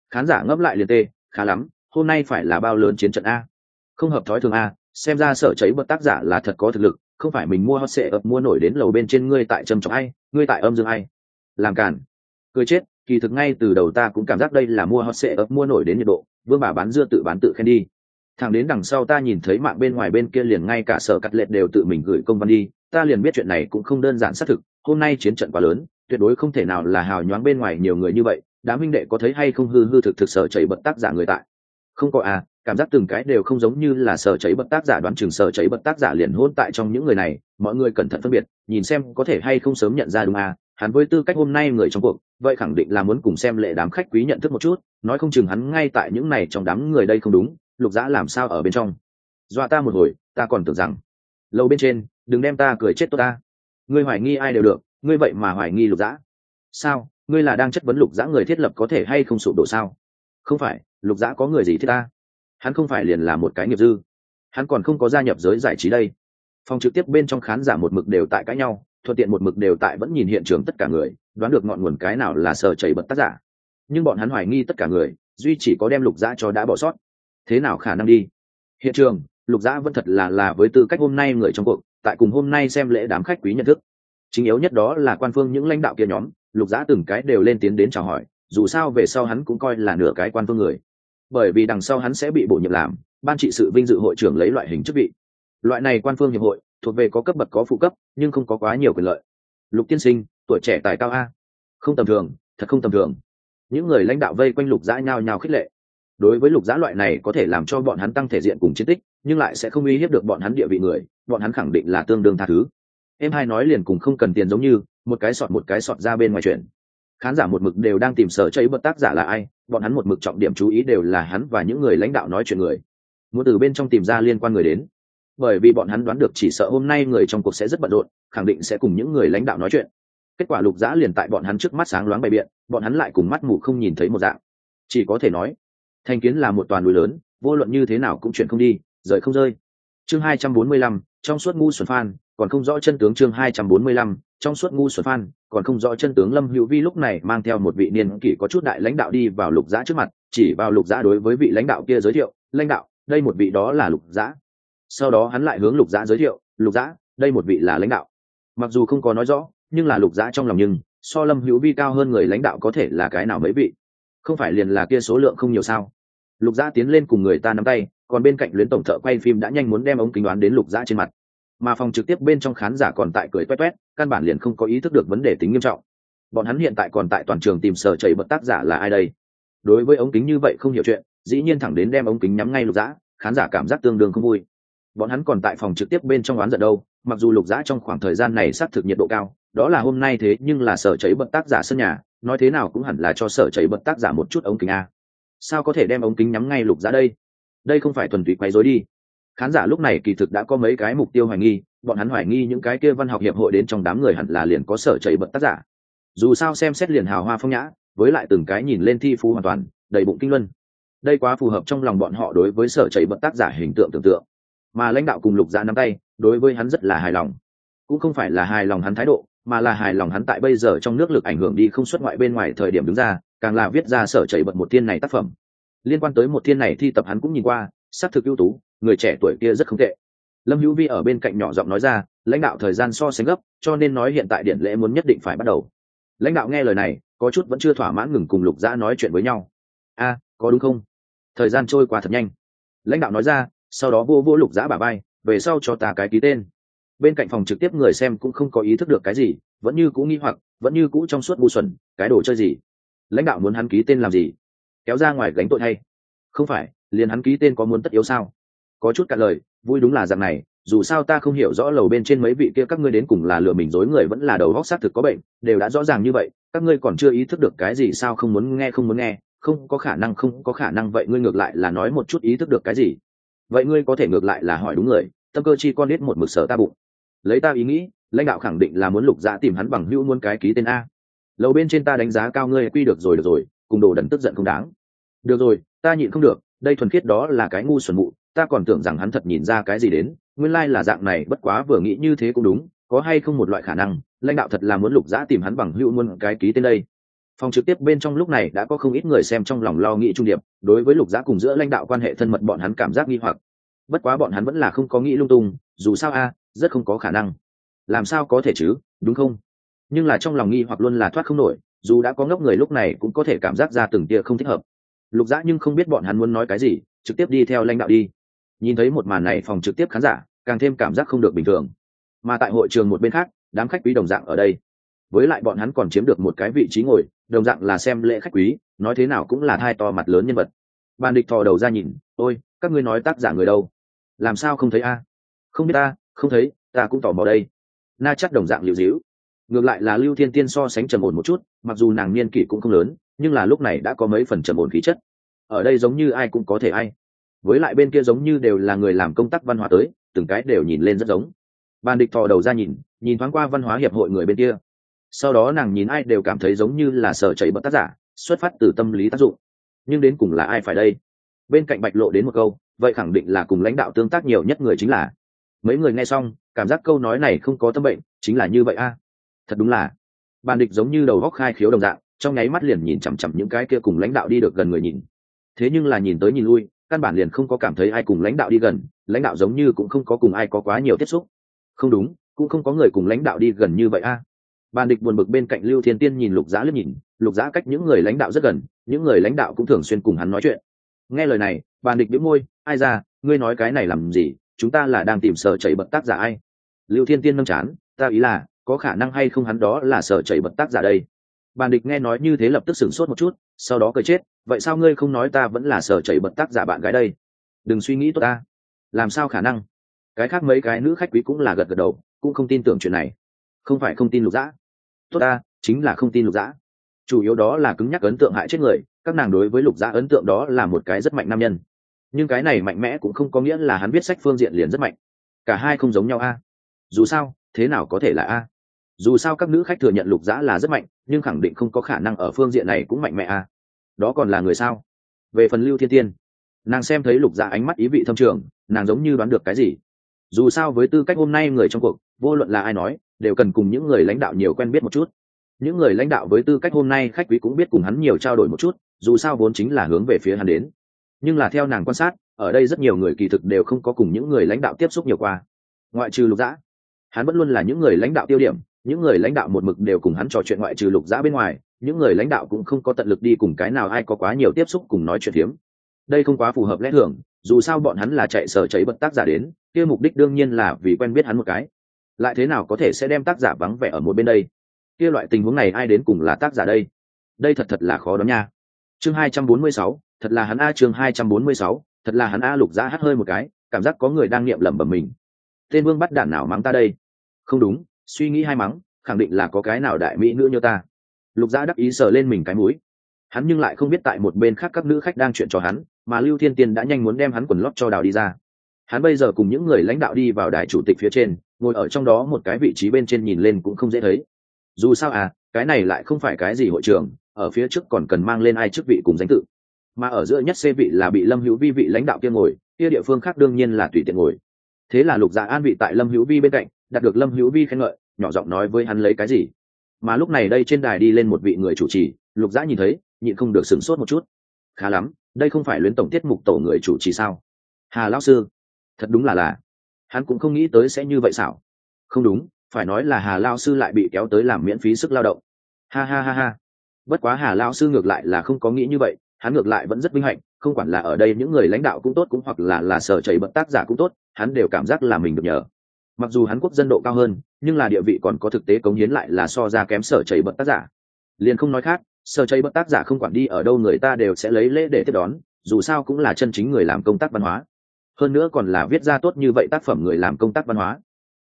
Khán giả ngấp lại liền tê, khá lắm, hôm nay phải là bao lớn chiến trận a. Không hợp thói thường a, xem ra sở cháy bật tác giả là thật có thực lực, không phải mình mua hot sệ ập mua nổi đến lầu bên trên ngươi tại trầm trọng ai, ngươi tại âm dương ai. Làm cản cười chết, kỳ thực ngay từ đầu ta cũng cảm giác đây là mua hot sệ ập mua nổi đến nhiệt độ, vương bà bán dưa tự bán tự khen đi thằng đến đằng sau ta nhìn thấy mạng bên ngoài bên kia liền ngay cả sở cắt lệ đều tự mình gửi công văn đi, ta liền biết chuyện này cũng không đơn giản xác thực, hôm nay chiến trận quá lớn, tuyệt đối không thể nào là hào nhoáng bên ngoài nhiều người như vậy, đám minh đệ có thấy hay không hư hư thực thực sở chảy bật tác giả người tại? Không có à cảm giác từng cái đều không giống như là sở chảy bật tác giả đoán chừng sở chảy bật tác giả liền hôn tại trong những người này, mọi người cẩn thận phân biệt, nhìn xem có thể hay không sớm nhận ra đúng à hắn với tư cách hôm nay người trong cuộc, vậy khẳng định là muốn cùng xem lệ đám khách quý nhận thức một chút, nói không chừng hắn ngay tại những này trong đám người đây không đúng lục dã làm sao ở bên trong? Dọa ta một hồi, ta còn tưởng rằng lâu bên trên, đừng đem ta cười chết tốt ta. Ngươi hoài nghi ai đều được, ngươi vậy mà hoài nghi lục dã. Sao, ngươi là đang chất vấn lục dã người thiết lập có thể hay không sụp đổ sao? Không phải, lục dã có người gì thiết ta? Hắn không phải liền là một cái nghiệp dư. Hắn còn không có gia nhập giới giải trí đây. Phòng trực tiếp bên trong khán giả một mực đều tại cãi nhau, thuận tiện một mực đều tại vẫn nhìn hiện trường tất cả người, đoán được ngọn nguồn cái nào là sờ chảy bật tác giả. Nhưng bọn hắn hoài nghi tất cả người, duy chỉ có đem lục dã cho đã bỏ sót thế nào khả năng đi? Hiện trường, lục dã vẫn thật là là với tư cách hôm nay người trong cuộc, tại cùng hôm nay xem lễ đám khách quý nhận thức. Chính yếu nhất đó là quan phương những lãnh đạo kia nhóm, lục dã từng cái đều lên tiến đến chào hỏi, dù sao về sau hắn cũng coi là nửa cái quan phương người. Bởi vì đằng sau hắn sẽ bị bổ nhiệm làm, ban trị sự vinh dự hội trưởng lấy loại hình chức vị. Loại này quan phương hiệp hội, thuộc về có cấp bậc có phụ cấp, nhưng không có quá nhiều quyền lợi. Lục tiên sinh, tuổi trẻ tài cao a. Không tầm thường, thật không tầm thường. Những người lãnh đạo vây quanh lục dã nhao nhao khích lệ đối với lục giã loại này có thể làm cho bọn hắn tăng thể diện cùng chiến tích, nhưng lại sẽ không uy hiếp được bọn hắn địa vị người, bọn hắn khẳng định là tương đương tha thứ. Em hai nói liền cùng không cần tiền giống như, một cái sọt một cái sọt ra bên ngoài chuyện. Khán giả một mực đều đang tìm sở chơi bất tác giả là ai, bọn hắn một mực trọng điểm chú ý đều là hắn và những người lãnh đạo nói chuyện người. Muốn từ bên trong tìm ra liên quan người đến. Bởi vì bọn hắn đoán được chỉ sợ hôm nay người trong cuộc sẽ rất bận rộn, khẳng định sẽ cùng những người lãnh đạo nói chuyện. Kết quả lục giã liền tại bọn hắn trước mắt sáng loáng bày biện, bọn hắn lại cùng mắt mù không nhìn thấy một dạng. Chỉ có thể nói thành kiến là một toàn núi lớn, vô luận như thế nào cũng chuyển không đi, rời không rơi. Chương hai trăm bốn mươi lăm, trong suốt ngu xuẩn phan, còn không rõ chân tướng chương hai trăm bốn mươi lăm, trong suốt ngu xuẩn phan, còn không rõ chân tướng lâm hữu vi lúc này mang theo một vị niên kỷ có chút đại lãnh đạo đi vào lục giã trước mặt, chỉ vào lục giã đối với vị lãnh đạo kia giới thiệu, lãnh đạo, đây một vị đó là lục giã. Sau đó hắn lại hướng lục giã giới thiệu, lục giã, đây một vị là lãnh đạo. Mặc dù không có nói rõ, nhưng là lục giã trong lòng nhưng so lâm hữu vi cao hơn người lãnh đạo có thể là cái nào mấy vị không phải liền là kia số lượng không nhiều sao? Lục dã tiến lên cùng người ta nắm tay, còn bên cạnh luyến tổng thợ quay phim đã nhanh muốn đem ống kính đoán đến lục dã trên mặt. Mà phòng trực tiếp bên trong khán giả còn tại cười toét toét căn bản liền không có ý thức được vấn đề tính nghiêm trọng. Bọn hắn hiện tại còn tại toàn trường tìm sở chảy bật tác giả là ai đây? Đối với ống kính như vậy không hiểu chuyện, dĩ nhiên thẳng đến đem ống kính nhắm ngay lục dã, khán giả cảm giác tương đương không vui bọn hắn còn tại phòng trực tiếp bên trong oán giận đâu, mặc dù lục giã trong khoảng thời gian này xác thực nhiệt độ cao, đó là hôm nay thế nhưng là sở chảy bật tác giả sân nhà, nói thế nào cũng hẳn là cho sở chảy bật tác giả một chút ống kính a. Sao có thể đem ống kính nhắm ngay lục giã đây? Đây không phải thuần túy quấy rối đi. Khán giả lúc này kỳ thực đã có mấy cái mục tiêu hoài nghi, bọn hắn hoài nghi những cái kia văn học hiệp hội đến trong đám người hẳn là liền có sở chảy bật tác giả. Dù sao xem xét liền hào hoa phong nhã, với lại từng cái nhìn lên thi phú hoàn toàn, đầy bụng kinh luân. Đây quá phù hợp trong lòng bọn họ đối với sở chảy bật tác giả hình tượng tưởng tượng mà lãnh đạo cùng lục dạ nắm tay, đối với hắn rất là hài lòng. Cũng không phải là hài lòng hắn thái độ, mà là hài lòng hắn tại bây giờ trong nước lực ảnh hưởng đi không xuất ngoại bên ngoài thời điểm đứng ra, càng là viết ra sở chảy bật một thiên này tác phẩm. Liên quan tới một thiên này thi tập hắn cũng nhìn qua, xác thực ưu tú, người trẻ tuổi kia rất không tệ. Lâm hữu vi ở bên cạnh nhỏ giọng nói ra, lãnh đạo thời gian so sánh gấp, cho nên nói hiện tại điện lễ muốn nhất định phải bắt đầu. Lãnh đạo nghe lời này, có chút vẫn chưa thỏa mãn ngừng cùng lục dã nói chuyện với nhau. A, có đúng không? Thời gian trôi qua thật nhanh. Lãnh đạo nói ra sau đó vô vô lục giã bà bay về sau cho ta cái ký tên. Bên cạnh phòng trực tiếp người xem cũng không có ý thức được cái gì, vẫn như cũ nghi hoặc, vẫn như cũ trong suốt bu xuẩn, cái đồ chơi gì? Lãnh đạo muốn hắn ký tên làm gì? Kéo ra ngoài gánh tội hay? Không phải, liền hắn ký tên có muốn tất yếu sao? Có chút cả lời, vui đúng là dạng này, dù sao ta không hiểu rõ lầu bên trên mấy vị kia các ngươi đến cùng là lừa mình dối người vẫn là đầu góc xác thực có bệnh, đều đã rõ ràng như vậy, các ngươi còn chưa ý thức được cái gì sao không muốn nghe, không muốn nghe, không có khả năng, không có khả năng, vậy ngươi ngược lại là nói một chút ý thức được cái gì? Vậy ngươi có thể ngược lại là hỏi đúng người, tâm cơ chi con biết một mực sở ta bụng. Lấy ta ý nghĩ, lãnh đạo khẳng định là muốn lục dã tìm hắn bằng hữu muôn cái ký tên a. Lầu bên trên ta đánh giá cao ngươi, quy được rồi được rồi, cùng đồ đần tức giận không đáng. Được rồi, ta nhịn không được, đây thuần khiết đó là cái ngu xuẩn mụ, ta còn tưởng rằng hắn thật nhìn ra cái gì đến, nguyên lai là dạng này, bất quá vừa nghĩ như thế cũng đúng, có hay không một loại khả năng, lãnh đạo thật là muốn lục dã tìm hắn bằng hữu muôn cái ký tên đây phòng trực tiếp bên trong lúc này đã có không ít người xem trong lòng lo nghĩ trung điệp, đối với lục giá cùng giữa lãnh đạo quan hệ thân mật bọn hắn cảm giác nghi hoặc. Bất quá bọn hắn vẫn là không có nghĩ lung tung, dù sao a, rất không có khả năng. Làm sao có thể chứ, đúng không? Nhưng là trong lòng nghi hoặc luôn là thoát không nổi, dù đã có ngốc người lúc này cũng có thể cảm giác ra từng tia không thích hợp. Lục dã nhưng không biết bọn hắn muốn nói cái gì, trực tiếp đi theo lãnh đạo đi. Nhìn thấy một màn này phòng trực tiếp khán giả, càng thêm cảm giác không được bình thường. Mà tại hội trường một bên khác, đám khách quý đồng dạng ở đây với lại bọn hắn còn chiếm được một cái vị trí ngồi, đồng dạng là xem lễ khách quý, nói thế nào cũng là thai to mặt lớn nhân vật. Bàn địch thò đầu ra nhìn, ôi, các ngươi nói tác giả người đâu? Làm sao không thấy a? Không biết ta, không thấy, ta cũng tò mò đây. Na chắc đồng dạng liệu dĩu. Ngược lại là lưu thiên tiên so sánh trầm ổn một chút, mặc dù nàng niên kỷ cũng không lớn, nhưng là lúc này đã có mấy phần trầm ổn khí chất. Ở đây giống như ai cũng có thể ai. Với lại bên kia giống như đều là người làm công tác văn hóa tới, từng cái đều nhìn lên rất giống. Bàn địch thò đầu ra nhìn nhìn thoáng qua văn hóa hiệp hội người bên kia sau đó nàng nhìn ai đều cảm thấy giống như là sở chảy bật tác giả, xuất phát từ tâm lý tác dụng. Nhưng đến cùng là ai phải đây? Bên cạnh bạch lộ đến một câu, vậy khẳng định là cùng lãnh đạo tương tác nhiều nhất người chính là. Mấy người nghe xong, cảm giác câu nói này không có tâm bệnh, chính là như vậy a. Thật đúng là. Bàn địch giống như đầu góc khai khiếu đồng dạng, trong nháy mắt liền nhìn chằm chằm những cái kia cùng lãnh đạo đi được gần người nhìn. Thế nhưng là nhìn tới nhìn lui, căn bản liền không có cảm thấy ai cùng lãnh đạo đi gần, lãnh đạo giống như cũng không có cùng ai có quá nhiều tiếp xúc. Không đúng, cũng không có người cùng lãnh đạo đi gần như vậy a bàn địch buồn bực bên cạnh lưu thiên tiên nhìn lục giã liếc nhìn, lục giã cách những người lãnh đạo rất gần, những người lãnh đạo cũng thường xuyên cùng hắn nói chuyện. Nghe lời này bàn địch biếu môi, ai ra, ngươi nói cái này làm gì? Chúng ta là đang tìm sở chảy bật tác giả ai? Lưu thiên tiên nâng chán, ta ý là, có khả năng hay không hắn đó là sở chảy bật tác giả đây? Bàn địch nghe nói như thế lập tức sửng sốt một chút, sau đó cười chết, vậy sao ngươi không nói ta vẫn là sở chảy bật tác giả bạn gái đây? Đừng suy nghĩ tốt ta. Làm sao khả năng? Cái khác mấy cái nữ khách quý cũng là gật gật đầu, cũng không tin tưởng chuyện này. Không phải không tin lục dã tốt ta, chính là không tin lục dã. Chủ yếu đó là cứng nhắc ấn tượng hại chết người, các nàng đối với lục dã ấn tượng đó là một cái rất mạnh nam nhân. Nhưng cái này mạnh mẽ cũng không có nghĩa là hắn viết sách phương diện liền rất mạnh. Cả hai không giống nhau a. Dù sao, thế nào có thể là a? Dù sao các nữ khách thừa nhận lục dã là rất mạnh, nhưng khẳng định không có khả năng ở phương diện này cũng mạnh mẽ a. Đó còn là người sao? Về phần lưu thiên tiên, nàng xem thấy lục dã ánh mắt ý vị thâm trường, nàng giống như đoán được cái gì? Dù sao với tư cách hôm nay người trong cuộc vô luận là ai nói, đều cần cùng những người lãnh đạo nhiều quen biết một chút. Những người lãnh đạo với tư cách hôm nay khách quý cũng biết cùng hắn nhiều trao đổi một chút, dù sao vốn chính là hướng về phía hắn đến. Nhưng là theo nàng quan sát, ở đây rất nhiều người kỳ thực đều không có cùng những người lãnh đạo tiếp xúc nhiều qua. Ngoại trừ lục dã, hắn vẫn luôn là những người lãnh đạo tiêu điểm, những người lãnh đạo một mực đều cùng hắn trò chuyện ngoại trừ lục dã bên ngoài, những người lãnh đạo cũng không có tận lực đi cùng cái nào ai có quá nhiều tiếp xúc cùng nói chuyện hiếm đây không quá phù hợp lẽ thường, dù sao bọn hắn là chạy sở cháy bật tác giả đến, kia mục đích đương nhiên là vì quen biết hắn một cái lại thế nào có thể sẽ đem tác giả vắng vẻ ở một bên đây? Kia loại tình huống này ai đến cùng là tác giả đây? Đây thật thật là khó đó nha. Chương hai trăm bốn mươi sáu, thật là hắn a, chương hai trăm bốn mươi sáu, thật là hắn a lục giã hát hơi một cái, cảm giác có người đang niệm lẩm bẩm mình. Tên vương bắt đản nào mắng ta đây? Không đúng, suy nghĩ hai mắng, khẳng định là có cái nào đại mỹ nữ như ta. Lục giã đắc ý sờ lên mình cái mũi. Hắn nhưng lại không biết tại một bên khác các nữ khách đang chuyện cho hắn, mà lưu thiên tiên đã nhanh muốn đem hắn quần lót cho đào đi ra. Hắn bây giờ cùng những người lãnh đạo đi vào đài chủ tịch phía trên ngồi ở trong đó một cái vị trí bên trên nhìn lên cũng không dễ thấy. Dù sao à cái này lại không phải cái gì hội trưởng ở phía trước còn cần mang lên ai chức vị cùng danh tự. Mà ở giữa nhất xê vị là bị lâm hữu vi vị lãnh đạo kia ngồi, kia địa phương khác đương nhiên là tùy tiện ngồi. Thế là lục dạ an vị tại lâm hữu vi bên cạnh đạt được lâm hữu vi khen ngợi, nhỏ giọng nói với hắn lấy cái gì. Mà lúc này đây trên đài đi lên một vị người chủ trì, lục dã nhìn thấy, nhịn không được sửng sốt một chút. Khá lắm, đây không phải luyến tổng tiết mục tổ người chủ trì sao? Hà lão sư, thật đúng là là hắn cũng không nghĩ tới sẽ như vậy xảo. Không đúng, phải nói là hà lao sư lại bị kéo tới làm miễn phí sức lao động. Ha ha ha ha. Bất quá hà lao sư ngược lại là không có nghĩ như vậy, hắn ngược lại vẫn rất vinh hạnh, không quản là ở đây những người lãnh đạo cũng tốt cũng hoặc là là sở chảy bận tác giả cũng tốt, hắn đều cảm giác là mình được nhờ. Mặc dù hắn quốc dân độ cao hơn, nhưng là địa vị còn có thực tế cống hiến lại là so ra kém sở chảy bận tác giả. Liền không nói khác, sở chảy bận tác giả không quản đi ở đâu người ta đều sẽ lấy lễ để tiếp đón, dù sao cũng là chân chính người làm công tác văn hóa hơn nữa còn là viết ra tốt như vậy tác phẩm người làm công tác văn hóa.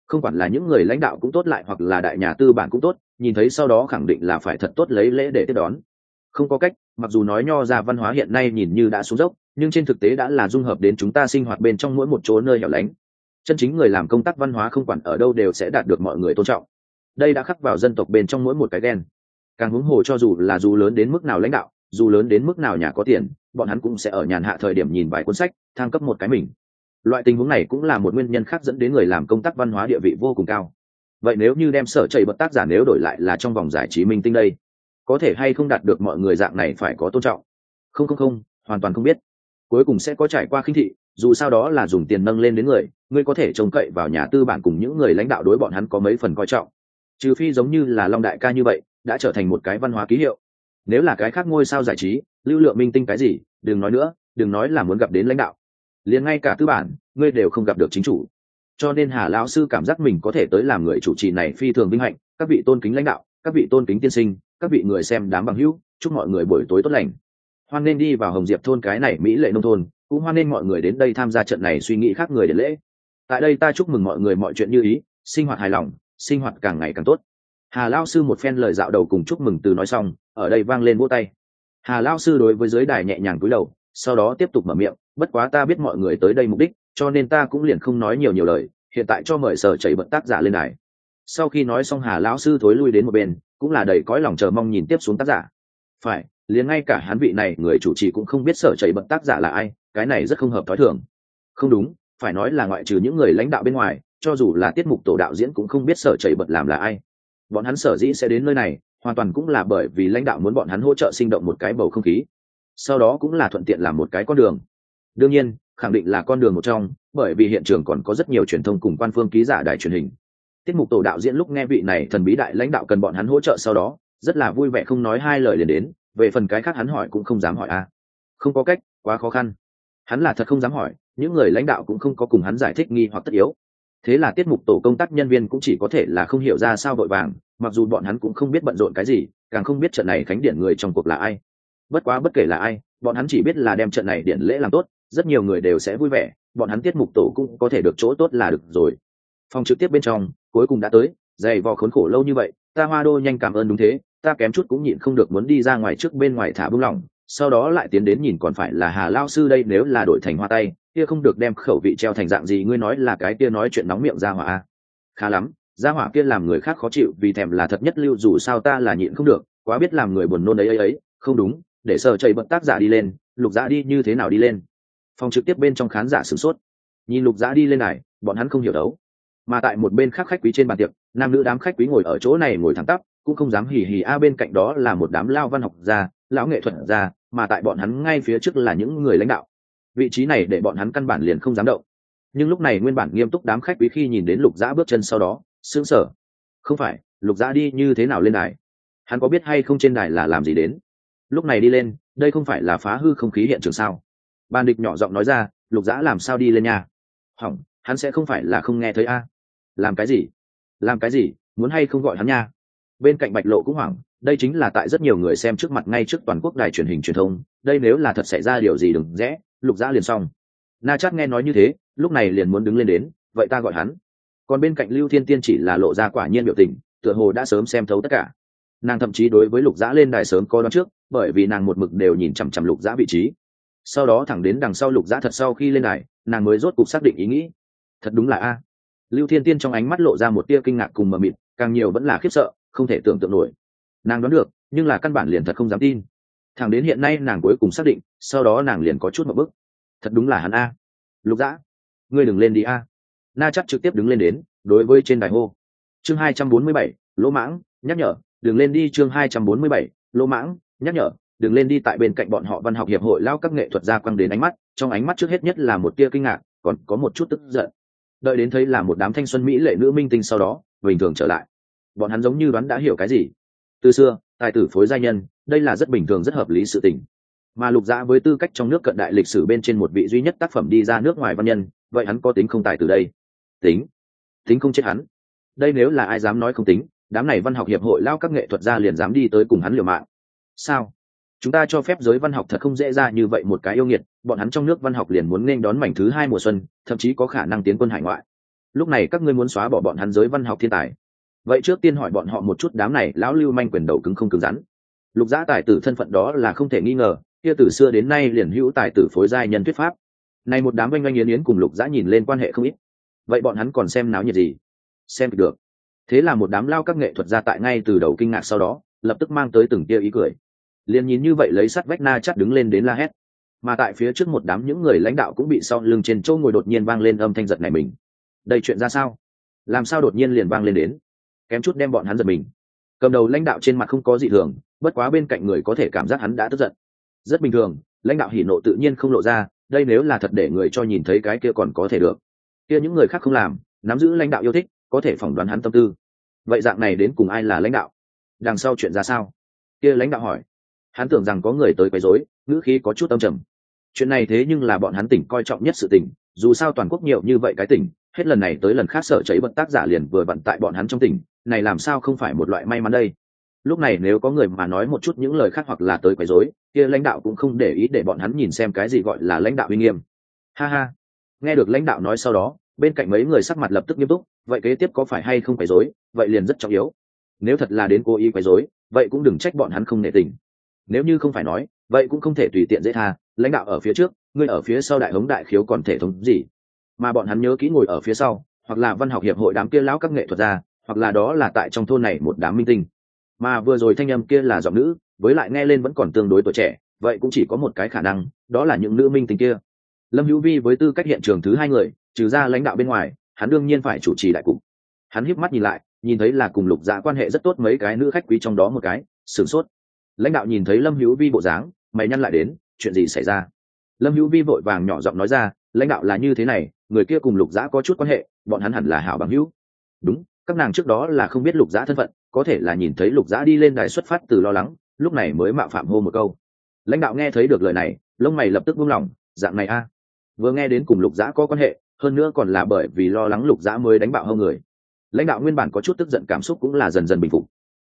Không quản là những người lãnh đạo cũng tốt lại hoặc là đại nhà tư bản cũng tốt, nhìn thấy sau đó khẳng định là phải thật tốt lấy lễ để tiếp đón. Không có cách, mặc dù nói nho ra văn hóa hiện nay nhìn như đã xuống dốc, nhưng trên thực tế đã là dung hợp đến chúng ta sinh hoạt bên trong mỗi một chỗ nơi hẻo lánh. Chân chính người làm công tác văn hóa không quản ở đâu đều sẽ đạt được mọi người tôn trọng. Đây đã khắc vào dân tộc bên trong mỗi một cái đen càng huống hồ cho dù là dù lớn đến mức nào lãnh đạo, dù lớn đến mức nào nhà có tiền, bọn hắn cũng sẽ ở nhàn hạ thời điểm nhìn vài cuốn sách, thăng cấp một cái mình loại tình huống này cũng là một nguyên nhân khác dẫn đến người làm công tác văn hóa địa vị vô cùng cao. Vậy nếu như đem sở chảy bật tác giả nếu đổi lại là trong vòng giải trí minh tinh đây, có thể hay không đạt được mọi người dạng này phải có tôn trọng? Không không không, hoàn toàn không biết. Cuối cùng sẽ có trải qua khinh thị, dù sao đó là dùng tiền nâng lên đến người, ngươi có thể trông cậy vào nhà tư bản cùng những người lãnh đạo đối bọn hắn có mấy phần coi trọng. Trừ phi giống như là long đại ca như vậy, đã trở thành một cái văn hóa ký hiệu. Nếu là cái khác ngôi sao giải trí, lưu lượng minh tinh cái gì, đừng nói nữa, đừng nói là muốn gặp đến lãnh đạo liền ngay cả tư bản, ngươi đều không gặp được chính chủ. Cho nên hà lão sư cảm giác mình có thể tới làm người chủ trì này phi thường vinh hạnh, các vị tôn kính lãnh đạo, các vị tôn kính tiên sinh, các vị người xem đám bằng hữu, chúc mọi người buổi tối tốt lành. Hoan nên đi vào hồng diệp thôn cái này mỹ lệ nông thôn, cũng hoan nên mọi người đến đây tham gia trận này suy nghĩ khác người để lễ. Tại đây ta chúc mừng mọi người mọi chuyện như ý, sinh hoạt hài lòng, sinh hoạt càng ngày càng tốt. Hà lao sư một phen lời dạo đầu cùng chúc mừng từ nói xong, ở đây vang lên vỗ tay. Hà lao sư đối với giới đài nhẹ nhàng cúi đầu, sau đó tiếp tục mở miệng bất quá ta biết mọi người tới đây mục đích, cho nên ta cũng liền không nói nhiều nhiều lời, hiện tại cho mời sở chảy bận tác giả lên đài. Sau khi nói xong hà lão sư thối lui đến một bên, cũng là đầy cõi lòng chờ mong nhìn tiếp xuống tác giả. Phải, liền ngay cả hắn vị này người chủ trì cũng không biết sở chảy bận tác giả là ai, cái này rất không hợp thói thường. Không đúng, phải nói là ngoại trừ những người lãnh đạo bên ngoài, cho dù là tiết mục tổ đạo diễn cũng không biết sở chảy bận làm là ai. Bọn hắn sở dĩ sẽ đến nơi này, hoàn toàn cũng là bởi vì lãnh đạo muốn bọn hắn hỗ trợ sinh động một cái bầu không khí. Sau đó cũng là thuận tiện làm một cái con đường đương nhiên, khẳng định là con đường một trong, bởi vì hiện trường còn có rất nhiều truyền thông cùng quan phương ký giả đài truyền hình. Tiết mục tổ đạo diễn lúc nghe vị này thần bí đại lãnh đạo cần bọn hắn hỗ trợ sau đó, rất là vui vẻ không nói hai lời liền đến, về phần cái khác hắn hỏi cũng không dám hỏi a. Không có cách, quá khó khăn. Hắn là thật không dám hỏi, những người lãnh đạo cũng không có cùng hắn giải thích nghi hoặc tất yếu. Thế là tiết mục tổ công tác nhân viên cũng chỉ có thể là không hiểu ra sao vội vàng, mặc dù bọn hắn cũng không biết bận rộn cái gì, càng không biết trận này khánh điển người trong cuộc là ai. Bất quá bất kể là ai, bọn hắn chỉ biết là đem trận này điện lễ làm tốt rất nhiều người đều sẽ vui vẻ, bọn hắn tiết mục tổ cũng có thể được chỗ tốt là được rồi. Phòng trực tiếp bên trong, cuối cùng đã tới, dày vò khốn khổ lâu như vậy, ta hoa đô nhanh cảm ơn đúng thế, ta kém chút cũng nhịn không được muốn đi ra ngoài trước bên ngoài thả bưng lỏng, sau đó lại tiến đến nhìn còn phải là hà lao sư đây, nếu là đổi thành hoa tay, kia không được đem khẩu vị treo thành dạng gì, ngươi nói là cái kia nói chuyện nóng miệng ra hỏa khá lắm, ra hỏa kia làm người khác khó chịu, vì thèm là thật nhất lưu, dù sao ta là nhịn không được, quá biết làm người buồn nôn ấy ấy ấy, không đúng, để sờ chạy bận tác giả đi lên, lục giả đi như thế nào đi lên phòng trực tiếp bên trong khán giả sửng sốt. Nhìn lục giã đi lên này, bọn hắn không hiểu đấu. Mà tại một bên khác khách quý trên bàn tiệc, nam nữ đám khách quý ngồi ở chỗ này ngồi thẳng tắp, cũng không dám hì hì, a, bên cạnh đó là một đám lao văn học gia, lão nghệ thuật gia, mà tại bọn hắn ngay phía trước là những người lãnh đạo. Vị trí này để bọn hắn căn bản liền không dám động. Nhưng lúc này nguyên bản nghiêm túc đám khách quý khi nhìn đến lục giã bước chân sau đó, sững sờ. Không phải, lục giã đi như thế nào lên đài? Hắn có biết hay không trên đài là làm gì đến? Lúc này đi lên, đây không phải là phá hư không khí hiện trường sao? Ban địch nhỏ giọng nói ra, lục dã làm sao đi lên nhà hỏng, hắn sẽ không phải là không nghe thấy a. Làm cái gì? Làm cái gì? Muốn hay không gọi hắn nha? Bên cạnh bạch lộ cũng hoảng, đây chính là tại rất nhiều người xem trước mặt ngay trước toàn quốc đài truyền hình truyền thông, đây nếu là thật xảy ra điều gì đừng rẽ, lục dã liền xong. Na chắc nghe nói như thế, lúc này liền muốn đứng lên đến, vậy ta gọi hắn. Còn bên cạnh lưu thiên tiên chỉ là lộ ra quả nhiên biểu tình, tựa hồ đã sớm xem thấu tất cả. Nàng thậm chí đối với lục dã lên đài sớm có đoán trước, bởi vì nàng một mực đều nhìn chằm chằm lục dã vị trí sau đó thẳng đến đằng sau lục giã thật sau khi lên đài, nàng mới rốt cục xác định ý nghĩ. Thật đúng là a. Lưu thiên tiên trong ánh mắt lộ ra một tia kinh ngạc cùng mờ mịt, càng nhiều vẫn là khiếp sợ, không thể tưởng tượng nổi. Nàng đoán được, nhưng là căn bản liền thật không dám tin. Thẳng đến hiện nay nàng cuối cùng xác định, sau đó nàng liền có chút một bức thật đúng là hắn a. Lục dã ngươi đừng lên đi a. Na chắc trực tiếp đứng lên đến, đối với trên đài hô. Chương hai trăm bốn mươi bảy, lỗ mãng, nhắc nhở, đừng lên đi chương hai trăm bốn mươi bảy, lỗ mãng, nhắc nhở đừng lên đi tại bên cạnh bọn họ văn học hiệp hội lao các nghệ thuật gia quăng đến ánh mắt, trong ánh mắt trước hết nhất là một tia kinh ngạc, còn có một chút tức giận. Đợi đến thấy là một đám thanh xuân mỹ lệ nữ minh tinh sau đó, bình thường trở lại. Bọn hắn giống như đoán đã hiểu cái gì. Từ xưa, tài tử phối gia nhân, đây là rất bình thường, rất hợp lý sự tình. Mà lục dã với tư cách trong nước cận đại lịch sử bên trên một vị duy nhất tác phẩm đi ra nước ngoài văn nhân, vậy hắn có tính không tài từ đây? Tính. Tính không chết hắn. Đây nếu là ai dám nói không tính, đám này văn học hiệp hội lao các nghệ thuật gia liền dám đi tới cùng hắn liều mạng. Sao? Chúng ta cho phép giới văn học thật không dễ ra như vậy một cái yêu nghiệt, bọn hắn trong nước văn học liền muốn nên đón mảnh thứ hai mùa xuân, thậm chí có khả năng tiến quân hải ngoại. Lúc này các ngươi muốn xóa bỏ bọn hắn giới văn học thiên tài. Vậy trước tiên hỏi bọn họ một chút đám này lão lưu manh quyền đầu cứng không cứng rắn. Lục giã tài tử thân phận đó là không thể nghi ngờ, kia từ xưa đến nay liền hữu tài tử phối giai nhân thuyết pháp. Này một đám oanh oanh yến yến cùng lục giã nhìn lên quan hệ không ít. Vậy bọn hắn còn xem náo nhiệt gì? Xem được. Thế là một đám lao các nghệ thuật ra tại ngay từ đầu kinh ngạc sau đó, lập tức mang tới từng tia ý cười liền nhìn như vậy lấy sắt vách na chắt đứng lên đến la hét. Mà tại phía trước một đám những người lãnh đạo cũng bị sau lưng trên chỗ ngồi đột nhiên vang lên âm thanh giật này mình. Đây chuyện ra sao? Làm sao đột nhiên liền vang lên đến? Kém chút đem bọn hắn giật mình. Cầm đầu lãnh đạo trên mặt không có gì thường, bất quá bên cạnh người có thể cảm giác hắn đã tức giận. Rất bình thường, lãnh đạo hỉ nộ tự nhiên không lộ ra, đây nếu là thật để người cho nhìn thấy cái kia còn có thể được. Kia những người khác không làm, nắm giữ lãnh đạo yêu thích, có thể phỏng đoán hắn tâm tư. Vậy dạng này đến cùng ai là lãnh đạo? Đằng sau chuyện ra sao? Kia lãnh đạo hỏi hắn tưởng rằng có người tới quấy rối, ngữ khí có chút âm trầm. Chuyện này thế nhưng là bọn hắn tỉnh coi trọng nhất sự tỉnh dù sao toàn quốc nhiều như vậy cái tỉnh, hết lần này tới lần khác sợ cháy bận tác giả liền vừa bận tại bọn hắn trong tỉnh, này làm sao không phải một loại may mắn đây? Lúc này nếu có người mà nói một chút những lời khác hoặc là tới quấy rối, kia lãnh đạo cũng không để ý để bọn hắn nhìn xem cái gì gọi là lãnh đạo uy nghiêm. Ha ha. Nghe được lãnh đạo nói sau đó, bên cạnh mấy người sắc mặt lập tức nghiêm túc, vậy kế tiếp có phải hay không quấy rối, vậy liền rất trọng yếu. Nếu thật là đến cố ý quấy rối, vậy cũng đừng trách bọn hắn không nể tình nếu như không phải nói, vậy cũng không thể tùy tiện dễ tha, lãnh đạo ở phía trước, ngươi ở phía sau đại hống đại khiếu còn thể thống gì? Mà bọn hắn nhớ kỹ ngồi ở phía sau, hoặc là văn học hiệp hội đám kia lão các nghệ thuật gia, hoặc là đó là tại trong thôn này một đám minh tinh. Mà vừa rồi thanh âm kia là giọng nữ, với lại nghe lên vẫn còn tương đối tuổi trẻ, vậy cũng chỉ có một cái khả năng, đó là những nữ minh tinh kia. Lâm hữu vi với tư cách hiện trường thứ hai người, trừ ra lãnh đạo bên ngoài, hắn đương nhiên phải chủ trì đại cục. Hắn híp mắt nhìn lại, nhìn thấy là cùng lục dạ quan hệ rất tốt mấy cái nữ khách quý trong đó một cái, sửng sốt lãnh đạo nhìn thấy lâm hữu vi bộ dáng, mày nhăn lại đến, chuyện gì xảy ra? Lâm hữu vi vội vàng nhỏ giọng nói ra, lãnh đạo là như thế này, người kia cùng lục dã có chút quan hệ, bọn hắn hẳn là hảo bằng hữu. Đúng, các nàng trước đó là không biết lục dã thân phận, có thể là nhìn thấy lục dã đi lên đài xuất phát từ lo lắng, lúc này mới mạo phạm hô một câu. Lãnh đạo nghe thấy được lời này, lông mày lập tức buông lỏng, dạng này a, vừa nghe đến cùng lục dã có quan hệ, hơn nữa còn là bởi vì lo lắng lục dã mới đánh bạo hơn người. Lãnh đạo nguyên bản có chút tức giận cảm xúc cũng là dần dần bình phục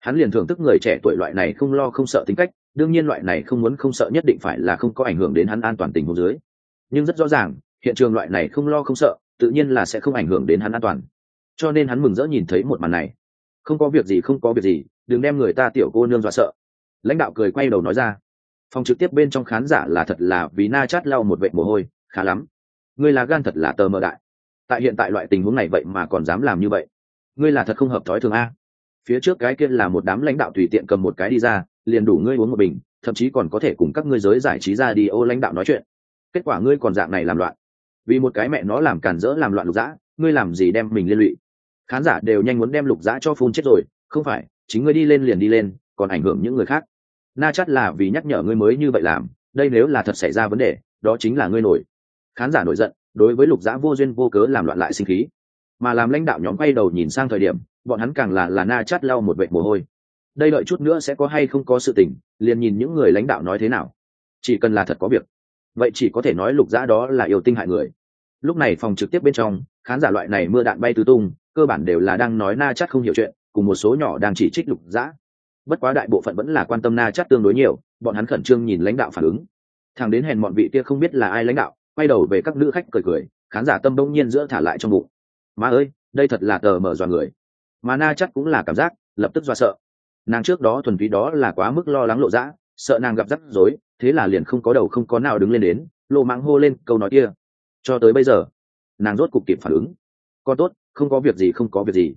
hắn liền thưởng thức người trẻ tuổi loại này không lo không sợ tính cách, đương nhiên loại này không muốn không sợ nhất định phải là không có ảnh hưởng đến hắn an toàn tình huống dưới. Nhưng rất rõ ràng, hiện trường loại này không lo không sợ, tự nhiên là sẽ không ảnh hưởng đến hắn an toàn. Cho nên hắn mừng rỡ nhìn thấy một màn này. Không có việc gì, không có việc gì, đừng đem người ta tiểu cô nương dọa sợ. Lãnh đạo cười quay đầu nói ra. Phòng trực tiếp bên trong khán giả là thật là vì na chát lau một vệ mồ hôi, khá lắm. Ngươi là gan thật là tờ mờ đại. Tại hiện tại loại tình huống này vậy mà còn dám làm như vậy. Ngươi là thật không hợp thói thường a phía trước cái kia là một đám lãnh đạo tùy tiện cầm một cái đi ra, liền đủ ngươi uống một bình, thậm chí còn có thể cùng các ngươi giới giải trí ra đi ô lãnh đạo nói chuyện. Kết quả ngươi còn dạng này làm loạn. Vì một cái mẹ nó làm cản rỡ làm loạn lục dã, ngươi làm gì đem mình liên lụy? Khán giả đều nhanh muốn đem lục dã cho phun chết rồi, không phải, chính ngươi đi lên liền đi lên, còn ảnh hưởng những người khác. Na chắc là vì nhắc nhở ngươi mới như vậy làm, đây nếu là thật xảy ra vấn đề, đó chính là ngươi nổi. Khán giả nổi giận, đối với lục dã vô duyên vô cớ làm loạn lại sinh khí. Mà làm lãnh đạo nhóm quay đầu nhìn sang thời điểm bọn hắn càng là là na chát lau một vệ mồ hôi. Đây đợi chút nữa sẽ có hay không có sự tình, liền nhìn những người lãnh đạo nói thế nào. Chỉ cần là thật có việc, vậy chỉ có thể nói lục dã đó là yêu tinh hại người. Lúc này phòng trực tiếp bên trong, khán giả loại này mưa đạn bay tứ tung, cơ bản đều là đang nói na chát không hiểu chuyện, cùng một số nhỏ đang chỉ trích lục dã. Bất quá đại bộ phận vẫn là quan tâm na chát tương đối nhiều, bọn hắn khẩn trương nhìn lãnh đạo phản ứng. Thằng đến hèn bọn vị kia không biết là ai lãnh đạo, quay đầu về các nữ khách cười cười, khán giả tâm đông nhiên giữa thả lại trong bụng. Má ơi, đây thật là tờ mở dọa người mà na chắc cũng là cảm giác lập tức do sợ. Nàng trước đó thuần túy đó là quá mức lo lắng lộ dã, sợ nàng gặp rắc rối, thế là liền không có đầu không có nào đứng lên đến, lộ mạng hô lên câu nói kia. Cho tới bây giờ, nàng rốt cục kịp phản ứng. Con tốt, không có việc gì, không có việc gì.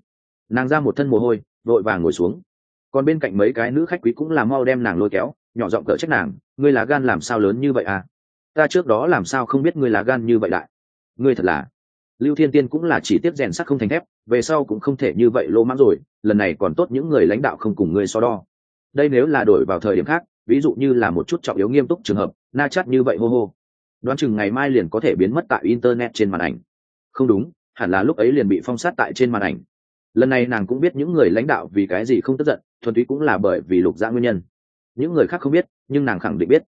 Nàng ra một thân mồ hôi, vội vàng ngồi xuống. Còn bên cạnh mấy cái nữ khách quý cũng là mau đem nàng lôi kéo, nhỏ giọng cỡ trách nàng, ngươi lá gan làm sao lớn như vậy à? Ta trước đó làm sao không biết ngươi lá gan như vậy đại? Ngươi thật là lưu thiên tiên cũng là chỉ tiếp rèn sắt không thành thép, về sau cũng không thể như vậy lô mãng rồi, lần này còn tốt những người lãnh đạo không cùng ngươi so đo. Đây nếu là đổi vào thời điểm khác, ví dụ như là một chút trọng yếu nghiêm túc trường hợp, na chắt như vậy hô hô. Đoán chừng ngày mai liền có thể biến mất tại internet trên màn ảnh. Không đúng, hẳn là lúc ấy liền bị phong sát tại trên màn ảnh. Lần này nàng cũng biết những người lãnh đạo vì cái gì không tức giận, thuần túy cũng là bởi vì lục dã nguyên nhân. Những người khác không biết, nhưng nàng khẳng định biết.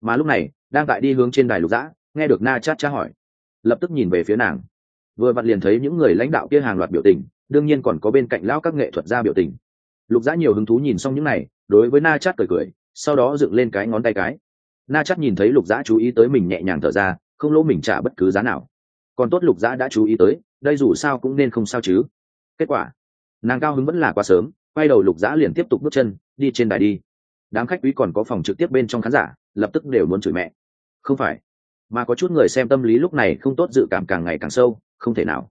Mà lúc này, đang tại đi hướng trên đài lục dã, nghe được na chát tra hỏi. Lập tức nhìn về phía nàng vừa vặn liền thấy những người lãnh đạo kia hàng loạt biểu tình, đương nhiên còn có bên cạnh lão các nghệ thuật gia biểu tình. Lục Giã nhiều hứng thú nhìn xong những này, đối với na chát cười cười, sau đó dựng lên cái ngón tay cái. Na chát nhìn thấy lục Giã chú ý tới mình nhẹ nhàng thở ra, không lỗ mình trả bất cứ giá nào. Còn tốt lục Giã đã chú ý tới, đây dù sao cũng nên không sao chứ. Kết quả, nàng cao hứng vẫn là quá sớm, quay đầu lục Giã liền tiếp tục bước chân, đi trên đài đi. Đám khách quý còn có phòng trực tiếp bên trong khán giả, lập tức đều muốn chửi mẹ. Không phải, mà có chút người xem tâm lý lúc này không tốt dự cảm càng ngày càng sâu không thể nào.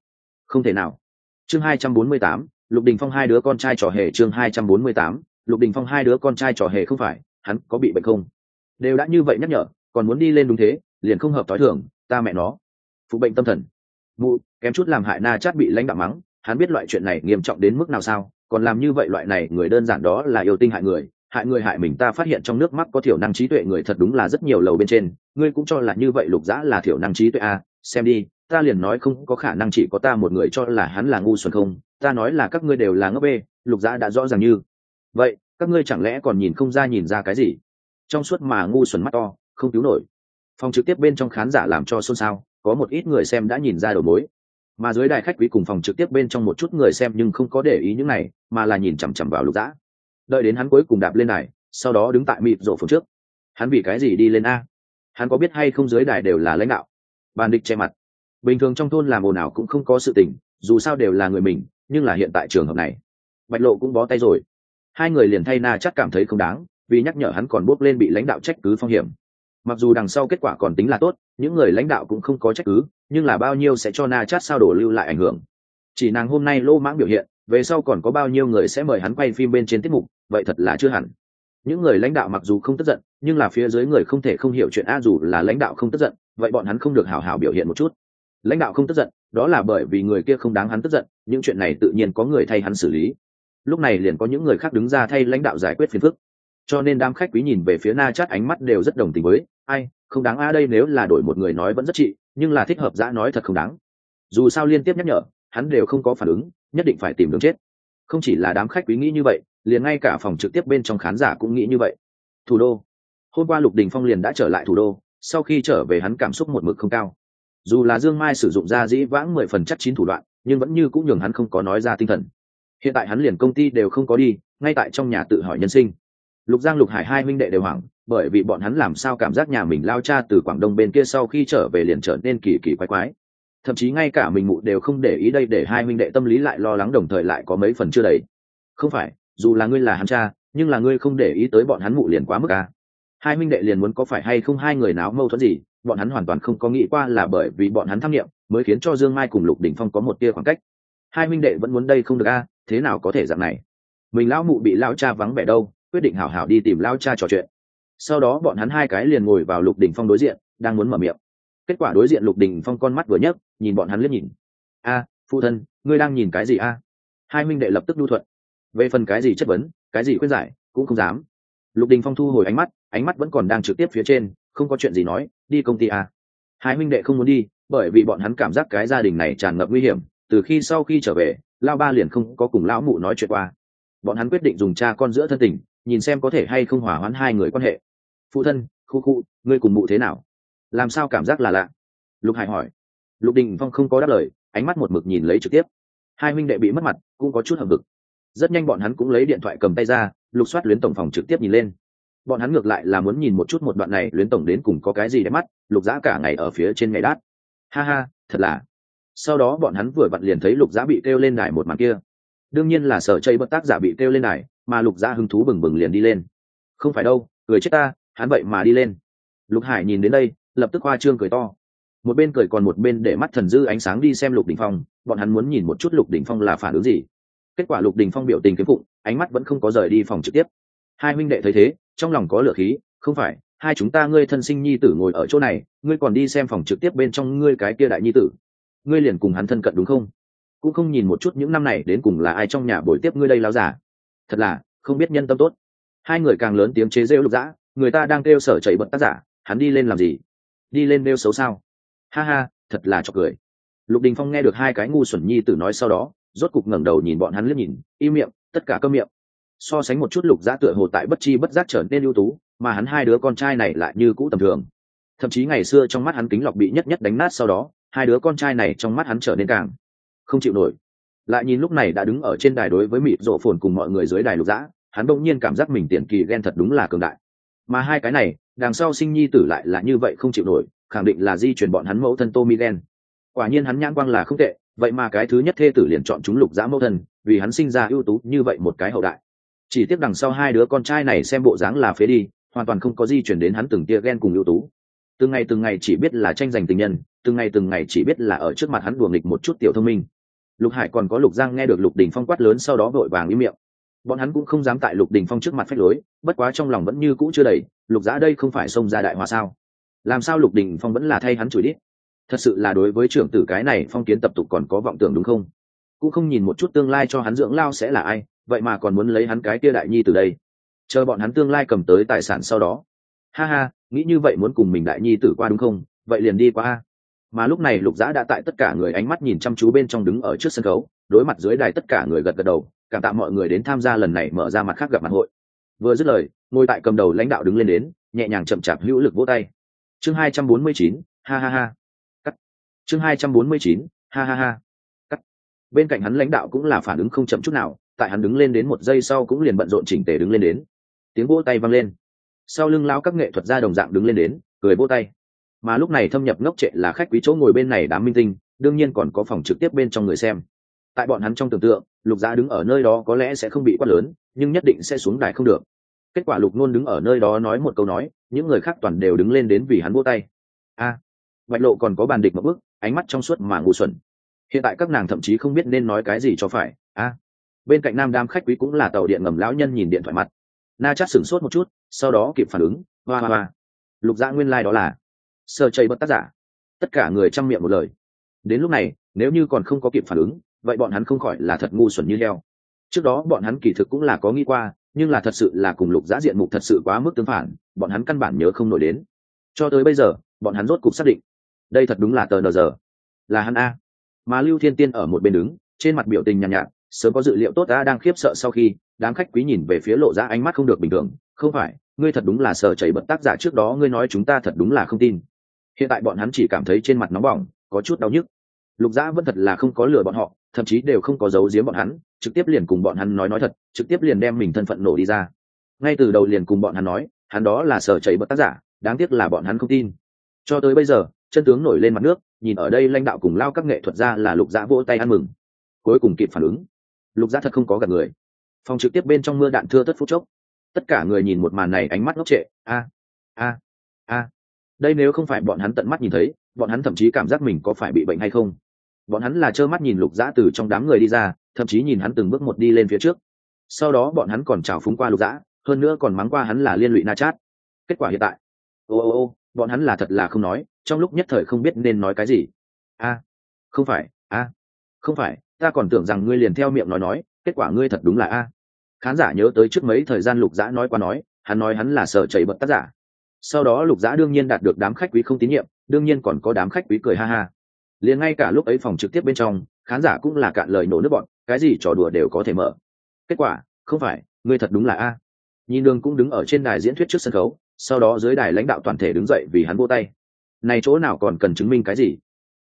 Không thể nào. Chương hai trăm bốn mươi tám lục đình phong hai đứa con trai trò hề chương hai trăm bốn mươi tám lục đình phong hai đứa con trai trò hề không phải hắn có bị bệnh không? Đều đã như vậy nhắc nhở còn muốn đi lên đúng thế liền không hợp t h o i thường ta mẹ nó. Phụ bệnh tâm thần. Mụ kém chút làm hại na chát bị lãnh đạo mắng hắn biết loại chuyện này nghiêm trọng đến mức nào sao? Còn làm như vậy loại này người đơn giản đó là yêu tinh hại người. Hại người hại mình ta phát hiện trong nước mắt có thiểu năng trí tuệ người thật đúng là rất nhiều lầu bên trên. Ngươi cũng cho là như vậy lục dã là thiểu năng trí tuệ à, xem đi ta liền nói không có khả năng chỉ có ta một người cho là hắn là ngu xuẩn không, ta nói là các ngươi đều là ngốc bê, lục dã đã rõ ràng như. Vậy, các ngươi chẳng lẽ còn nhìn không ra nhìn ra cái gì? Trong suốt mà ngu xuẩn mắt to, không cứu nổi. Phòng trực tiếp bên trong khán giả làm cho xôn xao, có một ít người xem đã nhìn ra đầu mối. Mà dưới đài khách quý cùng phòng trực tiếp bên trong một chút người xem nhưng không có để ý những này, mà là nhìn chằm chằm vào lục dã đợi đến hắn cuối cùng đạp lên đài, sau đó đứng tại mịt rổ phường trước. Hắn vì cái gì đi lên a? Hắn có biết hay không dưới đài đều là lãnh đạo? Bàn địch che mặt bình thường trong thôn làm ồn ào cũng không có sự tình, dù sao đều là người mình, nhưng là hiện tại trường hợp này, bạch lộ cũng bó tay rồi. Hai người liền thay na chắc cảm thấy không đáng, vì nhắc nhở hắn còn bốc lên bị lãnh đạo trách cứ phong hiểm. Mặc dù đằng sau kết quả còn tính là tốt, những người lãnh đạo cũng không có trách cứ, nhưng là bao nhiêu sẽ cho na chát sao đổ lưu lại ảnh hưởng. Chỉ nàng hôm nay lô mãng biểu hiện, về sau còn có bao nhiêu người sẽ mời hắn quay phim bên trên tiết mục, vậy thật là chưa hẳn. Những người lãnh đạo mặc dù không tức giận, nhưng là phía dưới người không thể không hiểu chuyện a dù là lãnh đạo không tức giận, vậy bọn hắn không được hào hào biểu hiện một chút lãnh đạo không tức giận, đó là bởi vì người kia không đáng hắn tức giận, những chuyện này tự nhiên có người thay hắn xử lý. Lúc này liền có những người khác đứng ra thay lãnh đạo giải quyết phiền phức. Cho nên đám khách quý nhìn về phía na chát ánh mắt đều rất đồng tình với, ai, không đáng, a, đây nếu là đổi một người nói vẫn rất trị, nhưng là thích hợp giã nói thật không đáng. Dù sao liên tiếp nhắc nhở, hắn đều không có phản ứng, nhất định phải tìm đường chết. Không chỉ là đám khách quý nghĩ như vậy, liền ngay cả phòng trực tiếp bên trong khán giả cũng nghĩ như vậy. Thủ đô. Hôm qua lục đình phong liền đã trở lại thủ đô, sau khi trở về hắn cảm xúc một mực không cao dù là dương mai sử dụng ra dĩ vãng mười phần chắc chín thủ đoạn, nhưng vẫn như cũng nhường hắn không có nói ra tinh thần. Hiện tại hắn liền công ty đều không có đi, ngay tại trong nhà tự hỏi nhân sinh. Lục giang, lục hải hai minh đệ đều hoảng, bởi vì bọn hắn làm sao cảm giác nhà mình lao cha từ quảng đông bên kia sau khi trở về liền trở nên kỳ kỳ quái quái. Thậm chí ngay cả mình mụ đều không để ý đây để hai minh đệ tâm lý lại lo lắng đồng thời lại có mấy phần chưa đầy. Không phải, dù là ngươi là hắn cha, nhưng là ngươi không để ý tới bọn hắn mụ liền quá mức à. hai minh đệ liền muốn có phải hay không hai người nào mâu thuẫn gì? Bọn hắn hoàn toàn không có nghĩ qua là bởi vì bọn hắn tham nghiệm mới khiến cho dương mai cùng lục đình phong có một tia khoảng cách. Hai minh đệ vẫn muốn đây không được a à, thế nào có thể dạng này? Mình lão mụ bị lao cha vắng vẻ đâu quyết định hảo hảo đi tìm lao cha trò chuyện. Sau đó bọn hắn hai cái liền ngồi vào lục đình phong đối diện đang muốn mở miệng. Kết quả đối diện lục đình phong con mắt vừa nhấc nhìn bọn hắn liếc nhìn. A phụ thân ngươi đang nhìn cái gì a? Hai minh đệ lập tức đu thuận. Về phần cái gì chất vấn cái gì khuyên giải cũng không dám. Lục đình phong thu hồi ánh mắt ánh mắt vẫn còn đang trực tiếp phía trên không có chuyện gì nói, đi công ty à? hai minh đệ không muốn đi, bởi vì bọn hắn cảm giác cái gia đình này tràn ngập nguy hiểm, từ khi sau khi trở về lao ba liền không có cùng lão mụ nói chuyện qua. Bọn hắn quyết định dùng cha con giữa thân tình, nhìn xem có thể hay không hỏa hoãn hai người quan hệ. Phụ thân, khu khu, ngươi cùng mụ thế nào? Làm sao cảm giác là lạ? Lục hải hỏi. Lục đình phong không có đáp lời, ánh mắt một mực nhìn lấy trực tiếp. Hai huynh đệ bị mất mặt, cũng có chút hầm vực rất nhanh bọn hắn cũng lấy điện thoại cầm tay ra, lục soát luyến tổng phòng trực tiếp nhìn lên bọn hắn ngược lại là muốn nhìn một chút một đoạn này luyến tổng đến cùng có cái gì để mắt, lục giã cả ngày ở phía trên ngày đát. Ha ha, thật là. Sau đó bọn hắn vừa vặn liền thấy lục giã bị kêu lên đài một màn kia. Đương nhiên là sở chây bất tác giả bị kêu lên đài, mà lục giã hứng thú bừng bừng liền đi lên. Không phải đâu, cười chết ta, hắn vậy mà đi lên. Lục hải nhìn đến đây, lập tức hoa trương cười to. Một bên cười còn một bên để mắt thần dư ánh sáng đi xem lục đình phong, bọn hắn muốn nhìn một chút lục đình phong là phản ứng gì. Kết quả lục đình phong biểu tình kiếm phụng, ánh mắt vẫn không có rời đi phòng trực tiếp. Hai huynh đệ thấy thế trong lòng có lửa khí, không phải, hai chúng ta ngươi thân sinh nhi tử ngồi ở chỗ này, ngươi còn đi xem phòng trực tiếp bên trong ngươi cái kia đại nhi tử. Ngươi liền cùng hắn thân cận đúng không? Cũng không nhìn một chút những năm này đến cùng là ai trong nhà buổi tiếp ngươi đây lao giả. Thật là, không biết nhân tâm tốt. Hai người càng lớn tiếng chế rêu lục dã, người ta đang kêu sở chảy bận tác giả, hắn đi lên làm gì? Đi lên nêu xấu sao? Ha ha, thật là chọc cười. Lục đình phong nghe được hai cái ngu xuẩn nhi tử nói sau đó, rốt cục ngẩng đầu nhìn bọn hắn liếc nhìn, im miệng, tất cả cơm miệng so sánh một chút lục giã tựa hồ tại bất chi bất giác trở nên ưu tú mà hắn hai đứa con trai này lại như cũ tầm thường thậm chí ngày xưa trong mắt hắn kính lọc bị nhất nhất đánh nát sau đó hai đứa con trai này trong mắt hắn trở nên càng không chịu nổi lại nhìn lúc này đã đứng ở trên đài đối với mịt rộ phồn cùng mọi người dưới đài lục giã hắn bỗng nhiên cảm giác mình tiền kỳ ghen thật đúng là cường đại mà hai cái này đằng sau sinh nhi tử lại là như vậy không chịu nổi khẳng định là di chuyển bọn hắn mẫu thân Tommy Gen. Quả nhiên hắn nhãn quang là không tệ, vậy mà cái thứ nhất thê tử liền chọn chúng lục giã mẫu thân, vì hắn sinh ra ưu tú như vậy một cái hậu đại. Chỉ tiếc đằng sau hai đứa con trai này xem bộ dáng là phế đi, hoàn toàn không có di chuyển đến hắn từng tia ghen cùng ưu tú. Từng ngày từng ngày chỉ biết là tranh giành tình nhân, từng ngày từng ngày chỉ biết là ở trước mặt hắn đùa nghịch một chút tiểu thông minh. Lục Hải còn có Lục Giang nghe được Lục Đình Phong quát lớn sau đó vội vàng im miệng. Bọn hắn cũng không dám tại Lục Đình Phong trước mặt phách lối, bất quá trong lòng vẫn như cũ chưa đầy, Lục Giã đây không phải xông ra đại hòa sao? làm sao lục đình phong vẫn là thay hắn chửi đít thật sự là đối với trưởng tử cái này phong kiến tập tục còn có vọng tưởng đúng không cũng không nhìn một chút tương lai cho hắn dưỡng lao sẽ là ai vậy mà còn muốn lấy hắn cái kia đại nhi từ đây. Chờ bọn hắn tương lai cầm tới tài sản sau đó. Ha ha, nghĩ như vậy muốn cùng mình đại nhi tử qua đúng không? Vậy liền đi qua mà lúc này lục giã đã tại tất cả người ánh mắt nhìn chăm chú bên trong đứng ở trước sân khấu, đối mặt dưới đài tất cả người gật gật đầu, cảm tạ mọi người đến tham gia lần này mở ra mặt khác gặp mặt hội. Vừa dứt lời, ngồi tại cầm đầu lãnh đạo đứng lên đến, nhẹ nhàng chậm chạp hữu lực vỗ tay. Chương hai trăm bốn mươi chín, ha ha ha. Cắt. Chương hai trăm bốn mươi chín, ha ha ha. Cắt. Bên cạnh hắn lãnh đạo cũng là phản ứng không chậm chút nào tại hắn đứng lên đến một giây sau cũng liền bận rộn chỉnh tề đứng lên đến. Tiếng vỗ tay vang lên. Sau lưng lao các nghệ thuật gia đồng dạng đứng lên đến cười vỗ tay. Mà lúc này thâm nhập ngốc trệ là khách quý chỗ ngồi bên này đám minh tinh đương nhiên còn có phòng trực tiếp bên trong người xem. Tại bọn hắn trong tưởng tượng lục gia đứng ở nơi đó có lẽ sẽ không bị quát lớn nhưng nhất định sẽ xuống đài không được. Kết quả lục nôn đứng ở nơi đó nói một câu nói những người khác toàn đều đứng lên đến vì hắn vỗ tay. A à, bạch lộ còn có bàn địch một bước ánh mắt trong suốt mà ngu xuẩn. Hiện tại các nàng thậm chí không biết nên nói cái gì cho phải. A bên cạnh nam đam khách quý cũng là tàu điện ngầm lão nhân nhìn điện thoại mặt. Na chắc sửng sốt một chút sau đó kịp phản ứng hoa hoa hoa. Lục dã nguyên lai、like、đó là sơ chây bất tác giả. Tất cả người chăm miệng một lời. Đến lúc này nếu như còn không có kịp phản ứng vậy bọn hắn không khỏi là thật ngu xuẩn như heo. Trước đó bọn hắn kỳ thực cũng là có nghĩ qua nhưng là thật sự là cùng lục giã diện mục thật sự quá mức tương phản bọn hắn căn bản nhớ không nổi đến. Cho tới bây giờ bọn hắn rốt cục xác định đây thật đúng là tờ nờ giờ. Là hắn a. Mà lưu thiên tiên ở một bên đứng trên mặt biểu tình nhàn nhạt, nhạt sớm có dự liệu tốt đã đang khiếp sợ sau khi đám khách quý nhìn về phía lộ ra ánh mắt không được bình thường. Không phải, ngươi thật đúng là sợ chảy bật tác giả trước đó ngươi nói chúng ta thật đúng là không tin. Hiện tại bọn hắn chỉ cảm thấy trên mặt nóng bỏng, có chút đau nhức. Lục dã vẫn thật là không có lừa bọn họ, thậm chí đều không có giấu giếm bọn hắn, trực tiếp liền cùng bọn hắn nói nói thật, trực tiếp liền đem mình thân phận nổ đi ra. Ngay từ đầu liền cùng bọn hắn nói, hắn đó là sở chảy bất tác giả, đáng tiếc là bọn hắn không tin. Cho tới bây giờ, chân tướng nổi lên mặt nước, nhìn ở đây lãnh đạo cùng lao các nghệ thuật ra là lục dã vỗ tay ăn mừng. Cuối cùng kịp phản ứng lục dã thật không có gặp người. Phòng trực tiếp bên trong mưa đạn thưa tất phút chốc. Tất cả người nhìn một màn này ánh mắt ngốc trệ. A a a. Đây nếu không phải bọn hắn tận mắt nhìn thấy, bọn hắn thậm chí cảm giác mình có phải bị bệnh hay không? Bọn hắn là trơ mắt nhìn lục dã từ trong đám người đi ra, thậm chí nhìn hắn từng bước một đi lên phía trước. Sau đó bọn hắn còn trào phúng qua lục dã hơn nữa còn mắng qua hắn là liên lụy na chát. Kết quả hiện tại. Ô ô ô, bọn hắn là thật là không nói, trong lúc nhất thời không biết nên nói cái gì. A, không phải, a, không phải ta còn tưởng rằng ngươi liền theo miệng nói nói, kết quả ngươi thật đúng là a. Khán giả nhớ tới trước mấy thời gian lục dã nói qua nói, hắn nói hắn là sợ chảy bật tác giả. Sau đó lục dã đương nhiên đạt được đám khách quý không tín nhiệm, đương nhiên còn có đám khách quý cười ha ha. Liền ngay cả lúc ấy phòng trực tiếp bên trong, khán giả cũng là cạn lời nổ nước bọn, cái gì trò đùa đều có thể mở. Kết quả, không phải, ngươi thật đúng là a. Nhìn đường cũng đứng ở trên đài diễn thuyết trước sân khấu, sau đó dưới đài lãnh đạo toàn thể đứng dậy vì hắn vô tay. Này chỗ nào còn cần chứng minh cái gì?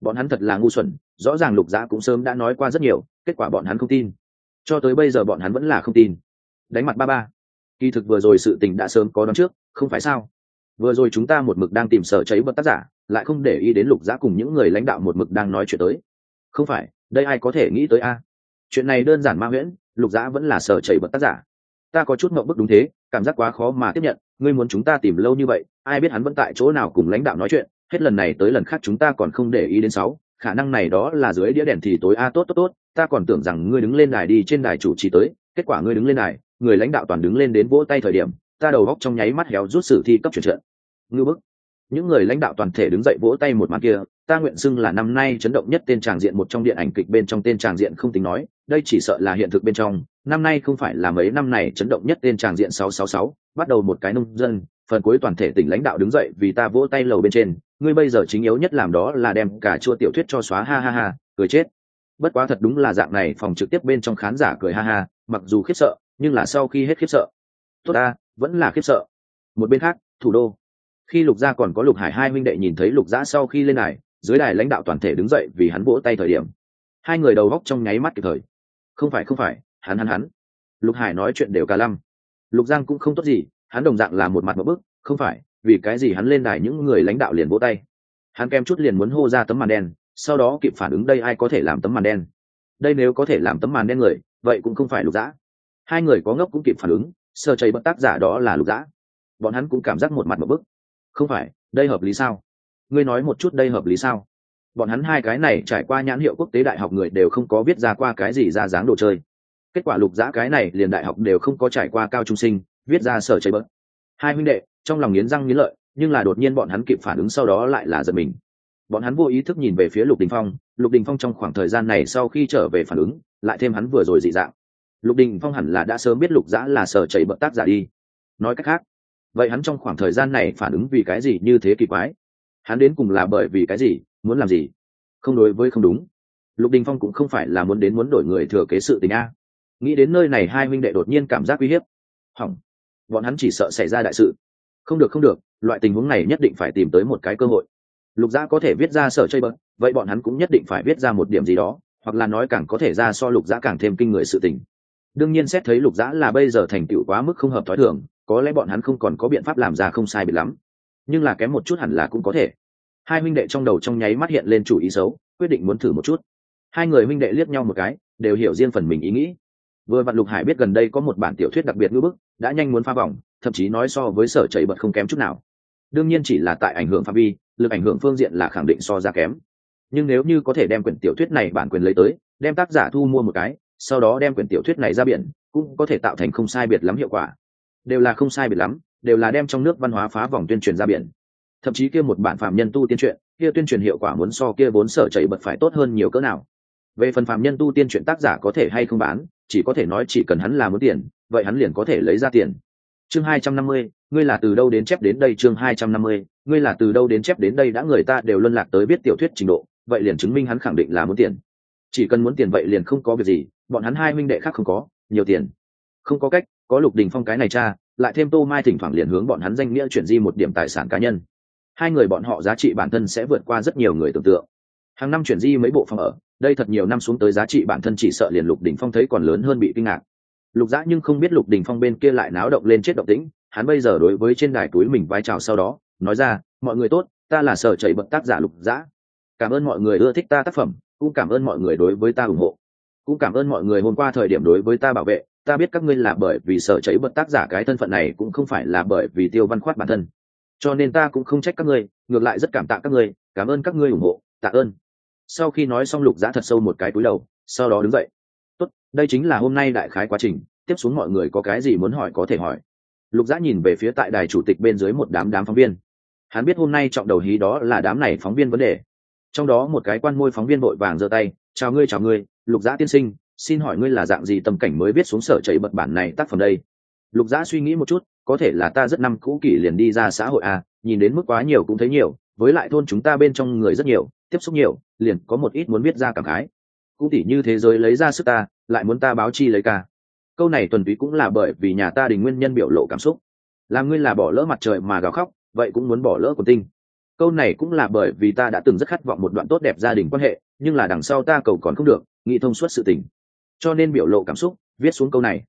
Bọn hắn thật là ngu xuẩn rõ ràng lục giã cũng sớm đã nói qua rất nhiều, kết quả bọn hắn không tin. Cho tới bây giờ bọn hắn vẫn là không tin. Đánh mặt ba ba. Kỳ thực vừa rồi sự tình đã sớm có đón trước, không phải sao? Vừa rồi chúng ta một mực đang tìm sở cháy bật tác giả, lại không để ý đến lục giã cùng những người lãnh đạo một mực đang nói chuyện tới. Không phải, đây ai có thể nghĩ tới a? Chuyện này đơn giản ma nguyễn lục giã vẫn là sở chảy bật tác giả. Ta có chút mộng bức đúng thế, cảm giác quá khó mà tiếp nhận, ngươi muốn chúng ta tìm lâu như vậy, ai biết hắn vẫn tại chỗ nào cùng lãnh đạo nói chuyện, hết lần này tới lần khác chúng ta còn không để ý đến sáu khả năng này đó là dưới đĩa đèn thì tối a tốt tốt tốt ta còn tưởng rằng ngươi đứng lên đài đi trên đài chủ trì tới kết quả ngươi đứng lên đài người lãnh đạo toàn đứng lên đến vỗ tay thời điểm ta đầu góc trong nháy mắt héo rút sử thi cấp chuyển trận. Ngư bức. Những người lãnh đạo toàn thể đứng dậy vỗ tay một màn kia ta nguyện xưng là năm nay chấn động nhất tên tràng diện một trong điện ảnh kịch bên trong tên tràng diện không tính nói đây chỉ sợ là hiện thực bên trong năm nay không phải là mấy năm này chấn động nhất tên tràng diện 666, bắt đầu một cái nông dân phần cuối toàn thể tỉnh lãnh đạo đứng dậy vì ta vỗ tay lầu bên trên, ngươi bây giờ chính yếu nhất làm đó là đem cả chua tiểu thuyết cho xóa, ha ha ha, cười chết. Bất quá thật đúng là dạng này, phòng trực tiếp bên trong khán giả cười, ha ha, mặc dù khiếp sợ, nhưng là sau khi hết khiếp sợ. Tốt ta, vẫn là khiếp sợ. Một bên khác, thủ đô. Khi lục gia còn có lục hải hai huynh đệ nhìn thấy lục giã sau khi lên đài, dưới đài lãnh đạo toàn thể đứng dậy vì hắn vỗ tay thời điểm. Hai người đầu góc trong nháy mắt kịp thời. Không phải không phải, hắn hắn hắn. Lục hải nói chuyện đều cả lăm. Lục giang cũng không tốt gì hắn đồng dạng là một mặt một bức, không phải, vì cái gì hắn lên đài những người lãnh đạo liền vỗ tay. Hắn kem chút liền muốn hô ra tấm màn đen, sau đó kịp phản ứng đây ai có thể làm tấm màn đen? Đây nếu có thể làm tấm màn đen người, vậy cũng không phải lục dã. Hai người có ngốc cũng kịp phản ứng, sơ chảy bất tác giả đó là lục dã. Bọn hắn cũng cảm giác một mặt một bức. Không phải, đây hợp lý sao? Ngươi nói một chút đây hợp lý sao? Bọn hắn hai cái này trải qua nhãn hiệu quốc tế đại học người đều không có viết ra qua cái gì ra dáng đồ chơi. Kết quả lục dã cái này liền đại học đều không có trải qua cao trung sinh viết ra sở chơi bớt. Hai huynh đệ, trong lòng nghiến răng nghiến lợi, nhưng là đột nhiên bọn hắn kịp phản ứng sau đó lại là giật mình. Bọn hắn vô ý thức nhìn về phía lục đình phong, lục đình phong trong khoảng thời gian này sau khi trở về phản ứng, lại thêm hắn vừa rồi dị dạng. Lục đình phong hẳn là đã sớm biết lục giã là sở chảy bợt tác giả đi. Nói cách khác, vậy hắn trong khoảng thời gian này phản ứng vì cái gì như thế kỳ quái? Hắn đến cùng là bởi vì cái gì, muốn làm gì? Không đối với không đúng. Lục đình phong cũng không phải là muốn đến muốn đổi người thừa kế sự tình a. Nghĩ đến nơi này hai huynh đệ đột nhiên cảm giác uy hiếp. Hỏng bọn hắn chỉ sợ xảy ra đại sự. Không được không được, loại tình huống này nhất định phải tìm tới một cái cơ hội. Lục gia có thể viết ra sở chơi bớt, vậy bọn hắn cũng nhất định phải viết ra một điểm gì đó, hoặc là nói càng có thể ra so lục giã càng thêm kinh người sự tình. Đương nhiên xét thấy lục giã là bây giờ thành tựu quá mức không hợp t h ó i thường, có lẽ bọn hắn không còn có biện pháp làm ra không sai bị lắm. Nhưng là kém một chút hẳn là cũng có thể. Hai huynh đệ trong đầu trong nháy mắt hiện lên chủ ý xấu, quyết định muốn thử một chút. Hai người huynh đệ liếc nhau một cái, đều hiểu riêng phần mình ý nghĩ vừa vặn lục hải biết gần đây có một bản tiểu thuyết đặc biệt ngữ bức, đã nhanh muốn pha vòng thậm chí nói so với sở chảy bật không kém chút nào. Đương nhiên chỉ là tại ảnh hưởng phạm vi, lực ảnh hưởng phương diện là khẳng định so ra kém. Nhưng nếu như có thể đem quyển tiểu thuyết này bản quyền lấy tới, đem tác giả thu mua một cái, sau đó đem quyển tiểu thuyết này ra biển, cũng có thể tạo thành không sai biệt lắm hiệu quả. Đều là không sai biệt lắm, đều là đem trong nước văn hóa phá vòng tuyên truyền ra biển. Thậm chí kia một bản phạm nhân tu tiên truyện, kia tuyên truyền hiệu quả muốn so kia vốn sở chảy bật phải tốt hơn nhiều cỡ nào. Về phần phạm nhân tu tiên truyện tác giả có thể hay không bán chỉ có thể nói chỉ cần hắn là muốn tiền, vậy hắn liền có thể lấy ra tiền. Chương hai trăm năm mươi, ngươi là từ đâu đến chép đến đây? Chương hai trăm năm mươi, ngươi là từ đâu đến chép đến đây? Đã người ta đều luân lạc tới biết tiểu thuyết trình độ, vậy liền chứng minh hắn khẳng định là muốn tiền. Chỉ cần muốn tiền vậy liền không có việc gì, bọn hắn hai minh đệ khác không có, nhiều tiền. Không có cách, có lục đình phong cái này cha, lại thêm tô mai thỉnh thoảng liền hướng bọn hắn danh nghĩa chuyển di một điểm tài sản cá nhân. Hai người bọn họ giá trị bản thân sẽ vượt qua rất nhiều người tưởng tượng. Hàng năm chuyển di mấy bộ phòng ở đây thật nhiều năm xuống tới giá trị bản thân chỉ sợ liền lục đình phong thấy còn lớn hơn bị kinh ngạc. Lục dã nhưng không biết lục đình phong bên kia lại náo động lên chết động tĩnh, hắn bây giờ đối với trên đài túi mình vai trào sau đó, nói ra, mọi người tốt, ta là sở chảy bậc tác giả lục dã. Cảm ơn mọi người ưa thích ta tác phẩm, cũng cảm ơn mọi người đối với ta ủng hộ. Cũng cảm ơn mọi người hôm qua thời điểm đối với ta bảo vệ. Ta biết các ngươi là bởi vì sở chảy bậc tác giả cái thân phận này cũng không phải là bởi vì tiêu văn khoát bản thân. Cho nên ta cũng không trách các ngươi, ngược lại rất cảm tạ các ngươi, cảm ơn các ngươi ủng hộ. Tạ ơn sau khi nói xong lục giã thật sâu một cái túi đầu, sau đó đứng dậy. Tốt, đây chính là hôm nay đại khái quá trình, tiếp xuống mọi người có cái gì muốn hỏi có thể hỏi. Lục giã nhìn về phía tại đài chủ tịch bên dưới một đám đám phóng viên. Hắn biết hôm nay trọng đầu hí đó là đám này phóng viên vấn đề. Trong đó một cái quan môi phóng viên vội vàng giơ tay, chào ngươi chào ngươi, lục giã tiên sinh, xin hỏi ngươi là dạng gì tầm cảnh mới biết xuống sở chảy bật bản này tác phẩm đây? Lục giã suy nghĩ một chút, có thể là ta rất năm cũ kỷ liền đi ra xã hội à nhìn đến mức quá nhiều cũng thấy nhiều với lại thôn chúng ta bên trong người rất nhiều, tiếp xúc nhiều, liền có một ít muốn biết ra cảm khái. Cũng tỉ như thế giới lấy ra sức ta, lại muốn ta báo chi lấy ca. Câu này tuần túy cũng là bởi vì nhà ta đình nguyên nhân biểu lộ cảm xúc. Làm ngươi là bỏ lỡ mặt trời mà gào khóc, vậy cũng muốn bỏ lỡ của tinh. Câu này cũng là bởi vì ta đã từng rất khát vọng một đoạn tốt đẹp gia đình quan hệ, nhưng là đằng sau ta cầu còn không được, nghĩ thông suốt sự tình. Cho nên biểu lộ cảm xúc, viết xuống câu này.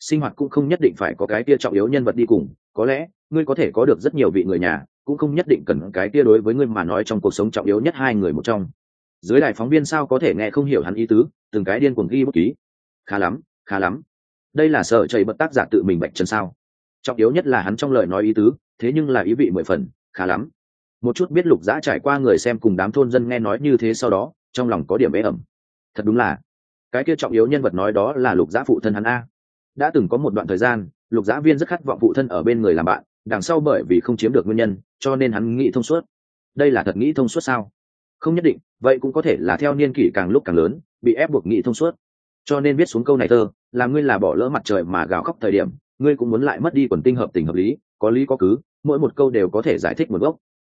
Sinh hoạt cũng không nhất định phải có cái kia trọng yếu nhân vật đi cùng, có lẽ, ngươi có thể có được rất nhiều vị người nhà cũng không nhất định cần cái kia đối với ngươi mà nói trong cuộc sống trọng yếu nhất hai người một trong. Dưới đài phóng viên sao có thể nghe không hiểu hắn ý tứ, từng cái điên cuồng ghi bút ký. Khá lắm khá lắm. Đây là sợ chạy bật tác giả tự mình bạch chân sao. Trọng yếu nhất là hắn trong lời nói ý tứ, thế nhưng là ý vị mười phần, khá lắm. Một chút biết lục dã trải qua người xem cùng đám thôn dân nghe nói như thế sau đó, trong lòng có điểm ế ẩm. Thật đúng là, cái kia trọng yếu nhân vật nói đó là lục dã phụ thân hắn a. Đã từng có một đoạn thời gian, lục dã viên rất khát vọng phụ thân ở bên người làm bạn đằng sau bởi vì không chiếm được nguyên nhân, cho nên hắn nghĩ thông suốt. Đây là thật nghĩ thông suốt sao? Không nhất định, vậy cũng có thể là theo niên kỷ càng lúc càng lớn, bị ép buộc nghĩ thông suốt. Cho nên viết xuống câu này thơ, là ngươi là bỏ lỡ mặt trời mà gào khóc thời điểm, ngươi cũng muốn lại mất đi quần tinh hợp tình hợp lý, có lý có cứ, mỗi một câu đều có thể giải thích một gốc.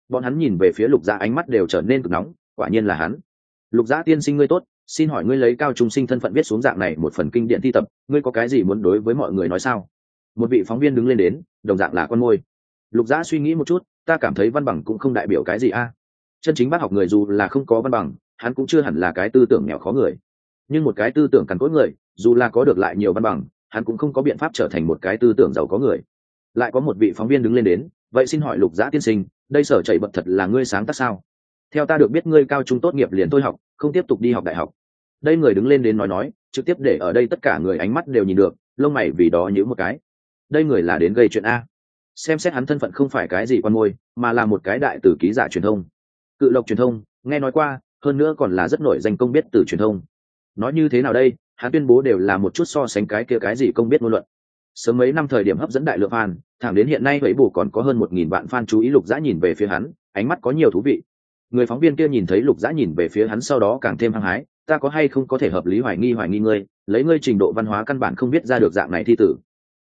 Bọn hắn nhìn về phía lục gia ánh mắt đều trở nên cực nóng, quả nhiên là hắn. Lục gia tiên sinh ngươi tốt, xin hỏi ngươi lấy cao trung sinh thân phận viết xuống dạng này một phần kinh điển thi tập, ngươi có cái gì muốn đối với mọi người nói sao? Một vị phóng viên đứng lên đến, đồng dạng là con môi. Lục Giã suy nghĩ một chút, ta cảm thấy văn bằng cũng không đại biểu cái gì a. À? Chân chính bác học người dù là không có văn bằng, hắn cũng chưa hẳn là cái tư tưởng nghèo khó người. Nhưng một cái tư tưởng cằn cỗi người, dù là có được lại nhiều văn bằng, hắn cũng không có biện pháp trở thành một cái tư tưởng giàu có người. Lại có một vị phóng viên đứng lên đến, vậy xin hỏi lục giã tiên sinh, đây sở chảy bật thật là ngươi sáng tác sao? Theo ta được biết ngươi cao trung tốt nghiệp liền thôi học, không tiếp tục đi học đại học. Đây người đứng lên đến nói nói, trực tiếp để ở đây tất cả người ánh mắt đều nhìn được, lông mày vì đó nhữ một cái đây người là đến gây chuyện a. Xem xét hắn thân phận không phải cái gì quan môi, mà là một cái đại tử ký giả truyền thông. Cự lộc truyền thông, nghe nói qua, hơn nữa còn là rất nổi danh công biết từ truyền thông. Nói như thế nào đây, hắn tuyên bố đều là một chút so sánh cái kia cái gì công biết ngôn luận. Sớm mấy năm thời điểm hấp dẫn đại lượng fan, thẳng đến hiện nay vậy bù còn có hơn một nghìn vạn fan chú ý lục dã nhìn về phía hắn, ánh mắt có nhiều thú vị. Người phóng viên kia nhìn thấy lục dã nhìn về phía hắn sau đó càng thêm hăng hái, ta có hay không có thể hợp lý hoài nghi hoài nghi ngươi, lấy ngươi trình độ văn hóa căn bản không biết ra được dạng này thi tử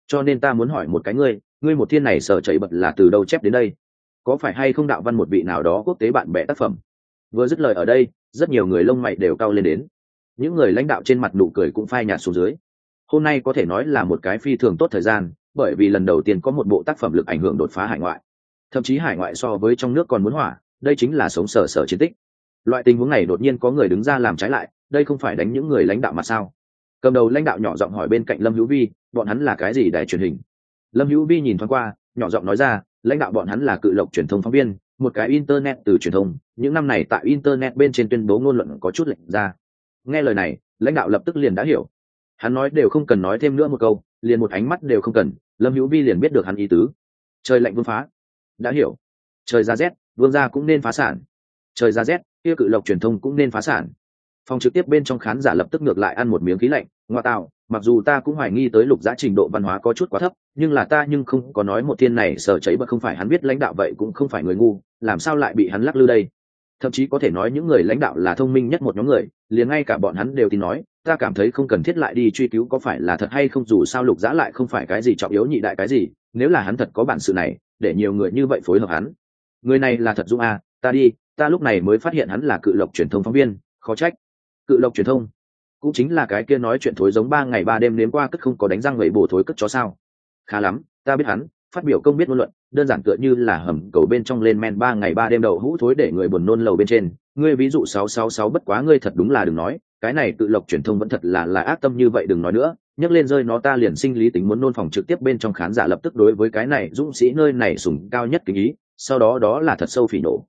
cho nên ta muốn hỏi một cái ngươi ngươi một thiên này sở chảy bật là từ đâu chép đến đây? Có phải hay không đạo văn một vị nào đó quốc tế bạn bè tác phẩm? Vừa dứt lời ở đây, rất nhiều người lông mày đều cao lên đến. Những người lãnh đạo trên mặt nụ cười cũng phai nhạt xuống dưới. Hôm nay có thể nói là một cái phi thường tốt thời gian, bởi vì lần đầu tiên có một bộ tác phẩm lực ảnh hưởng đột phá hải ngoại. Thậm chí hải ngoại so với trong nước còn muốn hỏa, đây chính là sống sở sở chiến tích. Loại tình huống này đột nhiên có người đứng ra làm trái lại, đây không phải đánh những người lãnh đạo mà sao? Cầm đầu lãnh đạo nhỏ giọng hỏi bên cạnh lâm hữu vi, bọn hắn là cái gì đài truyền hình? Lâm hữu vi nhìn thoáng qua, nhỏ giọng nói ra, lãnh đạo bọn hắn là cự lộc truyền thông phóng viên, một cái internet từ truyền thông, những năm này tại internet bên trên tuyên bố ngôn luận có chút lệnh ra. Nghe lời này, lãnh đạo lập tức liền đã hiểu. Hắn nói đều không cần nói thêm nữa một câu, liền một ánh mắt đều không cần, lâm hữu vi liền biết được hắn ý tứ. Trời lạnh vương phá. Đã hiểu. Trời ra rét, vương gia cũng nên phá sản. Trời ra rét, kia cự lộc truyền thông cũng nên phá sản phòng trực tiếp bên trong khán giả lập tức ngược lại ăn một miếng khí lạnh, ngoa tạo, mặc dù ta cũng hoài nghi tới lục giá trình độ văn hóa có chút quá thấp, nhưng là ta nhưng không có nói một thiên này sở cháy bật không phải hắn biết lãnh đạo vậy cũng không phải người ngu, làm sao lại bị hắn lắc lư đây? Thậm chí có thể nói những người lãnh đạo là thông minh nhất một nhóm người, liền ngay cả bọn hắn đều tin nói, ta cảm thấy không cần thiết lại đi truy cứu có phải là thật hay không dù sao lục giã lại không phải cái gì trọng yếu nhị đại cái gì, nếu là hắn thật có bản sự này, để nhiều người như vậy phối hợp hắn. Người này là thật dũng a ta đi, ta lúc này mới phát hiện hắn là cự lộc truyền thông phóng viên, khó trách cự lộc truyền thông. Cũng chính là cái kia nói chuyện thối giống ba ngày ba đêm nếm qua cất không có đánh răng người bổ thối cất chó sao. Khá lắm, ta biết hắn, phát biểu công biết ngôn luận, đơn giản tựa như là hầm cầu bên trong lên men ba ngày ba đêm đầu hũ thối để người buồn nôn lầu bên trên. Ngươi ví dụ sáu sáu sáu bất quá ngươi thật đúng là đừng nói, cái này tự lộc truyền thông vẫn thật là là ác tâm như vậy đừng nói nữa. Nhấc lên rơi nó ta liền sinh lý tính muốn nôn phòng trực tiếp bên trong khán giả lập tức đối với cái này dũng sĩ nơi này sùng cao nhất kính ý, sau đó đó là thật sâu phỉ nổ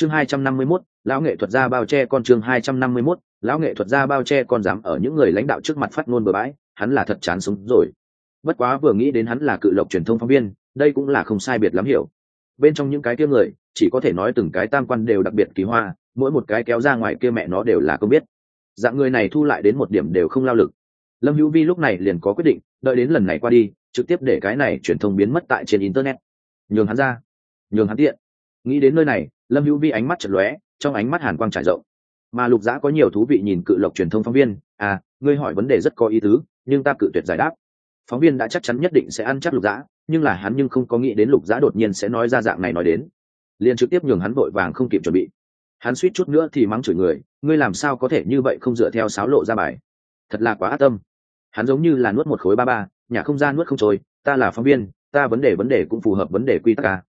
chương hai trăm năm mươi 251, lão nghệ thuật gia bao che con chương hai trăm năm mươi 251, lão nghệ thuật gia bao che con dám ở những người lãnh đạo trước mặt phát ngôn bừa bãi hắn là thật chán sống rồi. Bất quá vừa nghĩ đến hắn là cự lộc truyền thông phóng viên đây cũng là không sai biệt lắm hiểu. Bên trong những cái kia người chỉ có thể nói từng cái tam quan đều đặc biệt kỳ hoa mỗi một cái kéo ra ngoài kia mẹ nó đều là không biết. Dạng người này thu lại đến một điểm đều không lao lực. Lâm hữu vi lúc này liền có quyết định đợi đến lần này qua đi trực tiếp để cái này truyền thông biến mất tại trên internet. Nhường hắn ra. Nhường hắn tiện nghĩ đến nơi này, lâm hữu vi ánh mắt chật lóe, trong ánh mắt hàn quang trải rộng. Mà lục giã có nhiều thú vị nhìn cự lộc truyền thông phóng viên. À ngươi hỏi vấn đề rất có ý tứ, nhưng ta cự tuyệt giải đáp. Phóng viên đã chắc chắn nhất định sẽ ăn chắc lục giã, nhưng là hắn nhưng không có nghĩ đến lục giã đột nhiên sẽ nói ra dạng này nói đến. Liền trực tiếp nhường hắn vội vàng không kịp chuẩn bị. Hắn suýt chút nữa thì mắng chửi người, ngươi làm sao có thể như vậy không dựa theo sáo lộ ra bài? Thật là quá ác tâm. Hắn giống như là nuốt một khối ba ba, nhà không gian nuốt không trôi, ta là phóng viên, ta vấn đề vấn đề cũng phù hợp vấn đề quy tắc ca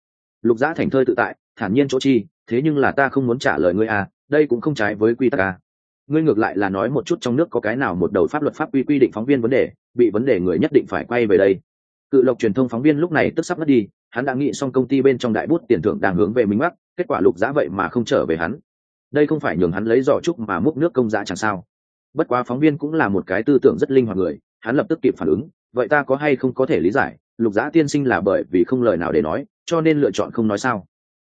lục giã thành thơi tự tại thản nhiên chỗ chi, thế nhưng là ta không muốn trả lời ngươi à đây cũng không trái với quy tắc à. Ngươi ngược lại là nói một chút trong nước có cái nào một đầu pháp luật pháp quy quy định phóng viên vấn đề, bị vấn đề người nhất định phải quay về đây. Cự lộc truyền thông phóng viên lúc này tức sắp mất đi, hắn đã nghĩ xong công ty bên trong đại bút tiền thưởng đang hướng về minh mắc, kết quả lục giá vậy mà không trở về hắn. Đây không phải nhường hắn lấy giỏ trúc mà múc nước công giá chẳng sao. Bất quá phóng viên cũng là một cái tư tưởng rất linh hoạt người, hắn lập tức kịp phản ứng, vậy ta có hay không có thể lý giải, lục giá tiên sinh là bởi vì không lời nào để nói, cho nên lựa chọn không nói sao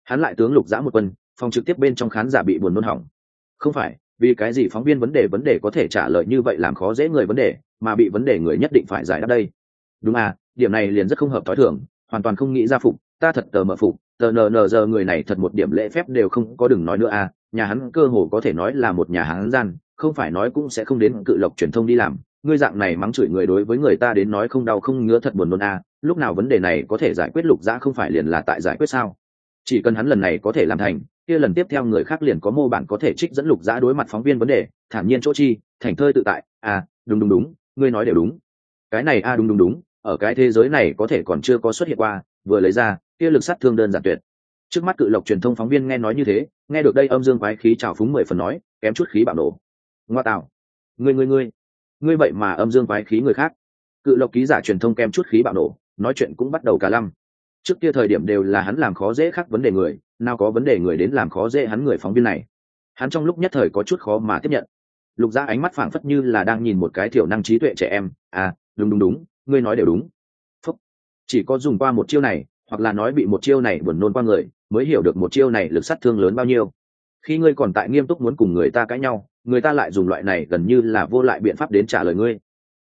hắn lại tướng lục giã một quân, phòng trực tiếp bên trong khán giả bị buồn nôn hỏng. Không phải, vì cái gì phóng viên vấn đề vấn đề có thể trả lời như vậy làm khó dễ người vấn đề, mà bị vấn đề người nhất định phải giải đáp đây. Đúng à điểm này liền rất không hợp t h ó i thường, hoàn toàn không nghĩ ra phục, ta thật tờ mờ phục, tờ nờ nờ giờ người này thật một điểm lễ phép đều không có đừng nói nữa à nhà hắn cơ hồ có thể nói là một nhà hắn gian, không phải nói cũng sẽ không đến cự lộc truyền thông đi làm. Ngươi dạng này mắng chửi người đối với người ta đến nói không đau không ngứa thật buồn nôn à lúc nào vấn đề này có thể giải quyết lục giã không phải liền là tại giải quyết sao? Chỉ cần hắn lần này có thể làm thành kia lần tiếp theo người khác liền có mô bản có thể trích dẫn lục giã đối mặt phóng viên vấn đề. Thản nhiên chỗ chi thành thơi tự tại. À đúng đúng đúng ngươi nói đều đúng. Cái này a à, đúng đúng đúng ở cái thế giới này có thể còn chưa có xuất hiện qua vừa lấy ra kia lực sát thương đơn giản tuyệt. Trước mắt cự lộc truyền thông phóng viên nghe nói như thế nghe được đây âm dương quái khí trào phúng mười phần nói kém chút khí bạo nổ. Ngoa tạo. Ngươi ngươi ngươi. Ngươi vậy mà âm dương quái khí người khác. Cự lộc ký giả truyền thông kém chút khí bạo nổ nói chuyện cũng bắt đầu cả lăm trước kia thời điểm đều là hắn làm khó dễ khác vấn đề người, nào có vấn đề người đến làm khó dễ hắn người phóng viên này. Hắn trong lúc nhất thời có chút khó mà tiếp nhận. Lục ra ánh mắt phảng phất như là đang nhìn một cái thiểu năng trí tuệ trẻ em à đúng đúng đúng, ngươi nói đều đúng. Phúc. chỉ có dùng qua một chiêu này, hoặc là nói bị một chiêu này buồn nôn qua người, mới hiểu được một chiêu này lực sát thương lớn bao nhiêu. Khi ngươi còn tại nghiêm túc muốn cùng người ta cãi nhau, người ta lại dùng loại này gần như là vô lại biện pháp đến trả lời ngươi.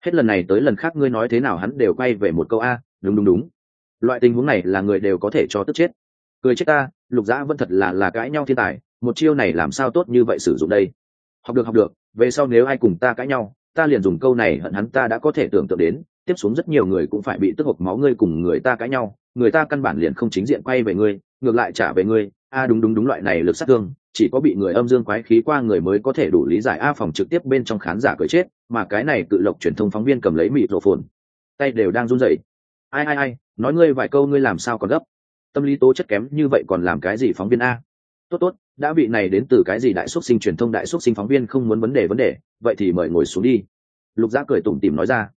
Hết lần này tới lần khác ngươi nói thế nào hắn đều quay về một câu a, đúng đúng đúng loại tình huống này là người đều có thể cho tức chết. Cười chết ta, lục dã vẫn thật là là cãi nhau thiên tài, một chiêu này làm sao tốt như vậy sử dụng đây? Học được học được, về sau nếu ai cùng ta cãi nhau, ta liền dùng câu này hận hắn ta đã có thể tưởng tượng đến, tiếp xuống rất nhiều người cũng phải bị tức hộc máu ngươi cùng người ta cãi nhau, người ta căn bản liền không chính diện quay về ngươi, ngược lại trả về ngươi. A đúng đúng đúng loại này lực sát thương, chỉ có bị người âm dương quái khí qua người mới có thể đủ lý giải a phòng trực tiếp bên trong khán giả cười chết, mà cái này tự lộc truyền thông phóng viên cầm lấy mịt rộ phồn. Tay đều đang run rẩy ai ai ai, nói ngươi vài câu ngươi làm sao còn gấp? Tâm lý tố chất kém như vậy còn làm cái gì phóng viên a? Tốt tốt, đã bị này đến từ cái gì đại xuất sinh truyền thông đại xuất sinh phóng viên không muốn vấn đề vấn đề, vậy thì mời ngồi xuống đi. Lục Giã cười tủm tìm nói ra.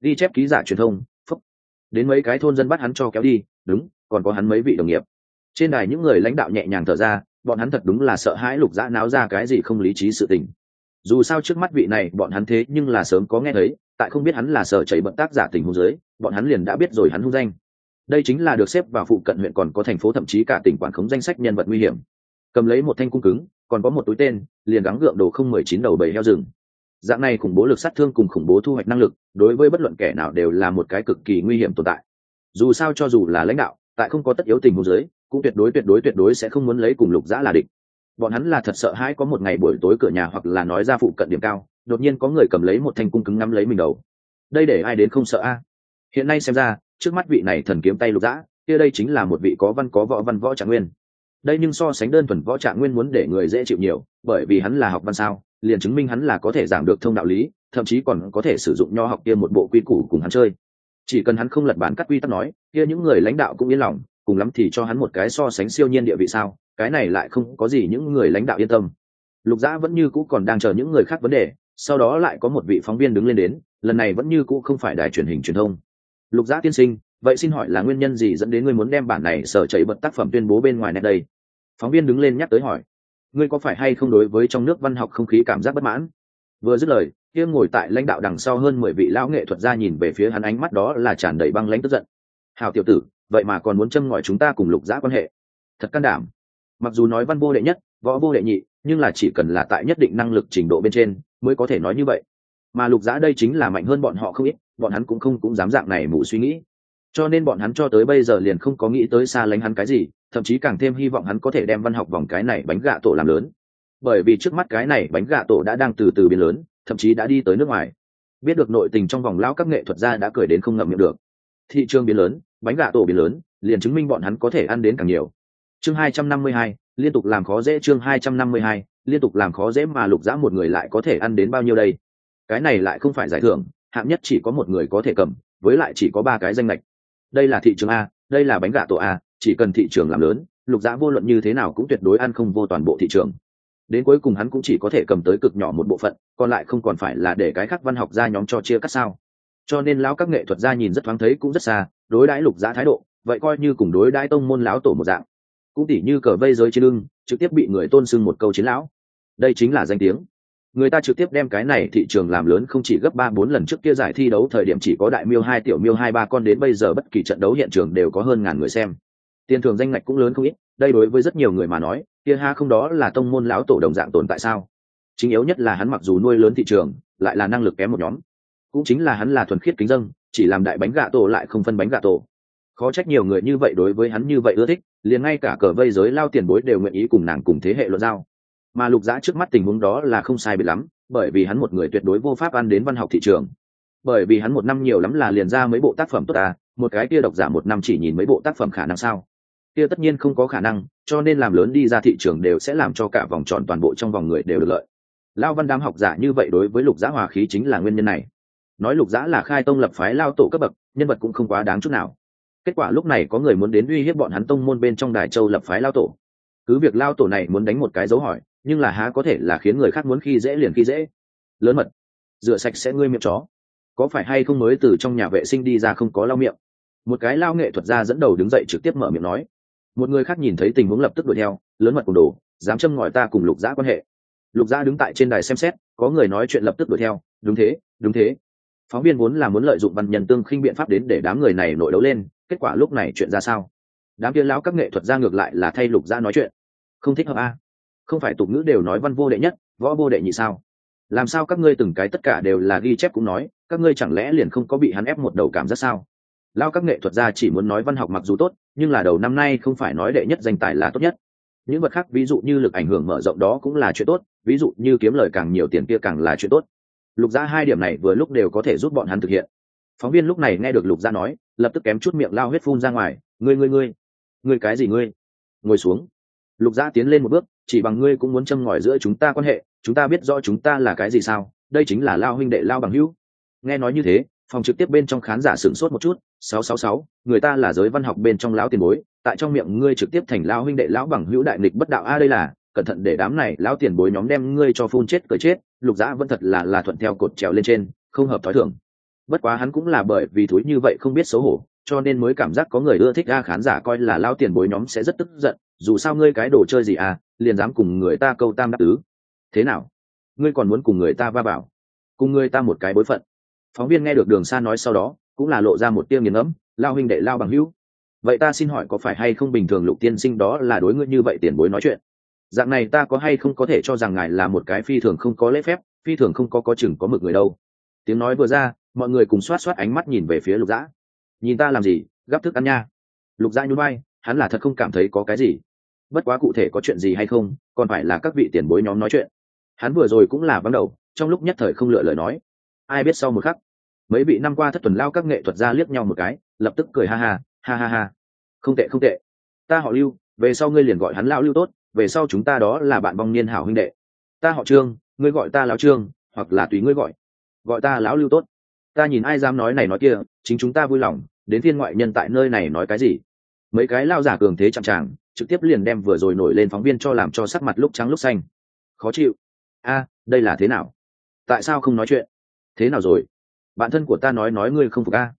Đi chép ký giả truyền thông, phúc. Đến mấy cái thôn dân bắt hắn cho kéo đi, đúng, còn có hắn mấy vị đồng nghiệp. Trên đài những người lãnh đạo nhẹ nhàng thở ra, bọn hắn thật đúng là sợ hãi lục Giã náo ra cái gì không lý trí sự tình. Dù sao trước mắt vị này, bọn hắn thế nhưng là sớm có nghe thấy, tại không biết hắn là sở chảy bận tác giả tình huống dưới bọn hắn liền đã biết rồi hắn hung danh. Đây chính là được xếp vào phụ cận huyện còn có thành phố thậm chí cả tỉnh quản khống danh sách nhân vật nguy hiểm. Cầm lấy một thanh cung cứng, còn có một túi tên, liền gắng gượng đồ không mười chín đầu bầy heo rừng. Dạng này khủng bố lực sát thương cùng khủng bố thu hoạch năng lực, đối với bất luận kẻ nào đều là một cái cực kỳ nguy hiểm tồn tại. Dù sao cho dù là lãnh đạo, tại không có tất yếu tình huống dưới, cũng tuyệt đối tuyệt đối tuyệt đối sẽ không muốn lấy cùng lục giã là địch. Bọn hắn là thật sợ hãi có một ngày buổi tối cửa nhà hoặc là nói ra phụ cận điểm cao, đột nhiên có người cầm lấy một thanh cung cứng ngắm lấy mình đầu. Đây để ai đến không sợ a? Hiện nay xem ra, trước mắt vị này thần kiếm tay lục dã, kia đây chính là một vị có văn có võ văn võ trạng nguyên. Đây nhưng so sánh đơn thuần võ trạng nguyên muốn để người dễ chịu nhiều, bởi vì hắn là học văn sao, liền chứng minh hắn là có thể giảng được thông đạo lý, thậm chí còn có thể sử dụng nho học kia một bộ quy củ cùng hắn chơi. Chỉ cần hắn không lật bản cắt quy tắc nói, kia những người lãnh đạo cũng yên lòng, cùng lắm thì cho hắn một cái so sánh siêu nhiên địa vị sao, cái này lại không có gì những người lãnh đạo yên tâm. Lục dã vẫn như cũ còn đang chờ những người khác vấn đề, sau đó lại có một vị phóng viên đứng lên đến, lần này vẫn như cũ không phải đài truyền hình truyền thông lục giã tiên sinh, vậy xin hỏi là nguyên nhân gì dẫn đến ngươi muốn đem bản này sở chảy bật tác phẩm tuyên bố bên ngoài net đây? Phóng viên đứng lên nhắc tới hỏi. Ngươi có phải hay không đối với trong nước văn học không khí cảm giác bất mãn? Vừa dứt lời, kia ngồi tại lãnh đạo đằng sau hơn mười vị lão nghệ thuật gia nhìn về phía hắn ánh mắt đó là tràn đầy băng lãnh tức giận. Hào tiểu tử, vậy mà còn muốn châm ngòi chúng ta cùng lục giã quan hệ. Thật can đảm. Mặc dù nói văn vô đệ nhất, võ vô đệ nhị, nhưng là chỉ cần là tại nhất định năng lực trình độ bên trên, mới có thể nói như vậy. Mà lục giã đây chính là mạnh hơn bọn họ không ít bọn hắn cũng không cũng dám dạng này mù suy nghĩ. Cho nên bọn hắn cho tới bây giờ liền không có nghĩ tới xa lánh hắn cái gì, thậm chí càng thêm hy vọng hắn có thể đem văn học vòng cái này bánh gạ tổ làm lớn. Bởi vì trước mắt cái này bánh gạ tổ đã đang từ từ biến lớn, thậm chí đã đi tới nước ngoài. Biết được nội tình trong vòng lao các nghệ thuật gia đã cười đến không ngậm miệng được. Thị trường biến lớn, bánh gạ tổ biến lớn, liền chứng minh bọn hắn có thể ăn đến càng nhiều. Chương hai trăm năm mươi hai, liên tục làm khó dễ chương hai trăm năm mươi hai, liên tục làm khó dễ mà lục dã một người lại có thể ăn đến bao nhiêu đây? Cái này lại không phải giải thưởng hạng nhất chỉ có một người có thể cầm, với lại chỉ có ba cái danh lệch. Đây là thị trường a, đây là bánh gà tổ a, chỉ cần thị trường làm lớn, lục dã vô luận như thế nào cũng tuyệt đối ăn không vô toàn bộ thị trường. Đến cuối cùng hắn cũng chỉ có thể cầm tới cực nhỏ một bộ phận, còn lại không còn phải là để cái khác văn học ra nhóm cho chia cắt sao. Cho nên lão các nghệ thuật gia nhìn rất thoáng thấy cũng rất xa, đối đãi lục dã thái độ, vậy coi như cùng đối đãi tông môn lão tổ một dạng. Cũng tỉ như cờ vây giới trên lưng, trực tiếp bị người tôn sưng một câu chiến lão. Đây chính là danh tiếng người ta trực tiếp đem cái này thị trường làm lớn không chỉ gấp ba bốn lần trước kia giải thi đấu, thời điểm chỉ có đại miêu hai, tiểu miêu hai, ba con đến bây giờ bất kỳ trận đấu hiện trường đều có hơn ngàn người xem. Tiền thường danh ngạch cũng lớn không ít, đây đối với rất nhiều người mà nói, kia ha không đó là tông môn lão tổ đồng dạng tồn tại sao? Chính yếu nhất là hắn mặc dù nuôi lớn thị trường, lại là năng lực kém một nhóm. Cũng chính là hắn là thuần khiết kính dân, chỉ làm đại bánh gà tổ lại không phân bánh gà tổ. Khó trách nhiều người như vậy đối với hắn như vậy ưa thích, liền ngay cả cờ vây giới lao tiền bối đều nguyện ý cùng nàng cùng thế hệ luận giao mà lục giã trước mắt tình huống đó là không sai bị lắm, bởi vì hắn một người tuyệt đối vô pháp ăn đến văn học thị trường. Bởi vì hắn một năm nhiều lắm là liền ra mấy bộ tác phẩm tốt à một cái kia độc giả một năm chỉ nhìn mấy bộ tác phẩm khả năng sao? Kia tất nhiên không có khả năng, cho nên làm lớn đi ra thị trường đều sẽ làm cho cả vòng tròn toàn bộ trong vòng người đều được lợi. Lao văn đám học giả như vậy đối với lục giã hòa khí chính là nguyên nhân này. Nói lục giã là khai tông lập phái lao tổ cấp bậc, nhân vật cũng không quá đáng chút nào. Kết quả lúc này có người muốn đến uy hiếp bọn hắn tông môn bên trong đài châu lập phái lao tổ. Cứ việc lao tổ này muốn đánh một cái dấu hỏi nhưng là há có thể là khiến người khác muốn khi dễ liền khi dễ. Lớn mật, rửa sạch sẽ ngươi miệng chó. Có phải hay không mới từ trong nhà vệ sinh đi ra không có lau miệng? Một cái lao nghệ thuật ra dẫn đầu đứng dậy trực tiếp mở miệng nói. Một người khác nhìn thấy tình huống lập tức đuổi theo, lớn mật cùng đồ, dám châm ngòi ta cùng lục giã quan hệ. Lục giã đứng tại trên đài xem xét, có người nói chuyện lập tức đuổi theo, đúng thế đúng thế. Phóng viên vốn là muốn lợi dụng văn nhân tương khinh biện pháp đến để đám người này nổi đấu lên, kết quả lúc này chuyện ra sao? Đám kia lão các nghệ thuật ra ngược lại là thay lục giã nói chuyện. Không thích hợp a. à? Không phải tục ngữ đều nói văn vô đệ nhất, võ vô đệ nhị sao? Làm sao các ngươi từng cái tất cả đều là ghi chép cũng nói, các ngươi chẳng lẽ liền không có bị hắn ép một đầu cảm giác sao? Lao các nghệ thuật gia chỉ muốn nói văn học mặc dù tốt, nhưng là đầu năm nay không phải nói đệ nhất danh tài là tốt nhất. Những vật khác, ví dụ như lực ảnh hưởng mở rộng đó cũng là chuyện tốt, ví dụ như kiếm lời càng nhiều tiền kia càng là chuyện tốt. Lục gia hai điểm này vừa lúc đều có thể giúp bọn hắn thực hiện. Phóng viên lúc này nghe được lục gia nói, lập tức kém chút miệng lao huyết phun ra ngoài, ngươi ngươi ngươi ngươi cái gì ngươi? Ngồi xuống. Lục gia tiến lên một bước chỉ bằng ngươi cũng muốn châm ngòi giữa chúng ta quan hệ, chúng ta biết rõ chúng ta là cái gì sao? Đây chính là lao huynh đệ lao bằng hữu. Nghe nói như thế, phòng trực tiếp bên trong khán giả sửng sốt một chút, sáu sáu sáu, người ta là giới văn học bên trong lão tiền bối, tại trong miệng ngươi trực tiếp thành lao huynh đệ lão bằng hữu đại nghịch bất đạo a đây là, cẩn thận để đám này lão tiền bối nhóm đem ngươi cho phun chết cởi chết, lục dã vẫn thật là là thuận theo cột trèo lên trên, không hợp thói thường. Bất quá hắn cũng là bởi vì thúi như vậy không biết xấu hổ, cho nên mới cảm giác có người ưa thích a khán giả coi là lao tiền bối nhóm sẽ rất tức giận dù sao ngươi cái đồ chơi gì à liền dám cùng người ta câu tam đáp tứ. Thế nào? Ngươi còn muốn cùng người ta va bảo cùng người ta một cái bối phận. Phóng viên nghe được đường xa nói sau đó, cũng là lộ ra một tiêu nghiền ngẫm, lao huynh đệ, lao bằng hữu. Vậy ta xin hỏi có phải hay không bình thường lục tiên sinh đó là đối ngươi như vậy tiền bối nói chuyện? Dạng này ta có hay không có thể cho rằng ngài là một cái phi thường không có lễ phép, phi thường không có có chừng có mực người đâu? Tiếng nói vừa ra, mọi người cùng xoát xoát ánh mắt nhìn về phía lục dã. Nhìn ta làm gì? Gắp thức ăn nha. Lục dã nhún vai, hắn là thật không cảm thấy có cái gì bất quá cụ thể có chuyện gì hay không, còn phải là các vị tiền bối nhóm nói chuyện. Hắn vừa rồi cũng là vắng đầu, trong lúc nhất thời không lựa lời nói. Ai biết sau một khắc, mấy vị năm qua thất tuần lao các nghệ thuật ra liếc nhau một cái, lập tức cười ha ha ha ha ha. Không tệ không tệ. Ta họ lưu, về sau ngươi liền gọi hắn lao lưu tốt, về sau chúng ta đó là bạn vong niên hảo huynh đệ. Ta họ trương, ngươi gọi ta lão trương, hoặc là tùy ngươi gọi. Gọi ta lão lưu tốt. Ta nhìn ai dám nói này nói kia, chính chúng ta vui lòng, đến thiên ngoại nhân tại nơi này nói cái gì. Mấy cái lao giả cường thế chạm tràng trực tiếp liền đem vừa rồi nổi lên phóng viên cho làm cho sắc mặt lúc trắng lúc xanh. Khó chịu. A, đây là thế nào? Tại sao không nói chuyện? Thế nào rồi? Bạn thân của ta nói nói ngươi không phục a.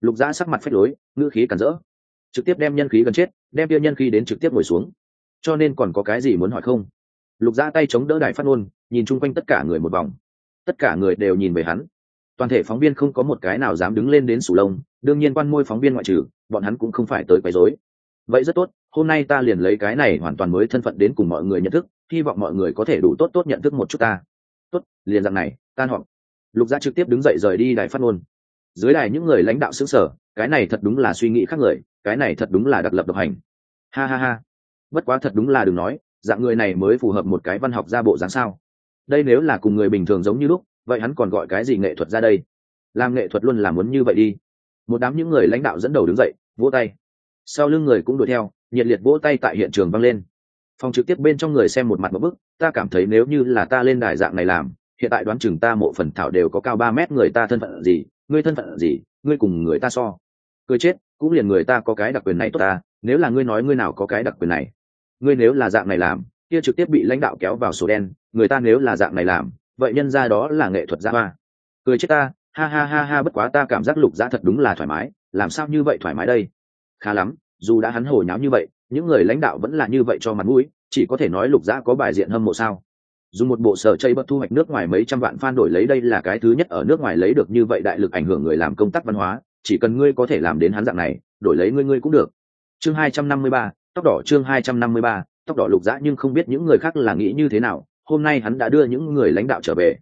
Lục giã sắc mặt phách lối, ngữ khí cản rỡ. Trực tiếp đem nhân khí gần chết, đem tiêu nhân khí đến trực tiếp ngồi xuống. Cho nên còn có cái gì muốn hỏi không? Lục giã tay chống đỡ đài phát ngôn, nhìn chung quanh tất cả người một vòng. Tất cả người đều nhìn về hắn. Toàn thể phóng viên không có một cái nào dám đứng lên đến sủ lông, đương nhiên quan môi phóng viên ngoại trừ, bọn hắn cũng không phải tới quấy rối vậy rất tốt, hôm nay ta liền lấy cái này hoàn toàn mới thân phận đến cùng mọi người nhận thức, hy vọng mọi người có thể đủ tốt tốt nhận thức một chút ta. Tốt, liền dạng này, tan họp. Lục gia trực tiếp đứng dậy rời đi đài phát ngôn. Dưới đài những người lãnh đạo xứ sở cái này thật đúng là suy nghĩ khác người, cái này thật đúng là đặc lập độc hành. Ha ha ha. Bất quá thật đúng là đừng nói, dạng người này mới phù hợp một cái văn học gia bộ dáng sao. Đây nếu là cùng người bình thường giống như lúc, vậy hắn còn gọi cái gì nghệ thuật ra đây? Làm nghệ thuật luôn làm muốn như vậy đi. Một đám những người lãnh đạo dẫn đầu đứng dậy, vỗ tay sau lưng người cũng đuổi theo, nhiệt liệt vỗ tay tại hiện trường vang lên. Phòng trực tiếp bên trong người xem một mặt một bức, ta cảm thấy nếu như là ta lên đài dạng này làm, hiện tại đoán chừng ta mộ phần thảo đều có cao ba mét người ta thân phận gì, ngươi thân phận gì, ngươi cùng người ta so. Cười chết, cũng liền người ta có cái đặc quyền này tốt ta, nếu là ngươi nói ngươi nào có cái đặc quyền này. Ngươi nếu là dạng này làm, kia trực tiếp bị lãnh đạo kéo vào sổ đen, người ta nếu là dạng này làm, vậy nhân ra đó là nghệ thuật gia hoa. Cười chết ta, ha ha ha ha, bất quá ta cảm giác lục giã thật đúng là thoải mái, làm sao như vậy thoải mái đây? Khá lắm, dù đã hắn hồi nháo như vậy, những người lãnh đạo vẫn là như vậy cho mặt mũi, chỉ có thể nói lục giã có bài diện hâm mộ sao. Dùng một bộ sở chây bất thu hoạch nước ngoài mấy trăm vạn fan đổi lấy đây là cái thứ nhất ở nước ngoài lấy được như vậy đại lực ảnh hưởng người làm công tác văn hóa, chỉ cần ngươi có thể làm đến hắn dạng này, đổi lấy ngươi ngươi cũng được. Chương hai trăm năm mươi ba, tóc đỏ chương hai trăm năm mươi ba, tóc đỏ lục dã nhưng không biết những người khác là nghĩ như thế nào, hôm nay hắn đã đưa những người lãnh đạo trở về.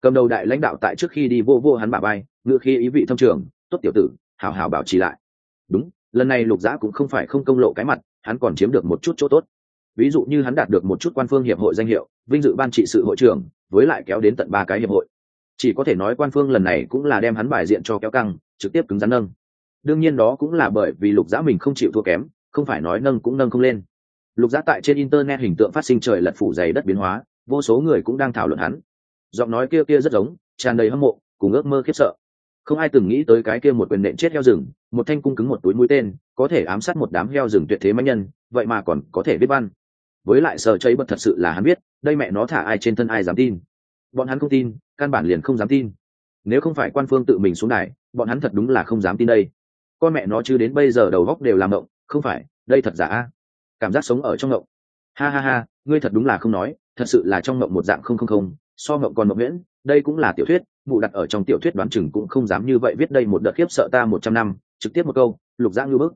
Cầm đầu đại lãnh đạo tại trước khi đi vô vô hắn bà bay ngựa khi ý vị thâm trường, tốt tiểu tử hào hào bảo trì lại. Đúng lần này lục giã cũng không phải không công lộ cái mặt, hắn còn chiếm được một chút chỗ tốt. Ví dụ như hắn đạt được một chút quan phương hiệp hội danh hiệu, vinh dự ban trị sự hội trưởng, với lại kéo đến tận ba cái hiệp hội. Chỉ có thể nói quan phương lần này cũng là đem hắn bài diện cho kéo căng, trực tiếp cứng rắn nâng. Đương nhiên đó cũng là bởi vì lục giã mình không chịu thua kém, không phải nói nâng cũng nâng không lên. Lục giã tại trên internet hình tượng phát sinh trời lật phủ dày đất biến hóa, vô số người cũng đang thảo luận hắn. Giọng nói kia kia rất giống, tràn đầy hâm mộ, cùng ước mơ khiếp sợ không ai từng nghĩ tới cái kia một quyền nện chết heo rừng, một thanh cung cứng một túi mũi tên, có thể ám sát một đám heo rừng tuyệt thế mạnh nhân, vậy mà còn có thể biết văn. Với lại sợ cháy bật thật sự là hắn biết, đây mẹ nó thả ai trên thân ai dám tin. Bọn hắn không tin, căn bản liền không dám tin. Nếu không phải quan phương tự mình xuống đài, bọn hắn thật đúng là không dám tin đây. Con mẹ nó chứ đến bây giờ đầu góc đều làm động không phải, đây thật giả? Cảm giác sống ở trong ngộng ha ha ha, ngươi thật đúng là không nói, thật sự là trong ngộng một dạng không không không, so ngộng còn ngộng nguyễn đây cũng là tiểu thuyết mụ đặt ở trong tiểu thuyết đoán chừng cũng không dám như vậy viết đây một đợt khiếp sợ ta một trăm năm, trực tiếp một câu, lục giã ngưu bức.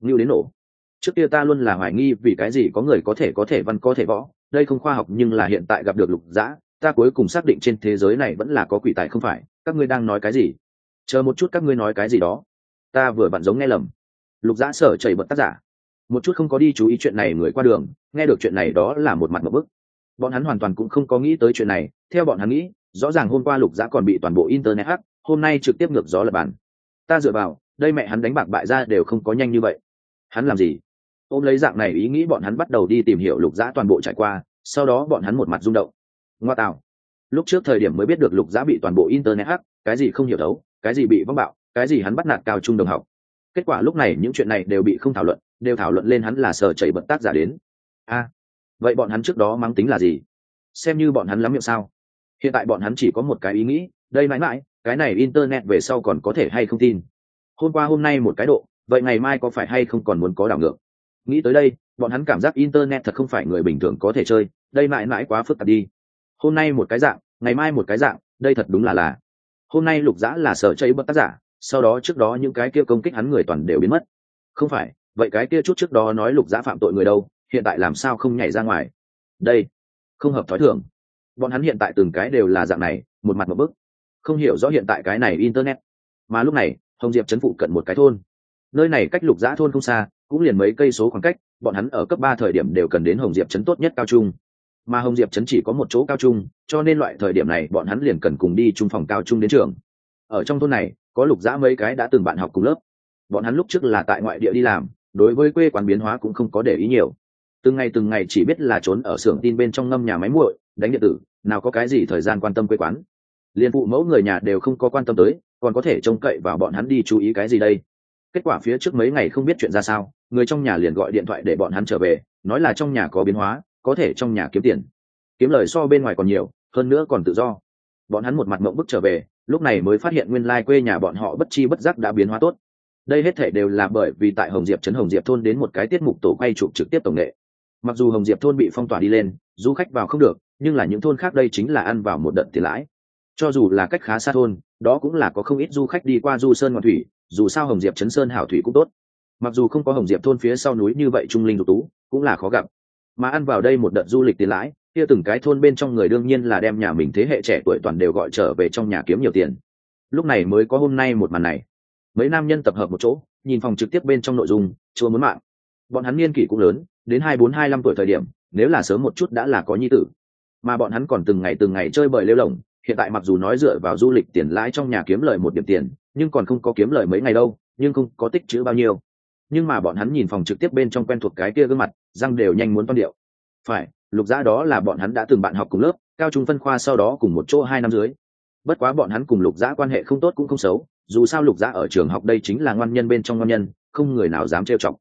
Ngưu đến nổ. Trước kia ta luôn là hoài nghi vì cái gì có người có thể có thể văn có thể võ, đây không khoa học nhưng là hiện tại gặp được lục giã, ta cuối cùng xác định trên thế giới này vẫn là có quỷ tài không phải, các ngươi đang nói cái gì? Chờ một chút các ngươi nói cái gì đó. Ta vừa vặn giống nghe lầm. Lục giã sở chảy bật tác giả. Một chút không có đi chú ý chuyện này người qua đường, nghe được chuyện này đó là một mặt một bức. Bọn hắn hoàn toàn cũng không có nghĩ tới chuyện này, theo bọn hắn nghĩ rõ ràng hôm qua lục giã còn bị toàn bộ internet hắc, hôm nay trực tiếp ngược gió lập bàn. Ta dựa vào đây mẹ hắn đánh bạc bại ra đều không có nhanh như vậy. Hắn làm gì? Ôm lấy dạng này ý nghĩ bọn hắn bắt đầu đi tìm hiểu lục giã toàn bộ trải qua sau đó bọn hắn một mặt rung động. Ngoa tạo. Lúc trước thời điểm mới biết được lục giã bị toàn bộ internet hắc, cái gì không hiểu đấu cái gì bị vong bạo cái gì hắn bắt nạt cao trung đồng học. Kết quả lúc này những chuyện này đều bị không thảo luận đều thảo luận lên hắn là sở chảy bật tác giả đến. A vậy bọn hắn trước đó mang tính là gì? Xem như bọn hắn lắm miệng sao? Hiện tại bọn hắn chỉ có một cái ý nghĩ, đây mãi mãi, cái này internet về sau còn có thể hay không tin? Hôm qua hôm nay một cái độ, vậy ngày mai có phải hay không còn muốn có đảo ngược? Nghĩ tới đây, bọn hắn cảm giác internet thật không phải người bình thường có thể chơi, đây mãi mãi quá phức tạp đi. Hôm nay một cái dạng, ngày mai một cái dạng, đây thật đúng là là. Hôm nay lục dã là sở chơi bất tác giả, sau đó trước đó những cái kia công kích hắn người toàn đều biến mất. Không phải, vậy cái kia chút trước đó nói lục dã phạm tội người đâu, hiện tại làm sao không nhảy ra ngoài? Đây, không hợp thói thường bọn hắn hiện tại từng cái đều là dạng này, một mặt một bức. Không hiểu rõ hiện tại cái này internet. Mà lúc này, hồng diệp chấn phụ cận một cái thôn. Nơi này cách lục Giã thôn không xa, cũng liền mấy cây số khoảng cách, bọn hắn ở cấp ba thời điểm đều cần đến hồng diệp chấn tốt nhất cao trung. Mà hồng diệp chấn chỉ có một chỗ cao trung, cho nên loại thời điểm này bọn hắn liền cần cùng đi trung phòng cao trung đến trường. Ở trong thôn này, có lục Giã mấy cái đã từng bạn học cùng lớp. Bọn hắn lúc trước là tại ngoại địa đi làm, đối với quê quán biến hóa cũng không có để ý nhiều. Từng ngày từng ngày chỉ biết là trốn ở xưởng tin bên trong ngâm nhà máy muội đánh điện tử, nào có cái gì thời gian quan tâm quê quán. Liên phụ mẫu người nhà đều không có quan tâm tới, còn có thể trông cậy vào bọn hắn đi chú ý cái gì đây? Kết quả phía trước mấy ngày không biết chuyện ra sao, người trong nhà liền gọi điện thoại để bọn hắn trở về, nói là trong nhà có biến hóa, có thể trong nhà kiếm tiền. Kiếm lời so bên ngoài còn nhiều, hơn nữa còn tự do. Bọn hắn một mặt mộng bức trở về, lúc này mới phát hiện nguyên lai quê nhà bọn họ bất chi bất giác đã biến hóa tốt. Đây hết thể đều là bởi vì tại hồng diệp trấn hồng diệp thôn đến một cái tiết mục tổ quay chụp trực tiếp tổng nghệ. Mặc dù hồng diệp thôn bị phong tỏa đi lên, du khách vào không được nhưng là những thôn khác đây chính là ăn vào một đợt tiền lãi. Cho dù là cách khá xa thôn, đó cũng là có không ít du khách đi qua du sơn ngoạn thủy, dù sao hồng diệp chấn sơn hảo thủy cũng tốt. Mặc dù không có hồng diệp thôn phía sau núi như vậy trung linh dục tú, cũng là khó gặp. Mà ăn vào đây một đợt du lịch tiền lãi, kia từng cái thôn bên trong người đương nhiên là đem nhà mình thế hệ trẻ tuổi toàn đều gọi trở về trong nhà kiếm nhiều tiền. Lúc này mới có hôm nay một màn này. Mấy nam nhân tập hợp một chỗ, nhìn phòng trực tiếp bên trong nội dung chưa muốn mạng. Bọn hắn niên kỷ cũng lớn, đến hai bốn hai năm tuổi thời điểm, nếu là sớm một chút đã là có nhi tử mà bọn hắn còn từng ngày từng ngày chơi bời lêu lồng hiện tại mặc dù nói dựa vào du lịch tiền lãi trong nhà kiếm lời một điểm tiền, nhưng còn không có kiếm lời mấy ngày đâu, nhưng không có tích chữ bao nhiêu. Nhưng mà bọn hắn nhìn phòng trực tiếp bên trong quen thuộc cái kia gương mặt, răng đều nhanh muốn toan điệu. Phải, lục giã đó là bọn hắn đã từng bạn học cùng lớp, cao trung phân khoa sau đó cùng một chỗ hai năm dưới. Bất quá bọn hắn cùng lục giã quan hệ không tốt cũng không xấu, dù sao lục giã ở trường học đây chính là ngoan nhân bên trong ngoan nhân, không người nào dám trêu chọc.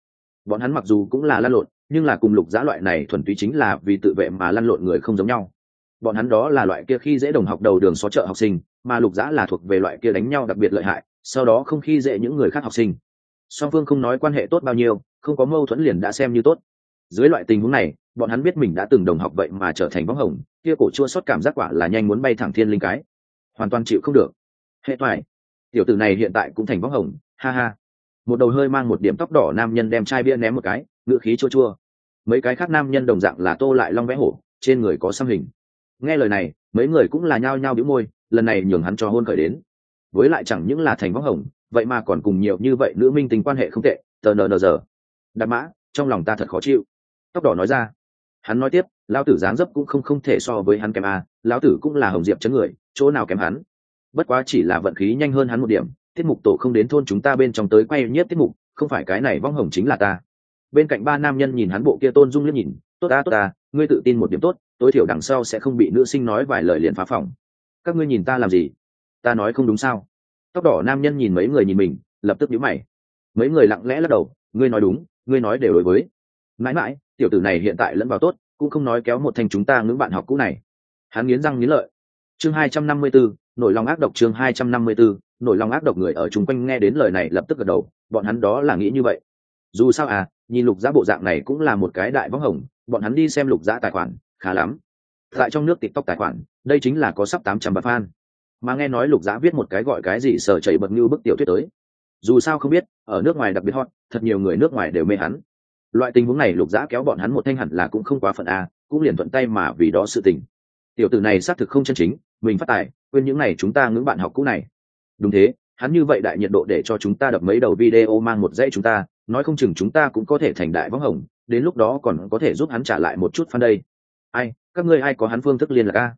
Bọn hắn mặc dù cũng là lăn lộn nhưng là cùng lục giã loại này thuần túy chính là vì tự vệ mà lăn lộn người không giống nhau. Bọn hắn đó là loại kia khi dễ đồng học đầu đường xó chợ học sinh, mà lục giã là thuộc về loại kia đánh nhau đặc biệt lợi hại, sau đó không khi dễ những người khác học sinh. Song phương không nói quan hệ tốt bao nhiêu, không có mâu thuẫn liền đã xem như tốt. Dưới loại tình huống này, bọn hắn biết mình đã từng đồng học vậy mà trở thành bóng hồng, kia cổ chua xót cảm giác quả là nhanh muốn bay thẳng thiên linh cái. Hoàn toàn chịu không được. Hệ toại. Tiểu tử này hiện tại cũng thành bóng hồng, ha ha. Một đầu hơi mang một điểm tóc đỏ nam nhân đem chai bia ném một cái ngựa khí chua chua. Mấy cái khác nam nhân đồng dạng là tô lại long vẽ hổ, trên người có xăm hình. Nghe lời này, mấy người cũng là nhao nhao bĩu môi, lần này nhường hắn cho hôn khởi đến. Với lại chẳng những là thành võng hồng, vậy mà còn cùng nhiều như vậy nữ minh tình quan hệ không tệ, tờ nờ nờ giờ. Đạp mã, trong lòng ta thật khó chịu. Tóc đỏ nói ra. Hắn nói tiếp, lão tử dáng dấp cũng không không thể so với hắn kém a, lão tử cũng là hồng diệp chấn người, chỗ nào kém hắn? Bất quá chỉ là vận khí nhanh hơn hắn một điểm, tiết mục tổ không đến thôn chúng ta bên trong tới quay nhất tiết mục, không phải cái này vong hồng chính là ta bên cạnh ba nam nhân nhìn hắn bộ kia tôn dung liếc nhìn tốt ta tốt ta ngươi tự tin một điểm tốt tối thiểu đằng sau sẽ không bị nữ sinh nói vài lời liền phá phòng. Các ngươi nhìn ta làm gì? Ta nói không đúng sao? Tóc đỏ nam nhân nhìn mấy người nhìn mình lập tức nhíu mày. Mấy người lặng lẽ lắc đầu ngươi nói đúng ngươi nói đều đối với. Mãi mãi tiểu tử này hiện tại lẫn vào tốt cũng không nói kéo một thành chúng ta ngưỡng bạn học cũ này. Hắn nghiến răng nghiến lợi. Chương hai trăm năm mươi 254, nổi lòng ác độc chương hai trăm năm mươi 254, nổi lòng ác độc người ở chung quanh nghe đến lời này lập tức gật đầu bọn hắn đó là nghĩ như vậy. Dù sao à nhìn lục giá bộ dạng này cũng là một cái đại võng hồng, bọn hắn đi xem lục giá tài khoản, khá lắm. Tại trong nước tiktok tài khoản, đây chính là có sắp tám trăm bạc fan. Mà nghe nói lục giá viết một cái gọi cái gì sở chảy bật như bức tiểu thuyết tới. Dù sao không biết, ở nước ngoài đặc biệt hot, thật nhiều người nước ngoài đều mê hắn. Loại tình huống này lục giá kéo bọn hắn một thanh hẳn là cũng không quá phận a, cũng liền thuận tay mà vì đó sự tình. Tiểu tử này xác thực không chân chính, mình phát tài, quên những này chúng ta ngưỡng bạn học cũ này. Đúng thế, hắn như vậy đại nhiệt độ để cho chúng ta đập mấy đầu video mang một dãy chúng ta nói không chừng chúng ta cũng có thể thành đại võng hồng, đến lúc đó còn có thể giúp hắn trả lại một chút phan đây. Ai, các ngươi ai có hắn phương thức liên lạc a?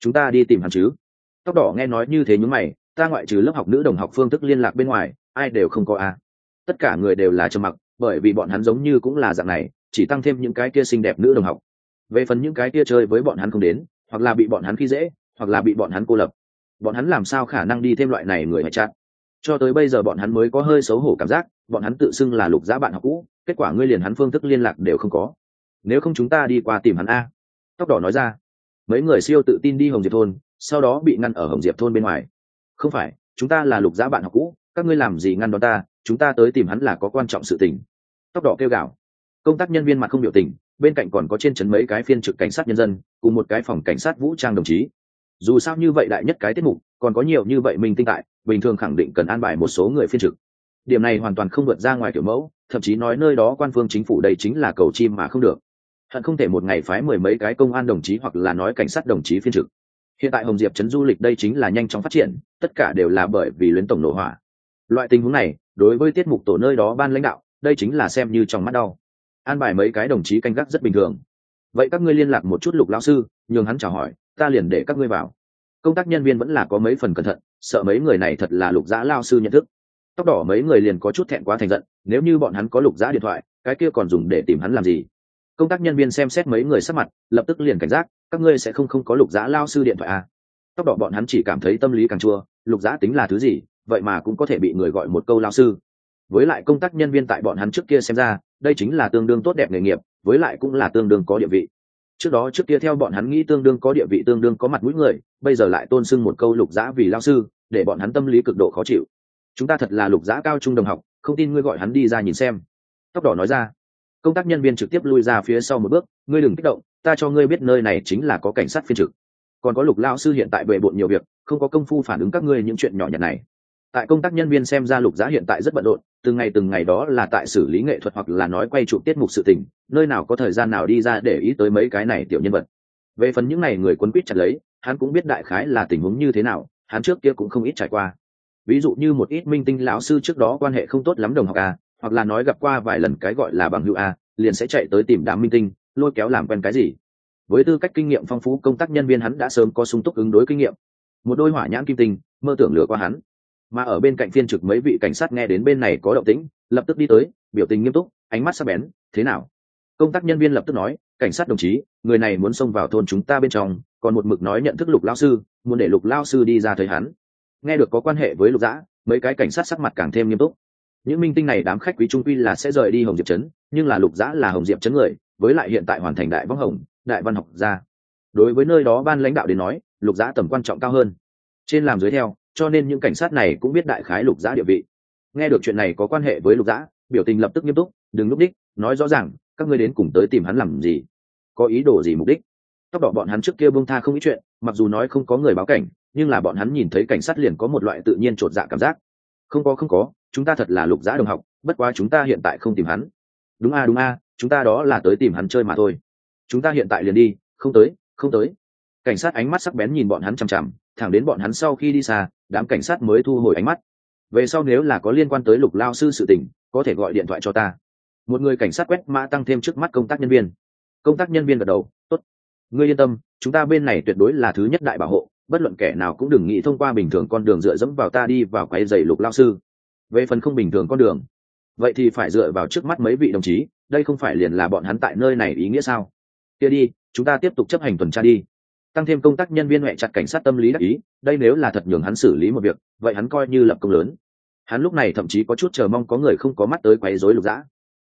Chúng ta đi tìm hắn chứ. Tóc đỏ nghe nói như thế nhúng mày, ta ngoại trừ lớp học nữ đồng học phương thức liên lạc bên ngoài, ai đều không có a. Tất cả người đều là trầm mặc, bởi vì bọn hắn giống như cũng là dạng này, chỉ tăng thêm những cái kia xinh đẹp nữ đồng học. Về phần những cái kia chơi với bọn hắn không đến, hoặc là bị bọn hắn khi dễ, hoặc là bị bọn hắn cô lập. Bọn hắn làm sao khả năng đi thêm loại này người hay chặn cho tới bây giờ bọn hắn mới có hơi xấu hổ cảm giác bọn hắn tự xưng là lục giá bạn học cũ, kết quả ngươi liền hắn phương thức liên lạc đều không có. Nếu không chúng ta đi qua tìm hắn a. Tóc đỏ nói ra. Mấy người siêu tự tin đi hồng diệp thôn, sau đó bị ngăn ở hồng diệp thôn bên ngoài. Không phải, chúng ta là lục giá bạn học cũ, các ngươi làm gì ngăn đón ta, chúng ta tới tìm hắn là có quan trọng sự tình. Tóc đỏ kêu gạo công tác nhân viên mặt không biểu tình, bên cạnh còn có trên trấn mấy cái phiên trực cảnh sát nhân dân, cùng một cái phòng cảnh sát vũ trang đồng chí. Dù sao như vậy đại nhất cái tiết mục, còn có nhiều như vậy mình tinh tại, bình thường khẳng định cần an bài một số người phiên trực điểm này hoàn toàn không vượt ra ngoài kiểu mẫu, thậm chí nói nơi đó quan phương chính phủ đây chính là cầu chim mà không được. Hận không thể một ngày phái mười mấy cái công an đồng chí hoặc là nói cảnh sát đồng chí phiên trực. Hiện tại hồng diệp trấn du lịch đây chính là nhanh chóng phát triển, tất cả đều là bởi vì luyến tổng nổ hỏa. Loại tình huống này, đối với tiết mục tổ nơi đó ban lãnh đạo, đây chính là xem như trong mắt đau. An bài mấy cái đồng chí canh gác rất bình thường. Vậy các ngươi liên lạc một chút lục lão sư, nhường hắn chào hỏi, ta liền để các ngươi vào. Công tác nhân viên vẫn là có mấy phần cẩn thận, sợ mấy người này thật là lục giã lao sư nhận thức tóc đỏ mấy người liền có chút thẹn quá thành giận, nếu như bọn hắn có lục giã điện thoại, cái kia còn dùng để tìm hắn làm gì? Công tác nhân viên xem xét mấy người sắc mặt, lập tức liền cảnh giác, các ngươi sẽ không không có lục giã lao sư điện thoại à. tóc đỏ bọn hắn chỉ cảm thấy tâm lý càng chua, lục giã tính là thứ gì, vậy mà cũng có thể bị người gọi một câu lao sư. Với lại công tác nhân viên tại bọn hắn trước kia xem ra, đây chính là tương đương tốt đẹp nghề nghiệp, với lại cũng là tương đương có địa vị. Trước đó trước kia theo bọn hắn nghĩ tương đương có địa vị tương đương có mặt mũi người, bây giờ lại tôn sưng một câu lục giã vì lao sư, để bọn hắn tâm lý cực độ khó chịu chúng ta thật là lục giã cao trung đồng học, không tin ngươi gọi hắn đi ra nhìn xem. Tóc đỏ nói ra. Công tác nhân viên trực tiếp lui ra phía sau một bước, ngươi đừng kích động, ta cho ngươi biết nơi này chính là có cảnh sát phiên trực. Còn có lục lao sư hiện tại bệ bộn nhiều việc, không có công phu phản ứng các ngươi những chuyện nhỏ nhặt này. Tại công tác nhân viên xem ra lục giá hiện tại rất bận rộn, từng ngày từng ngày đó là tại xử lý nghệ thuật hoặc là nói quay chụp tiết mục sự tình, nơi nào có thời gian nào đi ra để ý tới mấy cái này tiểu nhân vật. Về phần những n à y người quân quýt chặt lấy, hắn cũng biết đại khái là tình huống như thế nào, hắn trước kia cũng không ít trải qua ví dụ như một ít minh tinh lão sư trước đó quan hệ không tốt lắm đồng học a, hoặc là nói gặp qua vài lần cái gọi là bằng hữu a, liền sẽ chạy tới tìm đám minh tinh, lôi kéo làm quen cái gì. Với tư cách kinh nghiệm phong phú, công tác nhân viên hắn đã sớm có sung túc ứng đối kinh nghiệm. Một đôi hỏa nhãn kim tinh, mơ tưởng lừa qua hắn. Mà ở bên cạnh phiên trực mấy vị cảnh sát nghe đến bên này có động tĩnh, lập tức đi tới, biểu tình nghiêm túc, ánh mắt sắc bén, thế nào? Công tác nhân viên lập tức nói, cảnh sát đồng chí, người này muốn xông vào thôn chúng ta bên trong, còn một mực nói nhận thức lục lao sư, muốn để lục lao sư đi ra thấy hắn nghe được có quan hệ với lục dã, mấy cái cảnh sát sắc mặt càng thêm nghiêm túc. Những minh tinh này đám khách quý trung quy là sẽ rời đi hồng diệp trấn, nhưng là lục dã là hồng diệp trấn người, với lại hiện tại hoàn thành đại võng hồng, đại văn học gia. Đối với nơi đó ban lãnh đạo đến nói, lục dã tầm quan trọng cao hơn. Trên làm dưới theo, cho nên những cảnh sát này cũng biết đại khái lục dã địa vị. Nghe được chuyện này có quan hệ với lục dã, biểu tình lập tức nghiêm túc, đừng núp đích, nói rõ ràng, các ngươi đến cùng tới tìm hắn làm gì? Có ý đồ gì mục đích? Tóc đỏ bọn hắn trước kia bông tha không ít chuyện, mặc dù nói không có người báo cảnh nhưng là bọn hắn nhìn thấy cảnh sát liền có một loại tự nhiên t r ộ t dạ cảm giác. Không có không có, chúng ta thật là lục giã đồng học, bất quá chúng ta hiện tại không tìm hắn. Đúng a đúng a, chúng ta đó là tới tìm hắn chơi mà thôi. Chúng ta hiện tại liền đi, không tới không tới. Cảnh sát ánh mắt sắc bén nhìn bọn hắn chằm chằm, thẳng đến bọn hắn sau khi đi xa, đám cảnh sát mới thu hồi ánh mắt. Về sau nếu là có liên quan tới lục lao sư sự tình, có thể gọi điện thoại cho ta. Một người cảnh sát quét mã tăng thêm trước mắt công tác nhân viên. Công tác nhân viên gật đầu, tốt. Ngươi yên tâm, chúng ta bên này tuyệt đối là thứ nhất đại bảo hộ bất luận kẻ nào cũng đừng nghĩ thông qua bình thường con đường dựa dẫm vào ta đi vào quái dày lục lao sư. Về phần không bình thường con đường, vậy thì phải dựa vào trước mắt mấy vị đồng chí, đây không phải liền là bọn hắn tại nơi này ý nghĩa sao? Kia đi, chúng ta tiếp tục chấp hành tuần tra đi. Tăng thêm công tác nhân viên huệ chặt cảnh sát tâm lý đắc ý, đây nếu là thật nhường hắn xử lý một việc, vậy hắn coi như lập công lớn. Hắn lúc này thậm chí có chút chờ mong có người không có mắt tới quấy rối lục dã.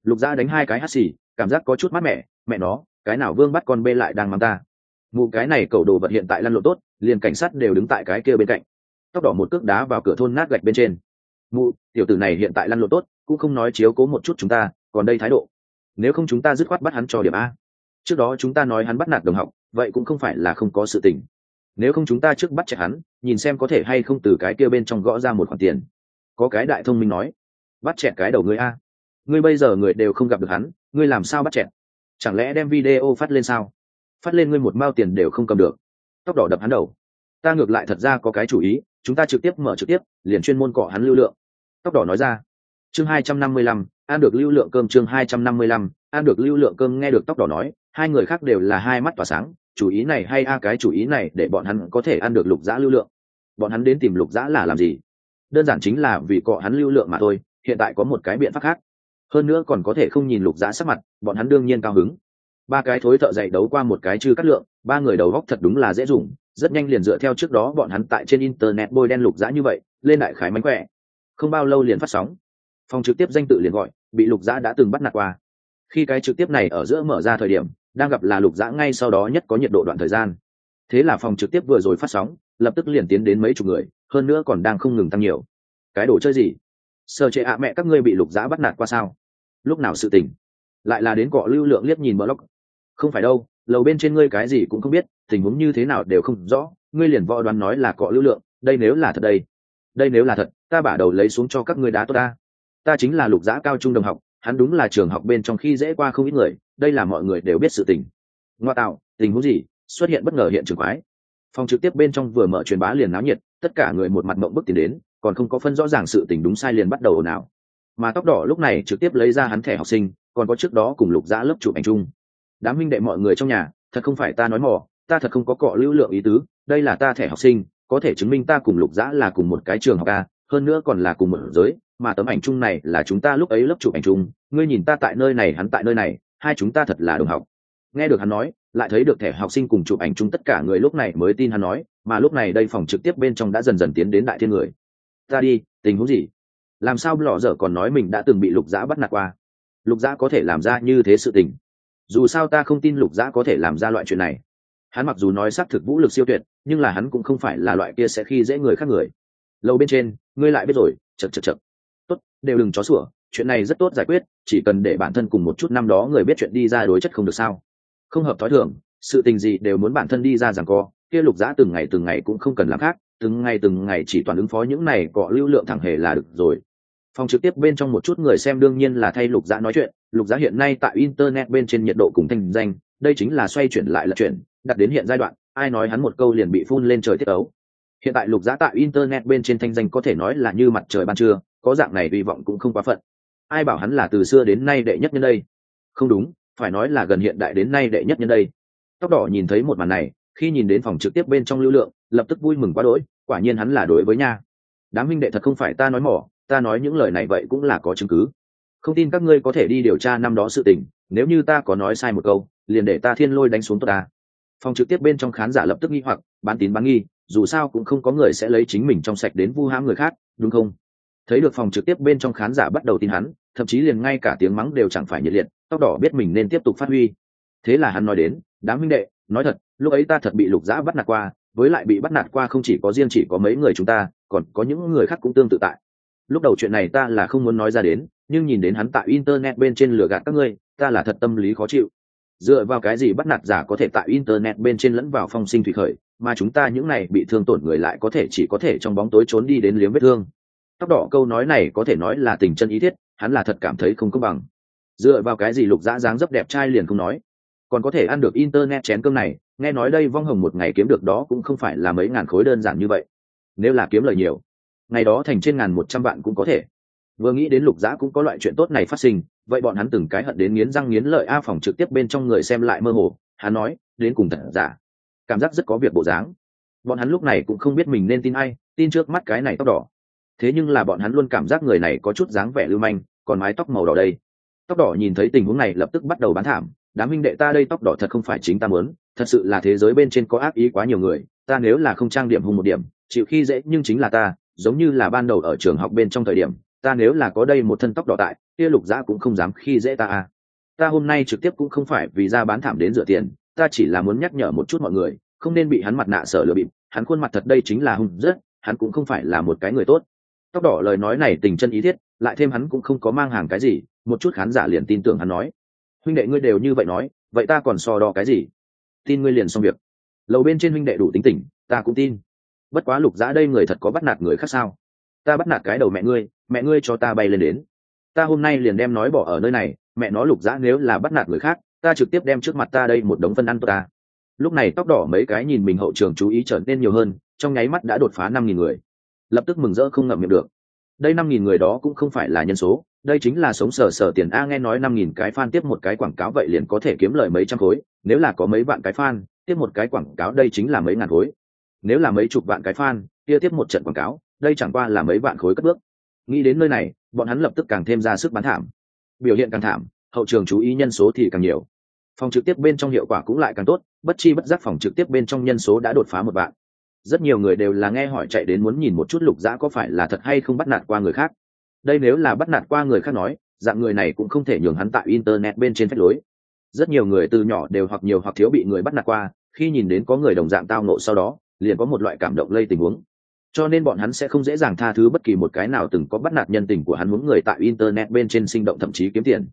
Lục dã đánh hai cái hắt xì, cảm giác có chút mát mẻ, mẹ nó, cái nào vương bắt con bê lại đang mang ta mụ cái này cầu đồ vật hiện tại lăn lộn tốt, liền cảnh sát đều đứng tại cái kia bên cạnh. Tóc đỏ một cước đá vào cửa thôn nát gạch bên trên. Mụ, tiểu tử này hiện tại lăn lộn tốt, cũng không nói chiếu cố một chút chúng ta, còn đây thái độ. Nếu không chúng ta dứt khoát bắt hắn cho điểm a. Trước đó chúng ta nói hắn bắt nạt đồng học, vậy cũng không phải là không có sự tình. Nếu không chúng ta trước bắt chạy hắn, nhìn xem có thể hay không từ cái kia bên trong gõ ra một khoản tiền. Có cái đại thông minh nói, bắt chẹt cái đầu ngươi a. Ngươi bây giờ người đều không gặp được hắn, ngươi làm sao bắt chẹt? Chẳng lẽ đem video phát lên sao? Phát lên ngươi một mao tiền đều không cầm được. Tóc đỏ đập hắn đầu. Ta ngược lại thật ra có cái chủ ý, chúng ta trực tiếp mở trực tiếp, liền chuyên môn cọ hắn lưu lượng. Tóc đỏ nói ra. Chương hai trăm năm mươi lăm, ăn được lưu lượng cơm chương hai trăm năm mươi lăm, ăn được lưu lượng cơm nghe được tóc đỏ nói, hai người khác đều là hai mắt tỏa sáng, chủ ý này hay a, cái chủ ý này để bọn hắn có thể ăn được lục giã lưu lượng. Bọn hắn đến tìm lục giã là làm gì? Đơn giản chính là vì cọ hắn lưu lượng mà thôi, hiện tại có một cái biện pháp khác. Hơn nữa còn có thể không nhìn lục giã sắc mặt, bọn hắn đương nhiên cao hứng ba cái thối thợ dạy đấu qua một cái chư cắt lượng, ba người đầu góc thật đúng là dễ dùng, rất nhanh liền dựa theo trước đó bọn hắn tại trên internet bôi đen lục dã như vậy, lên đại khái mánh khỏe. Không bao lâu liền phát sóng. Phòng trực tiếp danh tự liền gọi, bị lục dã đã từng bắt nạt qua. Khi cái trực tiếp này ở giữa mở ra thời điểm, đang gặp là lục dã ngay sau đó nhất có nhiệt độ đoạn thời gian. Thế là phòng trực tiếp vừa rồi phát sóng, lập tức liền tiến đến mấy chục người, hơn nữa còn đang không ngừng tăng nhiều. Cái đồ chơi gì? Sợ chế ạ, mẹ các ngươi bị lục dã bắt nạt qua sao? Lúc nào sự tình? Lại là đến cọ lưu lượng liếc nhìn blog không phải đâu, lầu bên trên ngươi cái gì cũng không biết, tình huống như thế nào đều không rõ, ngươi liền võ đoán nói là cọ lưu lượng, đây nếu là thật đây. Đây nếu là thật, ta bả đầu lấy xuống cho các ngươi đá tốt ta. Ta chính là lục giã cao trung đồng học, hắn đúng là trường học bên trong khi dễ qua không ít người, đây là mọi người đều biết sự tình. Ngoa tạo, tình huống gì? Xuất hiện bất ngờ hiện trường quái. Phòng trực tiếp bên trong vừa mở truyền bá liền náo nhiệt, tất cả người một mặt mộng bức tiến đến, còn không có phân rõ ràng sự tình đúng sai liền bắt đầu ồn ào. Mà tóc đỏ lúc này trực tiếp lấy ra hắn thẻ học sinh, còn có trước đó cùng lục giã lớp chụp ảnh chung đám minh đệ mọi người trong nhà, thật không phải ta nói mỏ ta thật không có cọ lưu lượng ý tứ, đây là ta thẻ học sinh, có thể chứng minh ta cùng lục giã là cùng một cái trường học a, hơn nữa còn là cùng một giới, mà tấm ảnh chung này là chúng ta lúc ấy lớp chụp ảnh chung, ngươi nhìn ta tại nơi này, hắn tại nơi này, hai chúng ta thật là đồng học. Nghe được hắn nói, lại thấy được thẻ học sinh cùng chụp ảnh chung tất cả người lúc này mới tin hắn nói, mà lúc này đây phòng trực tiếp bên trong đã dần dần tiến đến đại thiên người. Ta đi, tình huống gì? Làm sao lọ dở còn nói mình đã từng bị lục giã bắt nạt qua? Lục giã có thể làm ra như thế sự tình dù sao ta không tin lục giã có thể làm ra loại chuyện này. Hắn mặc dù nói xác thực vũ lực siêu tuyệt, nhưng là hắn cũng không phải là loại kia sẽ khi dễ người khác người. Lâu bên trên, ngươi lại biết rồi chật chật chật tốt, đều đừng chó sủa, chuyện này rất tốt giải quyết, chỉ cần để bản thân cùng một chút năm đó người biết chuyện đi ra đối chất không được sao. Không hợp thói thường, sự tình gì đều muốn bản thân đi ra rằng co, kia lục giã từng ngày từng ngày cũng không cần làm khác, từng ngày từng ngày chỉ toàn ứng phó những này cọ lưu lượng thẳng hề là được rồi phòng trực tiếp bên trong một chút người xem đương nhiên là thay lục giã nói chuyện, lục giã hiện nay tại internet bên trên nhiệt độ cùng thanh danh, đây chính là xoay chuyển lại là chuyển, đặt đến hiện giai đoạn, ai nói hắn một câu liền bị phun lên trời tiết ấu hiện tại lục giã tại internet bên trên thanh danh có thể nói là như mặt trời ban trưa, có dạng này hy vọng cũng không quá phận. Ai bảo hắn là từ xưa đến nay đệ nhất nhân đây? Không đúng, phải nói là gần hiện đại đến nay đệ nhất nhân đây. Tóc đỏ nhìn thấy một màn này, khi nhìn đến phòng trực tiếp bên trong lưu lượng, lập tức vui mừng quá đỗi, quả nhiên hắn là đối với nha. Đám minh đệ thật không phải ta nói mỏ ta nói những lời này vậy cũng là có chứng cứ. Không tin các ngươi có thể đi điều tra năm đó sự tình, nếu như ta có nói sai một câu, liền để ta thiên lôi đánh xuống tôi ta. Phòng trực tiếp bên trong khán giả lập tức nghi hoặc, bán tín bán nghi, dù sao cũng không có người sẽ lấy chính mình trong sạch đến vu hãm người khác, đúng không? Thấy được phòng trực tiếp bên trong khán giả bắt đầu tin hắn, thậm chí liền ngay cả tiếng mắng đều chẳng phải nhiệt liệt, tóc đỏ biết mình nên tiếp tục phát huy. Thế là hắn nói đến, đám minh đệ, nói thật, lúc ấy ta thật bị lục dã bắt nạt qua, với lại bị bắt nạt qua không chỉ có riêng chỉ có mấy người chúng ta, còn có những người khác cũng tương tự tại lúc đầu chuyện này ta là không muốn nói ra đến, nhưng nhìn đến hắn tại internet bên trên lừa gạt các ngươi, ta là thật tâm lý khó chịu. Dựa vào cái gì bắt nạt giả có thể tại internet bên trên lẫn vào phong sinh thủy khởi, mà chúng ta những này bị thương tổn người lại có thể chỉ có thể trong bóng tối trốn đi đến liếm vết thương. Tóc đỏ câu nói này có thể nói là tình chân ý thiết, hắn là thật cảm thấy không công bằng. Dựa vào cái gì lục dã dáng dấp đẹp trai liền không nói. Còn có thể ăn được internet chén cơm này, nghe nói đây vong hồng một ngày kiếm được đó cũng không phải là mấy ngàn khối đơn giản như vậy. Nếu là kiếm lời nhiều ngày đó thành trên ngàn một trăm vạn cũng có thể. Vừa nghĩ đến lục dã cũng có loại chuyện tốt này phát sinh, vậy bọn hắn từng cái hận đến nghiến răng nghiến lợi a phòng trực tiếp bên trong người xem lại mơ hồ, hắn nói, đến cùng thật giả. Dạ. Cảm giác rất có việc bộ dáng. Bọn hắn lúc này cũng không biết mình nên tin ai, tin trước mắt cái này tóc đỏ. Thế nhưng là bọn hắn luôn cảm giác người này có chút dáng vẻ lưu manh, còn mái tóc màu đỏ đây. Tóc đỏ nhìn thấy tình huống này lập tức bắt đầu bán thảm, đám minh đệ ta đây tóc đỏ thật không phải chính ta muốn, thật sự là thế giới bên trên có ác ý quá nhiều người, ta nếu là không trang điểm hùng một điểm, chịu khi dễ nhưng chính là ta giống như là ban đầu ở trường học bên trong thời điểm ta nếu là có đây một thân tóc đỏ tại kia lục giã cũng không dám khi dễ ta à. Ta hôm nay trực tiếp cũng không phải vì ra bán thảm đến rửa tiền ta chỉ là muốn nhắc nhở một chút mọi người không nên bị hắn mặt nạ sở lừa bịp hắn khuôn mặt thật đây chính là hung rất hắn cũng không phải là một cái người tốt. Tóc đỏ lời nói này tình chân ý thiết lại thêm hắn cũng không có mang hàng cái gì một chút khán giả liền tin tưởng hắn nói. Huynh đệ ngươi đều như vậy nói vậy ta còn so đo cái gì? Tin ngươi liền xong việc. Lầu bên trên huynh đệ đủ tính tỉnh, ta cũng tin bất quá lục giã đây người thật có bắt nạt người khác sao? Ta bắt nạt cái đầu mẹ ngươi mẹ ngươi cho ta bay lên đến. Ta hôm nay liền đem nói bỏ ở nơi này, mẹ nó lục giã nếu là bắt nạt người khác, ta trực tiếp đem trước mặt ta đây một đống phân ăn ta. Lúc này tóc đỏ mấy cái nhìn mình hậu trường chú ý trở nên nhiều hơn, trong nháy mắt đã đột phá năm nghìn người. Lập tức mừng rỡ không ngậm miệng được. Đây năm nghìn người đó cũng không phải là nhân số, đây chính là sống sờ sờ tiền a nghe nói năm nghìn cái fan tiếp một cái quảng cáo vậy liền có thể kiếm lời mấy trăm khối, nếu là có mấy vạn cái fan, tiếp một cái quảng cáo đây chính là mấy ngàn khối nếu là mấy chục vạn cái fan, kia tiếp một trận quảng cáo, đây chẳng qua là mấy vạn khối cất bước. Nghĩ đến nơi này, bọn hắn lập tức càng thêm ra sức bán thảm. Biểu hiện càng thảm, hậu trường chú ý nhân số thì càng nhiều. Phòng trực tiếp bên trong hiệu quả cũng lại càng tốt, bất chi bất giác phòng trực tiếp bên trong nhân số đã đột phá một vạn. Rất nhiều người đều là nghe hỏi chạy đến muốn nhìn một chút lục dã có phải là thật hay không bắt nạt qua người khác. Đây nếu là bắt nạt qua người khác nói, dạng người này cũng không thể nhường hắn tại internet bên trên phép lối. Rất nhiều người từ nhỏ đều hoặc nhiều hoặc thiếu bị người bắt nạt qua, khi nhìn đến có người đồng dạng tao nộ sau đó liền có một loại cảm động lây tình huống. Cho nên bọn hắn sẽ không dễ dàng tha thứ bất kỳ một cái nào từng có bắt nạt nhân tình của hắn muốn người tại internet bên trên sinh động thậm chí kiếm tiền.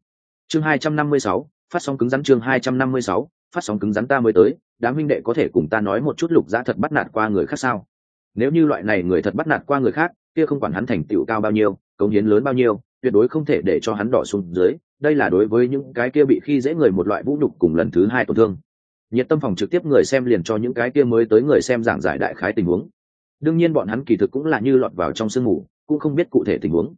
Chương 256, phát sóng cứng rắn chương 256, phát sóng cứng rắn ta mới tới đám huynh đệ có thể cùng ta nói một chút lục giá thật bắt nạt qua người khác sao? Nếu như loại này người thật bắt nạt qua người khác kia không quản hắn thành tựu cao bao nhiêu cống hiến lớn bao nhiêu tuyệt đối không thể để cho hắn đỏ xuống dưới. Đây là đối với những cái kia bị khi dễ người một loại vũ nhục cùng lần thứ hai tổn thương nhiệt tâm phòng trực tiếp người xem liền cho những cái kia mới tới người xem giảng giải đại khái tình huống. Đương nhiên bọn hắn kỳ thực cũng là như lọt vào trong sương mù, cũng không biết cụ thể tình huống.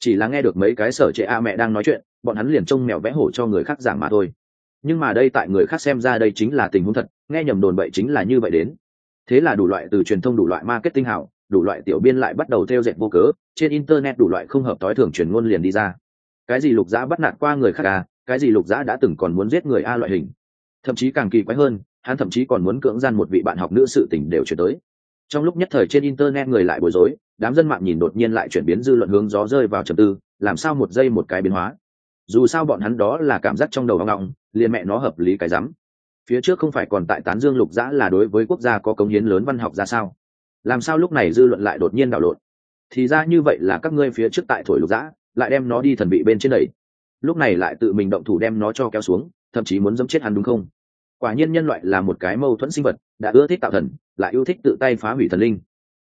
Chỉ là nghe được mấy cái sở trệ a mẹ đang nói chuyện, bọn hắn liền trông mèo vẽ hổ cho người khác giảng mà thôi. Nhưng mà đây tại người khác xem ra đây chính là tình huống thật, nghe nhầm đồn bậy chính là như vậy đến. Thế là đủ loại từ truyền thông đủ loại marketing hảo, đủ loại tiểu biên lại bắt đầu theo dệt vô cớ, trên internet đủ loại không hợp tối thường truyền ngôn liền đi ra. Cái gì lục giã bắt nạt qua người khác à cái gì lục giã đã từng còn muốn giết người a loại hình thậm chí càng kỳ quái hơn, hắn thậm chí còn muốn cưỡng gian một vị bạn học nữ sự tình đều chuyển tới. Trong lúc nhất thời trên internet người lại bối rối, đám dân mạng nhìn đột nhiên lại chuyển biến dư luận hướng gió rơi vào trầm tư, làm sao một giây một cái biến hóa. Dù sao bọn hắn đó là cảm giác trong đầu hoang ngọng liền mẹ nó hợp lý cái rắm. Phía trước không phải còn tại tán dương lục dã là đối với quốc gia có công hiến lớn văn học ra sao? Làm sao lúc này dư luận lại đột nhiên đảo lộn? Thì ra như vậy là các ngươi phía trước tại thổi lục dã, lại đem nó đi thần bị bên trên đầy lúc này lại tự mình động thủ đem nó cho kéo xuống, thậm chí muốn dẫm chết hắn đúng không? Quả nhiên nhân loại là một cái mâu thuẫn sinh vật, đã ưa thích tạo thần, lại yêu thích tự tay phá hủy thần linh.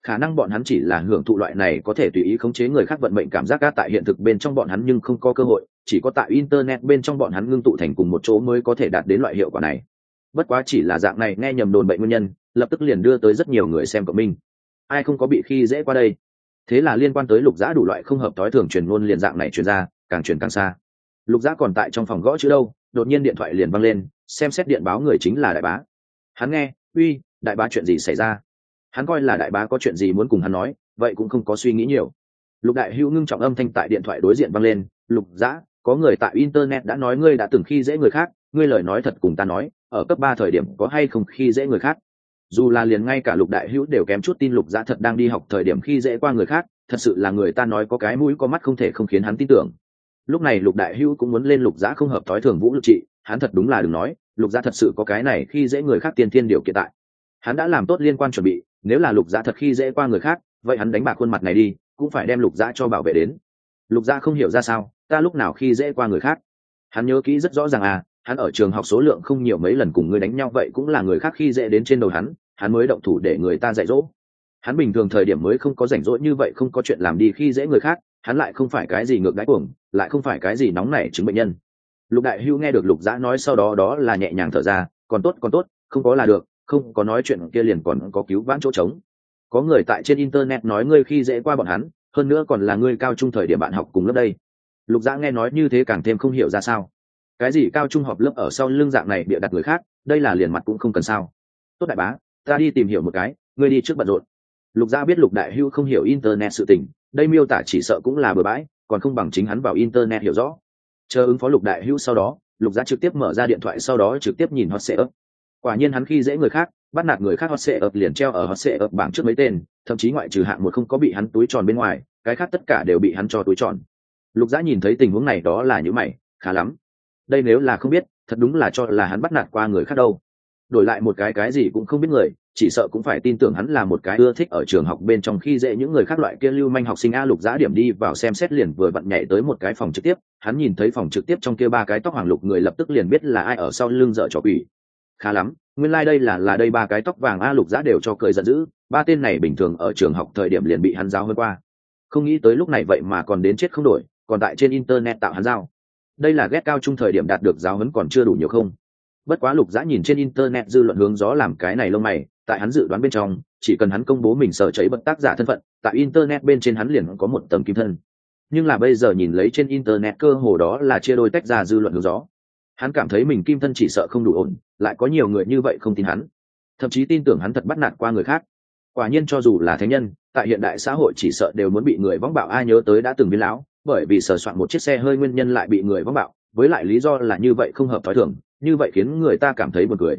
Khả năng bọn hắn chỉ là hưởng thụ loại này có thể tùy ý khống chế người khác vận mệnh cảm giác gác tại hiện thực bên trong bọn hắn nhưng không có cơ hội, chỉ có tại internet bên trong bọn hắn ngưng tụ thành cùng một chỗ mới có thể đạt đến loại hiệu quả này. Bất quá chỉ là dạng này nghe nhầm đồn bệnh nguyên nhân, lập tức liền đưa tới rất nhiều người xem cộng minh. Ai không có bị khi dễ qua đây? Thế là liên quan tới lục giã đủ loại không hợp thói thường truyền ngôn liền dạng này truyền ra, càng truyền càng xa. Lục giã còn tại trong phòng gõ chữ đâu, đột nhiên điện thoại liền văng lên xem xét điện báo người chính là đại bá. Hắn nghe, uy, đại bá chuyện gì xảy ra? Hắn coi là đại bá có chuyện gì muốn cùng hắn nói, vậy cũng không có suy nghĩ nhiều. Lục đại hữu ngưng trọng âm thanh tại điện thoại đối diện vang lên, lục dã, có người tại internet đã nói ngươi đã từng khi dễ người khác, ngươi lời nói thật cùng ta nói, ở cấp ba thời điểm có hay không khi dễ người khác? Dù là liền ngay cả lục đại hữu đều kém chút tin lục dã thật đang đi học thời điểm khi dễ qua người khác, thật sự là người ta nói có cái mũi có mắt không thể không khiến hắn tin tưởng. Lúc này lục đại hữu cũng muốn lên lục dã không hợp thói thường vũ lực trị hắn thật đúng là đừng nói, lục Gia thật sự có cái này khi dễ người khác tiên thiên điều kiện tại. Hắn đã làm tốt liên quan chuẩn bị, nếu là lục Gia thật khi dễ qua người khác, vậy hắn đánh bạc khuôn mặt này đi, cũng phải đem lục Gia cho bảo vệ đến. Lục Gia không hiểu ra sao, ta lúc nào khi dễ qua người khác? Hắn nhớ kỹ rất rõ ràng à hắn ở trường học số lượng không nhiều mấy lần cùng người đánh nhau vậy cũng là người khác khi dễ đến trên đầu hắn hắn mới động thủ để người ta dạy dỗ. Hắn bình thường thời điểm mới không có rảnh rỗi như vậy không có chuyện làm đi khi dễ người khác, hắn lại không phải cái gì ngược đáy cuồng, lại không phải cái gì nóng nảy chứng bệnh nhân lục đại hưu nghe được lục Giã nói sau đó đó là nhẹ nhàng thở ra, còn tốt còn tốt, không có là được, không có nói chuyện kia liền còn có cứu vãn chỗ trống. Có người tại trên internet nói ngươi khi dễ qua bọn hắn, hơn nữa còn là ngươi cao trung thời điểm bạn học cùng lớp đây. Lục Giã nghe nói như thế càng thêm không hiểu ra sao. Cái gì cao trung họp lớp ở sau lưng dạng này bịa đặt người khác, đây là liền mặt cũng không cần sao. Tốt đại bá, ta đi tìm hiểu một cái, ngươi đi trước bận rộn. Lục gia biết lục đại hưu không hiểu internet sự tình, đây miêu tả chỉ sợ cũng là bừa bãi, còn không bằng chính hắn vào internet hiểu rõ chờ ứng phó lục đại hưu sau đó, lục gia trực tiếp mở ra điện thoại sau đó trực tiếp nhìn hot sệ ấp quả nhiên hắn khi dễ người khác, bắt nạt người khác hot sệ ấp liền treo ở hot sệ ấp bảng trước mấy tên, thậm chí ngoại trừ hạng một không có bị hắn túi tròn bên ngoài, cái khác tất cả đều bị hắn cho túi tròn. Lục gia nhìn thấy tình huống này đó là những mày, khá lắm. Đây nếu là không biết, thật đúng là cho là hắn bắt nạt qua người khác đâu. Đổi lại một cái cái gì cũng không biết người chỉ sợ cũng phải tin tưởng hắn là một cái ưa thích ở trường học bên trong khi dễ những người khác loại kia lưu manh học sinh a lục giã điểm đi vào xem xét liền vừa vặn nhảy tới một cái phòng trực tiếp. Hắn nhìn thấy phòng trực tiếp trong kia ba cái tóc hoàng lục người lập tức liền biết là ai ở sau lưng dợ trò quỷ. Khá lắm, nguyên lai、like、đây là là đây ba cái tóc vàng a lục giã đều cho cười giận dữ. Ba tên này bình thường ở trường học thời điểm liền bị hắn giao hơn qua. Không nghĩ tới lúc này vậy mà còn đến chết không đổi, còn tại trên internet tạo hắn giao. Đây là ghét cao trung thời điểm đạt được giáo huấn còn chưa đủ nhiều không? Bất quá lục giã nhìn trên internet dư luận hướng gió làm cái này lông mày tại hắn dự đoán bên trong, chỉ cần hắn công bố mình sở cháy bật tác giả thân phận, tại internet bên trên hắn liền có một tấm kim thân. Nhưng là bây giờ nhìn lấy trên internet cơ hồ đó là chia đôi tách ra dư luận hướng gió. Hắn cảm thấy mình kim thân chỉ sợ không đủ ổn, lại có nhiều người như vậy không tin hắn. Thậm chí tin tưởng hắn thật bắt nạt qua người khác. Quả nhiên cho dù là thánh nhân, tại hiện đại xã hội chỉ sợ đều muốn bị người vắng bạo. Ai nhớ tới đã từng biến lão, bởi vì sờ soạn một chiếc xe hơi nguyên nhân lại bị người vắng bạo. Với lại lý do là như vậy không hợp thói thường, như vậy khiến người ta cảm thấy buồn cười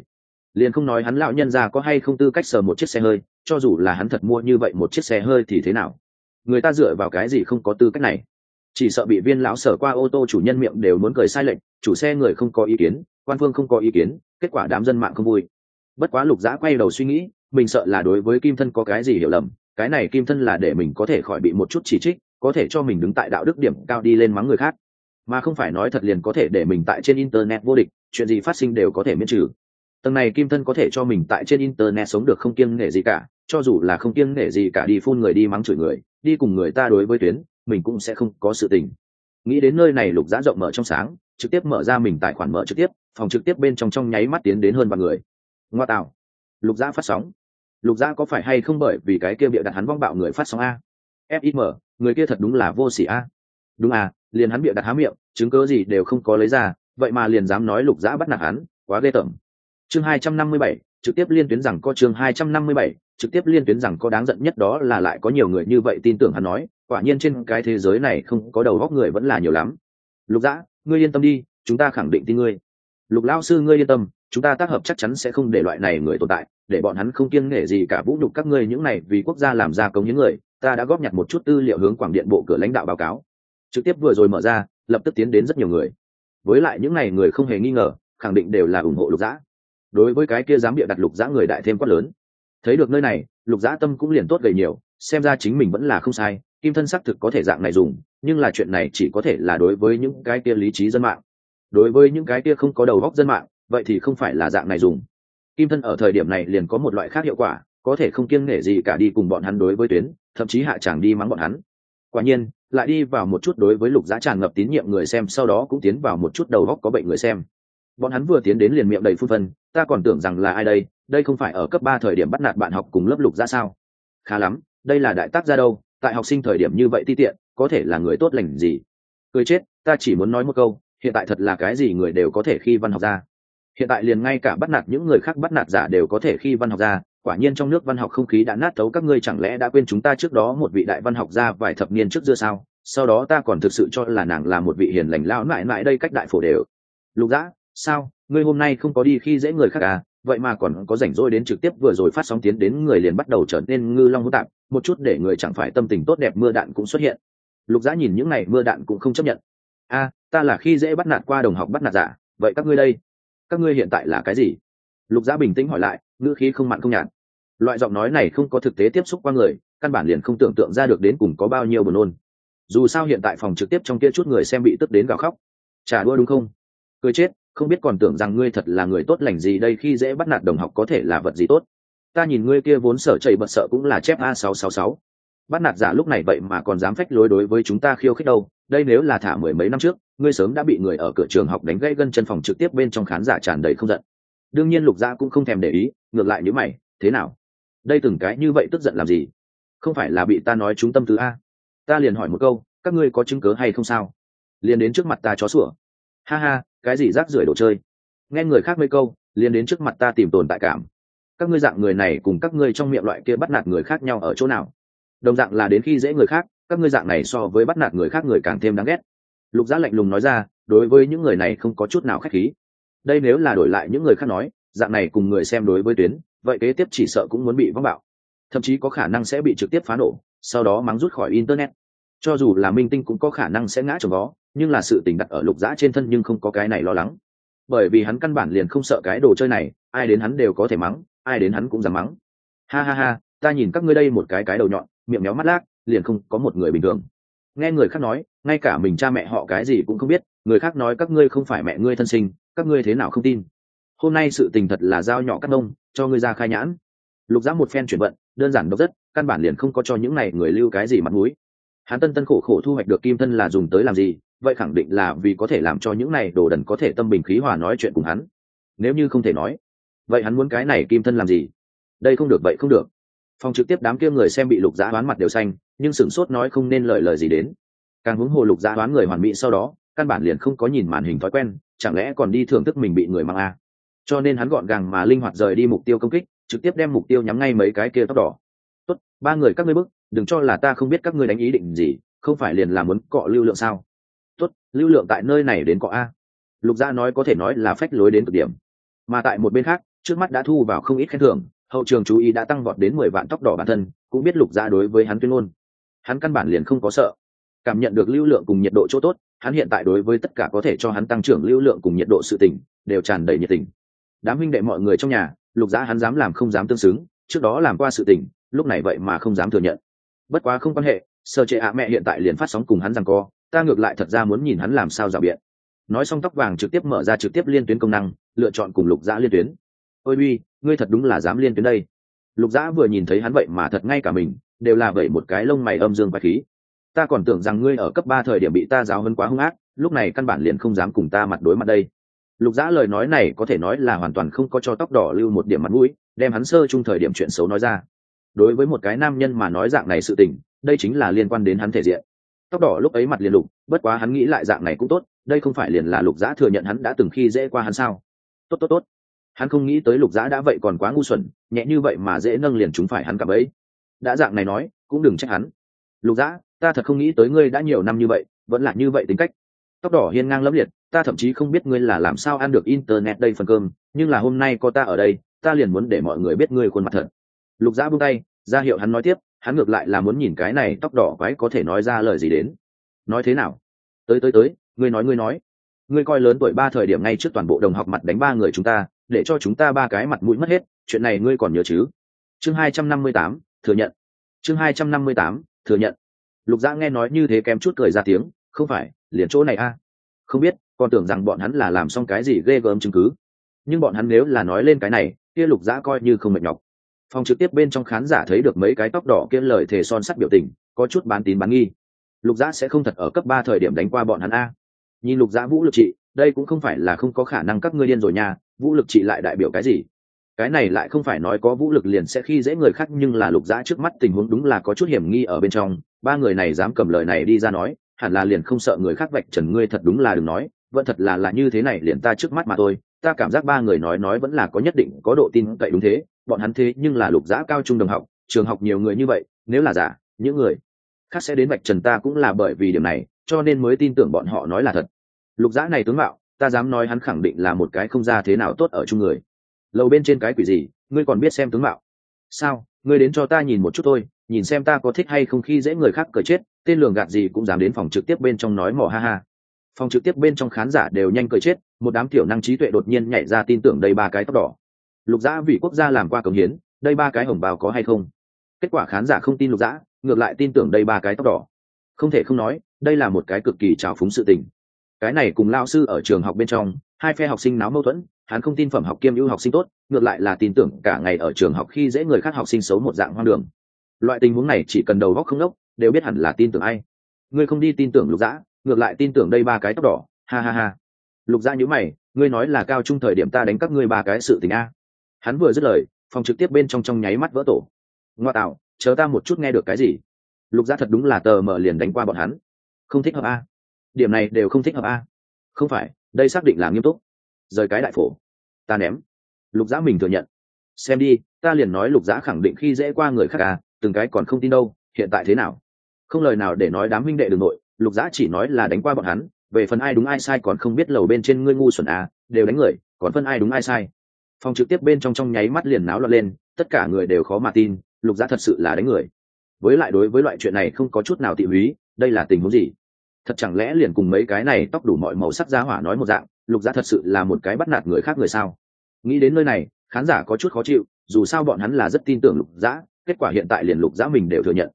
liền không nói hắn lão nhân ra có hay không tư cách sờ một chiếc xe hơi, cho dù là hắn thật mua như vậy một chiếc xe hơi thì thế nào? Người ta dựa vào cái gì không có tư cách này? Chỉ sợ bị viên lão sở qua ô tô chủ nhân miệng đều muốn cười sai lệnh chủ xe người không có ý kiến, quan phương không có ý kiến, kết quả đám dân mạng không vui. Bất quá lục giã quay đầu suy nghĩ, mình sợ là đối với kim thân có cái gì hiểu lầm, cái này kim thân là để mình có thể khỏi bị một chút chỉ trích, có thể cho mình đứng tại đạo đức điểm cao đi lên mắng người khác. Mà không phải nói thật liền có thể để mình tại trên internet vô địch, chuyện gì phát sinh đều có thể miễn trừ tầng này kim thân có thể cho mình tại trên internet sống được không kiêng nể gì cả, cho dù là không kiêng nể gì cả đi phun người đi mắng chửi người, đi cùng người ta đối với tuyến, mình cũng sẽ không có sự tình. Nghĩ đến nơi này lục giã rộng mở trong sáng, trực tiếp mở ra mình tài khoản mở trực tiếp, phòng trực tiếp bên trong trong nháy mắt tiến đến hơn vài người. Ngoa tạo. Lục giã phát sóng. Lục giã có phải hay không bởi vì cái kia bịa đặt hắn vong bạo người phát sóng a? Fim người kia thật đúng là vô s ỉ a. Đúng à liền hắn bịa đặt há miệng, chứng cớ gì đều không có lấy ra, vậy mà liền dám nói lục giã bắt nạt hắn, quá ghê tởm chương hai trăm năm mươi bảy, trực tiếp liên tuyến rằng có chương hai trăm năm mươi bảy, trực tiếp liên tuyến rằng có đáng giận nhất đó là lại có nhiều người như vậy tin tưởng hắn nói, quả nhiên trên cái thế giới này không có đầu góc người vẫn là nhiều lắm. Lục Dã, ngươi yên tâm đi, chúng ta khẳng định tin ngươi. Lục lao sư, ngươi yên tâm, chúng ta tác hợp chắc chắn sẽ không để loại này người tồn tại, để bọn hắn không kiêng nể gì cả vũ nhục các ngươi những này vì quốc gia làm ra công những người, ta đã góp nhặt một chút tư liệu hướng quảng điện bộ cửa lãnh đạo báo cáo. Trực tiếp vừa rồi mở ra, lập tức tiến đến rất nhiều người. Với lại những này người không hề nghi ngờ, khẳng định đều là ủng hộ lục dã đối với cái kia dám bịa đặt lục giã người đại thêm quát lớn. Thấy được nơi này, lục giã tâm cũng liền tốt gầy nhiều, xem ra chính mình vẫn là không sai, kim thân xác thực có thể dạng này dùng, nhưng là chuyện này chỉ có thể là đối với những cái kia lý trí dân mạng. Đối với những cái kia không có đầu góc dân mạng, vậy thì không phải là dạng này dùng. Kim thân ở thời điểm này liền có một loại khác hiệu quả, có thể không kiêng nể gì cả đi cùng bọn hắn đối với tuyến, thậm chí hạ chàng đi mắng bọn hắn. Quả nhiên, lại đi vào một chút đối với lục giá tràn ngập tín nhiệm người xem, sau đó cũng tiến vào một chút đầu góc có bệnh người xem. Bọn hắn vừa tiến đến liền miệng đầy phun phân ta còn tưởng rằng là ai đây đây không phải ở cấp ba thời điểm bắt nạt bạn học cùng lớp lục ra sao? Khá lắm, đây là đại tác gia đâu, tại học sinh thời điểm như vậy ti tiện, có thể là người tốt lành gì? Cười chết, ta chỉ muốn nói một câu, hiện tại thật là cái gì người đều có thể khi văn học ra. Hiện tại liền ngay cả bắt nạt những người khác bắt nạt giả đều có thể khi văn học ra, quả nhiên trong nước văn học không khí đã nát thấu các ngươi chẳng lẽ đã quên chúng ta trước đó một vị đại văn học gia vài thập niên trước dưa sao? Sau đó ta còn thực sự cho là nàng là một vị hiền lành lão mãi mãi đây cách đại phổ đều. Lục dã, sao? Ngươi hôm nay không có đi khi dễ người khác à vậy mà còn có rảnh rỗi đến trực tiếp vừa rồi phát sóng tiến đến người liền bắt đầu trở nên ngư long hữu tạp, một chút để người chẳng phải tâm tình tốt đẹp mưa đạn cũng xuất hiện. Lục Giã nhìn những này mưa đạn cũng không chấp nhận. A ta là khi dễ bắt nạt qua đồng học bắt nạt giả, vậy các ngươi đây? Các ngươi hiện tại là cái gì? Lục Giã bình tĩnh hỏi lại, ngữ khí không mặn không nhạt. Loại giọng nói này không có thực tế tiếp xúc qua người, căn bản liền không tưởng tượng ra được đến cùng có bao nhiêu buồn nôn. Dù sao hiện tại phòng trực tiếp trong kia chút người xem bị tức đến gào khóc. Trả đua đúng không? Cười chết không biết còn tưởng rằng ngươi thật là người tốt lành gì đây khi dễ bắt nạt đồng học có thể là vật gì tốt. Ta nhìn ngươi kia vốn sở chảy bật sợ cũng là chép a sáu sáu sáu. Bắt nạt giả lúc này vậy mà còn dám phách lối đối với chúng ta khiêu khích đâu. Đây nếu là thả mười mấy năm trước, ngươi sớm đã bị người ở cửa trường học đánh gãy gân chân phòng trực tiếp bên trong khán giả tràn đầy không giận. Đương nhiên lục gia cũng không thèm để ý, ngược lại nếu mày, thế nào? Đây từng cái như vậy tức giận làm gì? Không phải là bị ta nói chúng tâm tư a? Ta liền hỏi một câu, các ngươi có chứng cớ hay không sao? Liền đến trước mặt ta chó sủa ha ha, cái gì rác rưởi đồ chơi? Nghe người khác mấy câu, liền đến trước mặt ta tìm tồn tại cảm. Các ngươi dạng người này cùng các ngươi trong miệng loại kia bắt nạt người khác nhau ở chỗ nào? Đồng dạng là đến khi dễ người khác, các ngươi dạng này so với bắt nạt người khác người càng thêm đáng ghét. Lục giá lạnh lùng nói ra, đối với những người này không có chút nào k h á c h khí. Đây nếu là đổi lại những người khác nói, dạng này cùng người xem đối với tuyến, vậy kế tiếp chỉ sợ cũng muốn bị vắng bạo. Thậm chí có khả năng sẽ bị trực tiếp phá nổ, sau đó mắng rút khỏi internet. Cho dù là minh tinh cũng có khả năng sẽ ngã trồng vó nhưng là sự tình đặt ở lục dã trên thân nhưng không có cái này lo lắng. Bởi vì hắn căn bản liền không sợ cái đồ chơi này, ai đến hắn đều có thể mắng, ai đến hắn cũng dám mắng. Ha ha ha, ta nhìn các ngươi đây một cái cái đầu nhọn, miệng méo mắt lác, liền không có một người bình thường. Nghe người khác nói, ngay cả mình cha mẹ họ cái gì cũng không biết, người khác nói các ngươi không phải mẹ ngươi thân sinh, các ngươi thế nào không tin. Hôm nay sự tình thật là giao nhỏ cắt nông cho ngươi ra khai nhãn. Lục giã một phen chuyển vận, đơn giản độc rất, căn bản liền không có cho những này người lưu cái gì mặt mũi. Hắn tân tân khổ khổ thu hoạch được kim thân là dùng tới làm gì vậy khẳng định là vì có thể làm cho những này đồ đần có thể tâm bình khí hòa nói chuyện cùng hắn. Nếu như không thể nói, vậy hắn muốn cái này kim thân làm gì? Đây không được, vậy không được. Phòng trực tiếp đám kia người xem bị lục giã đoán mặt đều xanh, nhưng sửng sốt nói không nên lời lời gì đến. Càng huống hồ lục giã đoán người hoàn mỹ sau đó, căn bản liền không có nhìn màn hình thói quen, chẳng lẽ còn đi thưởng thức mình bị người mang a à. cho nên hắn gọn gàng mà linh hoạt rời đi mục tiêu công kích, trực tiếp đem mục tiêu nhắm ngay mấy cái kia tóc đỏ. Tốt, ba người các ngươi bức đừng cho là ta không biết các ngươi đánh ý định gì, không phải liền là muốn cọ lưu lượng sao? Tốt, lưu lượng tại nơi này đến cọ a. Lục gia nói có thể nói là phách lối đến cực điểm. Mà tại một bên khác, trước mắt đã thu vào không ít khen thưởng, hậu trường chú ý đã tăng vọt đến mười vạn tóc đỏ bản thân, cũng biết lục gia đối với hắn tuyên ngôn. Hắn căn bản liền không có sợ. Cảm nhận được lưu lượng cùng nhiệt độ chỗ tốt, hắn hiện tại đối với tất cả có thể cho hắn tăng trưởng lưu lượng cùng nhiệt độ sự tỉnh đều tràn đầy nhiệt tình. Đám huynh đệ mọi người trong nhà, lục gia hắn dám làm không dám tương xứng, trước đó làm qua sự tình, lúc này vậy mà không dám thừa nhận. Bất quá không quan hệ, sơ chế ạ mẹ hiện tại liền phát sóng cùng hắn rằng co ta ngược lại thật ra muốn nhìn hắn làm sao rào biện. Nói xong tóc vàng trực tiếp mở ra trực tiếp liên tuyến công năng, lựa chọn cùng lục dã liên tuyến. Ôi uy ngươi thật đúng là dám liên tuyến đây. Lục dã vừa nhìn thấy hắn vậy mà thật ngay cả mình, đều là vậy một cái lông mày âm dương và khí. Ta còn tưởng rằng ngươi ở cấp ba thời điểm bị ta giáo hơn quá hung ác, lúc này căn bản liền không dám cùng ta mặt đối mặt đây. Lục dã lời nói này có thể nói là hoàn toàn không có cho tóc đỏ lưu một điểm mặt mũi, đem hắn sơ chung thời điểm chuyện xấu nói ra. Đối với một cái nam nhân mà nói dạng này sự tình, đây chính là liên quan đến hắn thể diện tóc đỏ lúc ấy mặt liền lục, bất quá hắn nghĩ lại dạng này cũng tốt, đây không phải liền là lục giã thừa nhận hắn đã từng khi dễ qua hắn sao? Tốt tốt tốt. Hắn không nghĩ tới lục giã đã vậy còn quá ngu xuẩn, nhẹ như vậy mà dễ nâng liền chúng phải hắn cặp ấy. Đã dạng này nói, cũng đừng trách hắn. Lục giã, ta thật không nghĩ tới ngươi đã nhiều năm như vậy, vẫn là như vậy tính cách. Tóc đỏ hiên ngang lẫm liệt, ta thậm chí không biết ngươi là làm sao ăn được internet đây phần cơm, nhưng là hôm nay có ta ở đây, ta liền muốn để mọi người biết ngươi khuôn mặt thật. Lục giã buông tay, ra hiệu hắn nói tiếp hắn ngược lại là muốn nhìn cái này tóc đỏ quái có thể nói ra lời gì đến. Nói thế nào? Tới tới tới, ngươi nói ngươi nói. Ngươi coi lớn tuổi ba thời điểm ngay trước toàn bộ đồng học mặt đánh ba người chúng ta, để cho chúng ta ba cái mặt mũi mất hết, chuyện này ngươi còn nhớ chứ? Chương hai trăm năm mươi tám, thừa nhận. Chương hai trăm năm mươi tám, thừa nhận. Lục dã nghe nói như thế kém chút cười ra tiếng, không phải, liền chỗ này a. À? không biết, còn tưởng rằng bọn hắn là làm xong cái gì ghê gớm chứng cứ. Nhưng bọn hắn nếu là nói lên cái này, kia lục dã coi như không mệt nhọc phòng trực tiếp bên trong khán giả thấy được mấy cái tóc đỏ kia lời thề son sắt biểu tình, có chút bán tín bán nghi. Lục giã sẽ không thật ở cấp ba thời điểm đánh qua bọn hắn a. Nhìn lục giã vũ lực trị, đây cũng không phải là không có khả năng các ngươi điên rồi nha, vũ lực trị lại đại biểu cái gì? Cái này lại không phải nói có vũ lực liền sẽ khi dễ người khác, nhưng là lục giã trước mắt tình huống đúng là có chút hiểm nghi ở bên trong. Ba người này dám cầm lời này đi ra nói, hẳn là liền không sợ người khác vạch trần ngươi thật đúng là đừng nói, vẫn thật là là như thế này liền ta trước mắt mà thôi. Ta cảm giác ba người nói nói vẫn là có nhất định, có độ tin cậy đúng thế bọn hắn thế nhưng là lục giã cao trung đồng học, trường học nhiều người như vậy, nếu là giả, những người khác sẽ đến vạch trần ta cũng là bởi vì điểm này, cho nên mới tin tưởng bọn họ nói là thật. Lục giã này tướng mạo, ta dám nói hắn khẳng định là một cái không ra thế nào tốt ở chung người. Lầu bên trên cái quỷ gì, ngươi còn biết xem tướng mạo? Sao, ngươi đến cho ta nhìn một chút thôi, nhìn xem ta có thích hay không khi dễ người khác cờ chết, tên lường gạt gì cũng dám đến phòng trực tiếp bên trong nói mỏ ha ha. Phòng trực tiếp bên trong khán giả đều nhanh cười chết, một đám tiểu năng trí tuệ đột nhiên nhảy ra tin tưởng đầy ba cái tóc đỏ lục dã vì quốc gia làm qua cống hiến, đây ba cái hồng bào có hay không? Kết quả khán giả không tin lục dã, ngược lại tin tưởng đây ba cái tóc đỏ. Không thể không nói, đây là một cái cực kỳ trào phúng sự tình. Cái này cùng lao sư ở trường học bên trong, hai phe học sinh náo mâu thuẫn, hắn không tin phẩm học kiêm ưu học sinh tốt, ngược lại là tin tưởng cả ngày ở trường học khi dễ người khác học sinh xấu một dạng hoang đường. Loại tình huống này chỉ cần đầu góc không đốc, đều biết hẳn là tin tưởng ai. Ngươi không đi tin tưởng lục dã, ngược lại tin tưởng đây ba cái tóc đỏ. Ha ha ha. Lục dã nhữ mày, ngươi nói là cao trung thời điểm ta đánh các ngươi ba cái sự tình a hắn vừa dứt lời, phòng trực tiếp bên trong trong nháy mắt vỡ tổ. Ngoa tạo, chờ ta một chút nghe được cái gì? Lục gia thật đúng là tờ mở liền đánh qua bọn hắn. Không thích hợp a. Điểm này đều không thích hợp a. Không phải, đây xác định là nghiêm túc. Rời cái đại phổ. Ta ném. Lục gia mình thừa nhận. Xem đi, ta liền nói lục gia khẳng định khi dễ qua người khác à từng cái còn không tin đâu, hiện tại thế nào? Không lời nào để nói đám huynh đệ đường nội, lục gia chỉ nói là đánh qua bọn hắn, về phần ai đúng ai sai còn không biết lầu bên trên ngươi ngu xuẩn à đều đánh người, còn phân ai đúng ai sai phòng trực tiếp bên trong trong nháy mắt liền náo loạn lên, tất cả người đều khó mà tin, lục dã thật sự là đánh người. Với lại đối với loại chuyện này không có chút nào tị húy, đây là tình huống gì? Thật chẳng lẽ liền cùng mấy cái này tóc đủ mọi màu sắc giá hỏa nói một dạng, lục dã thật sự là một cái bắt nạt người khác người sao? Nghĩ đến nơi này, khán giả có chút khó chịu, dù sao bọn hắn là rất tin tưởng lục dã kết quả hiện tại liền lục dã mình đều thừa nhận.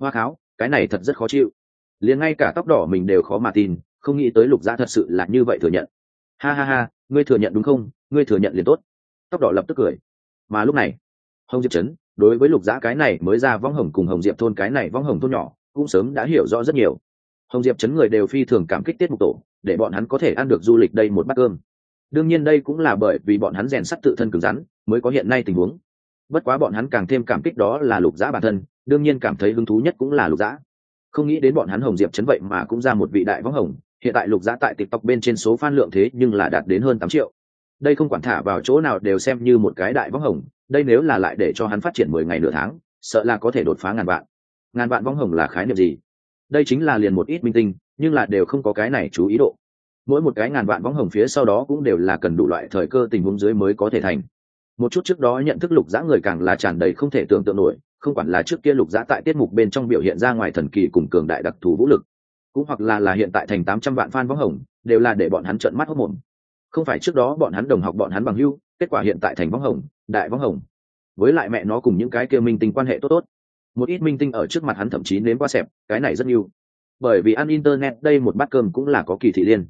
Hoa kháo, cái này thật rất khó chịu. Liền ngay cả tóc đỏ mình đều khó mà tin, không nghĩ tới lục dã thật sự là như vậy thừa nhận. Ha ha ha, ngươi thừa nhận đúng không? Ngươi thừa nhận liền tốt tóc đỏ lập tức cười. Mà lúc này, hồng diệp trấn, đối với lục dã cái này mới ra vong hồng cùng hồng diệp thôn cái này vong hồng thôn nhỏ, cũng sớm đã hiểu rõ rất nhiều. Hồng diệp chấn người đều phi thường cảm kích tiết mục tổ, để bọn hắn có thể ăn được du lịch đây một bát cơm. Đương nhiên đây cũng là bởi vì bọn hắn rèn sắt tự thân cứng rắn, mới có hiện nay tình huống. Bất quá bọn hắn càng thêm cảm kích đó là lục dã bản thân, đương nhiên cảm thấy hứng thú nhất cũng là lục dã không nghĩ đến bọn hắn hồng diệp chấn vậy mà cũng ra một vị đại võng hồng, hiện tại lục dã tại tiktok bên trên số fan lượng thế nhưng là đạt đến hơn tám triệu đây không quản thả vào chỗ nào đều xem như một cái đại võng hồng, đây nếu là lại để cho hắn phát triển mười ngày nửa tháng, sợ là có thể đột phá ngàn vạn. Ngàn vạn võng hồng là khái niệm gì? Đây chính là liền một ít minh tinh, nhưng là đều không có cái này chú ý độ. Mỗi một cái ngàn vạn võng hồng phía sau đó cũng đều là cần đủ loại thời cơ tình huống dưới mới có thể thành. Một chút trước đó nhận thức lục giã người càng là tràn đầy không thể tưởng tượng nổi, không quản là trước kia lục giã tại tiết mục bên trong biểu hiện ra ngoài thần kỳ cùng cường đại đặc thù vũ lực, cũng hoặc là là hiện tại thành tám trăm vạn fan võng hồng, đều là để bọn hắn trợn mắt hốc mồm không phải trước đó bọn hắn đồng học bọn hắn bằng hưu kết quả hiện tại thành võng hồng, đại võng hồng. Với lại mẹ nó cùng những cái kia minh tinh quan hệ tốt tốt. Một ít minh tinh ở trước mặt hắn thậm chí nếm qua xẹp, cái này rất nhiều. Bởi vì ăn internet đây một bát cơm cũng là có kỳ thị liên.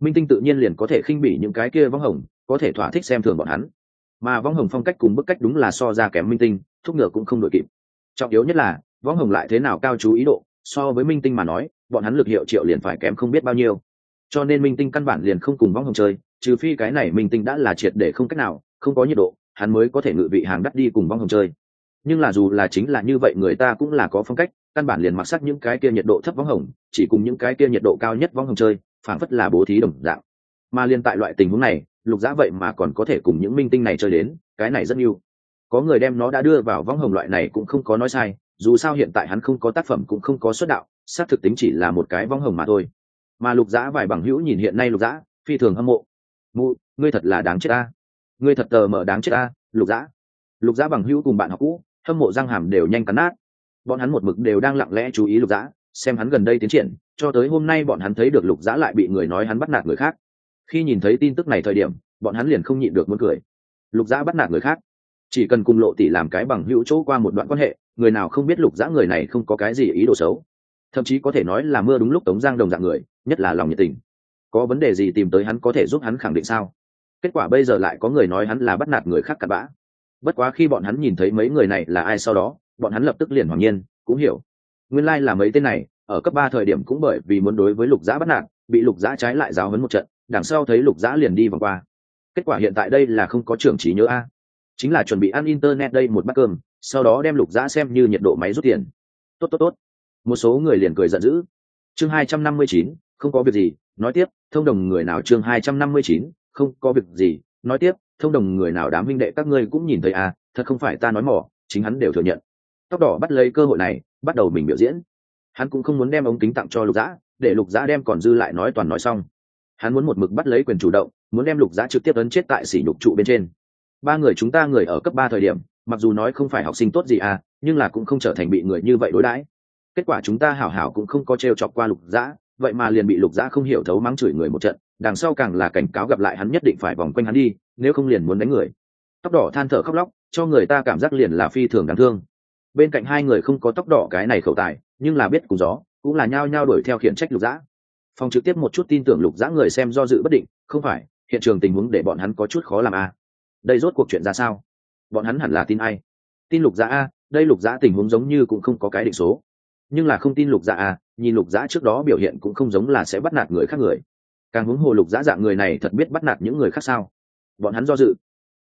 Minh tinh tự nhiên liền có thể khinh bỉ những cái kia võng hồng, có thể thỏa thích xem thường bọn hắn. Mà võng hồng phong cách cùng bức cách đúng là so ra kém minh tinh, thúc ngựa cũng không đội kịp. Trọng yếu nhất là võng hồng lại thế nào cao chú ý độ, so với minh tinh mà nói, bọn hắn lực hiệu triệu liền phải kém không biết bao nhiêu cho nên minh tinh căn bản liền không cùng vong hồng chơi, trừ phi cái này minh tinh đã là triệt để không cách nào, không có nhiệt độ, hắn mới có thể ngự vị hàng đắt đi cùng vong hồng chơi. Nhưng là dù là chính là như vậy, người ta cũng là có phong cách, căn bản liền mặc sắc những cái kia nhiệt độ thấp vong hồng, chỉ cùng những cái kia nhiệt độ cao nhất vong hồng chơi phản phất là bố thí đồng dạng. Mà liên tại loại tình huống này, lục giá vậy mà còn có thể cùng những minh tinh này chơi đến, cái này rất yêu. Có người đem nó đã đưa vào vong hồng loại này cũng không có nói sai, dù sao hiện tại hắn không có tác phẩm cũng không có xuất đạo, xác thực tính chỉ là một cái vong hồng mà thôi mà lục giã vài bằng hữu nhìn hiện nay lục giã phi thường hâm mộ. Mụ, ngươi thật là đáng chết ta ngươi thật tờ mở đáng chết ta lục giã lục giã bằng hữu cùng bạn học cũ, hâm mộ răng hàm đều nhanh cắn nát. Bọn hắn một mực đều đang lặng lẽ chú ý lục dã, xem hắn gần đây tiến triển, cho tới hôm nay bọn hắn thấy được lục dã lại bị người nói hắn bắt nạt người khác. Khi nhìn thấy tin tức này thời điểm, bọn hắn liền không nhịn được muốn cười. Lục dã bắt nạt người khác. Chỉ cần cùng lộ tỷ làm cái bằng hữu chỗ qua một đoạn quan hệ, người nào không biết lục dã người này không có cái gì ý đồ xấu. Thậm chí có thể nói là mưa đúng lúc tống giang đồng dạng người nhất là lòng nhiệt tình. Có vấn đề gì tìm tới hắn có thể giúp hắn khẳng định sao? Kết quả bây giờ lại có người nói hắn là bắt nạt người khác cặn bã. Bất quá khi bọn hắn nhìn thấy mấy người này là ai sau đó, bọn hắn lập tức liền hoàng nhiên, cũng hiểu. Nguyên lai、like、là mấy tên này, ở cấp ba thời điểm cũng bởi vì muốn đối với lục giã bắt nạt, bị lục giã trái lại giáo hấn một trận, đằng sau thấy lục giã liền đi vòng qua. Kết quả hiện tại đây là không có trưởng trí nhớ a. Chính là chuẩn bị ăn internet đây một bát cơm, sau đó đem lục giã xem như nhiệt độ máy rút tiền. Tốt tốt tốt. Một số người liền cười giận dữ. Chương hai trăm năm mươi chín không có việc gì, nói tiếp, thông đồng người nào chương hai trăm năm mươi chín, không có việc gì, nói tiếp, thông đồng người nào đám minh đệ các ngươi cũng nhìn thấy à thật không phải ta nói mỏ, chính hắn đều thừa nhận. Tóc đỏ bắt lấy cơ hội này, bắt đầu mình biểu diễn. Hắn cũng không muốn đem ống kính tặng cho lục dã, để lục dã đem còn dư lại nói toàn nói xong. Hắn muốn một mực bắt lấy quyền chủ động, muốn đem lục dã trực tiếp ấn chết tại sỉ nhục trụ bên trên. Ba người chúng ta người ở cấp ba thời điểm, mặc dù nói không phải học sinh tốt gì à nhưng là cũng không trở thành bị người như vậy đối đãi. Kết quả chúng ta hảo hảo cũng không có t r e o chọc qua lục dã vậy mà liền bị lục gia không hiểu thấu mắng chửi người một trận, đằng sau càng là cảnh cáo gặp lại hắn nhất định phải vòng quanh hắn đi, nếu không liền muốn đánh người. Tóc đỏ than thở khóc lóc, cho người ta cảm giác liền là phi thường đáng thương. Bên cạnh hai người không có tóc đỏ cái này khẩu tài, nhưng là biết cùng gió, cũng là nhao nhao đuổi theo khiển trách lục giã. Phòng trực tiếp một chút tin tưởng lục giã người xem do dự bất định, không phải, hiện trường tình huống để bọn hắn có chút khó làm a đây rốt cuộc chuyện ra sao? Bọn hắn hẳn là tin ai? Tin lục giã a, đây lục giã tình huống giống như cũng không có cái định số nhưng là không tin lục dạ à nhìn lục dã trước đó biểu hiện cũng không giống là sẽ bắt nạt người khác người. Càng huống hồ lục dã dạng người này thật biết bắt nạt những người khác sao? Bọn hắn do dự.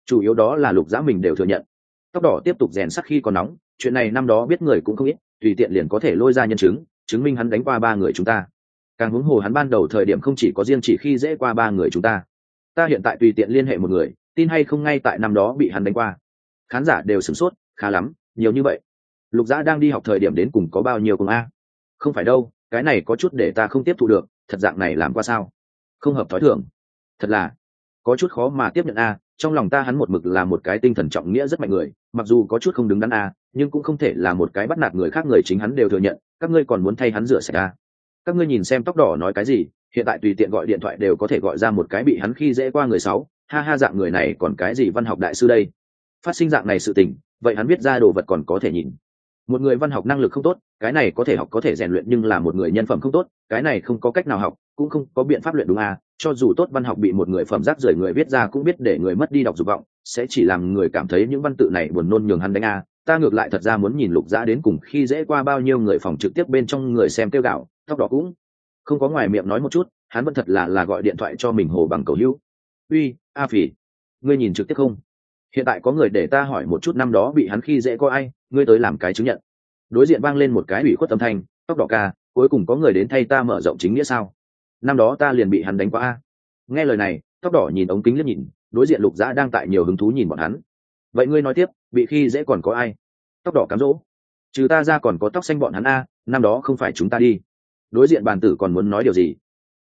Chủ yếu đó là lục dã mình đều thừa nhận. Tóc đỏ tiếp tục rèn sắc khi còn nóng, chuyện này năm đó biết người cũng không ít, tùy tiện liền có thể lôi ra nhân chứng chứng minh hắn đánh qua ba người chúng ta. Càng huống hồ hắn ban đầu thời điểm không chỉ có riêng chỉ khi dễ qua ba người chúng ta. Ta hiện tại tùy tiện liên hệ một người, tin hay không ngay tại năm đó bị hắn đánh qua. Khán giả đều sửng sốt, khá lắm, nhiều như vậy lục giã đang đi học thời điểm đến cùng có bao nhiêu cùng a? Không phải đâu, cái này có chút để ta không tiếp thu được, thật dạng này làm qua sao? Không hợp thói thường. Thật là, có chút khó mà tiếp nhận a, trong lòng ta hắn một mực là một cái tinh thần trọng nghĩa rất mạnh người, mặc dù có chút không đứng đắn a, nhưng cũng không thể là một cái bắt nạt người khác người chính hắn đều thừa nhận, các ngươi còn muốn thay hắn rửa sạch a. Các ngươi nhìn xem tóc đỏ nói cái gì, hiện tại tùy tiện gọi điện thoại đều có thể gọi ra một cái bị hắn khi dễ qua người sáu ha ha dạng người này còn cái gì văn học đại sư đây? Phát sinh dạng này sự tình, vậy hắn biết ra đồ vật còn có thể nhìn một người văn học năng lực không tốt, cái này có thể học có thể rèn luyện nhưng là một người nhân phẩm không tốt, cái này không có cách nào học, cũng không có biện pháp luyện đúng à cho dù tốt văn học bị một người phẩm giác rưởi người viết ra cũng biết để người mất đi đọc dục vọng, sẽ chỉ làm người cảm thấy những văn tự này buồn nôn nhường hắn đánh à. Ta ngược lại thật ra muốn nhìn lục dã đến cùng khi dễ qua bao nhiêu người phòng trực tiếp bên trong người xem tiêu gạo, tóc đỏ cũng không có ngoài miệng nói một chút, hắn vẫn thật là là gọi điện thoại cho mình hồ bằng cầu hữu. Uy, a phỉ, ngươi nhìn trực tiếp không? Hiện tại có người để ta hỏi một chút năm đó bị hắn khi dễ có ai, ngươi tới làm cái chứng nhận. Đối diện vang lên một cái ủy khuất âm thanh, tóc đỏ ca, cuối cùng có người đến thay ta mở rộng chính nghĩa sao? Năm đó ta liền bị hắn đánh qua a. Nghe lời này, tóc đỏ nhìn ống kính liếc nhìn, đối diện lục dã đang tại nhiều hứng thú nhìn bọn hắn. Vậy ngươi nói tiếp, bị khi dễ còn có ai? Tóc đỏ cám dỗ. Trừ ta ra còn có tóc xanh bọn hắn a, năm đó không phải chúng ta đi. Đối diện bàn tử còn muốn nói điều gì?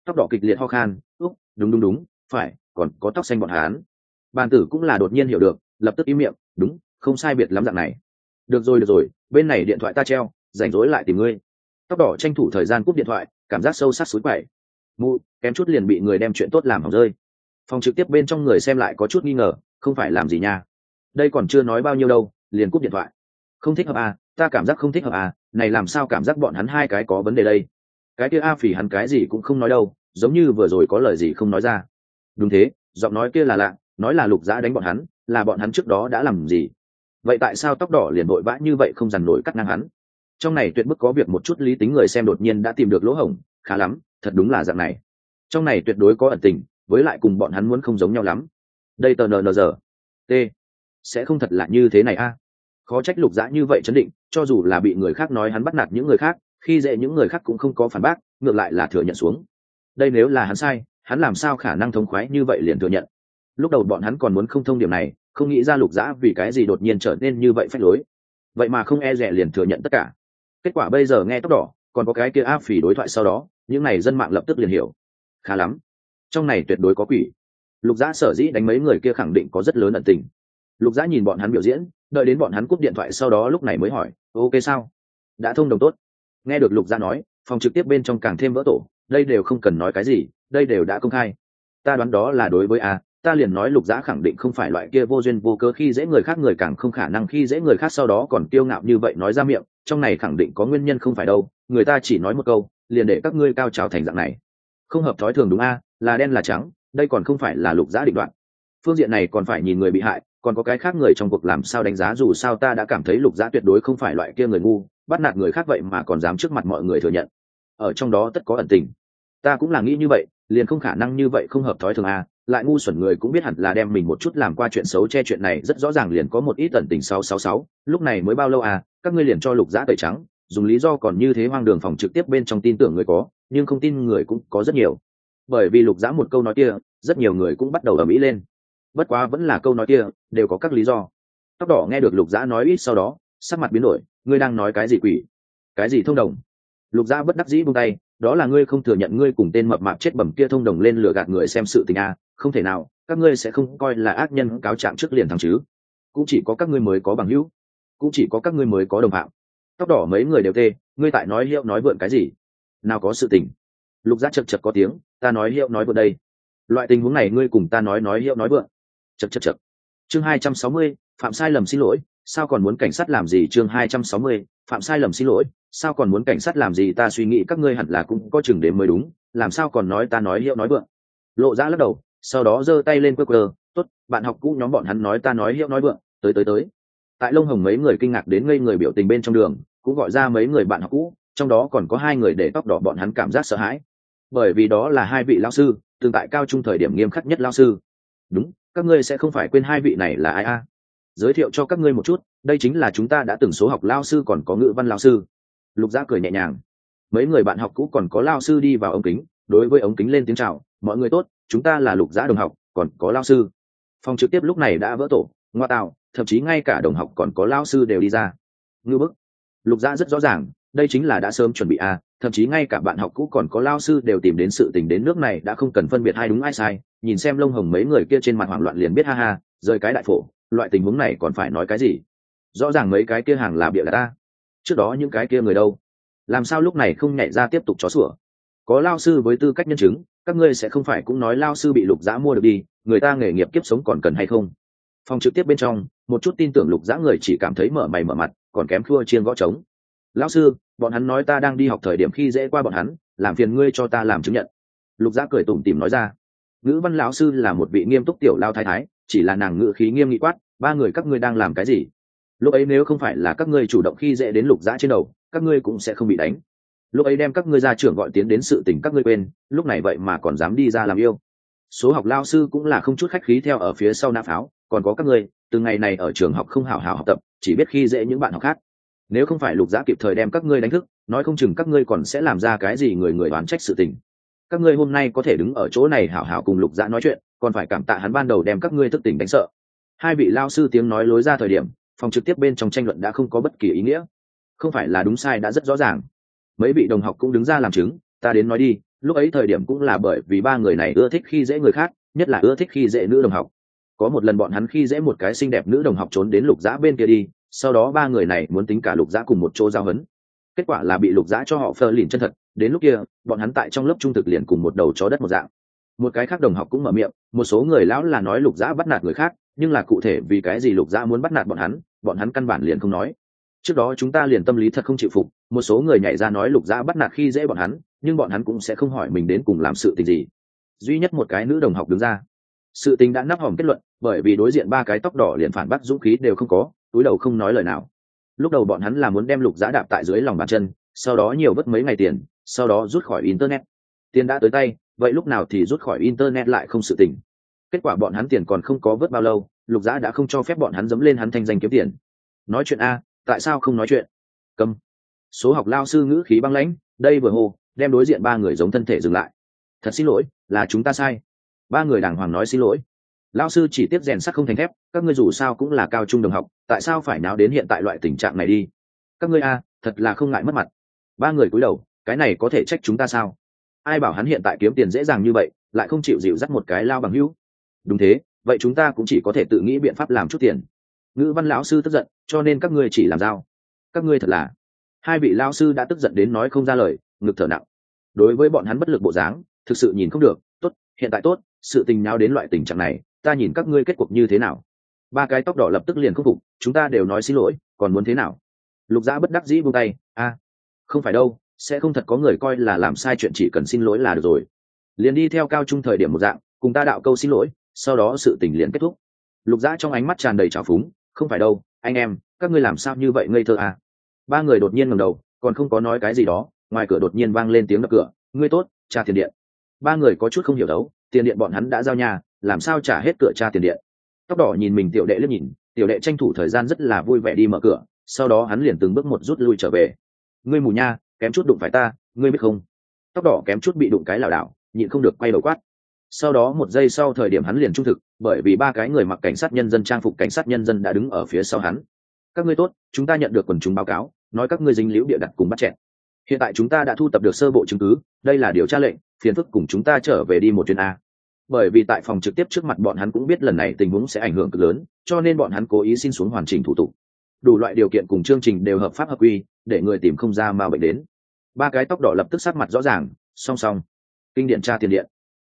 Tóc đỏ kịch liệt ho khan, úc, đúng đúng đúng, phải, còn có tóc xanh bọn hắn bàn tử cũng là đột nhiên hiểu được, lập tức im miệng, đúng, không sai biệt lắm dạng này. Được rồi được rồi, bên này điện thoại ta treo, rảnh rỗi lại tìm ngươi. Tóc đỏ tranh thủ thời gian cúp điện thoại, cảm giác sâu sắc suối quậy. Mụ, kém chút liền bị người đem chuyện tốt làm hỏng rơi. Phòng trực tiếp bên trong người xem lại có chút nghi ngờ, không phải làm gì nha? Đây còn chưa nói bao nhiêu đâu, liền cúp điện thoại. Không thích hợp à ta cảm giác không thích hợp à này làm sao cảm giác bọn hắn hai cái có vấn đề đây? Cái kia a phỉ hắn cái gì cũng không nói đâu, giống như vừa rồi có lời gì không nói ra. Đúng thế, giọng nói kia là lạ nói là lục giã đánh bọn hắn, là bọn hắn trước đó đã làm gì? Vậy tại sao tóc đỏ liền vội vã như vậy không dằn nổi cắt ngang hắn? Trong này tuyệt bức có việc một chút lý tính người xem đột nhiên đã tìm được lỗ hổng, khá lắm, thật đúng là dạng này. Trong này tuyệt đối có ẩn tình, với lại cùng bọn hắn muốn không giống nhau lắm. Đây tờ nờ giờ. T. Sẽ không thật là như thế này a. Khó trách lục dã như vậy chấn định, cho dù là bị người khác nói hắn bắt nạt những người khác, khi dễ những người khác cũng không có phản bác, ngược lại là thừa nhận xuống. Đây nếu là hắn sai, hắn làm sao khả năng thông khoái như vậy liền thừa nhận? Lúc đầu bọn hắn còn muốn không thông điểm này, không nghĩ ra lục dã vì cái gì đột nhiên trở nên như vậy phách lối. Vậy mà không e rẻ liền thừa nhận tất cả. Kết quả bây giờ nghe tóc đỏ, còn có cái kia áp phỉ đối thoại sau đó, những này dân mạng lập tức liền hiểu. Khá lắm. Trong này tuyệt đối có quỷ. Lục dã sở dĩ đánh mấy người kia khẳng định có rất lớn ẩn tình. Lục dã nhìn bọn hắn biểu diễn, đợi đến bọn hắn cúp điện thoại sau đó lúc này mới hỏi, ok sao? Đã thông đồng tốt. Nghe được lục dã nói, phòng trực tiếp bên trong càng thêm vỡ tổ, đây đều không cần nói cái gì, đây đều đã công khai. Ta đoán đó là đối với a ta liền nói lục giã khẳng định không phải loại kia vô duyên vô cớ khi dễ người khác người càng không khả năng khi dễ người khác sau đó còn kiêu ngạo như vậy nói ra miệng, trong này khẳng định có nguyên nhân không phải đâu, người ta chỉ nói một câu, liền để các ngươi cao trào thành dạng này. Không hợp thói thường đúng a, là đen là trắng, đây còn không phải là lục giã định đoạn. Phương diện này còn phải nhìn người bị hại, còn có cái khác người trong cuộc làm sao đánh giá dù sao ta đã cảm thấy lục giã tuyệt đối không phải loại kia người ngu, bắt nạt người khác vậy mà còn dám trước mặt mọi người thừa nhận. Ở trong đó tất có ẩn tình. Ta cũng là nghĩ như vậy, liền không khả năng như vậy không hợp thói thường a lại ngu xuẩn người cũng biết hẳn là đem mình một chút làm qua chuyện xấu che chuyện này, rất rõ ràng liền có một ít tận tình sáu sáu sáu, lúc này mới bao lâu à các ngươi liền cho lục giã tẩy trắng, dùng lý do còn như thế hoang đường phòng trực tiếp bên trong tin tưởng người có, nhưng không tin người cũng có rất nhiều. Bởi vì lục giã một câu nói kia, rất nhiều người cũng bắt đầu ở mỹ lên. Bất quá vẫn là câu nói kia, đều có các lý do. Tóc đỏ nghe được lục giã nói ít sau đó, sắc mặt biến đổi, ngươi đang nói cái gì quỷ? Cái gì thông đồng? Lục giã bất đắc dĩ buông tay, đó là ngươi không thừa nhận ngươi cùng tên mập mạp chết bẩm kia thông đồng lên lừa gạt người xem sự tình a không thể nào, các ngươi sẽ không coi là ác nhân cáo trạng trước liền thằng chứ. Cũng chỉ có các ngươi mới có bằng hữu. Cũng chỉ có các ngươi mới có đồng phạm. Tóc đỏ mấy người đều tê, ngươi tại nói hiệu nói vượn cái gì? Nào có sự tình. Lục giác chật chật có tiếng, ta nói hiệu nói vượn đây. Loại tình huống này ngươi cùng ta nói nói hiệu nói vượn. Chật chật chật. Chương hai trăm sáu mươi, phạm sai lầm xin lỗi, sao còn muốn cảnh sát làm gì? Chương hai trăm sáu mươi, phạm sai lầm xin lỗi, sao còn muốn cảnh sát làm gì? Ta suy nghĩ các ngươi hẳn là cũng có chừng đến mới đúng, làm sao còn nói ta nói hiệu nói vượn? lộ ra lắc đầu sau đó giơ tay lên quơ quơ, tốt, bạn học cũ nhóm bọn hắn nói ta nói hiệu nói vượng, tới tới tới. Tại lông hồng mấy người kinh ngạc đến ngây người biểu tình bên trong đường, cũng gọi ra mấy người bạn học cũ, trong đó còn có hai người để tóc đỏ bọn hắn cảm giác sợ hãi. Bởi vì đó là hai vị lao sư, tương tại cao trung thời điểm nghiêm khắc nhất lao sư. Đúng, các ngươi sẽ không phải quên hai vị này là ai a? Giới thiệu cho các ngươi một chút, đây chính là chúng ta đã từng số học lao sư còn có ngữ văn lao sư. Lục gia cười nhẹ nhàng. Mấy người bạn học cũ còn có lao sư đi vào ống kính, đối với ống kính lên tiếng chào, mọi người tốt chúng ta là lục giã đồng học, còn có lao sư. Phòng trực tiếp lúc này đã vỡ tổ, ngoa tạo, thậm chí ngay cả đồng học còn có lao sư đều đi ra. Ngư bức. Lục giã rất rõ ràng, đây chính là đã sớm chuẩn bị a thậm chí ngay cả bạn học cũ còn có lao sư đều tìm đến sự tình đến nước này đã không cần phân biệt ai đúng ai sai, nhìn xem lông hồng mấy người kia trên mặt hoảng loạn liền biết ha ha rơi cái đại phổ, loại tình huống này còn phải nói cái gì? Rõ ràng mấy cái kia hàng là bịa là ta. Trước đó những cái kia người đâu? Làm sao lúc này không nhảy ra tiếp tục chó sủa? Có lao sư với tư cách nhân chứng các ngươi sẽ không phải cũng nói lao sư bị lục giã mua được đi, người ta nghề nghiệp kiếp sống còn cần hay không? Phòng trực tiếp bên trong, một chút tin tưởng lục giã người chỉ cảm thấy mở mày mở mặt, còn kém khua chiên gõ trống. Lão sư, bọn hắn nói ta đang đi học thời điểm khi dễ qua bọn hắn, làm phiền ngươi cho ta làm chứng nhận. Lục giã cười tủm tìm nói ra. Ngữ văn lão sư là một vị nghiêm túc tiểu lao thái thái, chỉ là nàng ngữ khí nghiêm nghị quát, ba người các ngươi đang làm cái gì? Lúc ấy nếu không phải là các ngươi chủ động khi dễ đến lục giã trên đầu, các ngươi cũng sẽ không bị đánh lúc ấy đem các ngươi ra trưởng gọi tiến đến sự tình các ngươi quên, lúc này vậy mà còn dám đi ra làm yêu. Số học lao sư cũng là không chút khách khí theo ở phía sau nã pháo, còn có các ngươi, từ ngày này ở trường học không hào hào học tập, chỉ biết khi dễ những bạn học khác. Nếu không phải lục giã kịp thời đem các ngươi đánh thức, nói không chừng các ngươi còn sẽ làm ra cái gì người người đoán trách sự tình. Các ngươi hôm nay có thể đứng ở chỗ này hảo hảo cùng lục giã nói chuyện, còn phải cảm tạ hắn ban đầu đem các ngươi thức tỉnh đánh sợ. Hai vị lao sư tiếng nói lối ra thời điểm, phòng trực tiếp bên trong tranh luận đã không có bất kỳ ý nghĩa. Không phải là đúng sai đã rất rõ ràng mấy vị đồng học cũng đứng ra làm chứng, ta đến nói đi, lúc ấy thời điểm cũng là bởi vì ba người này ưa thích khi dễ người khác, nhất là ưa thích khi dễ nữ đồng học. Có một lần bọn hắn khi dễ một cái xinh đẹp nữ đồng học trốn đến lục giã bên kia đi, sau đó ba người này muốn tính cả lục giã cùng một chỗ giao hấn. Kết quả là bị lục giã cho họ phơ lìn chân thật, đến lúc kia, bọn hắn tại trong lớp trung thực liền cùng một đầu chó đất một dạng. Một cái khác đồng học cũng mở miệng, một số người lão là nói lục giã bắt nạt người khác, nhưng là cụ thể vì cái gì lục giã muốn bắt nạt bọn hắn bọn hắn căn bản liền không nói. Trước đó chúng ta liền tâm lý thật không chịu phục một số người nhảy ra nói lục gia bắt nạt khi dễ bọn hắn, nhưng bọn hắn cũng sẽ không hỏi mình đến cùng làm sự tình gì. Duy nhất một cái nữ đồng học đứng ra. Sự tình đã nắp hỏng kết luận, bởi vì đối diện ba cái tóc đỏ liền phản bác dũng khí đều không có, túi đầu không nói lời nào. Lúc đầu bọn hắn là muốn đem lục giã đạp tại dưới lòng bàn chân, sau đó nhiều vất mấy ngày tiền, sau đó rút khỏi internet. Tiền đã tới tay, vậy lúc nào thì rút khỏi internet lại không sự tình. Kết quả bọn hắn tiền còn không có vớt bao lâu, lục giã đã không cho phép bọn hắn dấm lên hắn thanh danh kiếm tiền. Nói chuyện a, tại sao không nói chuyện? Cầm số học lao sư ngữ khí băng lãnh, đây vừa hô, đem đối diện ba người giống thân thể dừng lại. Thật xin lỗi, là chúng ta sai. Ba người đàng hoàng nói xin lỗi. Lao sư chỉ tiếp rèn sắt không thành thép, các ngươi dù sao cũng là cao trung đồng học, tại sao phải náo đến hiện tại loại tình trạng này đi? Các ngươi a, thật là không ngại mất mặt. Ba người cúi đầu, cái này có thể trách chúng ta sao? Ai bảo hắn hiện tại kiếm tiền dễ dàng như vậy, lại không chịu dịu dắt một cái lao bằng hữu? Đúng thế, vậy chúng ta cũng chỉ có thể tự nghĩ biện pháp làm chút tiền. Ngữ văn lão sư tức giận, cho nên các ngươi chỉ làm dao. Các ngươi thật là hai vị lao sư đã tức giận đến nói không ra lời, ngực thở nặng. Đối với bọn hắn bất lực bộ dáng, thực sự nhìn không được, tốt, hiện tại tốt, sự tình nhau đến loại tình trạng này, ta nhìn các ngươi kết cuộc như thế nào. Ba cái tóc đỏ lập tức liền khắc phục, chúng ta đều nói xin lỗi, còn muốn thế nào? Lục giã bất đắc dĩ buông tay, a, không phải đâu, sẽ không thật có người coi là làm sai chuyện chỉ cần xin lỗi là được rồi. Liền đi theo cao trung thời điểm một dạng, cùng ta đạo câu xin lỗi, sau đó sự tình liền kết thúc. Lục giã trong ánh mắt tràn đầy trào phúng, không phải đâu, anh em, các ngươi làm sao như vậy ngây thơ à? Ba người đột nhiên ngẩng đầu, còn không có nói cái gì đó, ngoài cửa đột nhiên vang lên tiếng đập cửa, ngươi tốt trả tiền điện. Ba người có chút không hiểu đấu, tiền điện bọn hắn đã giao nhà, làm sao trả hết cửa cha tiền điện? Tóc đỏ nhìn mình tiểu đệ liếc nhìn, tiểu đệ tranh thủ thời gian rất là vui vẻ đi mở cửa, sau đó hắn liền từng bước một rút lui trở về. Ngươi mù nha, kém chút đụng phải ta, ngươi biết không? Tóc đỏ kém chút bị đụng cái lảo đảo, nhịn không được quay đầu quát. Sau đó một giây sau thời điểm hắn liền trung thực, bởi vì ba cái người mặc cảnh sát nhân dân, trang phục cảnh sát nhân dân đã đứng ở phía sau hắn. Các ngươi tốt, chúng ta nhận được quần chúng báo cáo nói các ngươi dính liễu địa đặt cùng bắt chẹn hiện tại chúng ta đã thu tập được sơ bộ chứng cứ, đây là điều tra lệnh, phiền phức cùng chúng ta trở về đi một chuyến a. Bởi vì tại phòng trực tiếp trước mặt bọn hắn cũng biết lần này tình huống sẽ ảnh hưởng cực lớn, cho nên bọn hắn cố ý xin xuống hoàn chỉnh thủ tục. Đủ loại điều kiện cùng chương trình đều hợp pháp hợp quy, để người tìm không ra mà bệnh đến. Ba cái tóc đỏ lập tức sát mặt rõ ràng, song song. Kinh điện tra tiền điện.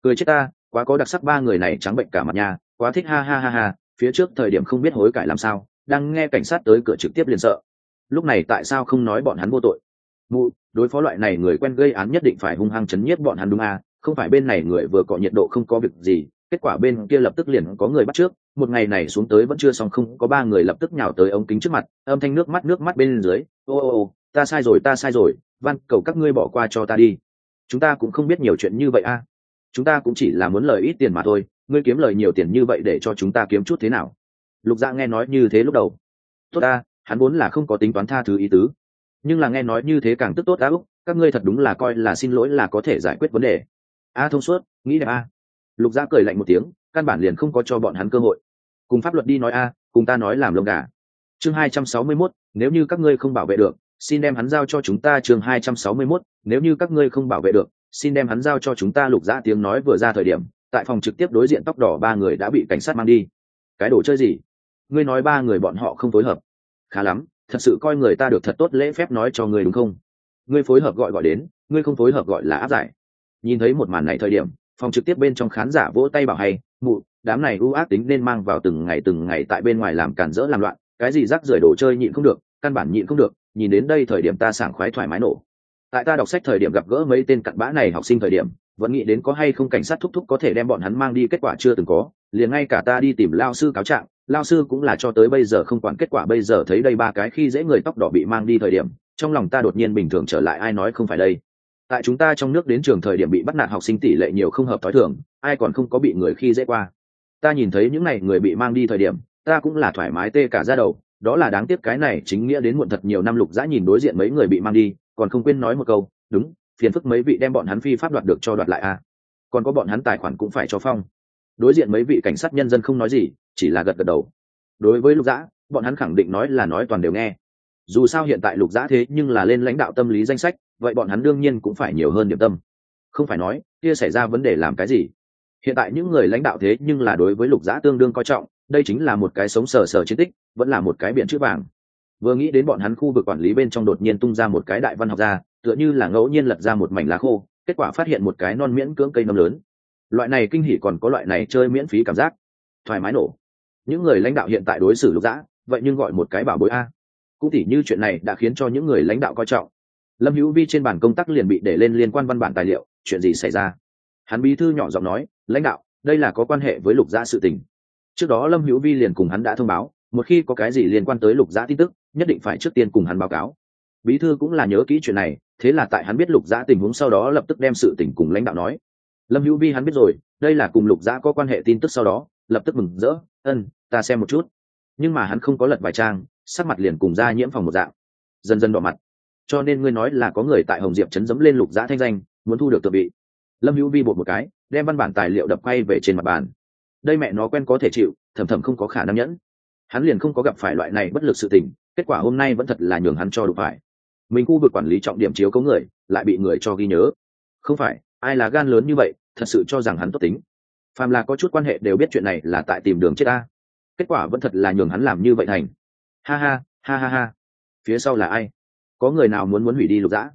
Cười chết ta, quá có đặc sắc ba người này trắng bệnh cả mặt nhà quá thích ha ha ha ha, phía trước thời điểm không biết hối cải làm sao, đang nghe cảnh sát tới cửa trực tiếp liền sợ lúc này tại sao không nói bọn hắn vô tội? Mụ, đối phó loại này người quen gây án nhất định phải hung hăng chấn nhiếp bọn hắn đúng à? Không phải bên này người vừa cọ nhiệt độ không có việc gì, kết quả bên kia lập tức liền có người bắt trước. Một ngày này xuống tới vẫn chưa xong, không có ba người lập tức nhào tới ống kính trước mặt, âm thanh nước mắt nước mắt bên dưới. Ô ô ô, ta sai rồi, ta sai rồi. Van cầu các ngươi bỏ qua cho ta đi. Chúng ta cũng không biết nhiều chuyện như vậy a chúng ta cũng chỉ là muốn lời ít tiền mà thôi. Ngươi kiếm lời nhiều tiền như vậy để cho chúng ta kiếm chút thế nào? Lục dạ nghe nói như thế lúc đầu. Tốt ta hắn vốn là không có tính toán tha thứ ý tứ. Nhưng là nghe nói như thế càng tức tốt đã úc các ngươi thật đúng là coi là xin lỗi là có thể giải quyết vấn đề. A thông suốt nghĩ đẹp a. Lục gia cười lạnh một tiếng căn bản liền không có cho bọn hắn cơ hội. Cùng pháp luật đi nói a cùng ta nói làm lông gà. Chương hai trăm sáu mươi 261, nếu như các ngươi không bảo vệ được xin đem hắn giao cho chúng ta. Chương hai trăm sáu mươi 261, nếu như các ngươi không bảo vệ được xin đem hắn giao cho chúng ta. Lục gia tiếng nói vừa ra thời điểm tại phòng trực tiếp đối diện tóc đỏ ba người đã bị cảnh sát mang đi. Cái đồ chơi gì? Ngươi nói ba người bọn họ không phối hợp khá lắm, thật sự coi người ta được thật tốt lễ phép nói cho người đúng không? Ngươi phối hợp gọi gọi đến, ngươi không phối hợp gọi là áp giải. Nhìn thấy một màn này thời điểm, phòng trực tiếp bên trong khán giả vỗ tay bảo hay, mụ, đám này ưu ác tính nên mang vào từng ngày từng ngày tại bên ngoài làm cản rỡ làm loạn, cái gì rác rưởi đồ chơi nhịn không được, căn bản nhịn không được, nhìn đến đây thời điểm ta sảng khoái thoải mái nổ. Tại ta đọc sách thời điểm gặp gỡ mấy tên cặn bã này học sinh thời điểm, vẫn nghĩ đến có hay không cảnh sát thúc thúc có thể đem bọn hắn mang đi, kết quả chưa từng có, liền ngay cả ta đi tìm lao sư cáo trạng lao sư cũng là cho tới bây giờ không quản kết quả bây giờ thấy đây ba cái khi dễ người tóc đỏ bị mang đi thời điểm, trong lòng ta đột nhiên bình thường trở lại, ai nói không phải đây? Tại chúng ta trong nước đến trường thời điểm bị bắt nạt học sinh tỷ lệ nhiều không hợp thói thường, ai còn không có bị người khi dễ qua? Ta nhìn thấy những n à y người bị mang đi thời điểm, ta cũng là thoải mái tê cả ra đầu, đó là đáng tiếc cái này chính nghĩa đến muộn thật nhiều năm lục dã nhìn đối diện mấy người bị mang đi, còn không quên nói một câu, đúng, phiền phức mấy vị đem bọn hắn phi pháp đoạt được cho đoạt lại a à. còn có bọn hắn tài khoản cũng phải cho phong đối diện mấy vị cảnh sát nhân dân không nói gì, chỉ là gật gật đầu. Đối với lục dã, bọn hắn khẳng định nói là nói toàn đều nghe. Dù sao hiện tại lục dã thế nhưng là lên lãnh đạo tâm lý danh sách, vậy bọn hắn đương nhiên cũng phải nhiều hơn điểm tâm. Không phải nói, kia xảy ra vấn đề làm cái gì? Hiện tại những người lãnh đạo thế nhưng là đối với lục dã tương đương coi trọng, đây chính là một cái sống sờ sờ chiến tích, vẫn là một cái biển chữ vàng. Vừa nghĩ đến bọn hắn khu vực quản lý bên trong đột nhiên tung ra một cái đại văn học ra, tựa như là ngẫu nhiên lật ra một mảnh lá khô, kết quả phát hiện một cái non miễn cưỡng cây nấm lớn loại này kinh hỉ còn có loại này chơi miễn phí cảm giác. Thoải mái nổ. Những người lãnh đạo hiện tại đối xử lục dã, vậy nhưng gọi một cái bảo bối a. Cũng tỉ như chuyện này đã khiến cho những người lãnh đạo coi trọng. Lâm hữu vi trên bản công tác liền bị để lên liên quan văn bản tài liệu, chuyện gì xảy ra? Hắn bí thư nhỏ giọng nói, lãnh đạo, đây là có quan hệ với lục gia sự tình. Trước đó lâm hữu vi liền cùng hắn đã thông báo, một khi có cái gì liên quan tới lục gia tin tức, nhất định phải trước tiên cùng hắn báo cáo. Bí thư cũng là nhớ kỹ chuyện này, thế là tại hắn biết lục gia tình huống sau đó lập tức đem sự tình cùng lãnh đạo nói lâm hữu vi hắn biết rồi, đây là cùng lục gia có quan hệ tin tức sau đó, lập tức mừng rỡ ân ta xem một chút. Nhưng mà hắn không có lật vài trang, sắc mặt liền cùng ra nhiễm phòng một dạng. Dần dần đỏ mặt. Cho nên ngươi nói là có người tại hồng diệp chấn dấm lên lục giã thanh danh, muốn thu được tự vị lâm hữu vi bột một cái, đem văn bản tài liệu đập quay về trên mặt bàn. Đây mẹ nó quen có thể chịu, thầm thầm không có khả năng nhẫn. Hắn liền không có gặp phải loại này bất lực sự tình, kết quả hôm nay vẫn thật là nhường hắn cho đụng phải. Mình khu vực quản lý trọng điểm chiếu có người, lại bị người cho ghi nhớ. Không phải ai là gan lớn như vậy, thật sự cho rằng hắn tốt tính. Phàm là có chút quan hệ đều biết chuyện này là tại tìm đường chết ta kết quả vẫn thật là nhường hắn làm như vậy thành. Ha ha ha ha ha. Phía sau là ai? Có người nào muốn muốn hủy đi lục dã?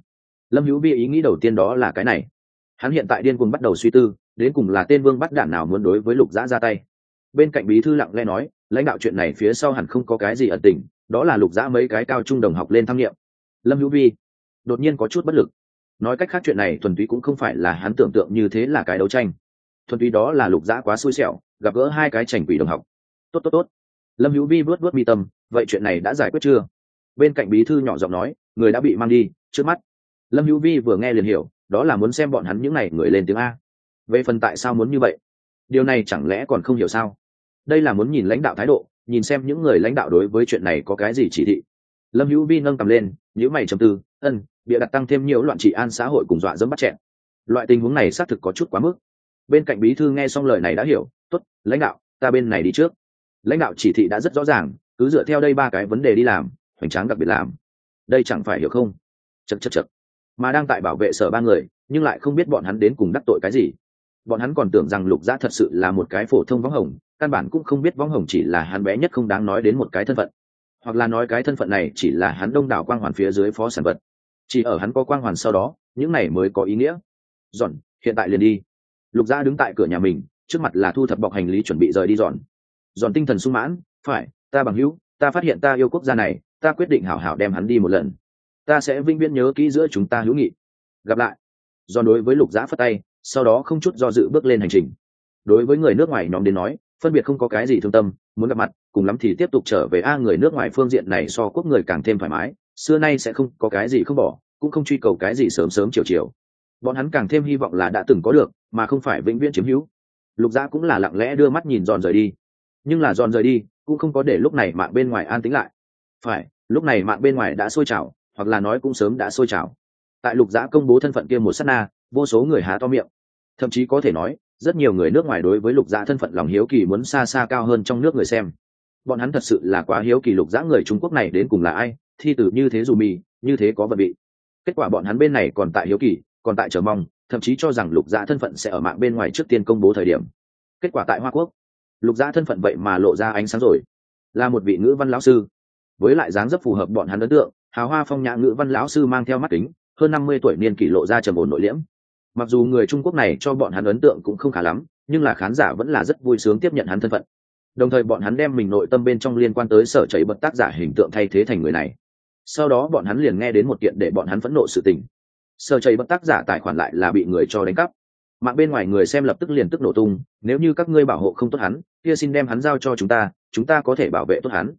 Lâm hữu vi ý nghĩ đầu tiên đó là cái này. Hắn hiện tại điên cuồng bắt đầu suy tư, đến cùng là tên vương bắt đạn nào muốn đối với lục dã ra tay. Bên cạnh bí thư lặng lẽ nói, lãnh đạo chuyện này phía sau hẳn không có cái gì ẩn tình, đó là lục dã mấy cái cao trung đồng học lên tham nghiệm. Lâm hữu vi, đột nhiên có chút bất lực nói cách khác chuyện này thuần túy cũng không phải là hắn tưởng tượng như thế là cái đấu tranh. Thuần túy đó là lục dã quá xui xẻo, gặp gỡ hai cái chảnh quỷ đồng học. Tốt tốt tốt. Lâm hữu vi vớt vớt mi tâm, vậy chuyện này đã giải quyết chưa? Bên cạnh bí thư nhỏ giọng nói, người đã bị mang đi, trước mắt. Lâm hữu vi vừa nghe liền hiểu, đó là muốn xem bọn hắn những n à y người lên tiếng a. Về phần tại sao muốn như vậy? Điều này chẳng lẽ còn không hiểu sao? Đây là muốn nhìn lãnh đạo thái độ, nhìn xem những người lãnh đạo đối với chuyện này có cái gì chỉ thị. Lâm hữu vi nâng cầm lên nhữ mày trầm tư ân bịa đặt tăng thêm nhiều loạn trị an xã hội cùng dọa dẫm bắt chẹn. Loại tình huống này xác thực có chút quá mức. Bên cạnh bí thư nghe xong lời này đã hiểu t ố t lãnh đạo, ta bên này đi trước. Lãnh đạo chỉ thị đã rất rõ ràng, cứ dựa theo đây ba cái vấn đề đi làm, hoành tráng đặc biệt làm. Đây chẳng phải hiểu không? Chật chật chật mà đang tại bảo vệ sở ba người, nhưng lại không biết bọn hắn đến cùng đắc tội cái gì. Bọn hắn còn tưởng rằng lục gia thật sự là một cái phổ thông võng hồng, căn bản cũng không biết võng hồng chỉ là hắn bé nhất không đáng nói đến một cái thân phận. Hoặc là nói cái thân phận này chỉ là hắn đông đảo quang hoàn phía dưới phó sản vật chỉ ở hắn có quang hoàn sau đó, những này mới có ý nghĩa. Dọn, hiện tại liền đi. Lục gia đứng tại cửa nhà mình, trước mặt là thu thập bọc hành lý chuẩn bị rời đi dọn. Dọn tinh thần sung mãn, phải, ta bằng hữu, ta phát hiện ta yêu quốc gia này, ta quyết định hảo hảo đem hắn đi một lần. Ta sẽ vinh viễn nhớ kỹ giữa chúng ta hữu nghị. Gặp lại do đối với lục giã phất tay, sau đó không chút do dự bước lên hành trình. Đối với người nước ngoài nhóm đến nói, phân biệt không có cái gì thương tâm, muốn gặp mặt, cùng lắm thì tiếp tục trở về a người nước ngoài phương diện này so quốc người càng thêm thoải mái xưa nay sẽ không có cái gì không bỏ, cũng không truy cầu cái gì sớm sớm chiều chiều. Bọn hắn càng thêm hy vọng là đã từng có được, mà không phải vĩnh viễn chiếm hữu. Lục giã cũng là lặng lẽ đưa mắt nhìn giòn rời đi. Nhưng là giòn rời đi, cũng không có để lúc này mạng bên ngoài an tính lại. Phải, lúc này mạng bên ngoài đã sôi trào, hoặc là nói cũng sớm đã sôi trào. Tại lục giã công bố thân phận kia một s á t na, vô số người há to miệng. Thậm chí có thể nói, rất nhiều người nước ngoài đối với lục giã thân phận lòng hiếu kỳ muốn xa xa cao hơn trong nước người xem. Bọn hắn thật sự là quá hiếu kỳ lục giã người trung quốc này đến cùng là ai thi tử như thế dù mì, như thế có vật bị kết quả bọn hắn bên này còn tại hiếu kỳ, còn tại chờ mong, thậm chí cho rằng lục gia thân phận sẽ ở mạng bên ngoài trước tiên công bố thời điểm. Kết quả tại hoa quốc, lục gia thân phận vậy mà lộ ra ánh sáng rồi. Là một vị ngữ văn lão sư. Với lại dáng rất phù hợp bọn hắn ấn tượng, hào hoa phong nhã ngữ văn lão sư mang theo mắt kính, hơn năm mươi tuổi niên kỷ lộ ra trầm ổn nội liễm. Mặc dù người trung quốc này cho bọn hắn ấn tượng cũng không khá lắm, nhưng là khán giả vẫn là rất vui sướng tiếp nhận hắn thân phận. Đồng thời bọn hắn đem mình nội tâm bên trong liên quan tới sở chảy bật tác giả hình tượng thay thế thành người này sau đó bọn hắn liền nghe đến một kiện để bọn hắn phẫn nộ sự tình. Sở chảy bất tác giả tài khoản lại là bị người cho đánh cắp. Mạng bên ngoài người xem lập tức liền tức nổ tung, nếu như các ngươi bảo hộ không tốt hắn, kia xin đem hắn giao cho chúng ta chúng ta có thể bảo vệ tốt hắn.